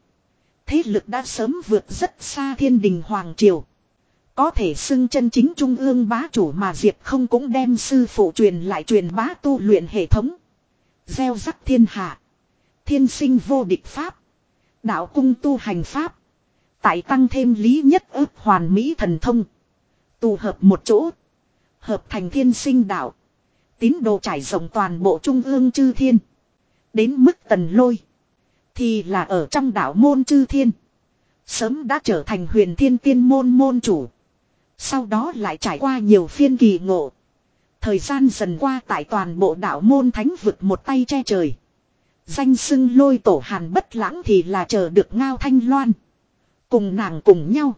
Thế lực đã sớm vượt rất xa thiên đình hoàng triều. Có thể xưng chân chính trung ương bá chủ mà Diệp không cũng đem sư phụ truyền lại truyền bá tu luyện hệ thống. Gieo rắc thiên hạ. Thiên sinh vô địch pháp. Đạo cung tu hành pháp. Tại tăng thêm lý nhất ước hoàn mỹ thần thông. Tụ hợp một chỗ. Hợp thành thiên sinh đạo. Tín đồ trải rộng toàn bộ trung ương chư thiên. Đến mức tần lôi. Thì là ở trong đảo môn chư thiên. Sớm đã trở thành huyền thiên tiên môn môn chủ. Sau đó lại trải qua nhiều phiên kỳ ngộ. Thời gian dần qua tại toàn bộ đảo môn thánh vực một tay che trời. Danh sưng lôi tổ hàn bất lãng thì là chờ được ngao thanh loan. Cùng nàng cùng nhau.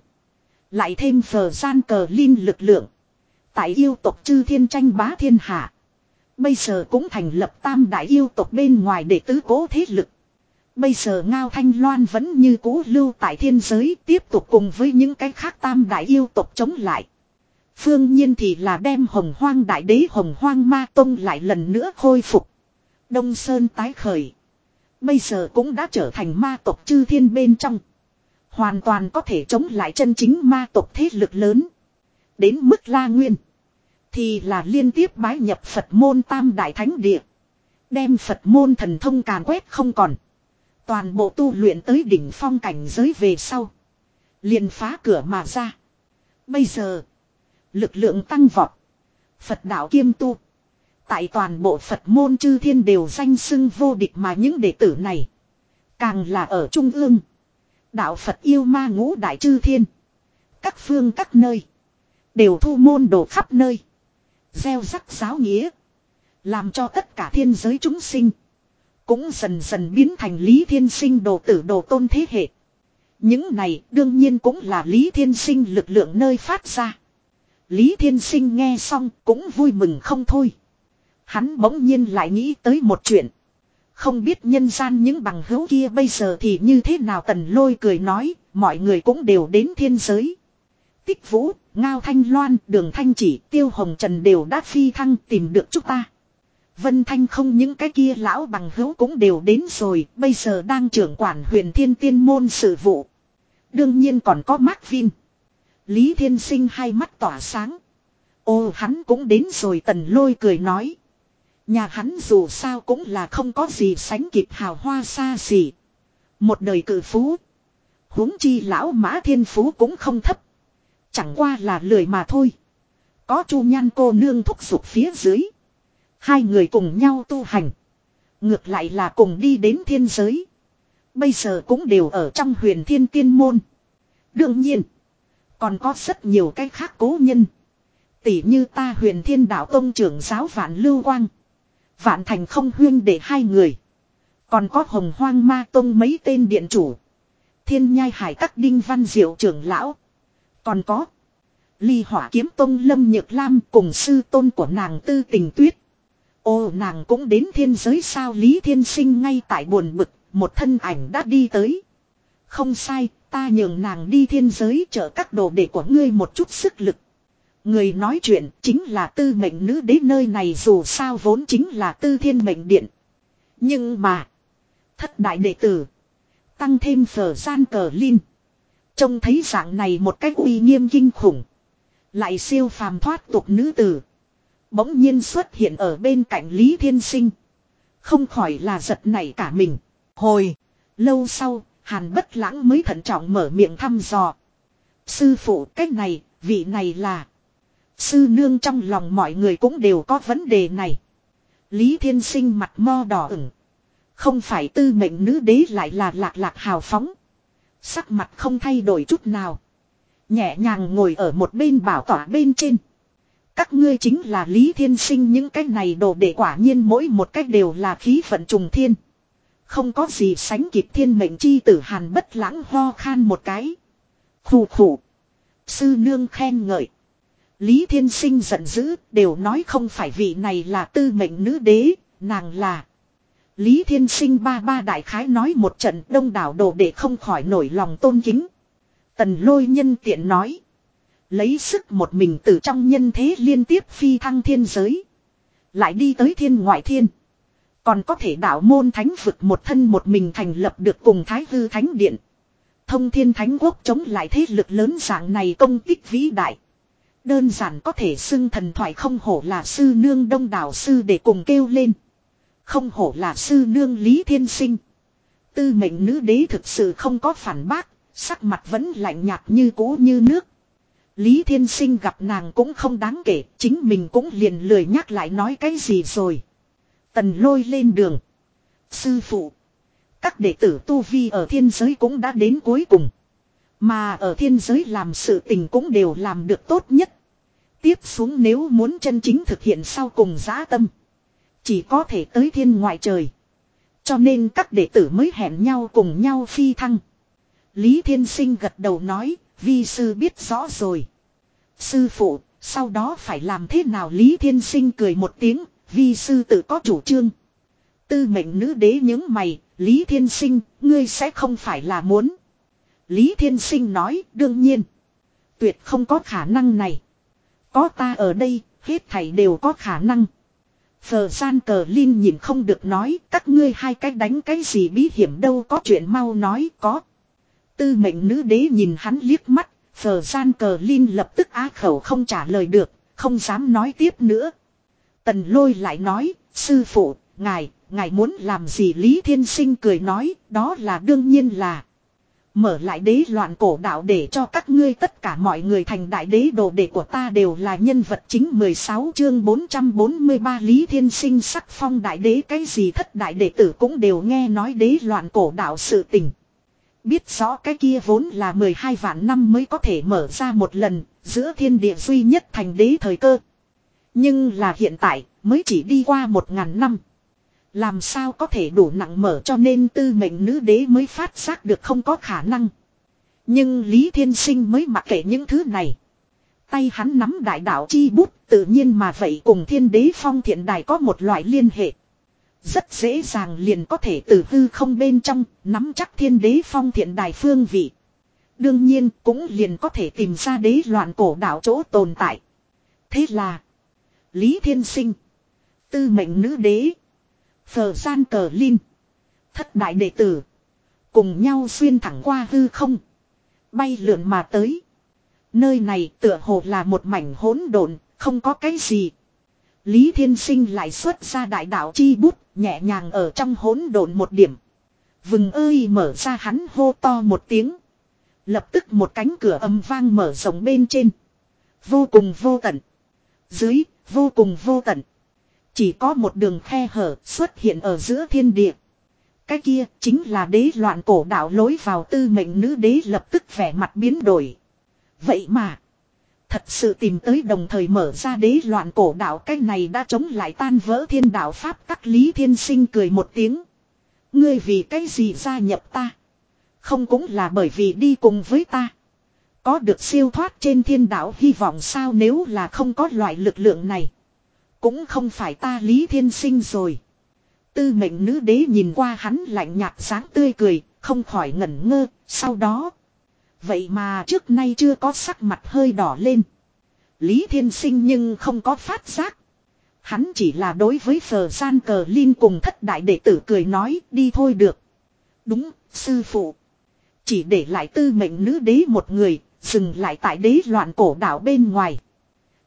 Lại thêm phờ gian cờ linh lực lượng. Tại yêu tộc chư thiên tranh bá thiên hạ. Bây giờ cũng thành lập tam đại yêu tộc bên ngoài để tứ cố thế lực. Bây giờ Ngao Thanh Loan vẫn như cũ lưu tại thiên giới, tiếp tục cùng với những cái khác tam đại yêu tộc chống lại. Phương nhiên thì là đem hồng hoang đại đế, hồng hoang ma tông lại lần nữa khôi phục. Đông Sơn tái khởi. Bây giờ cũng đã trở thành ma tộc chư thiên bên trong. Hoàn toàn có thể chống lại chân chính ma tộc thế lực lớn. Đến mức la nguyên. Thì là liên tiếp bái nhập Phật môn tam đại thánh địa. Đem Phật môn thần thông càn quét không còn. Toàn bộ tu luyện tới đỉnh phong cảnh giới về sau. liền phá cửa mà ra. Bây giờ. Lực lượng tăng vọt. Phật đạo kiêm tu. Tại toàn bộ Phật môn chư thiên đều danh xưng vô địch mà những đệ tử này. Càng là ở Trung ương. Đạo Phật yêu ma ngũ đại chư thiên. Các phương các nơi. Đều thu môn đồ khắp nơi. Gieo rắc giáo nghĩa. Làm cho tất cả thiên giới chúng sinh. Cũng dần dần biến thành Lý Thiên Sinh đồ tử đồ tôn thế hệ. Những này đương nhiên cũng là Lý Thiên Sinh lực lượng nơi phát ra. Lý Thiên Sinh nghe xong cũng vui mừng không thôi. Hắn bỗng nhiên lại nghĩ tới một chuyện. Không biết nhân gian những bằng hữu kia bây giờ thì như thế nào tần lôi cười nói, mọi người cũng đều đến thiên giới. Tích vũ, Ngao Thanh Loan, Đường Thanh Chỉ, Tiêu Hồng Trần đều đã phi thăng tìm được chúng ta. Vân Thanh không những cái kia lão bằng hữu cũng đều đến rồi, bây giờ đang trưởng quản huyền thiên tiên môn sự vụ. Đương nhiên còn có Mark Vin. Lý Thiên Sinh hai mắt tỏa sáng. Ô hắn cũng đến rồi tần lôi cười nói. Nhà hắn dù sao cũng là không có gì sánh kịp hào hoa xa xỉ. Một đời cử phú. huống chi lão mã thiên phú cũng không thấp. Chẳng qua là lười mà thôi. Có chu nhan cô nương thúc giục phía dưới. Hai người cùng nhau tu hành. Ngược lại là cùng đi đến thiên giới. Bây giờ cũng đều ở trong huyền thiên tiên môn. Đương nhiên. Còn có rất nhiều cái khác cố nhân. Tỷ như ta huyền thiên đạo tông trưởng giáo vạn lưu quang. Vạn thành không huyên để hai người. Còn có hồng hoang ma tông mấy tên điện chủ. Thiên nhai hải các đinh văn diệu trưởng lão. Còn có. Ly hỏa kiếm tông lâm nhược lam cùng sư tôn của nàng tư tình tuyết. Ô nàng cũng đến thiên giới sao Lý Thiên Sinh ngay tại buồn bực, một thân ảnh đã đi tới. Không sai, ta nhường nàng đi thiên giới trợ các đồ đệ của ngươi một chút sức lực. Người nói chuyện chính là tư mệnh nữ đế nơi này dù sao vốn chính là tư thiên mệnh điện. Nhưng mà, thất đại đệ tử, tăng thêm phở gian cờ linh. Trông thấy dạng này một cách uy nghiêm kinh khủng. Lại siêu phàm thoát tục nữ tử. Bỗng nhiên xuất hiện ở bên cạnh Lý Thiên Sinh. Không khỏi là giật nảy cả mình. Hồi, lâu sau, Hàn bất lãng mới thận trọng mở miệng thăm dò. Sư phụ cách này, vị này là. Sư nương trong lòng mọi người cũng đều có vấn đề này. Lý Thiên Sinh mặt mo đỏ ửng. Không phải tư mệnh nữ đế lại là lạc lạc hào phóng. Sắc mặt không thay đổi chút nào. Nhẹ nhàng ngồi ở một bên bảo tỏa bên trên. Các ngươi chính là Lý Thiên Sinh những cái này đồ để quả nhiên mỗi một cách đều là khí vận trùng thiên. Không có gì sánh kịp thiên mệnh chi tử hàn bất lãng ho khan một cái. Khủ khủ. Sư nương khen ngợi. Lý Thiên Sinh giận dữ đều nói không phải vị này là tư mệnh nữ đế, nàng là. Lý Thiên Sinh ba ba đại khái nói một trận đông đảo đồ để không khỏi nổi lòng tôn kính. Tần lôi nhân tiện nói. Lấy sức một mình từ trong nhân thế liên tiếp phi thăng thiên giới. Lại đi tới thiên ngoại thiên. Còn có thể đạo môn thánh vực một thân một mình thành lập được cùng Thái Hư Thánh Điện. Thông thiên thánh quốc chống lại thế lực lớn dạng này công tích vĩ đại. Đơn giản có thể xưng thần thoại không hổ là sư nương đông đảo sư để cùng kêu lên. Không hổ là sư nương Lý Thiên Sinh. Tư mệnh nữ đế thực sự không có phản bác, sắc mặt vẫn lạnh nhạt như cũ như nước. Lý Thiên Sinh gặp nàng cũng không đáng kể, chính mình cũng liền lười nhắc lại nói cái gì rồi. Tần lôi lên đường. Sư phụ. Các đệ tử Tu Vi ở thiên giới cũng đã đến cuối cùng. Mà ở thiên giới làm sự tình cũng đều làm được tốt nhất. Tiếp xuống nếu muốn chân chính thực hiện sau cùng giã tâm. Chỉ có thể tới thiên ngoại trời. Cho nên các đệ tử mới hẹn nhau cùng nhau phi thăng. Lý Thiên Sinh gật đầu nói, vi sư biết rõ rồi. Sư phụ, sau đó phải làm thế nào Lý Thiên Sinh cười một tiếng, vi sư tự có chủ trương. Tư mệnh nữ đế những mày, Lý Thiên Sinh, ngươi sẽ không phải là muốn. Lý Thiên Sinh nói, đương nhiên. Tuyệt không có khả năng này. Có ta ở đây, hết thảy đều có khả năng. Phờ gian cờ Linh nhìn không được nói, các ngươi hai cách đánh cái gì bí hiểm đâu có chuyện mau nói, có. Tư mệnh nữ đế nhìn hắn liếc mắt, phờ gian cờ Linh lập tức á khẩu không trả lời được, không dám nói tiếp nữa. Tần lôi lại nói, sư phụ, ngài, ngài muốn làm gì Lý Thiên Sinh cười nói, đó là đương nhiên là. Mở lại đế loạn cổ đạo để cho các ngươi tất cả mọi người thành đại đế đồ đệ của ta đều là nhân vật chính 16 chương 443 Lý Thiên Sinh sắc phong đại đế cái gì thất đại đệ tử cũng đều nghe nói đế loạn cổ đạo sự tình. Biết rõ cái kia vốn là 12 vạn năm mới có thể mở ra một lần, giữa thiên địa duy nhất thành đế thời cơ. Nhưng là hiện tại, mới chỉ đi qua một ngàn năm. Làm sao có thể đủ nặng mở cho nên tư mệnh nữ đế mới phát giác được không có khả năng. Nhưng Lý Thiên Sinh mới mặc kệ những thứ này. Tay hắn nắm đại đạo chi bút tự nhiên mà vậy cùng thiên đế phong thiện đài có một loại liên hệ. Rất dễ dàng liền có thể từ hư không bên trong nắm chắc thiên đế phong thiện đài phương vị. Đương nhiên cũng liền có thể tìm ra đế loạn cổ đạo chỗ tồn tại. Thế là Lý Thiên Sinh Tư mệnh nữ đế Phở gian cờ Linh. Thất đại đệ tử. Cùng nhau xuyên thẳng qua hư không. Bay lượn mà tới. Nơi này tựa hồ là một mảnh hỗn độn, không có cái gì. Lý Thiên Sinh lại xuất ra đại đạo chi bút, nhẹ nhàng ở trong hỗn độn một điểm. Vừng ơi mở ra hắn hô to một tiếng. Lập tức một cánh cửa âm vang mở rộng bên trên. Vô cùng vô tận. Dưới, vô cùng vô tận. Chỉ có một đường khe hở xuất hiện ở giữa thiên địa. Cái kia chính là đế loạn cổ đạo lối vào tư mệnh nữ đế lập tức vẻ mặt biến đổi. Vậy mà. Thật sự tìm tới đồng thời mở ra đế loạn cổ đạo cái này đã chống lại tan vỡ thiên đạo Pháp các lý thiên sinh cười một tiếng. Ngươi vì cái gì gia nhập ta? Không cũng là bởi vì đi cùng với ta. Có được siêu thoát trên thiên đạo hy vọng sao nếu là không có loại lực lượng này. Cũng không phải ta lý thiên sinh rồi. Tư mệnh nữ đế nhìn qua hắn lạnh nhạt sáng tươi cười, không khỏi ngẩn ngơ, sau đó. Vậy mà trước nay chưa có sắc mặt hơi đỏ lên. Lý thiên sinh nhưng không có phát giác. Hắn chỉ là đối với phờ gian cờ Linh cùng thất đại đệ tử cười nói đi thôi được. Đúng, sư phụ. Chỉ để lại tư mệnh nữ đế một người, dừng lại tại đế loạn cổ đảo bên ngoài.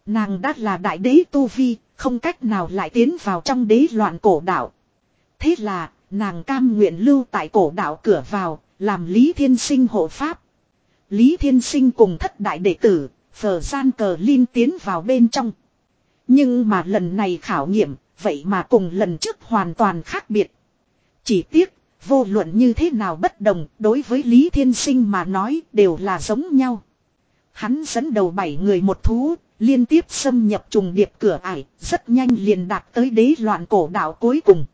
Nàng đã là đại đế Tu Vi, không cách nào lại tiến vào trong đế loạn cổ đảo. Thế là, nàng cam nguyện lưu tại cổ đảo cửa vào, làm Lý Thiên Sinh hộ pháp. Lý Thiên Sinh cùng thất đại đệ tử, phở gian cờ Linh tiến vào bên trong. Nhưng mà lần này khảo nghiệm, vậy mà cùng lần trước hoàn toàn khác biệt. Chỉ tiếc, vô luận như thế nào bất đồng, đối với Lý Thiên Sinh mà nói đều là giống nhau. Hắn dẫn đầu bảy người một thú, liên tiếp xâm nhập trùng điệp cửa ải, rất nhanh liền đạt tới đế loạn cổ đạo cuối cùng.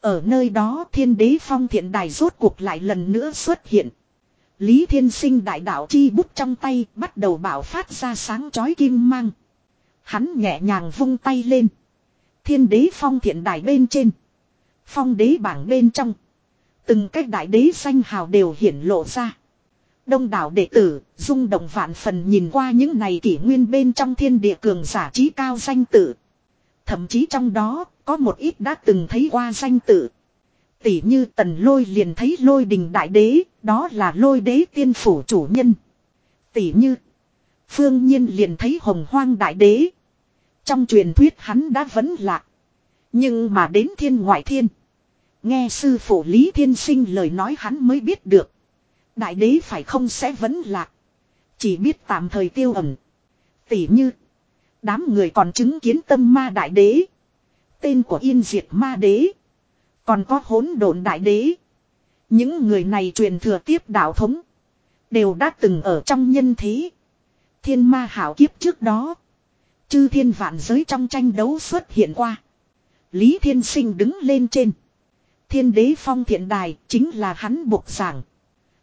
Ở nơi đó thiên đế phong thiện đài rốt cuộc lại lần nữa xuất hiện. Lý Thiên Sinh đại đạo chi bút trong tay bắt đầu bảo phát ra sáng chói kim mang. Hắn nhẹ nhàng vung tay lên. Thiên đế phong thiện đài bên trên. Phong đế bảng bên trong. Từng cách đại đế danh hào đều hiển lộ ra. Đông đảo đệ tử, rung động vạn phần nhìn qua những này kỷ nguyên bên trong thiên địa cường giả trí cao danh tự. Thậm chí trong đó, có một ít đã từng thấy qua danh tự. Tỷ như tần lôi liền thấy lôi đình đại đế, đó là lôi đế tiên phủ chủ nhân. Tỷ như, phương nhiên liền thấy hồng hoang đại đế. Trong truyền thuyết hắn đã vẫn lạc. Nhưng mà đến thiên ngoại thiên. Nghe sư phụ Lý Thiên Sinh lời nói hắn mới biết được. Đại đế phải không sẽ vẫn lạc. Chỉ biết tạm thời tiêu ẩn. Tỷ như. Đám người còn chứng kiến tâm ma đại đế. Tên của yên diệt ma đế. Còn có hỗn độn đại đế. Những người này truyền thừa tiếp đạo thống. Đều đã từng ở trong nhân thế. Thiên ma hảo kiếp trước đó. Chư thiên vạn giới trong tranh đấu xuất hiện qua. Lý Thiên Sinh đứng lên trên. Thiên đế phong thiện đài chính là hắn buộc giảng.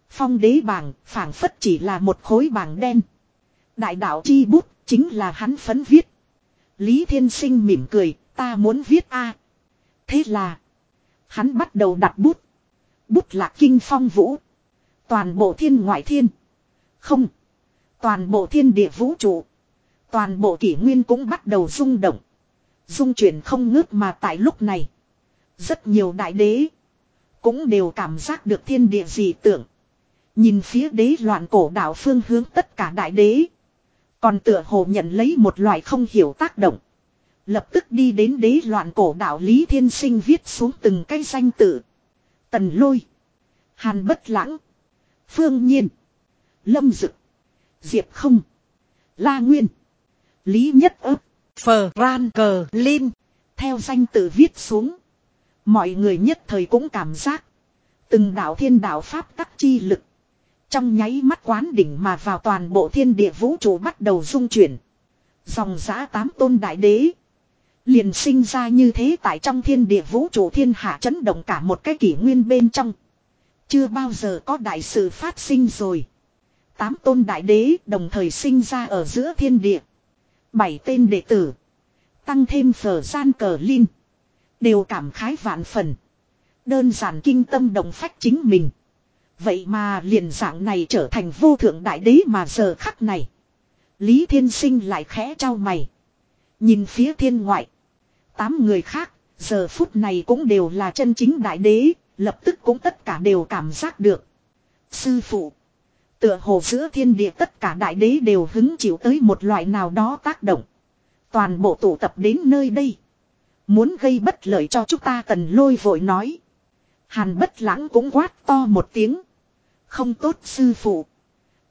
Phong đế bảng phảng phất chỉ là một khối bảng đen. Đại đạo chi bút chính là hắn phấn viết. Lý Thiên Sinh mỉm cười, ta muốn viết A. Thế là, hắn bắt đầu đặt bút. Bút là kinh phong vũ. Toàn bộ thiên ngoại thiên. Không. Toàn bộ thiên địa vũ trụ. Toàn bộ kỷ nguyên cũng bắt đầu rung động. Dung chuyển không ngớt mà tại lúc này. Rất nhiều đại đế. Cũng đều cảm giác được thiên địa dị tưởng. Nhìn phía đế loạn cổ đạo phương hướng tất cả đại đế. Còn tựa hồ nhận lấy một loại không hiểu tác động. Lập tức đi đến đế loạn cổ đạo Lý Thiên Sinh viết xuống từng cái danh tự. Tần lôi. Hàn bất lãng. Phương nhiên. Lâm dực. Diệp không. La Nguyên. Lý Nhất ấp. Phờ Ran Cờ Linh. Theo danh tự viết xuống. Mọi người nhất thời cũng cảm giác. Từng đạo thiên đạo pháp tắc chi lực. Trong nháy mắt quán đỉnh mà vào toàn bộ thiên địa vũ trụ bắt đầu dung chuyển. Dòng giã tám tôn đại đế. Liền sinh ra như thế tại trong thiên địa vũ trụ thiên hạ chấn động cả một cái kỷ nguyên bên trong. Chưa bao giờ có đại sự phát sinh rồi. Tám tôn đại đế đồng thời sinh ra ở giữa thiên địa. Bảy tên đệ tử. Tăng thêm phở gian cờ linh. Đều cảm khái vạn phần. Đơn giản kinh tâm đồng phách chính mình. Vậy mà liền dạng này trở thành vô thượng đại đế mà giờ khắc này. Lý Thiên Sinh lại khẽ trao mày. Nhìn phía thiên ngoại. Tám người khác, giờ phút này cũng đều là chân chính đại đế, lập tức cũng tất cả đều cảm giác được. Sư phụ. Tựa hồ giữa thiên địa tất cả đại đế đều hứng chịu tới một loại nào đó tác động. Toàn bộ tụ tập đến nơi đây. Muốn gây bất lợi cho chúng ta tần lôi vội nói. Hàn bất lãng cũng quát to một tiếng. Không tốt sư phụ.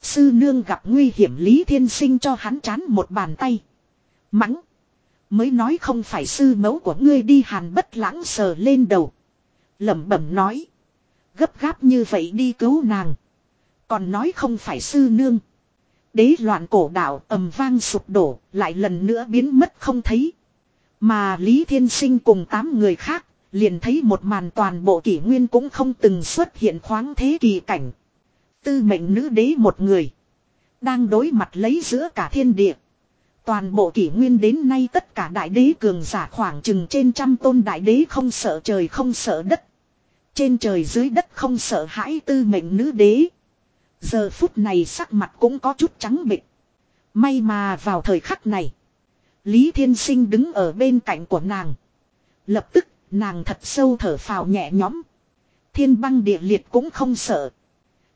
Sư nương gặp nguy hiểm Lý Thiên Sinh cho hắn chán một bàn tay. Mắng. Mới nói không phải sư mẫu của ngươi đi hàn bất lãng sờ lên đầu. lẩm bẩm nói. Gấp gáp như vậy đi cứu nàng. Còn nói không phải sư nương. Đế loạn cổ đạo ầm vang sụp đổ, lại lần nữa biến mất không thấy. Mà Lý Thiên Sinh cùng tám người khác, liền thấy một màn toàn bộ kỷ nguyên cũng không từng xuất hiện khoáng thế kỳ cảnh. Tư mệnh nữ đế một người. Đang đối mặt lấy giữa cả thiên địa. Toàn bộ kỷ nguyên đến nay tất cả đại đế cường giả khoảng chừng trên trăm tôn đại đế không sợ trời không sợ đất. Trên trời dưới đất không sợ hãi tư mệnh nữ đế. Giờ phút này sắc mặt cũng có chút trắng bệch. May mà vào thời khắc này. Lý Thiên Sinh đứng ở bên cạnh của nàng. Lập tức nàng thật sâu thở phào nhẹ nhõm. Thiên băng địa liệt cũng không sợ.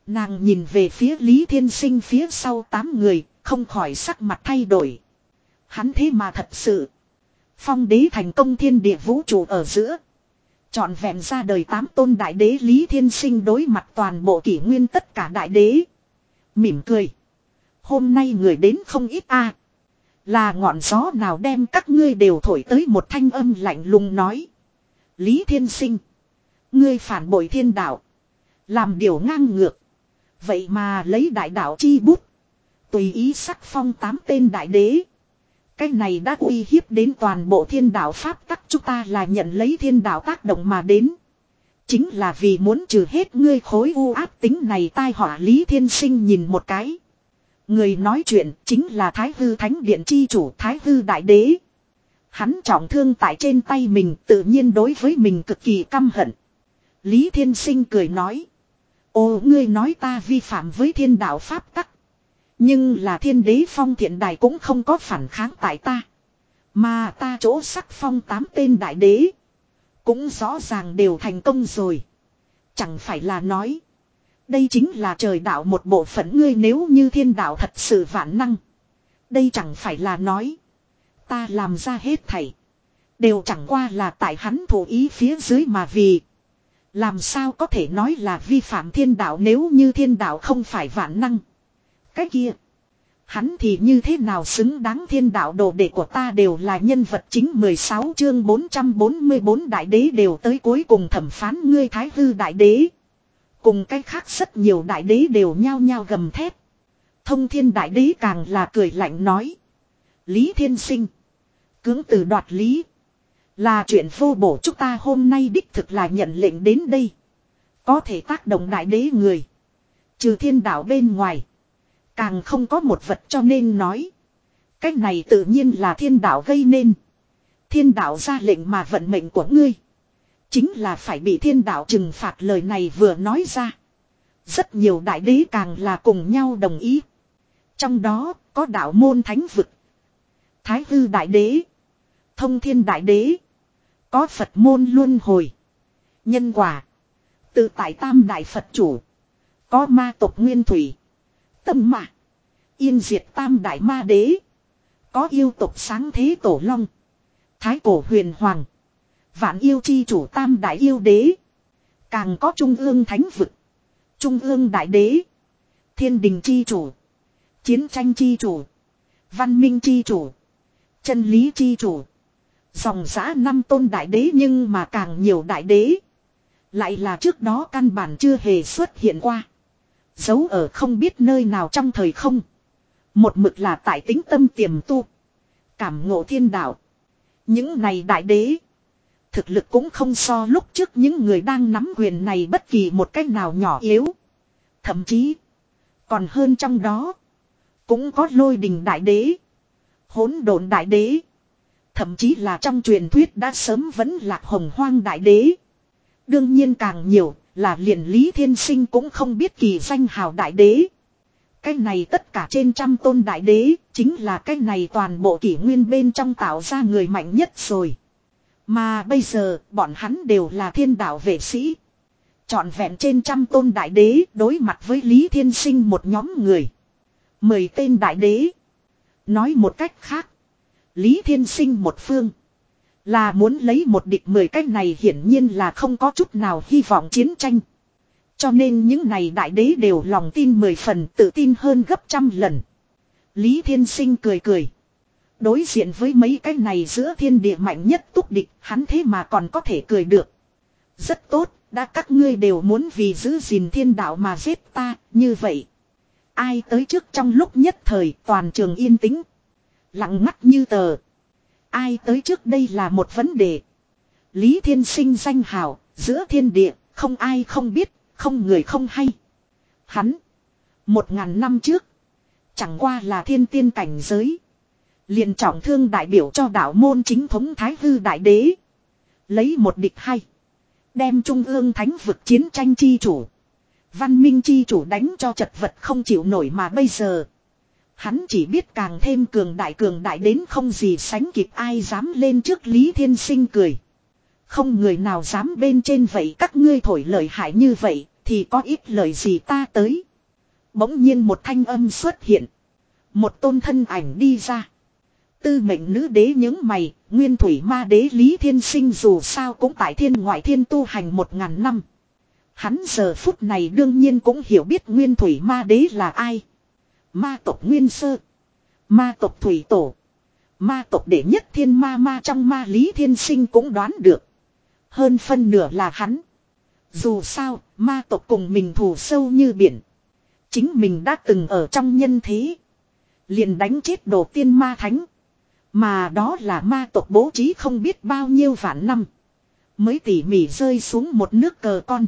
Nàng nhìn về phía Lý Thiên Sinh phía sau tám người, không khỏi sắc mặt thay đổi. Hắn thế mà thật sự. Phong đế thành công thiên địa vũ trụ ở giữa. Chọn vẹn ra đời tám tôn đại đế Lý Thiên Sinh đối mặt toàn bộ kỷ nguyên tất cả đại đế. Mỉm cười. Hôm nay người đến không ít a Là ngọn gió nào đem các ngươi đều thổi tới một thanh âm lạnh lùng nói. Lý Thiên Sinh. Ngươi phản bội thiên đạo. Làm điều ngang ngược. Vậy mà lấy đại đạo chi bút. Tùy ý sắc phong tám tên đại đế. Cái này đã uy hiếp đến toàn bộ thiên đạo Pháp tắc, chúng ta là nhận lấy thiên đạo tác động mà đến. Chính là vì muốn trừ hết ngươi khối u áp tính này tai họa Lý Thiên Sinh nhìn một cái. Người nói chuyện chính là Thái Hư Thánh Điện Chi chủ, Thái Hư Đại Đế. Hắn trọng thương tại trên tay mình, tự nhiên đối với mình cực kỳ căm hận. Lý Thiên Sinh cười nói. Ô ngươi nói ta vi phạm với thiên đạo Pháp tắc. Nhưng là thiên đế phong thiện đài cũng không có phản kháng tại ta. Mà ta chỗ sắc phong tám tên đại đế. Cũng rõ ràng đều thành công rồi. Chẳng phải là nói. Đây chính là trời đạo một bộ phận ngươi nếu như thiên đạo thật sự vạn năng. Đây chẳng phải là nói. Ta làm ra hết thảy. Đều chẳng qua là tại hắn thủ ý phía dưới mà vì. Làm sao có thể nói là vi phạm thiên đạo nếu như thiên đạo không phải vạn năng. Cái kia. Hắn thì như thế nào xứng đáng thiên đạo đồ đệ của ta đều là nhân vật chính 16 chương 444 đại đế đều tới cuối cùng thẩm phán ngươi thái hư đại đế. Cùng cái khác rất nhiều đại đế đều nhao nhao gầm thép Thông thiên đại đế càng là cười lạnh nói. Lý thiên sinh. Cưỡng từ đoạt lý. Là chuyện vô bổ chúng ta hôm nay đích thực là nhận lệnh đến đây. Có thể tác động đại đế người. Trừ thiên đạo bên ngoài. Càng không có một vật cho nên nói. Cách này tự nhiên là thiên đạo gây nên. Thiên đạo ra lệnh mà vận mệnh của ngươi. Chính là phải bị thiên đạo trừng phạt lời này vừa nói ra. Rất nhiều đại đế càng là cùng nhau đồng ý. Trong đó, có đạo môn thánh vực. Thái hư đại đế. Thông thiên đại đế. Có Phật môn luân hồi. Nhân quả. Tự tại tam đại Phật chủ. Có ma tộc nguyên thủy. Tâm mà. Yên diệt tam đại ma đế. Có yêu tục sáng thế tổ long. Thái cổ huyền hoàng. Vạn yêu chi chủ tam đại yêu đế. Càng có trung ương thánh vực. Trung ương đại đế. Thiên đình chi chủ. Chiến tranh chi chủ. Văn minh chi chủ. Chân lý chi chủ. Dòng giã năm tôn đại đế nhưng mà càng nhiều đại đế. Lại là trước đó căn bản chưa hề xuất hiện qua. Giấu ở không biết nơi nào trong thời không. Một mực là tại tính tâm tiềm tu. Cảm ngộ thiên đạo. Những này đại đế. Thực lực cũng không so lúc trước những người đang nắm quyền này bất kỳ một cách nào nhỏ yếu. Thậm chí. Còn hơn trong đó. Cũng có lôi đình đại đế. hỗn độn đại đế. Thậm chí là trong truyền thuyết đã sớm vẫn lạc hồng hoang đại đế. Đương nhiên càng nhiều là liền Lý Thiên Sinh cũng không biết kỳ danh hào đại đế. Cái này tất cả trên trăm tôn đại đế, chính là cái này toàn bộ kỷ nguyên bên trong tạo ra người mạnh nhất rồi. Mà bây giờ, bọn hắn đều là thiên đạo vệ sĩ. trọn vẹn trên trăm tôn đại đế đối mặt với Lý Thiên Sinh một nhóm người. mười tên đại đế. Nói một cách khác. Lý Thiên Sinh một phương. Là muốn lấy một địch mười cách này hiển nhiên là không có chút nào hy vọng chiến tranh. Cho nên những này đại đế đều lòng tin mười phần tự tin hơn gấp trăm lần. Lý Thiên Sinh cười cười. Đối diện với mấy cái này giữa thiên địa mạnh nhất túc địch, hắn thế mà còn có thể cười được. Rất tốt, đã các ngươi đều muốn vì giữ gìn thiên đạo mà giết ta, như vậy. Ai tới trước trong lúc nhất thời toàn trường yên tĩnh. Lặng ngắt như tờ. Ai tới trước đây là một vấn đề. Lý Thiên Sinh danh hào, giữa thiên địa, không ai không biết, không người không hay. Hắn, một ngàn năm trước, chẳng qua là thiên tiên cảnh giới. liền trọng thương đại biểu cho đạo môn chính thống Thái Hư Đại Đế. Lấy một địch hay. Đem trung ương thánh vực chiến tranh chi chủ. Văn minh chi chủ đánh cho chật vật không chịu nổi mà bây giờ. Hắn chỉ biết càng thêm cường đại cường đại đến không gì sánh kịp ai dám lên trước Lý Thiên Sinh cười. Không người nào dám bên trên vậy các ngươi thổi lời hại như vậy thì có ít lời gì ta tới. Bỗng nhiên một thanh âm xuất hiện. Một tôn thân ảnh đi ra. Tư mệnh nữ đế những mày, nguyên thủy ma đế Lý Thiên Sinh dù sao cũng tại thiên ngoại thiên tu hành một ngàn năm. Hắn giờ phút này đương nhiên cũng hiểu biết nguyên thủy ma đế là ai. Ma tộc nguyên sơ. Ma tộc thủy tổ. Ma tộc đệ nhất thiên ma ma trong ma Lý Thiên Sinh cũng đoán được. Hơn phân nửa là hắn. Dù sao, ma tộc cùng mình thù sâu như biển. Chính mình đã từng ở trong nhân thế. Liền đánh chết đồ tiên ma thánh. Mà đó là ma tộc bố trí không biết bao nhiêu vạn năm. Mới tỉ mỉ rơi xuống một nước cờ con.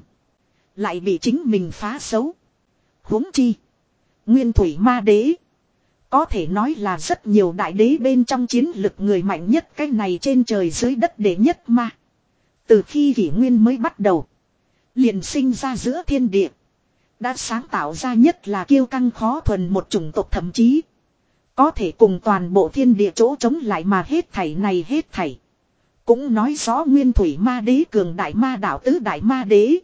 Lại bị chính mình phá xấu. huống chi. Nguyên thủy ma đế. Có thể nói là rất nhiều đại đế bên trong chiến lực người mạnh nhất cái này trên trời dưới đất đệ nhất ma. Từ khi kỷ nguyên mới bắt đầu. Liền sinh ra giữa thiên địa. Đã sáng tạo ra nhất là kiêu căng khó thuần một chủng tộc thậm chí. Có thể cùng toàn bộ thiên địa chỗ chống lại mà hết thảy này hết thảy. Cũng nói rõ nguyên thủy ma đế cường đại ma đạo tứ đại ma đế.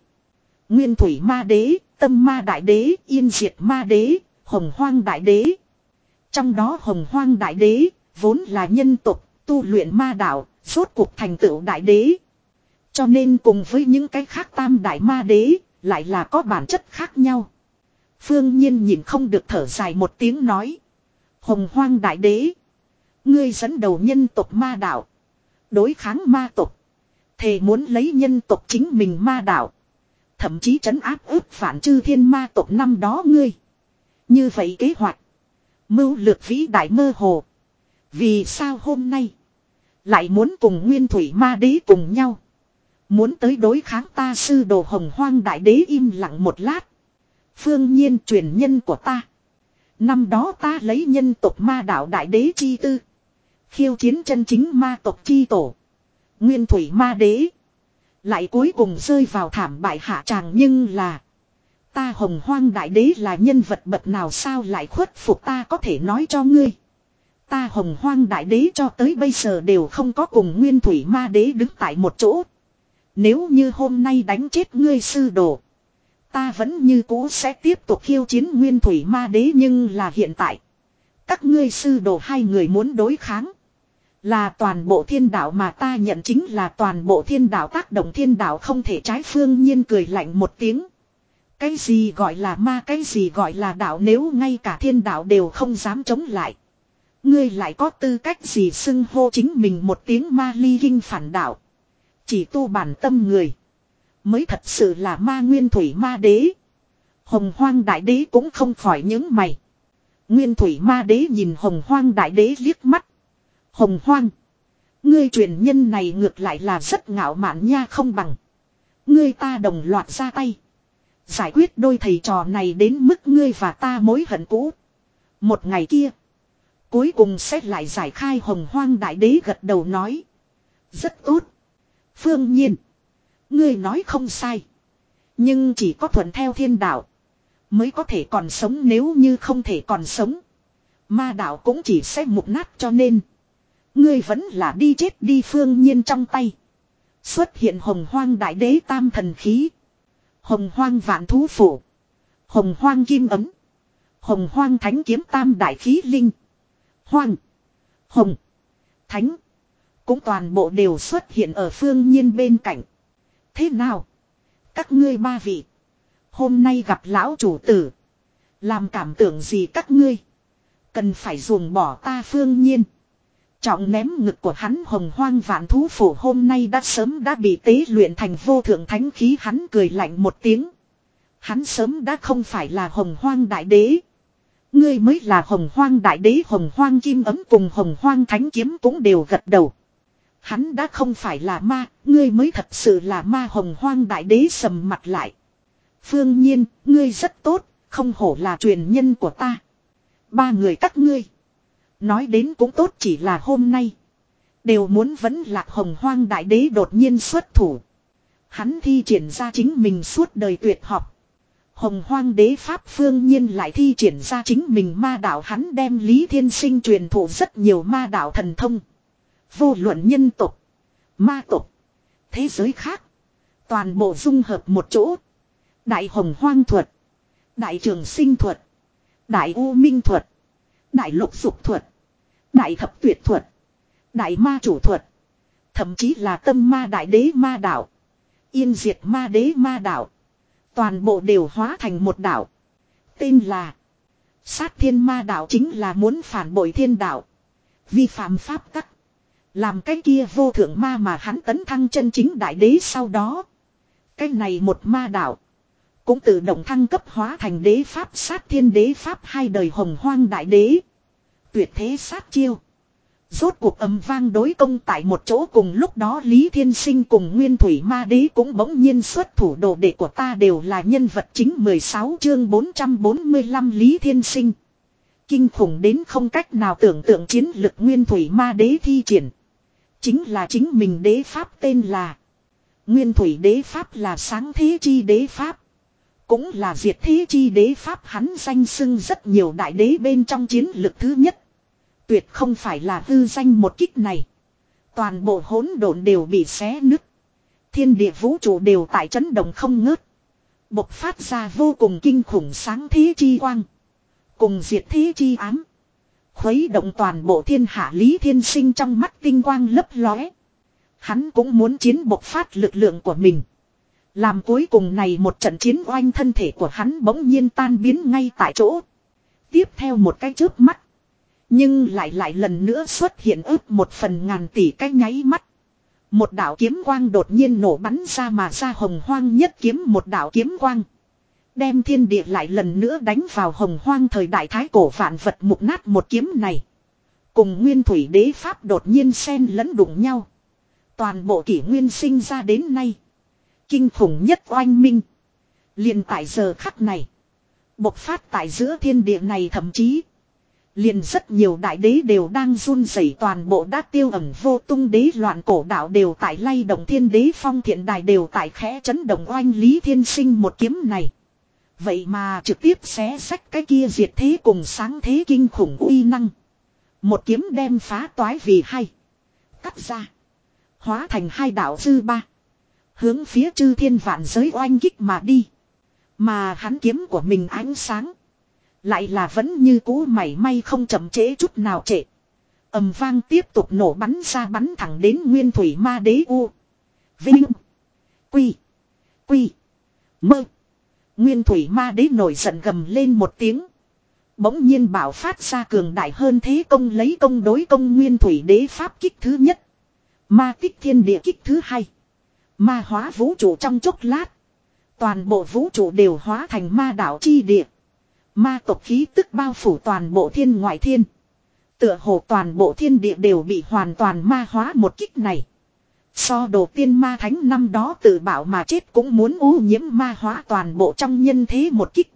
Nguyên thủy ma đế, tâm ma đại đế, yên diệt ma đế, hồng hoang đại đế. Trong đó hồng hoang đại đế, vốn là nhân tục, tu luyện ma đạo, rốt cuộc thành tựu đại đế. Cho nên cùng với những cái khác tam đại ma đế, lại là có bản chất khác nhau. Phương Nhiên nhìn không được thở dài một tiếng nói. Hồng hoang đại đế. Ngươi dẫn đầu nhân tộc ma đạo. Đối kháng ma tộc. Thề muốn lấy nhân tộc chính mình ma đạo. Thậm chí trấn áp ức phản chư thiên ma tộc năm đó ngươi. Như vậy kế hoạch. Mưu lược vĩ đại mơ hồ. Vì sao hôm nay. Lại muốn cùng nguyên thủy ma đế cùng nhau. Muốn tới đối kháng ta sư đồ hồng hoang đại đế im lặng một lát. Phương nhiên truyền nhân của ta. Năm đó ta lấy nhân tộc ma đạo đại đế chi tư. Khiêu chiến chân chính ma tộc chi tổ. Nguyên thủy ma đế. Lại cuối cùng rơi vào thảm bại hạ tràng nhưng là. Ta hồng hoang đại đế là nhân vật bậc nào sao lại khuất phục ta có thể nói cho ngươi. Ta hồng hoang đại đế cho tới bây giờ đều không có cùng nguyên thủy ma đế đứng tại một chỗ. Nếu như hôm nay đánh chết ngươi sư đồ. Ta vẫn như cũ sẽ tiếp tục khiêu chiến nguyên thủy ma đế nhưng là hiện tại. Các ngươi sư đồ hai người muốn đối kháng. Là toàn bộ thiên đạo mà ta nhận chính là toàn bộ thiên đạo tác động thiên đạo không thể trái phương nhiên cười lạnh một tiếng. Cái gì gọi là ma, cái gì gọi là đạo nếu ngay cả thiên đạo đều không dám chống lại. Ngươi lại có tư cách gì xưng hô chính mình một tiếng ma ly kinh phản đạo. Chỉ tu bản tâm người. Mới thật sự là ma nguyên thủy ma đế. Hồng hoang đại đế cũng không khỏi những mày. Nguyên thủy ma đế nhìn hồng hoang đại đế liếc mắt. Hồng hoang. Ngươi truyền nhân này ngược lại là rất ngạo mạn nha không bằng. Ngươi ta đồng loạt ra tay. Giải quyết đôi thầy trò này đến mức ngươi và ta mối hận cũ. Một ngày kia. Cuối cùng sẽ lại giải khai hồng hoang đại đế gật đầu nói. Rất tốt. Phương nhiên. Ngươi nói không sai. Nhưng chỉ có thuận theo thiên đạo. Mới có thể còn sống nếu như không thể còn sống. Ma đạo cũng chỉ sẽ mục nát cho nên. Ngươi vẫn là đi chết đi phương nhiên trong tay. Xuất hiện hồng hoang đại đế tam thần khí. Hồng hoang vạn thú phủ. Hồng hoang kim ấm. Hồng hoang thánh kiếm tam đại khí linh. Hoang. Hồng. Thánh. Cũng toàn bộ đều xuất hiện ở phương nhiên bên cạnh. Thế nào? Các ngươi ba vị. Hôm nay gặp lão chủ tử. Làm cảm tưởng gì các ngươi? Cần phải ruồng bỏ ta phương nhiên. Trọng ném ngực của hắn hồng hoang vạn thú phủ hôm nay đã sớm đã bị tế luyện thành vô thượng thánh khí hắn cười lạnh một tiếng. Hắn sớm đã không phải là hồng hoang đại đế. Ngươi mới là hồng hoang đại đế hồng hoang kim ấm cùng hồng hoang thánh kiếm cũng đều gật đầu. Hắn đã không phải là ma, ngươi mới thật sự là ma hồng hoang đại đế sầm mặt lại. Phương nhiên, ngươi rất tốt, không hổ là truyền nhân của ta. Ba người các ngươi. Nói đến cũng tốt chỉ là hôm nay. Đều muốn vẫn lạc hồng hoang đại đế đột nhiên xuất thủ. Hắn thi triển ra chính mình suốt đời tuyệt học. Hồng hoang đế pháp phương nhiên lại thi triển ra chính mình ma đạo hắn đem Lý Thiên Sinh truyền thụ rất nhiều ma đạo thần thông. Vô luận nhân tục, ma tục, thế giới khác. Toàn bộ dung hợp một chỗ. Đại hồng hoang thuật, đại trường sinh thuật, đại u minh thuật, đại lục dục thuật, đại thập tuyệt thuật, đại ma chủ thuật. Thậm chí là tâm ma đại đế ma đạo. Yên diệt ma đế ma đạo. Toàn bộ đều hóa thành một đạo. Tên là. Sát thiên ma đạo chính là muốn phản bội thiên đạo. Vi phạm pháp tắc. Làm cái kia vô thượng ma mà hắn tấn thăng chân chính đại đế sau đó. Cái này một ma đạo. Cũng tự động thăng cấp hóa thành đế pháp sát thiên đế pháp hai đời hồng hoang đại đế. Tuyệt thế sát chiêu. Rốt cuộc âm vang đối công tại một chỗ cùng lúc đó Lý Thiên Sinh cùng Nguyên Thủy Ma Đế cũng bỗng nhiên xuất thủ đồ đệ của ta đều là nhân vật chính 16 chương 445 Lý Thiên Sinh. Kinh khủng đến không cách nào tưởng tượng chiến lực Nguyên Thủy Ma Đế thi triển. Chính là chính mình đế pháp tên là. Nguyên Thủy đế pháp là sáng thế chi đế pháp. Cũng là diệt thế chi đế pháp hắn danh xưng rất nhiều đại đế bên trong chiến lực thứ nhất. Tuyệt không phải là hư danh một kích này. Toàn bộ hỗn độn đều bị xé nứt. Thiên địa vũ trụ đều tại chấn động không ngớt. Bộc phát ra vô cùng kinh khủng sáng thế chi quang. Cùng diệt thế chi ám. Khuấy động toàn bộ thiên hạ lý thiên sinh trong mắt tinh quang lấp lóe. Hắn cũng muốn chiến bộc phát lực lượng của mình. Làm cuối cùng này một trận chiến oanh thân thể của hắn bỗng nhiên tan biến ngay tại chỗ. Tiếp theo một cái chớp mắt. Nhưng lại lại lần nữa xuất hiện ước một phần ngàn tỷ cái nháy mắt. Một đạo kiếm quang đột nhiên nổ bắn ra mà ra hồng hoang nhất kiếm một đạo kiếm quang. Đem thiên địa lại lần nữa đánh vào hồng hoang thời đại thái cổ vạn vật mục nát một kiếm này. Cùng nguyên thủy đế pháp đột nhiên xen lẫn đụng nhau. Toàn bộ kỷ nguyên sinh ra đến nay. Kinh khủng nhất oanh minh. liền tại giờ khắc này. Bộc phát tại giữa thiên địa này thậm chí. Liền rất nhiều đại đế đều đang run rẩy, toàn bộ đã tiêu ẩn vô tung đế loạn cổ đạo đều tại lay động, thiên đế phong thiện đài đều tại khẽ chấn động, oanh lý thiên sinh một kiếm này. Vậy mà trực tiếp xé sách cái kia diệt thế cùng sáng thế kinh khủng uy năng. Một kiếm đem phá toái vì hay. Cắt ra. Hóa thành hai đạo dư ba. Hướng phía chư thiên vạn giới oanh kích mà đi. Mà hắn kiếm của mình ánh sáng. Lại là vẫn như cũ mảy may không chậm trễ chút nào trễ. ầm vang tiếp tục nổ bắn ra bắn thẳng đến nguyên thủy ma đế u. Vinh. Quy. Quy. Mơ. Nguyên thủy ma đế nổi giận gầm lên một tiếng. Bỗng nhiên bảo phát ra cường đại hơn thế công lấy công đối công nguyên thủy đế pháp kích thứ nhất. Ma tích thiên địa kích thứ hai. Ma hóa vũ trụ trong chốc lát. Toàn bộ vũ trụ đều hóa thành ma đảo chi địa. Ma tộc khí tức bao phủ toàn bộ thiên ngoại thiên. Tựa hồ toàn bộ thiên địa đều bị hoàn toàn ma hóa một kích này. So đồ tiên ma thánh năm đó tự bảo mà chết cũng muốn ô nhiễm ma hóa toàn bộ trong nhân thế một kích.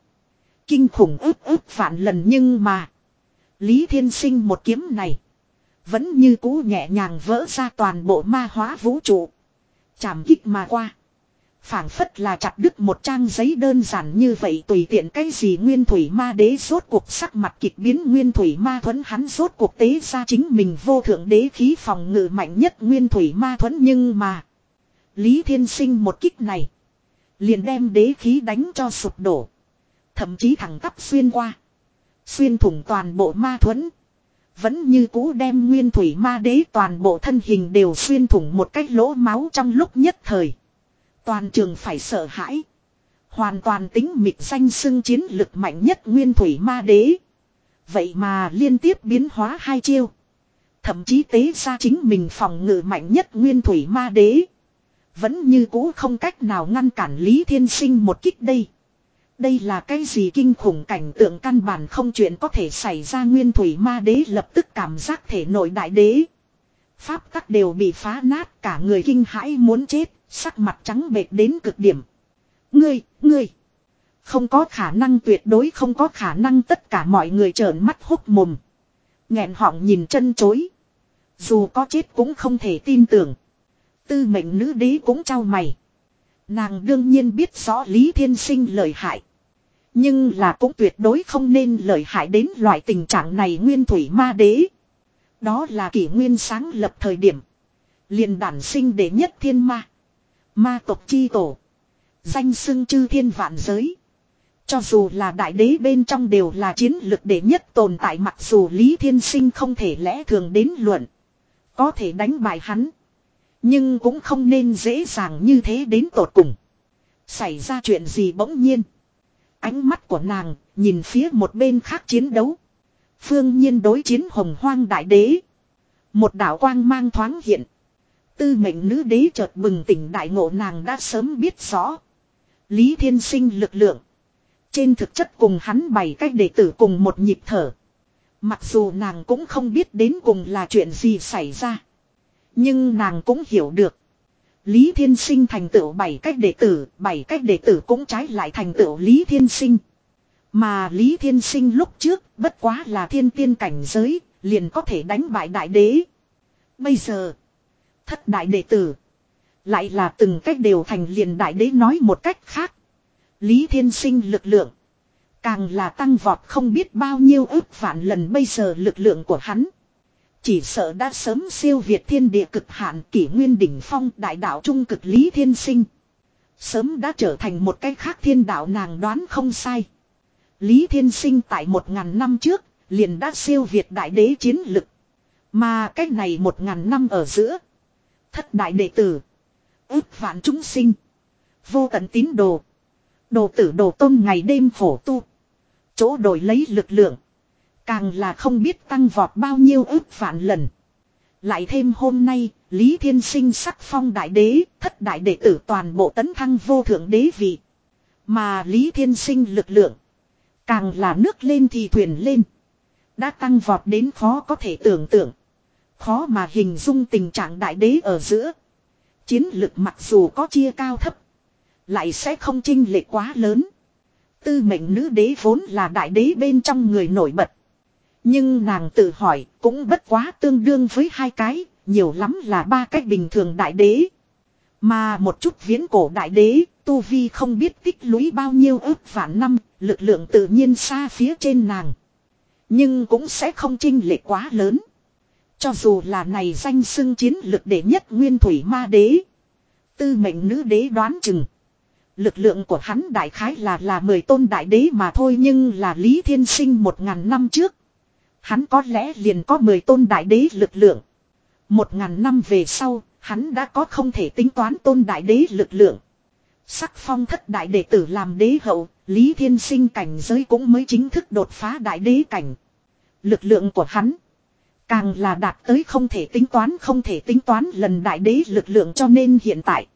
Kinh khủng ức ức phản lần nhưng mà. Lý thiên sinh một kiếm này. Vẫn như cú nhẹ nhàng vỡ ra toàn bộ ma hóa vũ trụ. Chảm kích mà qua phảng phất là chặt đứt một trang giấy đơn giản như vậy tùy tiện cái gì nguyên thủy ma đế rốt cuộc sắc mặt kịch biến nguyên thủy ma thuẫn hắn rốt cuộc tế ra chính mình vô thượng đế khí phòng ngự mạnh nhất nguyên thủy ma thuẫn nhưng mà, lý thiên sinh một kích này, Liền đem đế khí đánh cho sụp đổ. Thậm chí thẳng tắp xuyên qua. Xuyên thủng toàn bộ ma thuẫn. Vẫn như cũ đem nguyên thủy ma đế toàn bộ thân hình đều xuyên thủng một cái lỗ máu trong lúc nhất thời. Toàn trường phải sợ hãi. Hoàn toàn tính mịt danh xưng chiến lực mạnh nhất nguyên thủy ma đế. Vậy mà liên tiếp biến hóa hai chiêu. Thậm chí tế ra chính mình phòng ngự mạnh nhất nguyên thủy ma đế. Vẫn như cũ không cách nào ngăn cản Lý Thiên Sinh một kích đây. Đây là cái gì kinh khủng cảnh tượng căn bản không chuyện có thể xảy ra nguyên thủy ma đế lập tức cảm giác thể nội đại đế. Pháp tắc đều bị phá nát cả người kinh hãi muốn chết, sắc mặt trắng bệch đến cực điểm. Ngươi, ngươi. Không có khả năng tuyệt đối không có khả năng tất cả mọi người trợn mắt hốc mồm. nghẹn họng nhìn chân chối. Dù có chết cũng không thể tin tưởng. Tư mệnh nữ đế cũng trao mày. Nàng đương nhiên biết rõ Lý Thiên Sinh lợi hại. Nhưng là cũng tuyệt đối không nên lợi hại đến loại tình trạng này nguyên thủy ma đế. Đó là kỷ nguyên sáng lập thời điểm. liền đản sinh đệ nhất thiên ma. Ma tộc chi tổ. Danh xưng chư thiên vạn giới. Cho dù là đại đế bên trong đều là chiến lực đệ nhất tồn tại mặc dù Lý Thiên Sinh không thể lẽ thường đến luận. Có thể đánh bại hắn. Nhưng cũng không nên dễ dàng như thế đến tột cùng. Xảy ra chuyện gì bỗng nhiên. Ánh mắt của nàng nhìn phía một bên khác chiến đấu. Phương nhiên đối chiến hồng hoang đại đế. Một đạo quang mang thoáng hiện. Tư mệnh nữ đế chợt bừng tỉnh đại ngộ nàng đã sớm biết rõ. Lý thiên sinh lực lượng. Trên thực chất cùng hắn bày cách đệ tử cùng một nhịp thở. Mặc dù nàng cũng không biết đến cùng là chuyện gì xảy ra. Nhưng nàng cũng hiểu được. Lý Thiên Sinh thành tựu bảy cách đệ tử, bảy cách đệ tử cũng trái lại thành tựu Lý Thiên Sinh. Mà Lý Thiên Sinh lúc trước bất quá là thiên tiên cảnh giới, liền có thể đánh bại đại đế. Bây giờ, thất đại đệ tử, lại là từng cách đều thành liền đại đế nói một cách khác. Lý Thiên Sinh lực lượng, càng là tăng vọt không biết bao nhiêu ước vạn lần bây giờ lực lượng của hắn. Chỉ sợ đã sớm siêu việt thiên địa cực hạn kỷ nguyên đỉnh phong đại đạo trung cực lý thiên sinh. Sớm đã trở thành một cái khác thiên đạo nàng đoán không sai. Lý thiên sinh tại một ngàn năm trước, liền đã siêu việt đại đế chiến lực. Mà cách này một ngàn năm ở giữa. Thất đại đệ tử. ước vạn chúng sinh. Vô tận tín đồ. Đồ tử đồ tôn ngày đêm khổ tu. Chỗ đổi lấy lực lượng. Càng là không biết tăng vọt bao nhiêu ước vạn lần. Lại thêm hôm nay, Lý Thiên Sinh sắc phong đại đế, thất đại đệ tử toàn bộ tấn thăng vô thượng đế vị. Mà Lý Thiên Sinh lực lượng, càng là nước lên thì thuyền lên. Đã tăng vọt đến khó có thể tưởng tượng. Khó mà hình dung tình trạng đại đế ở giữa. Chiến lực mặc dù có chia cao thấp, lại sẽ không chinh lệ quá lớn. Tư mệnh nữ đế vốn là đại đế bên trong người nổi bật. Nhưng nàng tự hỏi cũng bất quá tương đương với hai cái, nhiều lắm là ba cách bình thường đại đế. Mà một chút viễn cổ đại đế, Tu Vi không biết tích lũy bao nhiêu ước vạn năm, lực lượng tự nhiên xa phía trên nàng. Nhưng cũng sẽ không chinh lệ quá lớn. Cho dù là này danh xưng chiến lực đệ nhất nguyên thủy ma đế. Tư mệnh nữ đế đoán chừng. Lực lượng của hắn đại khái là là mười tôn đại đế mà thôi nhưng là Lý Thiên Sinh một ngàn năm trước. Hắn có lẽ liền có 10 tôn đại đế lực lượng. Một ngàn năm về sau, hắn đã có không thể tính toán tôn đại đế lực lượng. Sắc phong thất đại đệ tử làm đế hậu, Lý Thiên Sinh cảnh giới cũng mới chính thức đột phá đại đế cảnh. Lực lượng của hắn càng là đạt tới không thể tính toán, không thể tính toán lần đại đế lực lượng cho nên hiện tại.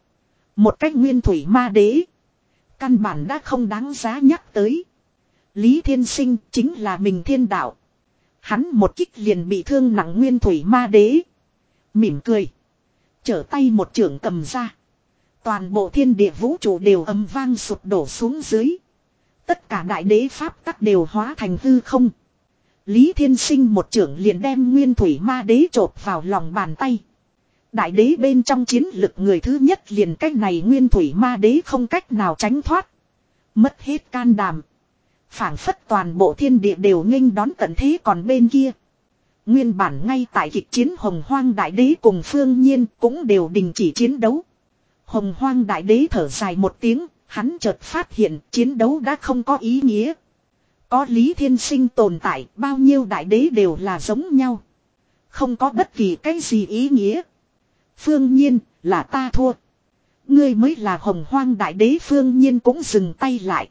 Một cách nguyên thủy ma đế. Căn bản đã không đáng giá nhắc tới. Lý Thiên Sinh chính là mình thiên đạo. Hắn một kích liền bị thương nặng nguyên thủy ma đế. Mỉm cười. Trở tay một trưởng cầm ra. Toàn bộ thiên địa vũ trụ đều âm vang sụp đổ xuống dưới. Tất cả đại đế pháp tắc đều hóa thành hư không. Lý Thiên Sinh một trưởng liền đem nguyên thủy ma đế trộp vào lòng bàn tay. Đại đế bên trong chiến lực người thứ nhất liền cách này nguyên thủy ma đế không cách nào tránh thoát. Mất hết can đảm phảng phất toàn bộ thiên địa đều nghênh đón tận thế còn bên kia. Nguyên bản ngay tại kịch chiến hồng hoang đại đế cùng phương nhiên cũng đều đình chỉ chiến đấu. Hồng hoang đại đế thở dài một tiếng, Hắn chợt phát hiện chiến đấu đã không có ý nghĩa. Có Lý Thiên Sinh tồn tại, bao nhiêu đại đế đều là giống nhau. Không có bất kỳ cái gì ý nghĩa. Phương nhiên, là ta thua. Ngươi mới là hồng hoang đại đế phương nhiên cũng dừng tay lại.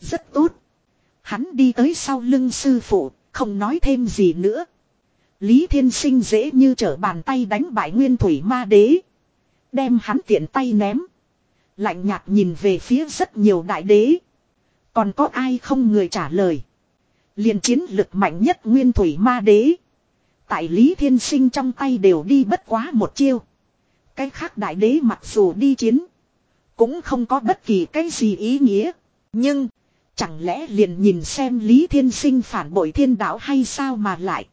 Rất tốt. Hắn đi tới sau lưng sư phụ, không nói thêm gì nữa. Lý Thiên Sinh dễ như trở bàn tay đánh bại nguyên thủy ma đế. Đem hắn tiện tay ném. Lạnh nhạt nhìn về phía rất nhiều đại đế. Còn có ai không người trả lời. liền chiến lực mạnh nhất nguyên thủy ma đế. Tại Lý Thiên Sinh trong tay đều đi bất quá một chiêu. Cái khác đại đế mặc dù đi chiến. Cũng không có bất kỳ cái gì ý nghĩa. Nhưng. Chẳng lẽ liền nhìn xem Lý Thiên Sinh phản bội thiên đạo hay sao mà lại.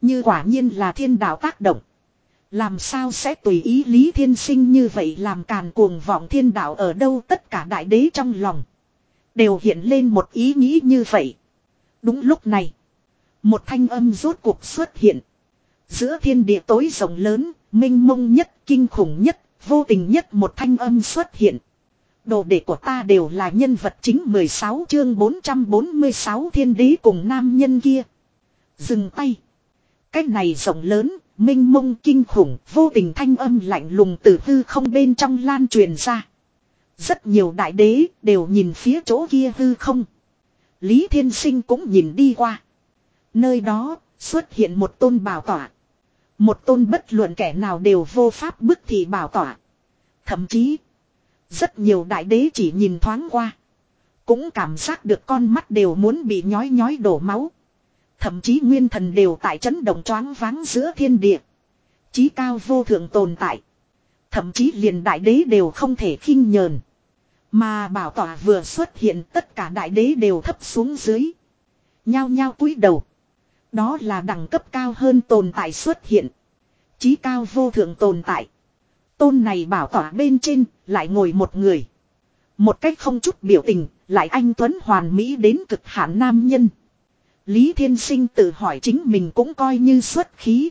Như quả nhiên là thiên đạo tác động. Làm sao sẽ tùy ý Lý Thiên Sinh như vậy làm càn cuồng vọng thiên đạo ở đâu tất cả đại đế trong lòng. Đều hiện lên một ý nghĩ như vậy. Đúng lúc này. Một thanh âm rốt cuộc xuất hiện. Giữa thiên địa tối rộng lớn, minh mông nhất, kinh khủng nhất, vô tình nhất một thanh âm xuất hiện. Đồ đệ của ta đều là nhân vật chính 16 chương 446 thiên đế cùng nam nhân kia. Dừng tay. Cái này rộng lớn, minh mông kinh khủng, vô tình thanh âm lạnh lùng từ hư không bên trong lan truyền ra. Rất nhiều đại đế đều nhìn phía chỗ kia hư không. Lý Thiên Sinh cũng nhìn đi qua. Nơi đó xuất hiện một tôn bảo tỏa. Một tôn bất luận kẻ nào đều vô pháp bức thị bảo tỏa. Thậm chí, rất nhiều đại đế chỉ nhìn thoáng qua. Cũng cảm giác được con mắt đều muốn bị nhói nhói đổ máu. Thậm chí nguyên thần đều tại chấn động choáng váng giữa thiên địa. Chí cao vô thượng tồn tại. Thậm chí liền đại đế đều không thể khinh nhờn. Mà bảo tỏa vừa xuất hiện tất cả đại đế đều thấp xuống dưới. Nhao nhao cúi đầu. Đó là đẳng cấp cao hơn tồn tại xuất hiện. Chí cao vô thượng tồn tại. Tôn này bảo tỏa bên trên lại ngồi một người. Một cách không chút biểu tình, lại anh Tuấn hoàn mỹ đến cực hạn nam nhân. Lý Thiên Sinh tự hỏi chính mình cũng coi như xuất khí.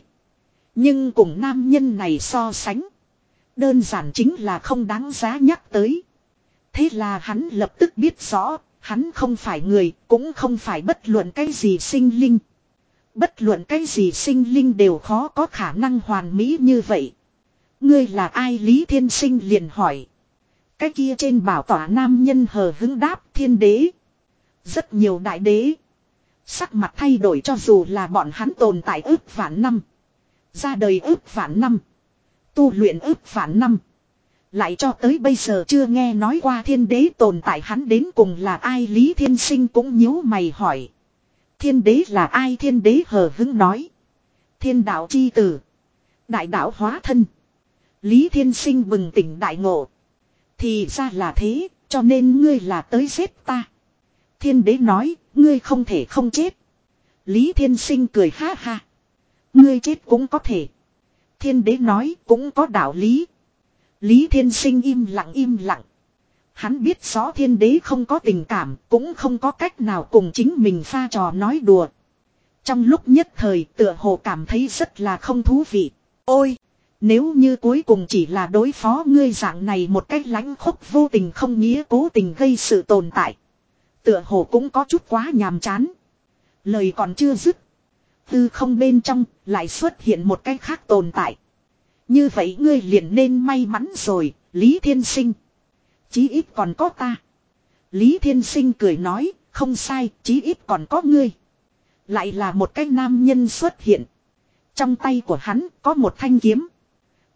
Nhưng cùng nam nhân này so sánh. Đơn giản chính là không đáng giá nhắc tới. Thế là hắn lập tức biết rõ, hắn không phải người, cũng không phải bất luận cái gì sinh linh. Bất luận cái gì sinh linh đều khó có khả năng hoàn mỹ như vậy. Ngươi là ai Lý Thiên Sinh liền hỏi. Cái kia trên bảo tỏa nam nhân hờ hứng đáp thiên đế. Rất nhiều đại đế. Sắc mặt thay đổi cho dù là bọn hắn tồn tại ước vạn năm. Ra đời ước vạn năm. Tu luyện ước vạn năm. Lại cho tới bây giờ chưa nghe nói qua thiên đế tồn tại hắn đến cùng là ai Lý Thiên Sinh cũng nhíu mày hỏi. Thiên đế là ai thiên đế hờ hứng nói. Thiên đạo chi tử. Đại đạo hóa thân. Lý Thiên Sinh bừng tỉnh đại ngộ. Thì ra là thế, cho nên ngươi là tới giết ta. Thiên đế nói, ngươi không thể không chết. Lý Thiên Sinh cười ha ha. Ngươi chết cũng có thể. Thiên đế nói cũng có đạo lý. Lý Thiên Sinh im lặng im lặng. Hắn biết rõ thiên đế không có tình cảm, cũng không có cách nào cùng chính mình pha trò nói đùa. Trong lúc nhất thời tựa hồ cảm thấy rất là không thú vị. Ôi! Nếu như cuối cùng chỉ là đối phó ngươi dạng này một cách lãnh khốc vô tình không nghĩa cố tình gây sự tồn tại. Tựa hồ cũng có chút quá nhàm chán. Lời còn chưa dứt. Tư không bên trong lại xuất hiện một cách khác tồn tại. Như vậy ngươi liền nên may mắn rồi, Lý Thiên Sinh. Chí ít còn có ta. Lý Thiên Sinh cười nói, không sai, chí ít còn có ngươi. Lại là một cái nam nhân xuất hiện. Trong tay của hắn có một thanh kiếm.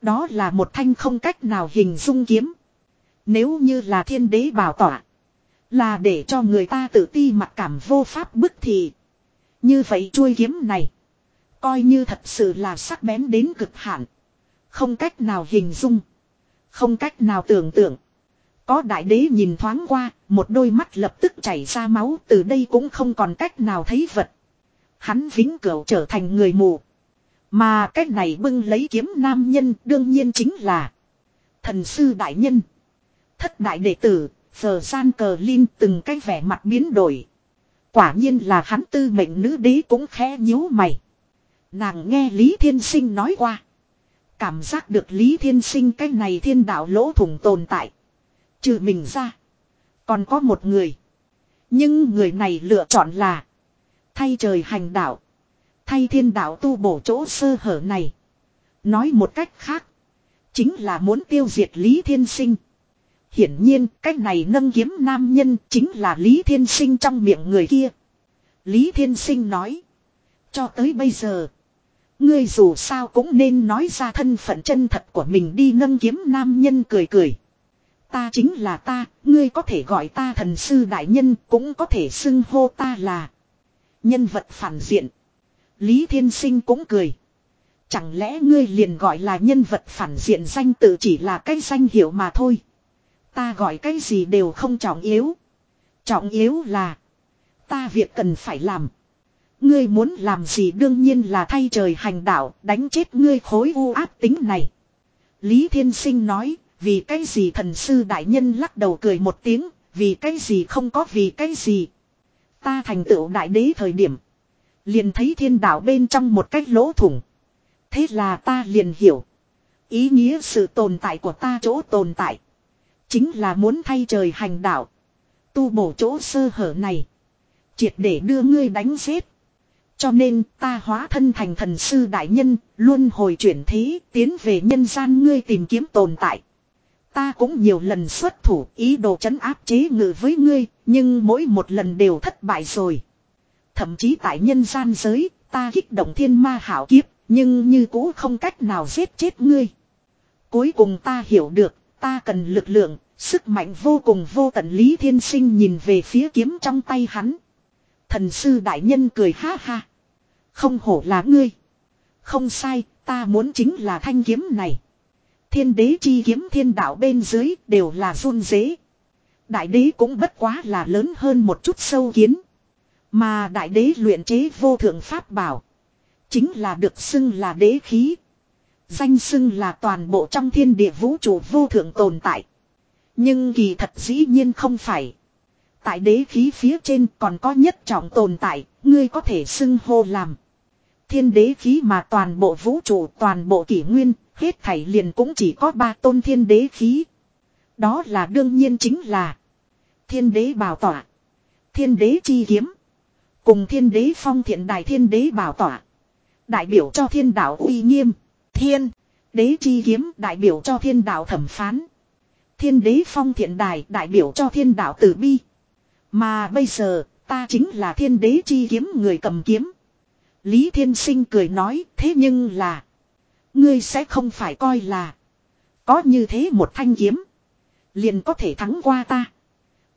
Đó là một thanh không cách nào hình dung kiếm. Nếu như là thiên đế bảo tỏa. Là để cho người ta tự ti mặc cảm vô pháp bức thì. Như vậy chuôi kiếm này. Coi như thật sự là sắc bén đến cực hạn. Không cách nào hình dung. Không cách nào tưởng tượng. Có đại đế nhìn thoáng qua, một đôi mắt lập tức chảy ra máu từ đây cũng không còn cách nào thấy vật. Hắn vĩnh cửu trở thành người mù. Mà cách này bưng lấy kiếm nam nhân đương nhiên chính là thần sư đại nhân. Thất đại đệ tử, giờ gian cờ linh từng cái vẻ mặt biến đổi. Quả nhiên là hắn tư mệnh nữ đế cũng khẽ nhíu mày. Nàng nghe Lý Thiên Sinh nói qua. Cảm giác được Lý Thiên Sinh cái này thiên đạo lỗ thủng tồn tại. Trừ mình ra. Còn có một người. Nhưng người này lựa chọn là. Thay trời hành đạo. Thay thiên đạo tu bổ chỗ sơ hở này. Nói một cách khác. Chính là muốn tiêu diệt Lý Thiên Sinh. Hiển nhiên, cách này nâng kiếm nam nhân chính là Lý Thiên Sinh trong miệng người kia. Lý Thiên Sinh nói. Cho tới bây giờ. Ngươi dù sao cũng nên nói ra thân phận chân thật của mình đi nâng kiếm nam nhân cười cười. Ta chính là ta, ngươi có thể gọi ta thần sư đại nhân, cũng có thể xưng hô ta là nhân vật phản diện. Lý Thiên Sinh cũng cười. Chẳng lẽ ngươi liền gọi là nhân vật phản diện danh tự chỉ là cái danh hiệu mà thôi. Ta gọi cái gì đều không trọng yếu. Trọng yếu là. Ta việc cần phải làm. Ngươi muốn làm gì đương nhiên là thay trời hành đạo, đánh chết ngươi khối u áp tính này. Lý Thiên Sinh nói. Vì cái gì thần sư đại nhân lắc đầu cười một tiếng. Vì cái gì không có vì cái gì. Ta thành tựu đại đế thời điểm. Liền thấy thiên đạo bên trong một cách lỗ thủng. Thế là ta liền hiểu. Ý nghĩa sự tồn tại của ta chỗ tồn tại. Chính là muốn thay trời hành đạo. Tu bổ chỗ sơ hở này. Triệt để đưa ngươi đánh giết. Cho nên ta hóa thân thành thần sư đại nhân, luôn hồi chuyển thế, tiến về nhân gian ngươi tìm kiếm tồn tại. Ta cũng nhiều lần xuất thủ ý đồ chấn áp chế ngự với ngươi, nhưng mỗi một lần đều thất bại rồi. Thậm chí tại nhân gian giới, ta kích động thiên ma hảo kiếp, nhưng như cũ không cách nào giết chết ngươi. Cuối cùng ta hiểu được, ta cần lực lượng, sức mạnh vô cùng vô tận Lý Thiên Sinh nhìn về phía kiếm trong tay hắn. Thần sư đại nhân cười ha ha. Không hổ là ngươi. Không sai, ta muốn chính là thanh kiếm này. Thiên đế chi kiếm thiên đạo bên dưới đều là run dế. Đại đế cũng bất quá là lớn hơn một chút sâu kiến. Mà đại đế luyện chế vô thượng pháp bảo. Chính là được xưng là đế khí. Danh xưng là toàn bộ trong thiên địa vũ trụ vô thượng tồn tại. Nhưng kỳ thật dĩ nhiên không phải. Tại đế khí phía trên còn có nhất trọng tồn tại, ngươi có thể xưng hô làm. Thiên đế khí mà toàn bộ vũ trụ toàn bộ kỷ nguyên, hết thảy liền cũng chỉ có ba tôn thiên đế khí. Đó là đương nhiên chính là thiên đế bảo tỏa, thiên đế chi kiếm, cùng thiên đế phong thiện đài thiên đế bảo tỏa. Đại biểu cho thiên đạo uy nghiêm, thiên, đế chi kiếm đại biểu cho thiên đạo thẩm phán. Thiên đế phong thiện đài đại biểu cho thiên đạo tử bi. Mà bây giờ, ta chính là thiên đế chi kiếm người cầm kiếm. Lý Thiên Sinh cười nói, thế nhưng là, ngươi sẽ không phải coi là, có như thế một thanh kiếm, liền có thể thắng qua ta.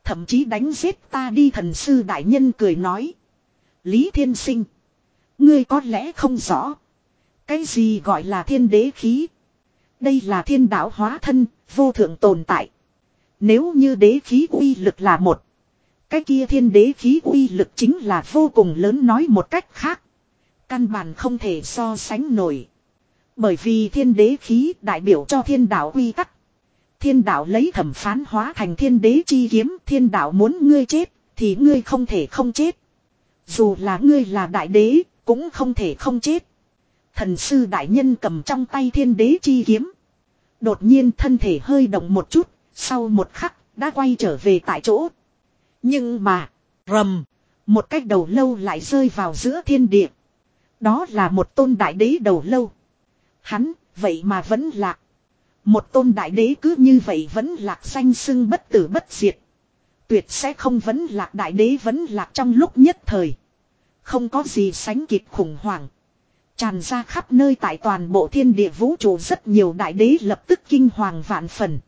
Thậm chí đánh giết ta đi thần sư đại nhân cười nói. Lý Thiên Sinh, ngươi có lẽ không rõ. Cái gì gọi là thiên đế khí? Đây là thiên đạo hóa thân, vô thượng tồn tại. Nếu như đế khí uy lực là một. Cái kia thiên đế khí uy lực chính là vô cùng lớn nói một cách khác. Căn bản không thể so sánh nổi. Bởi vì thiên đế khí đại biểu cho thiên đạo quy tắc. Thiên đạo lấy thẩm phán hóa thành thiên đế chi kiếm. Thiên đạo muốn ngươi chết thì ngươi không thể không chết. Dù là ngươi là đại đế cũng không thể không chết. Thần sư đại nhân cầm trong tay thiên đế chi kiếm. Đột nhiên thân thể hơi động một chút, sau một khắc, đã quay trở về tại chỗ. Nhưng mà, rầm, một cách đầu lâu lại rơi vào giữa thiên địa. Đó là một tôn đại đế đầu lâu. Hắn, vậy mà vẫn lạc. Một tôn đại đế cứ như vậy vẫn lạc xanh xưng bất tử bất diệt. Tuyệt sẽ không vẫn lạc đại đế vẫn lạc trong lúc nhất thời. Không có gì sánh kịp khủng hoảng. Tràn ra khắp nơi tại toàn bộ thiên địa vũ trụ rất nhiều đại đế lập tức kinh hoàng vạn phần.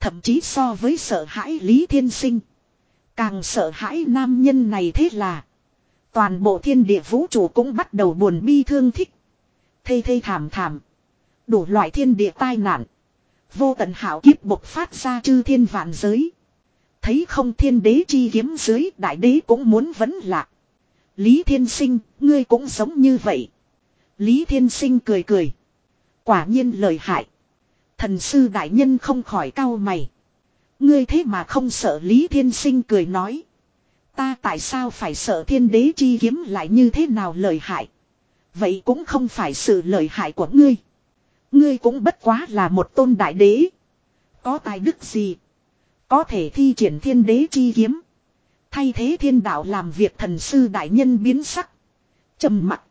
Thậm chí so với sợ hãi Lý Thiên Sinh. Càng sợ hãi nam nhân này thế là. Toàn bộ thiên địa vũ trụ cũng bắt đầu buồn bi thương thích. Thây thây thảm thảm. Đủ loại thiên địa tai nạn. Vô tận hảo kiếp bộc phát ra chư thiên vạn giới. Thấy không thiên đế chi kiếm dưới đại đế cũng muốn vấn lạc. Lý thiên sinh, ngươi cũng giống như vậy. Lý thiên sinh cười cười. Quả nhiên lời hại. Thần sư đại nhân không khỏi cau mày. Ngươi thế mà không sợ Lý thiên sinh cười nói. Ta tại sao phải sợ thiên đế chi kiếm lại như thế nào lợi hại. Vậy cũng không phải sự lợi hại của ngươi. Ngươi cũng bất quá là một tôn đại đế. Có tài đức gì. Có thể thi triển thiên đế chi kiếm. Thay thế thiên đạo làm việc thần sư đại nhân biến sắc. trầm mặc.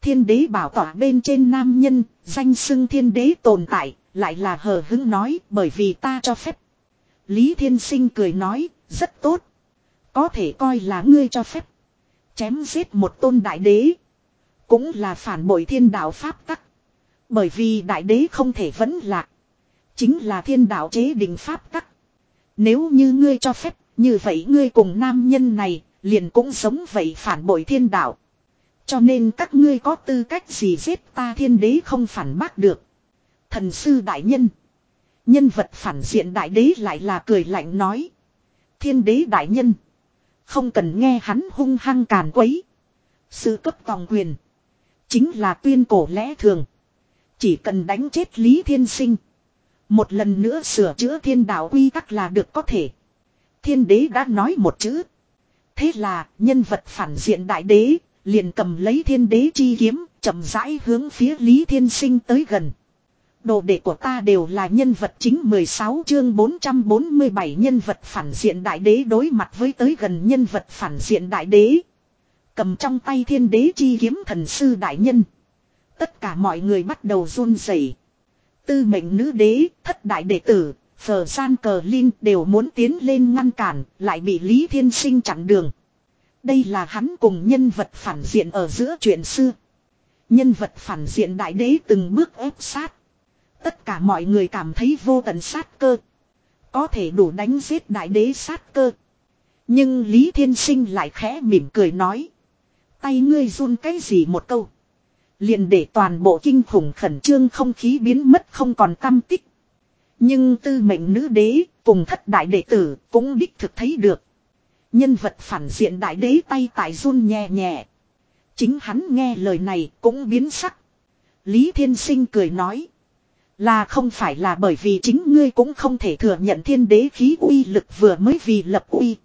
Thiên đế bảo tỏa bên trên nam nhân, danh xưng thiên đế tồn tại, lại là hờ hứng nói bởi vì ta cho phép. Lý thiên sinh cười nói, rất tốt. Có thể coi là ngươi cho phép. Chém giết một tôn đại đế. Cũng là phản bội thiên đạo pháp tắc. Bởi vì đại đế không thể vẫn lạc. Chính là thiên đạo chế định pháp tắc. Nếu như ngươi cho phép, như vậy ngươi cùng nam nhân này, liền cũng sống vậy phản bội thiên đạo. Cho nên các ngươi có tư cách gì giết ta thiên đế không phản bác được. Thần sư đại nhân. Nhân vật phản diện đại đế lại là cười lạnh nói. Thiên đế đại nhân. Không cần nghe hắn hung hăng càn quấy. Sự cấp tòng quyền. Chính là tuyên cổ lẽ thường. Chỉ cần đánh chết Lý Thiên Sinh. Một lần nữa sửa chữa thiên đạo quy tắc là được có thể. Thiên đế đã nói một chữ. Thế là, nhân vật phản diện đại đế, liền cầm lấy thiên đế chi kiếm, chậm rãi hướng phía Lý Thiên Sinh tới gần. Đồ đệ của ta đều là nhân vật chính 16 chương 447 nhân vật phản diện đại đế đối mặt với tới gần nhân vật phản diện đại đế. Cầm trong tay thiên đế chi kiếm thần sư đại nhân. Tất cả mọi người bắt đầu run rẩy. Tư mệnh nữ đế, thất đại đệ tử, phở san cờ linh đều muốn tiến lên ngăn cản, lại bị Lý Thiên Sinh chặn đường. Đây là hắn cùng nhân vật phản diện ở giữa chuyện xưa. Nhân vật phản diện đại đế từng bước ép sát. Tất cả mọi người cảm thấy vô tận sát cơ. Có thể đủ đánh giết đại đế sát cơ. Nhưng Lý Thiên Sinh lại khẽ mỉm cười nói. Tay ngươi run cái gì một câu. Liền để toàn bộ kinh khủng khẩn trương không khí biến mất không còn tâm tích. Nhưng tư mệnh nữ đế cùng thất đại đệ tử cũng đích thực thấy được. Nhân vật phản diện đại đế tay tại run nhẹ nhẹ. Chính hắn nghe lời này cũng biến sắc. Lý Thiên Sinh cười nói. Là không phải là bởi vì chính ngươi cũng không thể thừa nhận thiên đế khí uy lực vừa mới vì lập uy.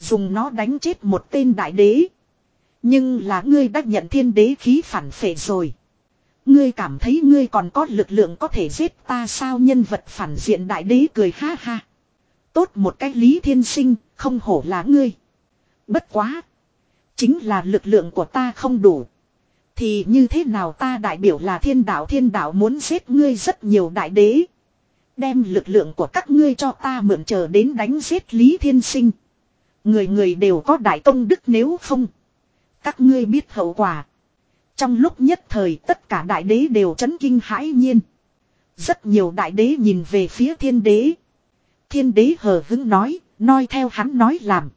Dùng nó đánh chết một tên đại đế. Nhưng là ngươi đã nhận thiên đế khí phản phệ rồi. Ngươi cảm thấy ngươi còn có lực lượng có thể giết ta sao nhân vật phản diện đại đế cười ha ha. Tốt một cách lý thiên sinh, không hổ là ngươi. Bất quá. Chính là lực lượng của ta không đủ. Thì như thế nào ta đại biểu là thiên đạo thiên đạo muốn giết ngươi rất nhiều đại đế. Đem lực lượng của các ngươi cho ta mượn chờ đến đánh giết Lý Thiên Sinh. Người người đều có đại công đức nếu không. Các ngươi biết hậu quả. Trong lúc nhất thời tất cả đại đế đều chấn kinh hãi nhiên. Rất nhiều đại đế nhìn về phía thiên đế. Thiên đế hờ hứng nói, nói theo hắn nói làm.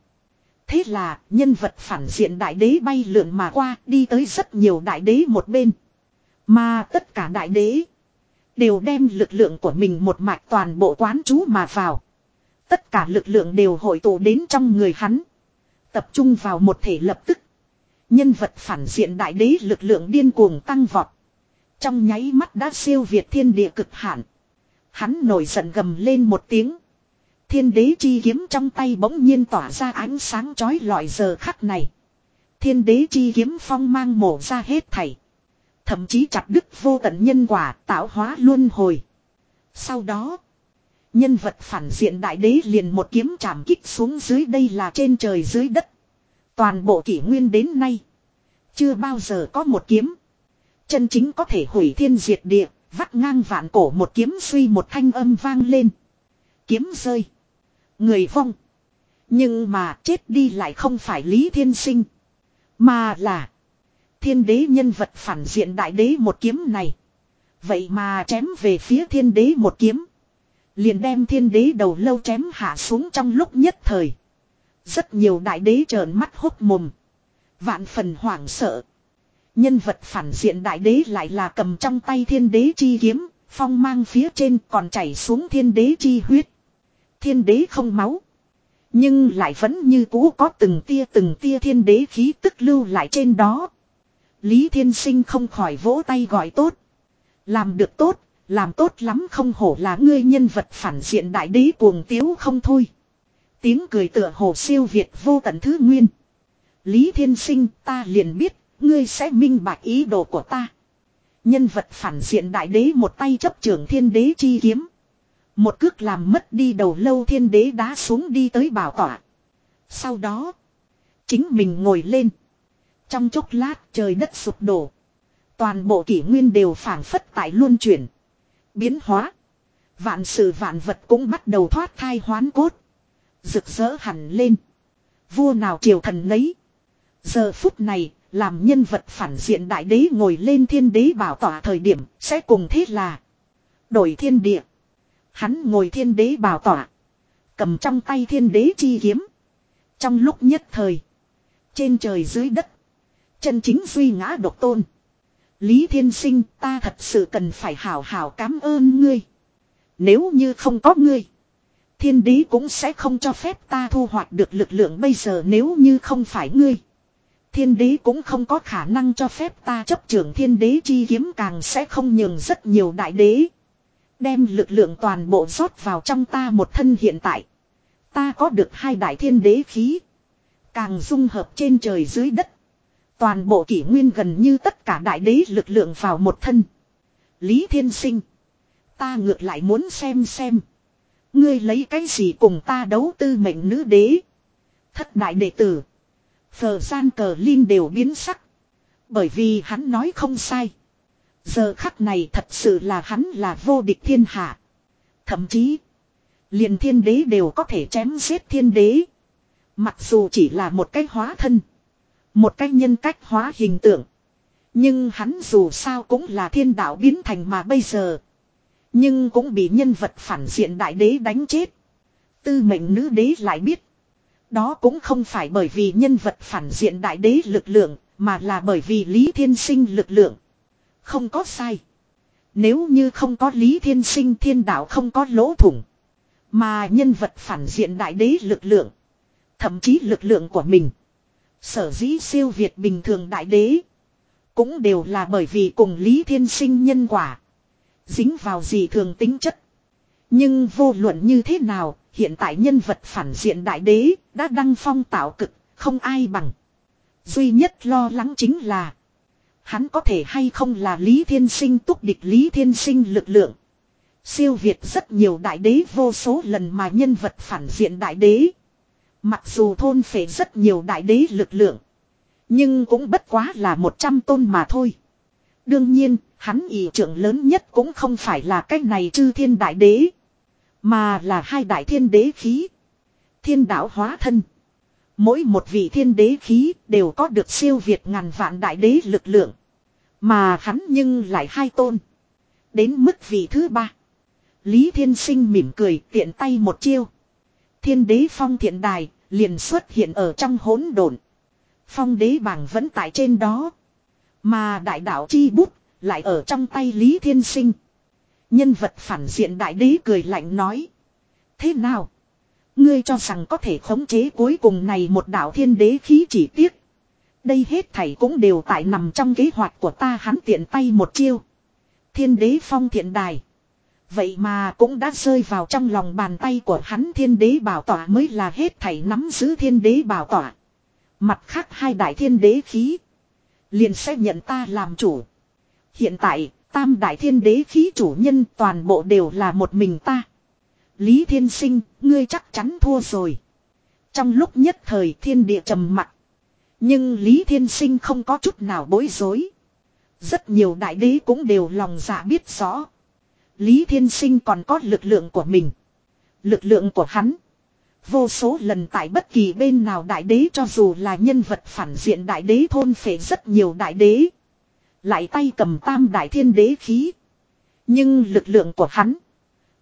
Thế là, nhân vật phản diện đại đế bay lượn mà qua, đi tới rất nhiều đại đế một bên. Mà tất cả đại đế, đều đem lực lượng của mình một mạch toàn bộ quán chú mà vào. Tất cả lực lượng đều hội tụ đến trong người hắn. Tập trung vào một thể lập tức. Nhân vật phản diện đại đế lực lượng điên cuồng tăng vọt. Trong nháy mắt đã siêu việt thiên địa cực hạn. Hắn nổi giận gầm lên một tiếng. Thiên đế chi kiếm trong tay bỗng nhiên tỏa ra ánh sáng chói lọi giờ khắc này. Thiên đế chi kiếm phong mang mổ ra hết thảy. Thậm chí chặt đứt vô tận nhân quả tạo hóa luân hồi. Sau đó. Nhân vật phản diện đại đế liền một kiếm chạm kích xuống dưới đây là trên trời dưới đất. Toàn bộ kỷ nguyên đến nay. Chưa bao giờ có một kiếm. Chân chính có thể hủy thiên diệt địa. Vắt ngang vạn cổ một kiếm suy một thanh âm vang lên. Kiếm rơi. Người vong. Nhưng mà chết đi lại không phải Lý Thiên Sinh. Mà là. Thiên đế nhân vật phản diện đại đế một kiếm này. Vậy mà chém về phía thiên đế một kiếm. Liền đem thiên đế đầu lâu chém hạ xuống trong lúc nhất thời. Rất nhiều đại đế trợn mắt hốt mồm. Vạn phần hoảng sợ. Nhân vật phản diện đại đế lại là cầm trong tay thiên đế chi kiếm. Phong mang phía trên còn chảy xuống thiên đế chi huyết. Thiên đế không máu. Nhưng lại vẫn như cũ có từng tia từng tia thiên đế khí tức lưu lại trên đó. Lý thiên sinh không khỏi vỗ tay gọi tốt. Làm được tốt, làm tốt lắm không hổ là ngươi nhân vật phản diện đại đế cuồng tiếu không thôi. Tiếng cười tựa hồ siêu Việt vô tận thứ nguyên. Lý thiên sinh ta liền biết, ngươi sẽ minh bạch ý đồ của ta. Nhân vật phản diện đại đế một tay chấp trưởng thiên đế chi kiếm. Một cước làm mất đi đầu lâu thiên đế đá xuống đi tới bảo tỏa. Sau đó. Chính mình ngồi lên. Trong chốc lát trời đất sụp đổ. Toàn bộ kỷ nguyên đều phản phất tại luân chuyển. Biến hóa. Vạn sự vạn vật cũng bắt đầu thoát thai hoán cốt. Rực rỡ hẳn lên. Vua nào triều thần lấy. Giờ phút này, làm nhân vật phản diện đại đế ngồi lên thiên đế bảo tỏa thời điểm, sẽ cùng thế là. Đổi thiên địa. Hắn ngồi thiên đế bảo tỏa. Cầm trong tay thiên đế chi kiếm. Trong lúc nhất thời. Trên trời dưới đất. Chân chính suy ngã độc tôn. Lý Thiên Sinh, ta thật sự cần phải hào hào cảm ơn ngươi. Nếu như không có ngươi. Thiên đế cũng sẽ không cho phép ta thu hoạch được lực lượng bây giờ nếu như không phải ngươi. Thiên đế cũng không có khả năng cho phép ta chấp trưởng thiên đế chi kiếm càng sẽ không nhường rất nhiều đại đế. Đem lực lượng toàn bộ rót vào trong ta một thân hiện tại. Ta có được hai đại thiên đế khí. Càng dung hợp trên trời dưới đất. Toàn bộ kỷ nguyên gần như tất cả đại đế lực lượng vào một thân. Lý Thiên Sinh. Ta ngược lại muốn xem xem. Ngươi lấy cái gì cùng ta đấu tư mệnh nữ đế. Thất đại đệ tử. Phờ gian cờ Linh đều biến sắc. Bởi vì hắn nói không sai. Giờ khắc này thật sự là hắn là vô địch thiên hạ. Thậm chí. liền thiên đế đều có thể chém giết thiên đế. Mặc dù chỉ là một cái hóa thân. Một cái nhân cách hóa hình tượng. Nhưng hắn dù sao cũng là thiên đạo biến thành mà bây giờ. Nhưng cũng bị nhân vật phản diện đại đế đánh chết. Tư mệnh nữ đế lại biết. Đó cũng không phải bởi vì nhân vật phản diện đại đế lực lượng, mà là bởi vì Lý Thiên Sinh lực lượng. Không có sai. Nếu như không có Lý Thiên Sinh thiên đạo không có lỗ thủng. Mà nhân vật phản diện đại đế lực lượng. Thậm chí lực lượng của mình. Sở dĩ siêu Việt bình thường đại đế. Cũng đều là bởi vì cùng Lý Thiên Sinh nhân quả. Dính vào gì thường tính chất. Nhưng vô luận như thế nào, hiện tại nhân vật phản diện đại đế đã đăng phong tạo cực, không ai bằng. Duy nhất lo lắng chính là hắn có thể hay không là Lý Thiên Sinh túc địch Lý Thiên Sinh lực lượng. Siêu Việt rất nhiều đại đế vô số lần mà nhân vật phản diện đại đế. Mặc dù thôn phệ rất nhiều đại đế lực lượng. Nhưng cũng bất quá là một trăm tôn mà thôi. Đương nhiên, hắn ý trưởng lớn nhất cũng không phải là cách này chư thiên đại đế. Mà là hai đại thiên đế khí. Thiên đạo hóa thân. Mỗi một vị thiên đế khí đều có được siêu việt ngàn vạn đại đế lực lượng. Mà hắn nhưng lại hai tôn. Đến mức vị thứ ba. Lý Thiên Sinh mỉm cười tiện tay một chiêu. Thiên đế phong thiện đài liền xuất hiện ở trong hỗn độn. Phong đế bảng vẫn tại trên đó. Mà đại đạo chi bút lại ở trong tay Lý Thiên Sinh. Nhân vật phản diện đại đế cười lạnh nói. Thế nào? Ngươi cho rằng có thể khống chế cuối cùng này một đạo thiên đế khí chỉ tiếc. Đây hết thảy cũng đều tại nằm trong kế hoạch của ta hắn tiện tay một chiêu. Thiên đế phong thiện đài. Vậy mà cũng đã rơi vào trong lòng bàn tay của hắn thiên đế bảo tỏa mới là hết thảy nắm giữ thiên đế bảo tỏa. Mặt khác hai đại thiên đế khí. Liền sẽ nhận ta làm chủ. Hiện tại, tam đại thiên đế khí chủ nhân toàn bộ đều là một mình ta. Lý thiên sinh, ngươi chắc chắn thua rồi. Trong lúc nhất thời thiên địa trầm mặt. Nhưng Lý thiên sinh không có chút nào bối rối. Rất nhiều đại đế cũng đều lòng dạ biết rõ. Lý thiên sinh còn có lực lượng của mình. Lực lượng của hắn. Vô số lần tại bất kỳ bên nào đại đế cho dù là nhân vật phản diện đại đế thôn phệ rất nhiều đại đế. Lại tay cầm tam đại thiên đế khí. Nhưng lực lượng của hắn.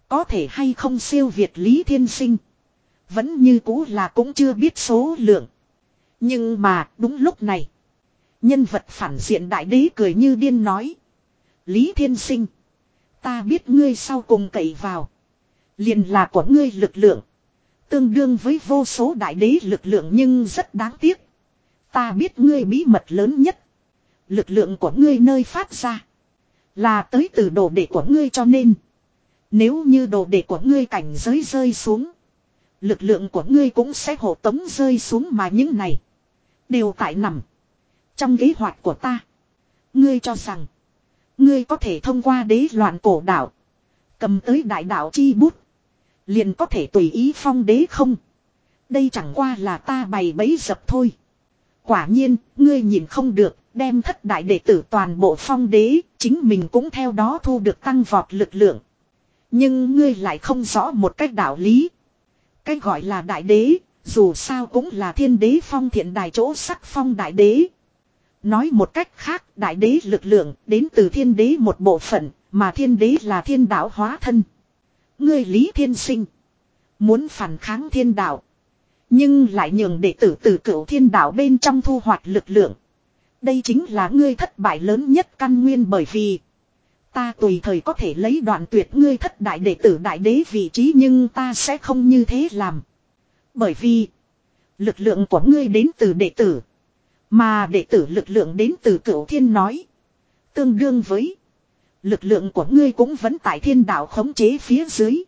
Có thể hay không siêu việt Lý Thiên Sinh. Vẫn như cũ là cũng chưa biết số lượng. Nhưng mà, đúng lúc này. Nhân vật phản diện đại đế cười như điên nói. Lý Thiên Sinh. Ta biết ngươi sau cùng cậy vào. Liền là của ngươi lực lượng. Tương đương với vô số đại đế lực lượng nhưng rất đáng tiếc. Ta biết ngươi bí mật lớn nhất. Lực lượng của ngươi nơi phát ra. Là tới từ đồ đệ của ngươi cho nên. Nếu như đồ đệ của ngươi cảnh giới rơi xuống. Lực lượng của ngươi cũng sẽ hộ tống rơi xuống mà những này. Đều tại nằm. Trong kế hoạch của ta. Ngươi cho rằng. Ngươi có thể thông qua đế loạn cổ đạo. Cầm tới đại đạo chi bút. Liền có thể tùy ý phong đế không. Đây chẳng qua là ta bày bẫy dập thôi. Quả nhiên, ngươi nhìn không được, đem thất đại đệ tử toàn bộ phong đế, chính mình cũng theo đó thu được tăng vọt lực lượng. Nhưng ngươi lại không rõ một cách đạo lý. Cách gọi là đại đế, dù sao cũng là thiên đế phong thiện đài chỗ sắc phong đại đế. Nói một cách khác, đại đế lực lượng đến từ thiên đế một bộ phận, mà thiên đế là thiên đạo hóa thân. Ngươi lý thiên sinh. Muốn phản kháng thiên đạo. Nhưng lại nhường đệ tử từ cửu thiên đạo bên trong thu hoạch lực lượng. Đây chính là ngươi thất bại lớn nhất căn nguyên bởi vì ta tùy thời có thể lấy đoạn tuyệt ngươi thất đại đệ tử đại đế vị trí nhưng ta sẽ không như thế làm. Bởi vì, lực lượng của ngươi đến từ đệ tử. Mà đệ tử lực lượng đến từ cửu thiên nói. Tương đương với, lực lượng của ngươi cũng vẫn tại thiên đạo khống chế phía dưới.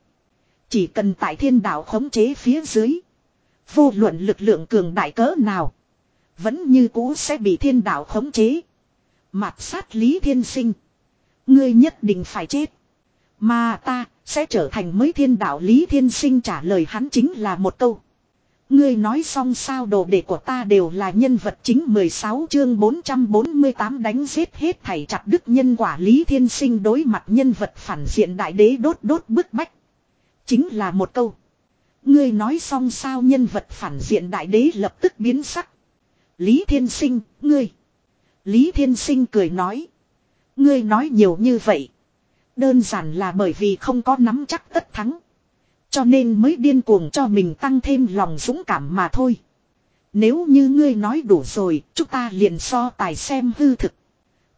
Chỉ cần tại thiên đạo khống chế phía dưới. Vô luận lực lượng cường đại cỡ nào. Vẫn như cũ sẽ bị thiên đạo khống chế. mặt sát lý thiên sinh. Ngươi nhất định phải chết. Mà ta sẽ trở thành mới thiên đạo lý thiên sinh trả lời hắn chính là một câu. Ngươi nói xong sao đồ đệ của ta đều là nhân vật chính 16 chương 448 đánh giết hết thảy chặt đức nhân quả lý thiên sinh đối mặt nhân vật phản diện đại đế đốt đốt bức bách. Chính là một câu. Ngươi nói xong sao nhân vật phản diện đại đế lập tức biến sắc. Lý Thiên Sinh, ngươi. Lý Thiên Sinh cười nói. Ngươi nói nhiều như vậy. Đơn giản là bởi vì không có nắm chắc tất thắng. Cho nên mới điên cuồng cho mình tăng thêm lòng dũng cảm mà thôi. Nếu như ngươi nói đủ rồi, chúng ta liền so tài xem hư thực.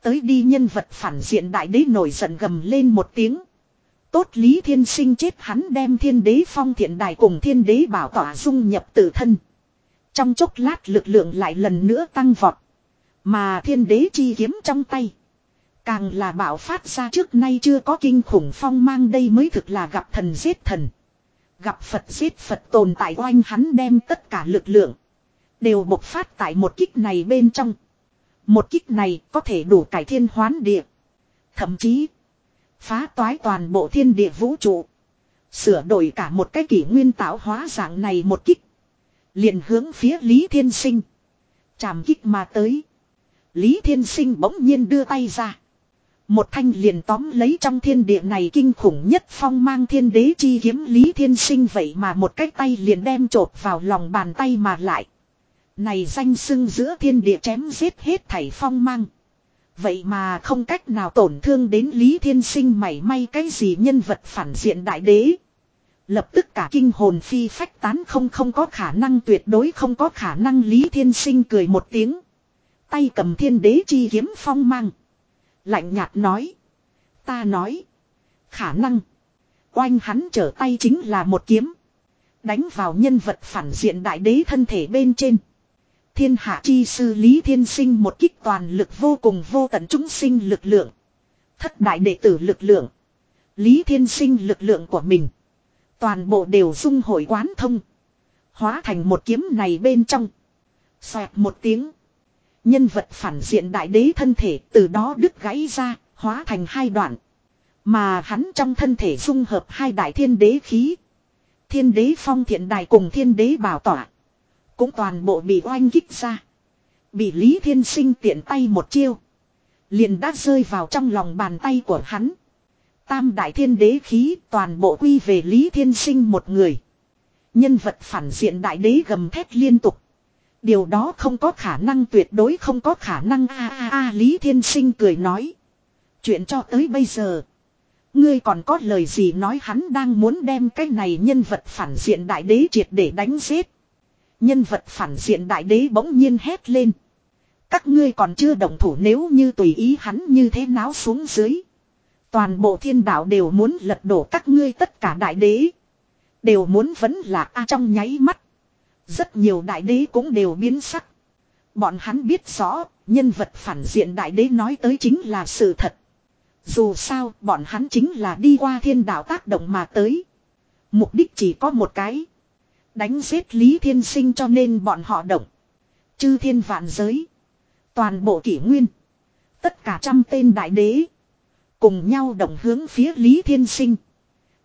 Tới đi nhân vật phản diện đại đế nổi giận gầm lên một tiếng. Tốt lý thiên sinh chết hắn đem thiên đế phong thiện đài cùng thiên đế bảo tỏa dung nhập tự thân. Trong chốc lát lực lượng lại lần nữa tăng vọt. Mà thiên đế chi kiếm trong tay. Càng là bạo phát ra trước nay chưa có kinh khủng phong mang đây mới thực là gặp thần giết thần. Gặp Phật giết Phật tồn tại oanh hắn đem tất cả lực lượng. Đều bộc phát tại một kích này bên trong. Một kích này có thể đủ cải thiên hoán địa. Thậm chí. Phá toái toàn bộ thiên địa vũ trụ. Sửa đổi cả một cái kỷ nguyên tạo hóa dạng này một kích. liền hướng phía Lý Thiên Sinh. Chàm kích mà tới. Lý Thiên Sinh bỗng nhiên đưa tay ra. Một thanh liền tóm lấy trong thiên địa này kinh khủng nhất phong mang thiên đế chi kiếm Lý Thiên Sinh vậy mà một cái tay liền đem trột vào lòng bàn tay mà lại. Này danh sưng giữa thiên địa chém giết hết thảy phong mang. Vậy mà không cách nào tổn thương đến Lý Thiên Sinh mảy may cái gì nhân vật phản diện đại đế. Lập tức cả kinh hồn phi phách tán không không có khả năng tuyệt đối không có khả năng Lý Thiên Sinh cười một tiếng. Tay cầm thiên đế chi kiếm phong mang. Lạnh nhạt nói. Ta nói. Khả năng. Oanh hắn trở tay chính là một kiếm. Đánh vào nhân vật phản diện đại đế thân thể bên trên. Thiên hạ chi sư Lý Thiên Sinh một kích toàn lực vô cùng vô tận chúng sinh lực lượng. Thất đại đệ tử lực lượng. Lý Thiên Sinh lực lượng của mình. Toàn bộ đều dung hội quán thông. Hóa thành một kiếm này bên trong. Xoẹt một tiếng. Nhân vật phản diện đại đế thân thể từ đó đứt gãy ra, hóa thành hai đoạn. Mà hắn trong thân thể dung hợp hai đại thiên đế khí. Thiên đế phong thiện đài cùng thiên đế bảo tỏa. Cũng toàn bộ bị oanh kích ra. Bị Lý Thiên Sinh tiện tay một chiêu. Liền đã rơi vào trong lòng bàn tay của hắn. Tam đại thiên đế khí toàn bộ quy về Lý Thiên Sinh một người. Nhân vật phản diện đại đế gầm thét liên tục. Điều đó không có khả năng tuyệt đối không có khả năng a a a, Lý Thiên Sinh cười nói. Chuyện cho tới bây giờ. Ngươi còn có lời gì nói hắn đang muốn đem cái này nhân vật phản diện đại đế triệt để đánh giết. Nhân vật phản diện đại đế bỗng nhiên hét lên. Các ngươi còn chưa đồng thủ nếu như tùy ý hắn như thế náo xuống dưới. Toàn bộ thiên đạo đều muốn lật đổ các ngươi tất cả đại đế. Đều muốn vẫn là A trong nháy mắt. Rất nhiều đại đế cũng đều biến sắc. Bọn hắn biết rõ, nhân vật phản diện đại đế nói tới chính là sự thật. Dù sao, bọn hắn chính là đi qua thiên đạo tác động mà tới. Mục đích chỉ có một cái. Đánh giết Lý Thiên Sinh cho nên bọn họ động. Chư thiên vạn giới. Toàn bộ kỷ nguyên. Tất cả trăm tên đại đế. Cùng nhau động hướng phía Lý Thiên Sinh.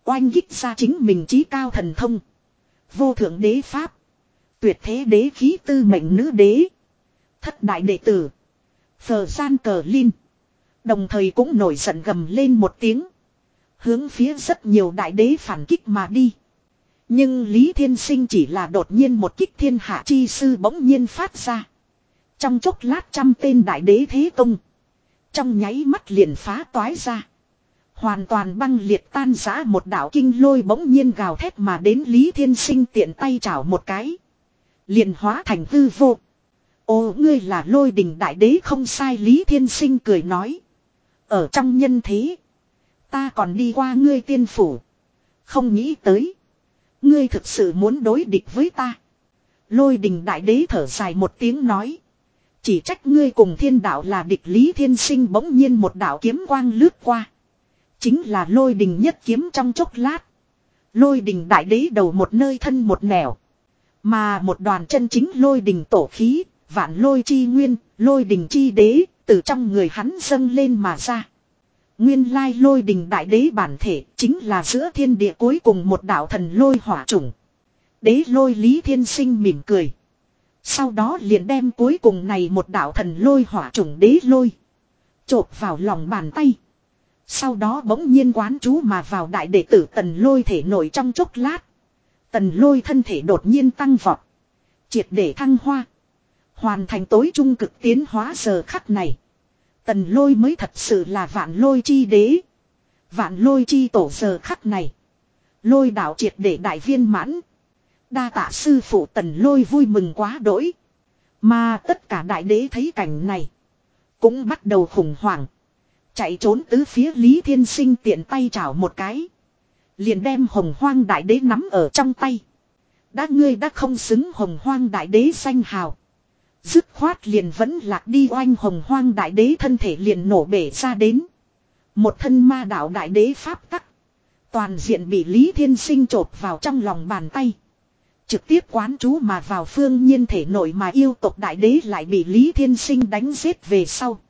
Oanh kích ra chính mình trí cao thần thông. Vô thượng đế pháp. Tuyệt thế đế khí tư mệnh nữ đế. Thất đại đệ tử. Phờ gian cờ linh. Đồng thời cũng nổi giận gầm lên một tiếng. Hướng phía rất nhiều đại đế phản kích mà đi. Nhưng Lý Thiên Sinh chỉ là đột nhiên một kích thiên hạ chi sư bỗng nhiên phát ra. Trong chốc lát trăm tên đại đế thế công. Trong nháy mắt liền phá toái ra. Hoàn toàn băng liệt tan giã một đạo kinh lôi bỗng nhiên gào thét mà đến Lý Thiên Sinh tiện tay chảo một cái. Liền hóa thành hư vô. Ô, ngươi là lôi đình đại đế không sai, Lý Thiên Sinh cười nói. Ở trong nhân thế. Ta còn đi qua ngươi tiên phủ. Không nghĩ tới. Ngươi thực sự muốn đối địch với ta. Lôi đình đại đế thở dài một tiếng nói. Chỉ trách ngươi cùng thiên đạo là địch, lý thiên sinh bỗng nhiên một đạo kiếm quang lướt qua. Chính là lôi đình nhất kiếm trong chốc lát. Lôi đình đại đế đầu một nơi thân một nẻo. Mà một đoàn chân chính lôi đình tổ khí, vạn lôi chi nguyên, lôi đình chi đế, từ trong người hắn dâng lên mà ra. Nguyên lai lôi đình đại đế bản thể chính là giữa thiên địa cuối cùng một đạo thần lôi hỏa chủng. Đế lôi lý thiên sinh mỉm cười. Sau đó liền đem cuối cùng này một đạo thần lôi hỏa chủng đế lôi. Chộp vào lòng bàn tay. Sau đó bỗng nhiên quán chú mà vào đại đệ tử tần lôi thể nổi trong chốc lát. Tần lôi thân thể đột nhiên tăng vọt. Triệt để thăng hoa. Hoàn thành tối trung cực tiến hóa giờ khắc này. Tần lôi mới thật sự là vạn lôi chi đế. Vạn lôi chi tổ giờ khắc này. Lôi đạo triệt để đại viên mãn. Đa tạ sư phụ tần lôi vui mừng quá đỗi. Mà tất cả đại đế thấy cảnh này. Cũng bắt đầu khủng hoảng. Chạy trốn tứ phía Lý Thiên Sinh tiện tay chảo một cái. Liền đem hồng hoang đại đế nắm ở trong tay. Đã ngươi đã không xứng hồng hoang đại đế danh hào. Dứt khoát liền vẫn lạc đi oanh hồng hoang đại đế thân thể liền nổ bể ra đến. Một thân ma đạo đại đế pháp tắc. Toàn diện bị Lý Thiên Sinh trột vào trong lòng bàn tay. Trực tiếp quán chú mà vào phương nhiên thể nội mà yêu tộc đại đế lại bị Lý Thiên Sinh đánh giết về sau.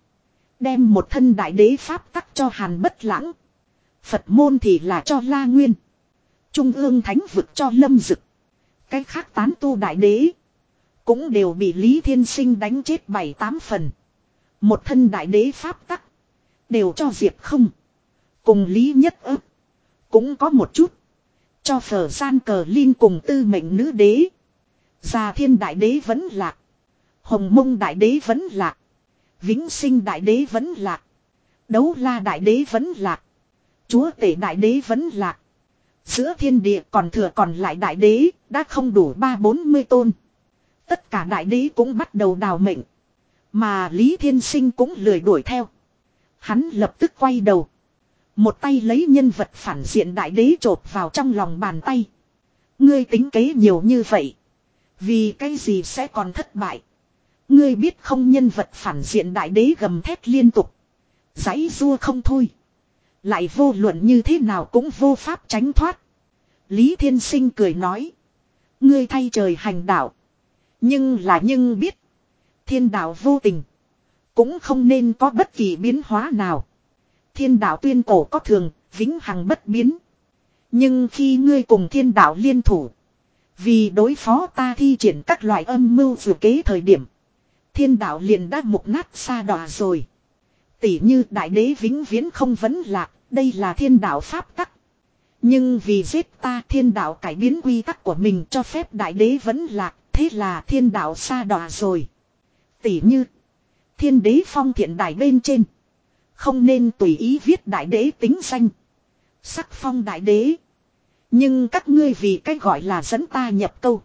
Đem một thân đại đế pháp tắc cho hàn bất lãng. Phật môn thì là cho La Nguyên. Trung ương thánh vực cho Lâm Dực. Cái khác tán tu đại đế. Cũng đều bị Lý Thiên Sinh đánh chết bảy tám phần. Một thân đại đế pháp tắc. Đều cho Diệp không. Cùng Lý Nhất ức. Cũng có một chút. Cho phở gian cờ Linh cùng tư mệnh nữ đế. Già thiên đại đế vẫn lạc. Hồng mông đại đế vẫn lạc. Vĩnh sinh đại đế vẫn lạc. Đấu la đại đế vẫn lạc. Chúa tể đại đế vẫn lạc. Giữa thiên địa còn thừa còn lại đại đế, đã không đủ ba bốn mươi tôn. Tất cả đại đế cũng bắt đầu đào mệnh. Mà Lý Thiên Sinh cũng lười đuổi theo. Hắn lập tức quay đầu. Một tay lấy nhân vật phản diện đại đế trộp vào trong lòng bàn tay. Ngươi tính kế nhiều như vậy. Vì cái gì sẽ còn thất bại. Ngươi biết không nhân vật phản diện đại đế gầm thét liên tục. Giấy rua không thôi. Lại vô luận như thế nào cũng vô pháp tránh thoát. Lý Thiên Sinh cười nói. Ngươi thay trời hành đạo. Nhưng là nhưng biết. Thiên đạo vô tình. Cũng không nên có bất kỳ biến hóa nào. Thiên đạo tuyên cổ có thường, vĩnh hằng bất biến. Nhưng khi ngươi cùng thiên đạo liên thủ. Vì đối phó ta thi triển các loại âm mưu dự kế thời điểm. Thiên đạo liền đã mục nát xa đọa rồi. Tỷ như đại đế vĩnh viễn không vấn lạc, đây là thiên đạo pháp tắc. Nhưng vì giết ta thiên đạo cải biến quy tắc của mình cho phép đại đế vẫn lạc, thế là thiên đạo xa đọa rồi. Tỷ như, thiên đế phong thiện đại bên trên. Không nên tùy ý viết đại đế tính danh. Sắc phong đại đế. Nhưng các ngươi vì cái gọi là dẫn ta nhập câu.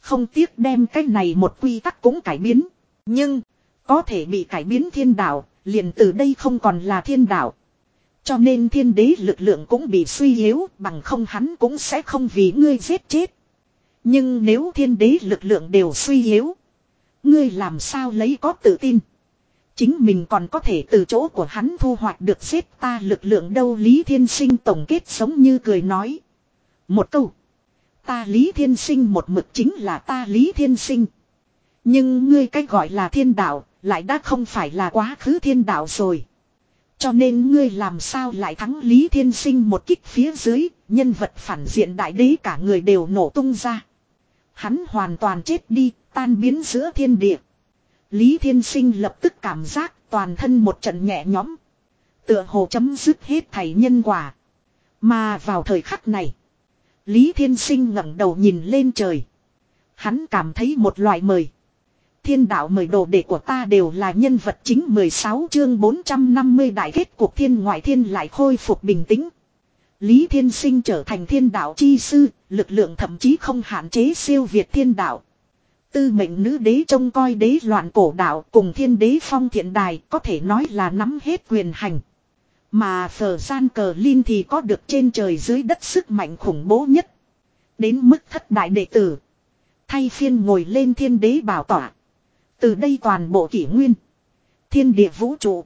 Không tiếc đem cái này một quy tắc cũng cải biến. Nhưng, có thể bị cải biến thiên đạo, liền từ đây không còn là thiên đạo. Cho nên thiên đế lực lượng cũng bị suy yếu, bằng không hắn cũng sẽ không vì ngươi giết chết. Nhưng nếu thiên đế lực lượng đều suy yếu, ngươi làm sao lấy có tự tin. Chính mình còn có thể từ chỗ của hắn thu hoạch được giết ta lực lượng đâu Lý Thiên Sinh tổng kết sống như cười nói. Một câu. Ta Lý Thiên Sinh một mực chính là ta Lý Thiên Sinh. Nhưng ngươi cách gọi là thiên đạo, lại đã không phải là quá khứ thiên đạo rồi. Cho nên ngươi làm sao lại thắng Lý Thiên Sinh một kích phía dưới, nhân vật phản diện đại đế cả người đều nổ tung ra. Hắn hoàn toàn chết đi, tan biến giữa thiên địa. Lý Thiên Sinh lập tức cảm giác toàn thân một trận nhẹ nhõm. Tựa hồ chấm dứt hết thảy nhân quả. Mà vào thời khắc này, Lý Thiên Sinh ngẩng đầu nhìn lên trời. Hắn cảm thấy một loại mời. Thiên đạo mời đồ đệ của ta đều là nhân vật chính 16 chương 450 đại kết cuộc thiên ngoại thiên lại khôi phục bình tĩnh. Lý Thiên Sinh trở thành thiên đạo chi sư, lực lượng thậm chí không hạn chế siêu việt thiên đạo. Tư mệnh nữ đế trông coi đế loạn cổ đạo cùng thiên đế phong thiện đài có thể nói là nắm hết quyền hành. Mà phở gian cờ linh thì có được trên trời dưới đất sức mạnh khủng bố nhất. Đến mức thất đại đệ tử. Thay phiên ngồi lên thiên đế bảo tỏa. Từ đây toàn bộ kỷ nguyên. Thiên địa vũ trụ.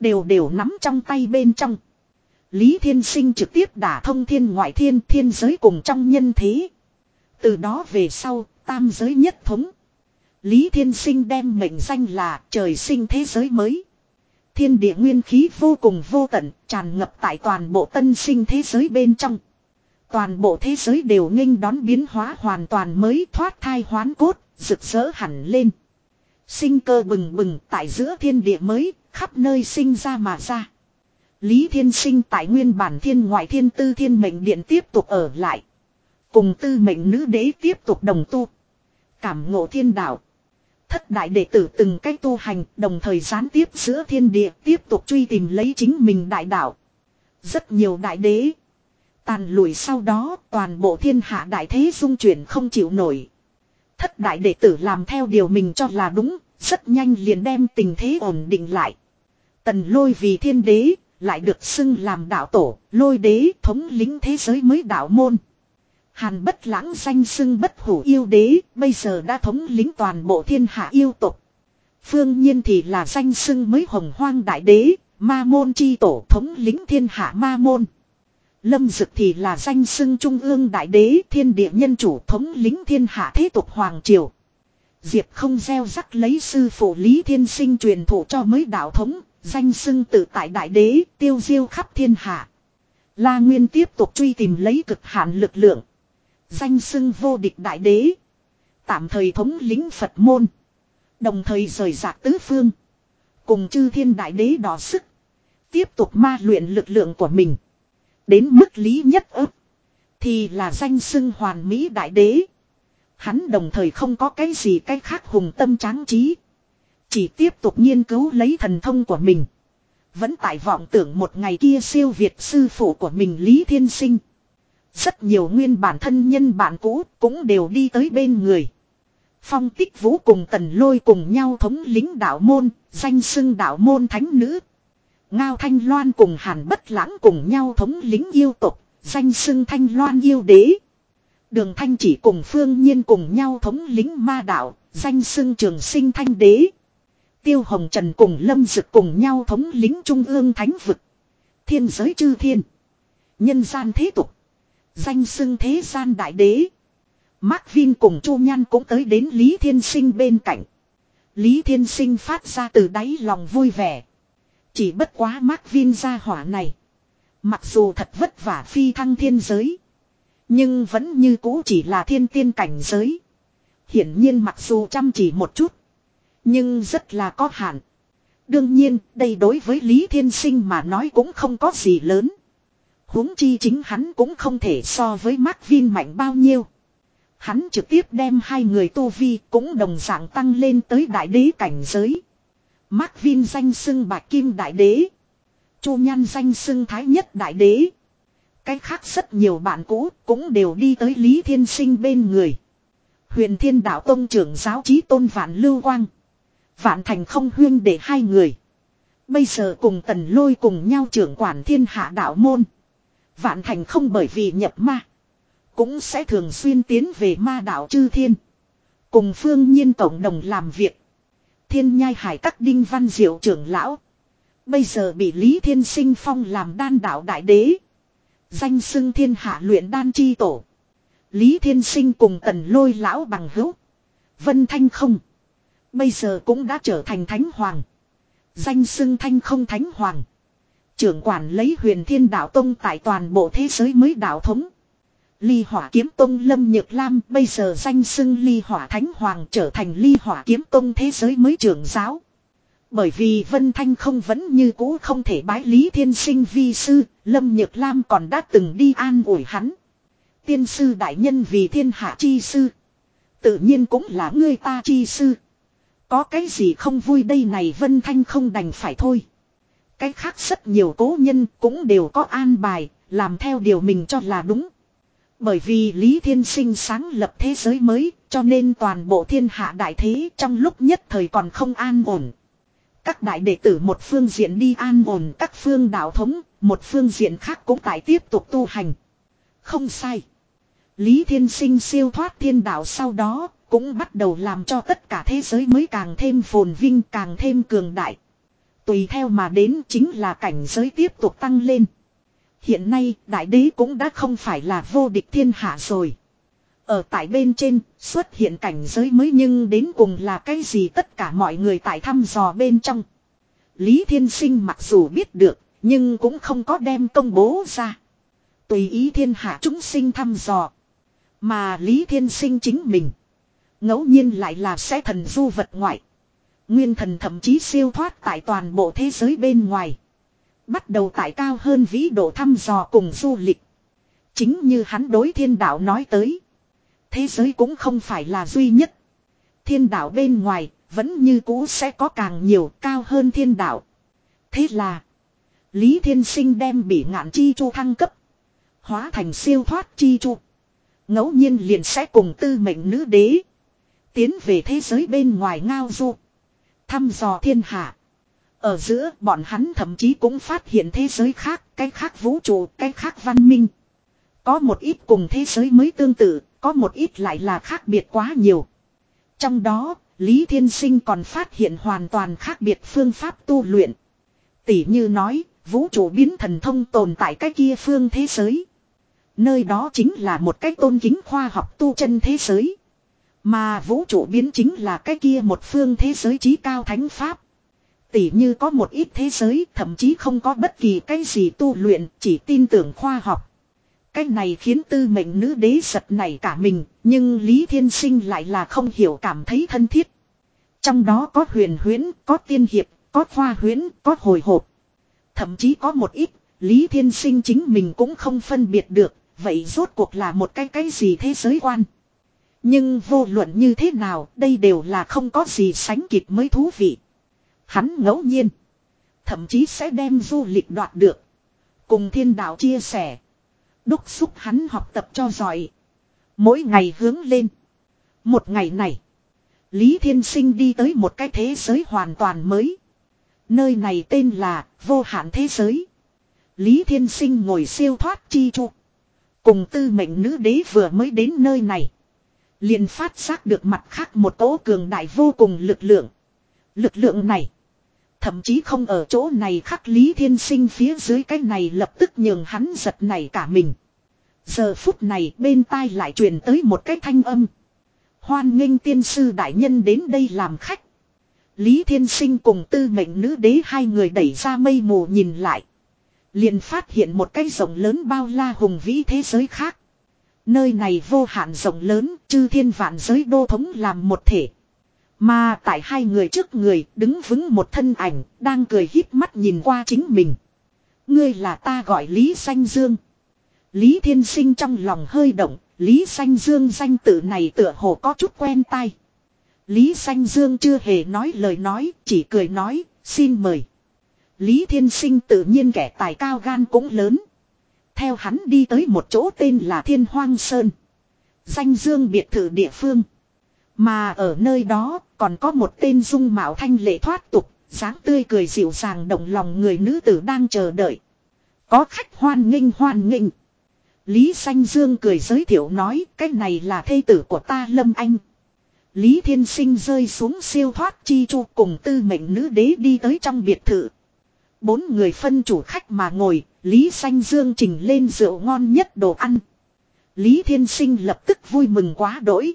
Đều đều nắm trong tay bên trong. Lý Thiên Sinh trực tiếp đả thông thiên ngoại thiên thiên giới cùng trong nhân thế. Từ đó về sau, tam giới nhất thống. Lý Thiên Sinh đem mệnh danh là trời sinh thế giới mới. Thiên địa nguyên khí vô cùng vô tận, tràn ngập tại toàn bộ tân sinh thế giới bên trong. Toàn bộ thế giới đều nghênh đón biến hóa hoàn toàn mới thoát thai hoán cốt, rực rỡ hẳn lên. Sinh cơ bừng bừng tại giữa thiên địa mới, khắp nơi sinh ra mà ra. Lý Thiên Sinh tại nguyên bản thiên ngoại thiên tư thiên mệnh điện tiếp tục ở lại. Cùng tư mệnh nữ đế tiếp tục đồng tu. Cảm ngộ thiên đạo. Thất đại đệ tử từng cách tu hành đồng thời gián tiếp giữa thiên địa tiếp tục truy tìm lấy chính mình đại đạo. Rất nhiều đại đế. Tàn lùi sau đó toàn bộ thiên hạ đại thế dung chuyển không chịu nổi. Thất đại đệ tử làm theo điều mình cho là đúng, rất nhanh liền đem tình thế ổn định lại. Tần lôi vì thiên đế, lại được xưng làm đạo tổ, lôi đế thống lĩnh thế giới mới đạo môn. Hàn bất lãng danh xưng bất hủ yêu đế, bây giờ đã thống lĩnh toàn bộ thiên hạ yêu tục. Phương nhiên thì là danh xưng mới hồng hoang đại đế, ma môn chi tổ thống lĩnh thiên hạ ma môn. Lâm Dực thì là danh xưng trung ương đại đế thiên địa nhân chủ thống lĩnh thiên hạ thế tục hoàng triều. Diệp không gieo rắc lấy sư phụ Lý Thiên Sinh truyền thụ cho mới đạo thống, danh xưng tự tại đại đế tiêu diêu khắp thiên hạ. La Nguyên tiếp tục truy tìm lấy cực hạn lực lượng. Danh xưng vô địch đại đế. Tạm thời thống lĩnh Phật môn. Đồng thời rời rạc tứ phương. Cùng chư thiên đại đế đỏ sức. Tiếp tục ma luyện lực lượng của mình. Đến mức lý nhất ức. Thì là danh xưng hoàn mỹ đại đế. Hắn đồng thời không có cái gì cái khác hùng tâm tráng trí. Chỉ tiếp tục nghiên cứu lấy thần thông của mình. Vẫn tại vọng tưởng một ngày kia siêu việt sư phụ của mình Lý Thiên Sinh. Rất nhiều nguyên bản thân nhân bạn cũ cũng đều đi tới bên người. Phong tích vũ cùng tần lôi cùng nhau thống lính đạo môn, danh xưng đạo môn thánh nữ. Ngao Thanh Loan cùng Hàn Bất Lãng cùng nhau thống lính yêu tộc, danh xưng Thanh Loan yêu đế. Đường Thanh chỉ cùng Phương Nhiên cùng nhau thống lính ma đạo, danh xưng Trường Sinh Thanh đế. Tiêu Hồng Trần cùng Lâm Dực cùng nhau thống lính Trung ương Thánh vực. Thiên giới chư thiên. Nhân gian thế tục. Danh xưng thế gian đại đế. Mark Vin cùng Chu Nhan cũng tới đến Lý Thiên Sinh bên cạnh. Lý Thiên Sinh phát ra từ đáy lòng vui vẻ. Chỉ bất quá Mark Vin ra hỏa này. Mặc dù thật vất vả phi thăng thiên giới. Nhưng vẫn như cũ chỉ là thiên tiên cảnh giới. Hiển nhiên mặc dù chăm chỉ một chút. Nhưng rất là có hạn. Đương nhiên, đây đối với Lý Thiên Sinh mà nói cũng không có gì lớn huống chi chính hắn cũng không thể so với Mark Vin mạnh bao nhiêu. Hắn trực tiếp đem hai người tu vi cũng đồng dạng tăng lên tới đại đế cảnh giới. Mark Vin danh xưng Bạc kim đại đế. Chu Nhan danh xưng thái nhất đại đế. Cách khác rất nhiều bạn cũ cũng đều đi tới Lý Thiên Sinh bên người. Huyền Thiên Đạo Tông trưởng giáo trí tôn Vạn Lưu Quang. Vạn Thành không huyên để hai người. Bây giờ cùng tần lôi cùng nhau trưởng quản thiên hạ đạo môn. Vạn thành không bởi vì nhập ma. Cũng sẽ thường xuyên tiến về ma đạo chư thiên. Cùng phương nhiên cộng đồng làm việc. Thiên nhai hải các đinh văn diệu trưởng lão. Bây giờ bị Lý Thiên Sinh Phong làm đan đạo đại đế. Danh xưng thiên hạ luyện đan chi tổ. Lý Thiên Sinh cùng tần lôi lão bằng hữu. Vân Thanh không. Bây giờ cũng đã trở thành thánh hoàng. Danh xưng thanh không thánh hoàng. Trưởng quản lấy huyền thiên đạo tông tại toàn bộ thế giới mới đạo thống. Ly hỏa kiếm tông Lâm Nhược Lam bây giờ danh xưng ly hỏa thánh hoàng trở thành ly hỏa kiếm tông thế giới mới trưởng giáo. Bởi vì Vân Thanh không vẫn như cũ không thể bái Lý Thiên Sinh vi sư, Lâm Nhược Lam còn đã từng đi an ủi hắn. Tiên sư đại nhân vì thiên hạ chi sư. Tự nhiên cũng là người ta chi sư. Có cái gì không vui đây này Vân Thanh không đành phải thôi. Cái khác rất nhiều cố nhân cũng đều có an bài, làm theo điều mình cho là đúng. Bởi vì Lý Thiên Sinh sáng lập thế giới mới, cho nên toàn bộ thiên hạ đại thế trong lúc nhất thời còn không an ổn. Các đại đệ tử một phương diện đi an ổn các phương đạo thống, một phương diện khác cũng tại tiếp tục tu hành. Không sai. Lý Thiên Sinh siêu thoát thiên đạo sau đó, cũng bắt đầu làm cho tất cả thế giới mới càng thêm phồn vinh càng thêm cường đại. Tùy theo mà đến chính là cảnh giới tiếp tục tăng lên. Hiện nay, đại đế cũng đã không phải là vô địch thiên hạ rồi. Ở tại bên trên, xuất hiện cảnh giới mới nhưng đến cùng là cái gì tất cả mọi người tại thăm dò bên trong. Lý Thiên Sinh mặc dù biết được, nhưng cũng không có đem công bố ra. Tùy ý thiên hạ chúng sinh thăm dò. Mà Lý Thiên Sinh chính mình. ngẫu nhiên lại là sẽ thần du vật ngoại. Nguyên thần thậm chí siêu thoát tại toàn bộ thế giới bên ngoài. Bắt đầu tại cao hơn vĩ độ thăm dò cùng du lịch. Chính như hắn đối thiên đạo nói tới. Thế giới cũng không phải là duy nhất. Thiên đạo bên ngoài vẫn như cũ sẽ có càng nhiều cao hơn thiên đạo. Thế là. Lý Thiên Sinh đem bị ngạn chi chu thăng cấp. Hóa thành siêu thoát chi chu. ngẫu nhiên liền sẽ cùng tư mệnh nữ đế. Tiến về thế giới bên ngoài ngao du. Thăm dò thiên hạ. Ở giữa bọn hắn thậm chí cũng phát hiện thế giới khác, cái khác vũ trụ, cái khác văn minh. Có một ít cùng thế giới mới tương tự, có một ít lại là khác biệt quá nhiều. Trong đó, Lý Thiên Sinh còn phát hiện hoàn toàn khác biệt phương pháp tu luyện. Tỷ như nói, vũ trụ biến thần thông tồn tại cái kia phương thế giới. Nơi đó chính là một cái tôn kính khoa học tu chân thế giới. Mà vũ trụ biến chính là cái kia một phương thế giới trí cao thánh pháp tỉ như có một ít thế giới thậm chí không có bất kỳ cái gì tu luyện chỉ tin tưởng khoa học. Cái này khiến tư mệnh nữ đế giật nảy cả mình nhưng Lý Thiên Sinh lại là không hiểu cảm thấy thân thiết. Trong đó có huyền huyễn, có tiên hiệp, có khoa huyễn, có hồi hộp. Thậm chí có một ít, Lý Thiên Sinh chính mình cũng không phân biệt được, vậy rốt cuộc là một cái cái gì thế giới quan. Nhưng vô luận như thế nào, đây đều là không có gì sánh kịp mới thú vị. Hắn ngẫu nhiên. Thậm chí sẽ đem du lịch đoạt được. Cùng thiên đạo chia sẻ. Đúc xúc hắn học tập cho giỏi. Mỗi ngày hướng lên. Một ngày này. Lý Thiên Sinh đi tới một cái thế giới hoàn toàn mới. Nơi này tên là vô hạn thế giới. Lý Thiên Sinh ngồi siêu thoát chi chu. Cùng tư mệnh nữ đế vừa mới đến nơi này liền phát giác được mặt khác một tố cường đại vô cùng lực lượng. Lực lượng này. Thậm chí không ở chỗ này khắc Lý Thiên Sinh phía dưới cái này lập tức nhường hắn giật này cả mình. Giờ phút này bên tai lại truyền tới một cái thanh âm. Hoan nghênh tiên sư đại nhân đến đây làm khách. Lý Thiên Sinh cùng tư mệnh nữ đế hai người đẩy ra mây mù nhìn lại. Liền phát hiện một cái rộng lớn bao la hùng vĩ thế giới khác. Nơi này vô hạn rộng lớn, chư thiên vạn giới đô thống làm một thể. Mà tại hai người trước người đứng vững một thân ảnh, đang cười híp mắt nhìn qua chính mình. Ngươi là ta gọi Lý Xanh Dương. Lý Thiên Sinh trong lòng hơi động, Lý Xanh Dương danh tự này tựa hồ có chút quen tai. Lý Xanh Dương chưa hề nói lời nói, chỉ cười nói, xin mời. Lý Thiên Sinh tự nhiên kẻ tài cao gan cũng lớn. Theo hắn đi tới một chỗ tên là Thiên Hoang Sơn. Danh dương biệt thự địa phương. Mà ở nơi đó còn có một tên dung mạo thanh lệ thoát tục, dáng tươi cười dịu dàng động lòng người nữ tử đang chờ đợi. Có khách hoan nghênh hoan nghênh. Lý Sanh Dương cười giới thiệu nói cái này là thê tử của ta Lâm Anh. Lý Thiên Sinh rơi xuống siêu thoát chi chu cùng tư mệnh nữ đế đi tới trong biệt thự. Bốn người phân chủ khách mà ngồi, Lý Sanh Dương trình lên rượu ngon nhất đồ ăn. Lý Thiên Sinh lập tức vui mừng quá đỗi.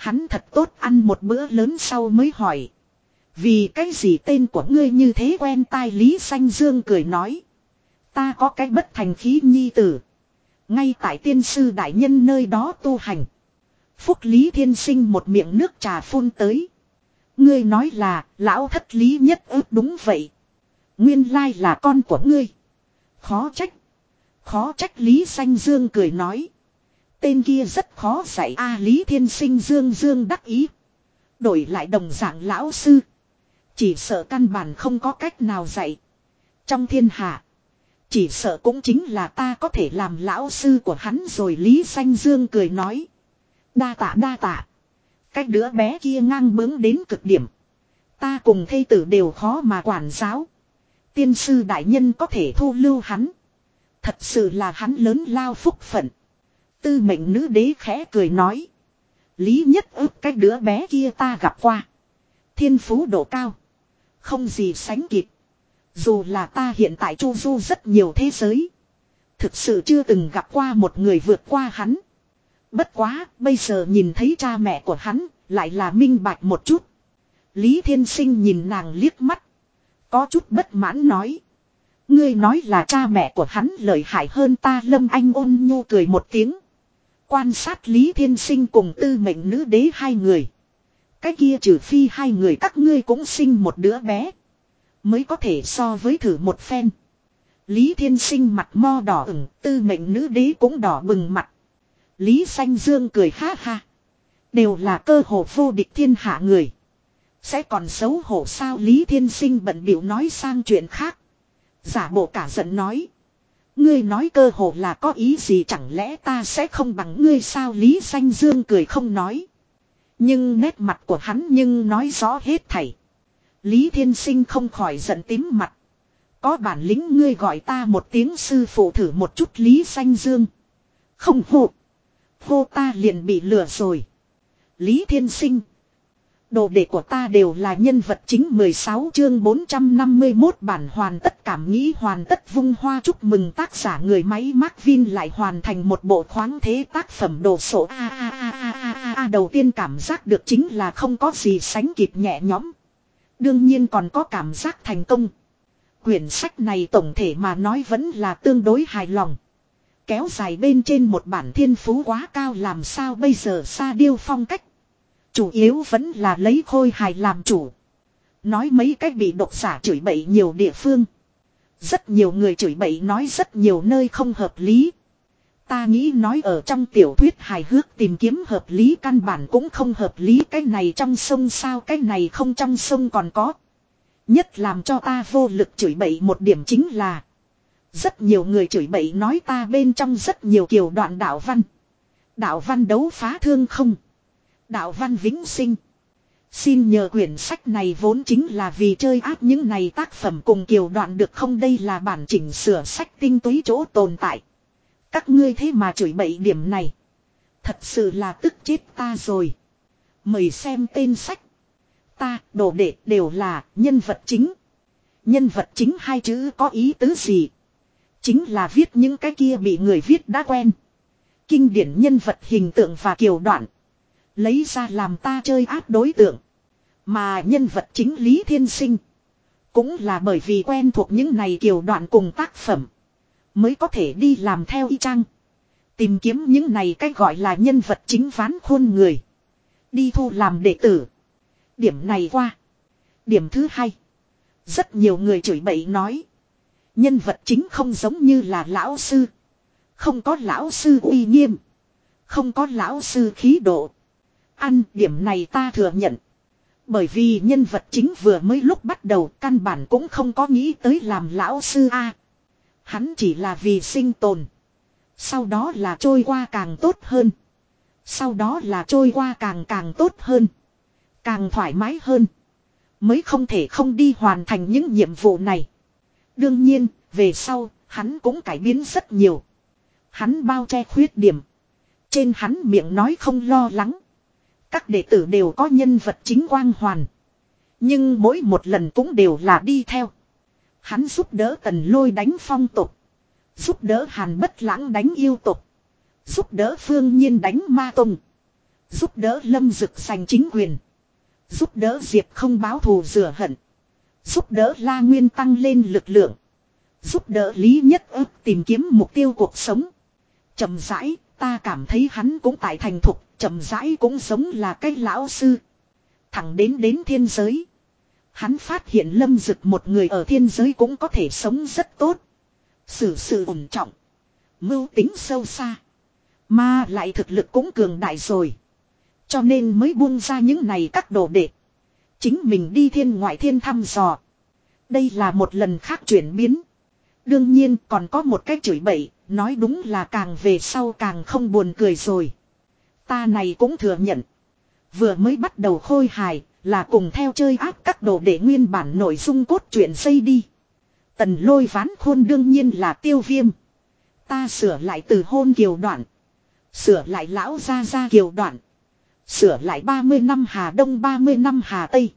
Hắn thật tốt ăn một bữa lớn sau mới hỏi. Vì cái gì tên của ngươi như thế quen tai Lý Sanh Dương cười nói. Ta có cái bất thành khí nhi tử. Ngay tại tiên sư đại nhân nơi đó tu hành. Phúc Lý Thiên Sinh một miệng nước trà phun tới. Ngươi nói là, lão thất lý nhất ước đúng vậy. Nguyên lai là con của ngươi. Khó trách. Khó trách Lý Xanh Dương cười nói. Tên kia rất khó dạy a Lý Thiên Sinh Dương Dương đắc ý. Đổi lại đồng dạng lão sư. Chỉ sợ căn bản không có cách nào dạy. Trong thiên hạ. Chỉ sợ cũng chính là ta có thể làm lão sư của hắn rồi Lý Xanh Dương cười nói. Đa tạ đa tạ. Cách đứa bé kia ngang bướng đến cực điểm. Ta cùng thây tử đều khó mà quản giáo. Tiên sư đại nhân có thể thu lưu hắn. Thật sự là hắn lớn lao phúc phận. Tư mệnh nữ đế khẽ cười nói. Lý nhất ước cái đứa bé kia ta gặp qua. Thiên phú độ cao. Không gì sánh kịp. Dù là ta hiện tại chu du rất nhiều thế giới. Thực sự chưa từng gặp qua một người vượt qua hắn. Bất quá, bây giờ nhìn thấy cha mẹ của hắn, lại là minh bạch một chút. Lý Thiên Sinh nhìn nàng liếc mắt. Có chút bất mãn nói. Ngươi nói là cha mẹ của hắn lợi hại hơn ta Lâm Anh ôn nhu cười một tiếng. Quan sát Lý Thiên Sinh cùng tư mệnh nữ đế hai người. Cái kia trừ phi hai người các ngươi cũng sinh một đứa bé. Mới có thể so với thử một phen. Lý Thiên Sinh mặt mo đỏ ửng, tư mệnh nữ đế cũng đỏ bừng mặt. Lý Xanh Dương cười ha ha. Đều là cơ hồ vô địch thiên hạ người. Sẽ còn xấu hổ sao Lý Thiên Sinh bận biểu nói sang chuyện khác. Giả bộ cả giận nói. Ngươi nói cơ hồ là có ý gì chẳng lẽ ta sẽ không bằng ngươi sao Lý Xanh Dương cười không nói. Nhưng nét mặt của hắn nhưng nói rõ hết thảy. Lý Thiên Sinh không khỏi giận tím mặt. Có bản lĩnh ngươi gọi ta một tiếng sư phụ thử một chút, Lý Xanh Dương. Không hộ. Hô ta liền bị lừa rồi. Lý Thiên Sinh. Đồ đệ của ta đều là nhân vật chính 16 chương 451 bản hoàn tất cảm nghĩ hoàn tất vung hoa chúc mừng tác giả người máy Mark Vin lại hoàn thành một bộ khoáng thế tác phẩm đồ sổ a a a a a a đầu tiên cảm giác được chính là không có gì sánh kịp nhẹ nhõm. Đương nhiên còn có cảm giác thành công. Quyển sách này tổng thể mà nói vẫn là tương đối hài lòng. Kéo dài bên trên một bản thiên phú quá cao làm sao bây giờ xa điêu phong cách. Chủ yếu vẫn là lấy khôi hài làm chủ. Nói mấy cách bị độc giả chửi bậy nhiều địa phương. Rất nhiều người chửi bậy nói rất nhiều nơi không hợp lý. Ta nghĩ nói ở trong tiểu thuyết hài hước tìm kiếm hợp lý căn bản cũng không hợp lý cái này trong sông sao, cái này không trong sông còn có. Nhất làm cho ta vô lực chửi bậy một điểm chính là. Rất nhiều người chửi bậy nói ta bên trong rất nhiều kiểu đoạn đạo văn. Đạo văn đấu phá thương không. Đạo văn vĩnh sinh. Xin nhờ quyển sách này vốn chính là vì chơi áp những này tác phẩm cùng kiều đoạn được không đây là bản chỉnh sửa sách tinh túy chỗ tồn tại. Các ngươi thế mà chửi bậy điểm này. Thật sự là tức chết ta rồi. Mời xem tên sách. Ta, đồ đệ đều là nhân vật chính. Nhân vật chính hai chữ có ý tứ gì? Chính là viết những cái kia bị người viết đã quen. Kinh điển nhân vật hình tượng và kiều đoạn. Lấy ra làm ta chơi áp đối tượng. Mà nhân vật chính Lý Thiên Sinh. Cũng là bởi vì quen thuộc những này kiều đoạn cùng tác phẩm. Mới có thể đi làm theo y chang. Tìm kiếm những này cách gọi là nhân vật chính ván khuôn người. Đi thu làm đệ tử. Điểm này qua. Điểm thứ hai. Rất nhiều người chửi bậy nói. Nhân vật chính không giống như là lão sư. Không có lão sư uy nghiêm. Không có lão sư khí độ. Ăn điểm này ta thừa nhận. Bởi vì nhân vật chính vừa mới lúc bắt đầu căn bản cũng không có nghĩ tới làm lão sư A. Hắn chỉ là vì sinh tồn. Sau đó là trôi qua càng tốt hơn. Sau đó là trôi qua càng càng tốt hơn. Càng thoải mái hơn. Mới không thể không đi hoàn thành những nhiệm vụ này. Đương nhiên, về sau, hắn cũng cải biến rất nhiều. Hắn bao che khuyết điểm. Trên hắn miệng nói không lo lắng. Các đệ tử đều có nhân vật chính quang hoàn. Nhưng mỗi một lần cũng đều là đi theo. Hắn giúp đỡ tần lôi đánh phong tục. Giúp đỡ hàn bất lãng đánh yêu tục. Giúp đỡ phương nhiên đánh ma tùng. Giúp đỡ lâm dực giành chính quyền. Giúp đỡ diệp không báo thù rửa hận. Giúp đỡ la nguyên tăng lên lực lượng. Giúp đỡ Lý Nhất ức tìm kiếm mục tiêu cuộc sống. chậm rãi, ta cảm thấy hắn cũng tại thành thục, chậm rãi cũng giống là cái lão sư. Thẳng đến đến thiên giới. Hắn phát hiện lâm dực một người ở thiên giới cũng có thể sống rất tốt. Sự sự ổn trọng. Mưu tính sâu xa. Mà lại thực lực cũng cường đại rồi. Cho nên mới buông ra những này các đồ đệ. Chính mình đi thiên ngoại thiên thăm dò. Đây là một lần khác chuyển biến. Đương nhiên còn có một cách chửi bậy, nói đúng là càng về sau càng không buồn cười rồi. Ta này cũng thừa nhận. Vừa mới bắt đầu khôi hài, là cùng theo chơi ác các đồ để nguyên bản nội dung cốt truyện xây đi. Tần lôi ván khôn đương nhiên là tiêu viêm. Ta sửa lại từ hôn kiều đoạn. Sửa lại lão ra ra kiều đoạn. Sửa lại 30 năm Hà Đông 30 năm Hà Tây.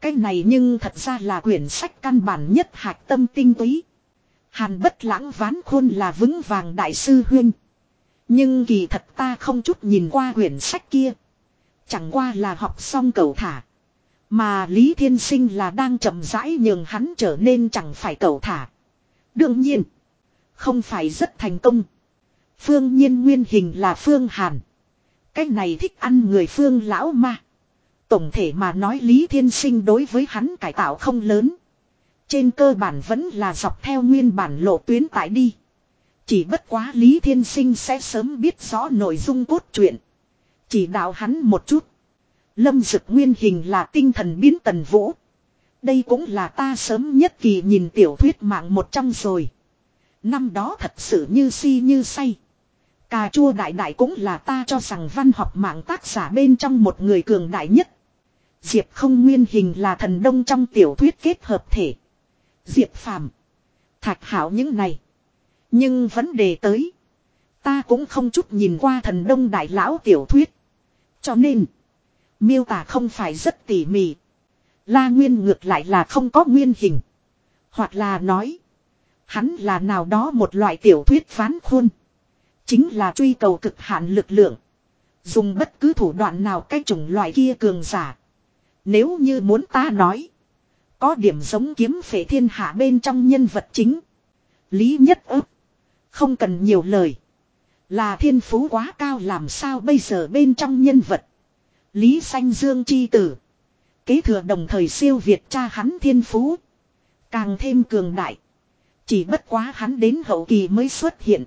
Cái này nhưng thật ra là quyển sách căn bản nhất hạch tâm tinh túy. Hàn bất lãng ván khôn là vững vàng đại sư huynh nhưng kỳ thật ta không chút nhìn qua quyển sách kia. Chẳng qua là học xong cầu thả. Mà Lý Thiên Sinh là đang chậm rãi nhường hắn trở nên chẳng phải cầu thả. Đương nhiên. Không phải rất thành công. Phương nhiên nguyên hình là Phương Hàn. Cái này thích ăn người Phương lão ma. Tổng thể mà nói Lý Thiên Sinh đối với hắn cải tạo không lớn. Trên cơ bản vẫn là dọc theo nguyên bản lộ tuyến tại đi. Chỉ bất quá Lý Thiên Sinh sẽ sớm biết rõ nội dung cốt truyện. Chỉ đạo hắn một chút. Lâm Dực nguyên hình là tinh thần biến tần vũ. Đây cũng là ta sớm nhất kỳ nhìn tiểu thuyết mạng một trong rồi. Năm đó thật sự như si như say. Cà chua đại đại cũng là ta cho rằng văn học mạng tác giả bên trong một người cường đại nhất. Diệp không nguyên hình là thần đông trong tiểu thuyết kết hợp thể. Diệp phàm. Thạch hảo những này. Nhưng vấn đề tới. Ta cũng không chút nhìn qua thần đông đại lão tiểu thuyết. Cho nên. Miêu tả không phải rất tỉ mỉ. La Nguyên ngược lại là không có nguyên hình. Hoặc là nói. Hắn là nào đó một loại tiểu thuyết phán khuôn. Chính là truy cầu cực hạn lực lượng. Dùng bất cứ thủ đoạn nào cái chủng loại kia cường giả. Nếu như muốn ta nói. Có điểm giống kiếm phệ thiên hạ bên trong nhân vật chính. Lý nhất ức. Không cần nhiều lời. Là thiên phú quá cao làm sao bây giờ bên trong nhân vật. Lý sanh dương chi tử. Kế thừa đồng thời siêu việt cha hắn thiên phú. Càng thêm cường đại. Chỉ bất quá hắn đến hậu kỳ mới xuất hiện.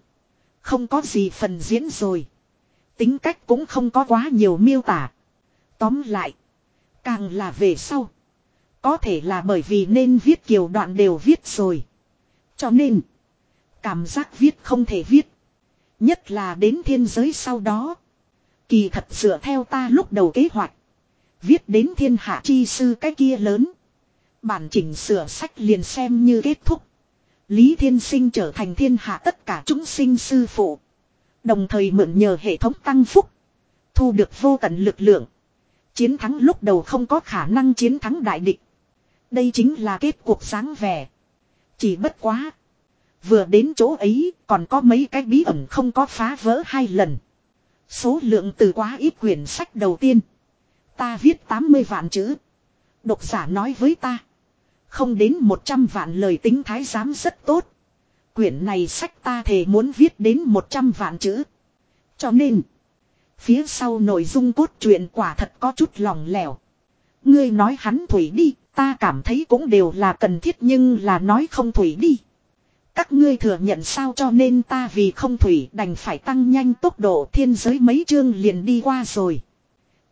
Không có gì phần diễn rồi. Tính cách cũng không có quá nhiều miêu tả. Tóm lại. Càng là về sau. Có thể là bởi vì nên viết kiều đoạn đều viết rồi. Cho nên. Cảm giác viết không thể viết. Nhất là đến thiên giới sau đó. Kỳ thật dựa theo ta lúc đầu kế hoạch. Viết đến thiên hạ chi sư cái kia lớn. Bản chỉnh sửa sách liền xem như kết thúc. Lý Thiên Sinh trở thành thiên hạ tất cả chúng sinh sư phụ. Đồng thời mượn nhờ hệ thống tăng phúc. Thu được vô tận lực lượng. Chiến thắng lúc đầu không có khả năng chiến thắng đại địch. Đây chính là kết cuộc sáng vẻ. Chỉ bất quá. Vừa đến chỗ ấy còn có mấy cái bí ẩn không có phá vỡ hai lần. Số lượng từ quá ít quyển sách đầu tiên. Ta viết 80 vạn chữ. Độc giả nói với ta. Không đến 100 vạn lời tính thái giám rất tốt. Quyển này sách ta thề muốn viết đến 100 vạn chữ. Cho nên. Phía sau nội dung cốt truyện quả thật có chút lòng lẻo. Ngươi nói hắn thủy đi, ta cảm thấy cũng đều là cần thiết nhưng là nói không thủy đi. Các ngươi thừa nhận sao cho nên ta vì không thủy đành phải tăng nhanh tốc độ thiên giới mấy chương liền đi qua rồi.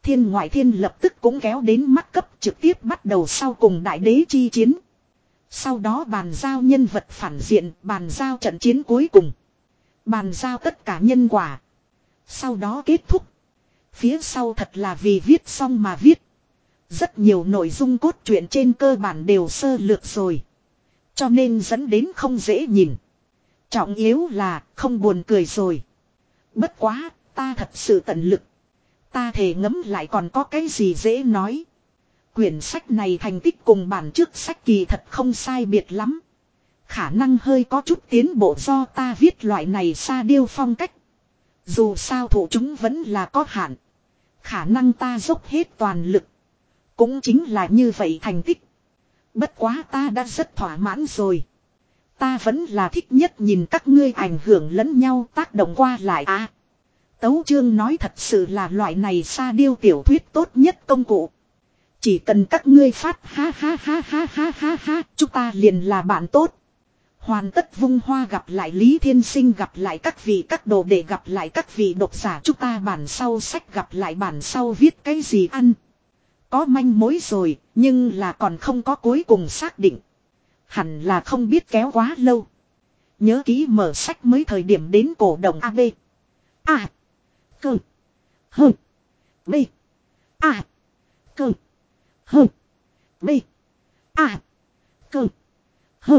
Thiên ngoại thiên lập tức cũng kéo đến mắt cấp trực tiếp bắt đầu sau cùng đại đế chi chiến. Sau đó bàn giao nhân vật phản diện, bàn giao trận chiến cuối cùng. Bàn giao tất cả nhân quả. Sau đó kết thúc. Phía sau thật là vì viết xong mà viết. Rất nhiều nội dung cốt truyện trên cơ bản đều sơ lược rồi. Cho nên dẫn đến không dễ nhìn. Trọng yếu là không buồn cười rồi. Bất quá, ta thật sự tận lực. Ta thể ngấm lại còn có cái gì dễ nói. Quyển sách này thành tích cùng bản trước sách kỳ thật không sai biệt lắm. Khả năng hơi có chút tiến bộ do ta viết loại này xa điêu phong cách. Dù sao thủ chúng vẫn là có hạn. Khả năng ta dốc hết toàn lực. Cũng chính là như vậy thành tích. Bất quá ta đã rất thỏa mãn rồi. Ta vẫn là thích nhất nhìn các ngươi ảnh hưởng lẫn nhau tác động qua lại à. Tấu chương nói thật sự là loại này xa điêu tiểu thuyết tốt nhất công cụ. Chỉ cần các ngươi phát ha ha ha ha ha ha ha, chúng ta liền là bạn tốt. Hoàn tất vung hoa gặp lại Lý Thiên Sinh gặp lại các vị các đồ để gặp lại các vị độc giả chúng ta bản sau sách gặp lại bản sau viết cái gì ăn. Có manh mối rồi, nhưng là còn không có cuối cùng xác định. Hẳn là không biết kéo quá lâu. Nhớ ký mở sách mới thời điểm đến cổ đồng AB. A. Cơ. H. B. A. Cơ. H. B. A. Cơ. H.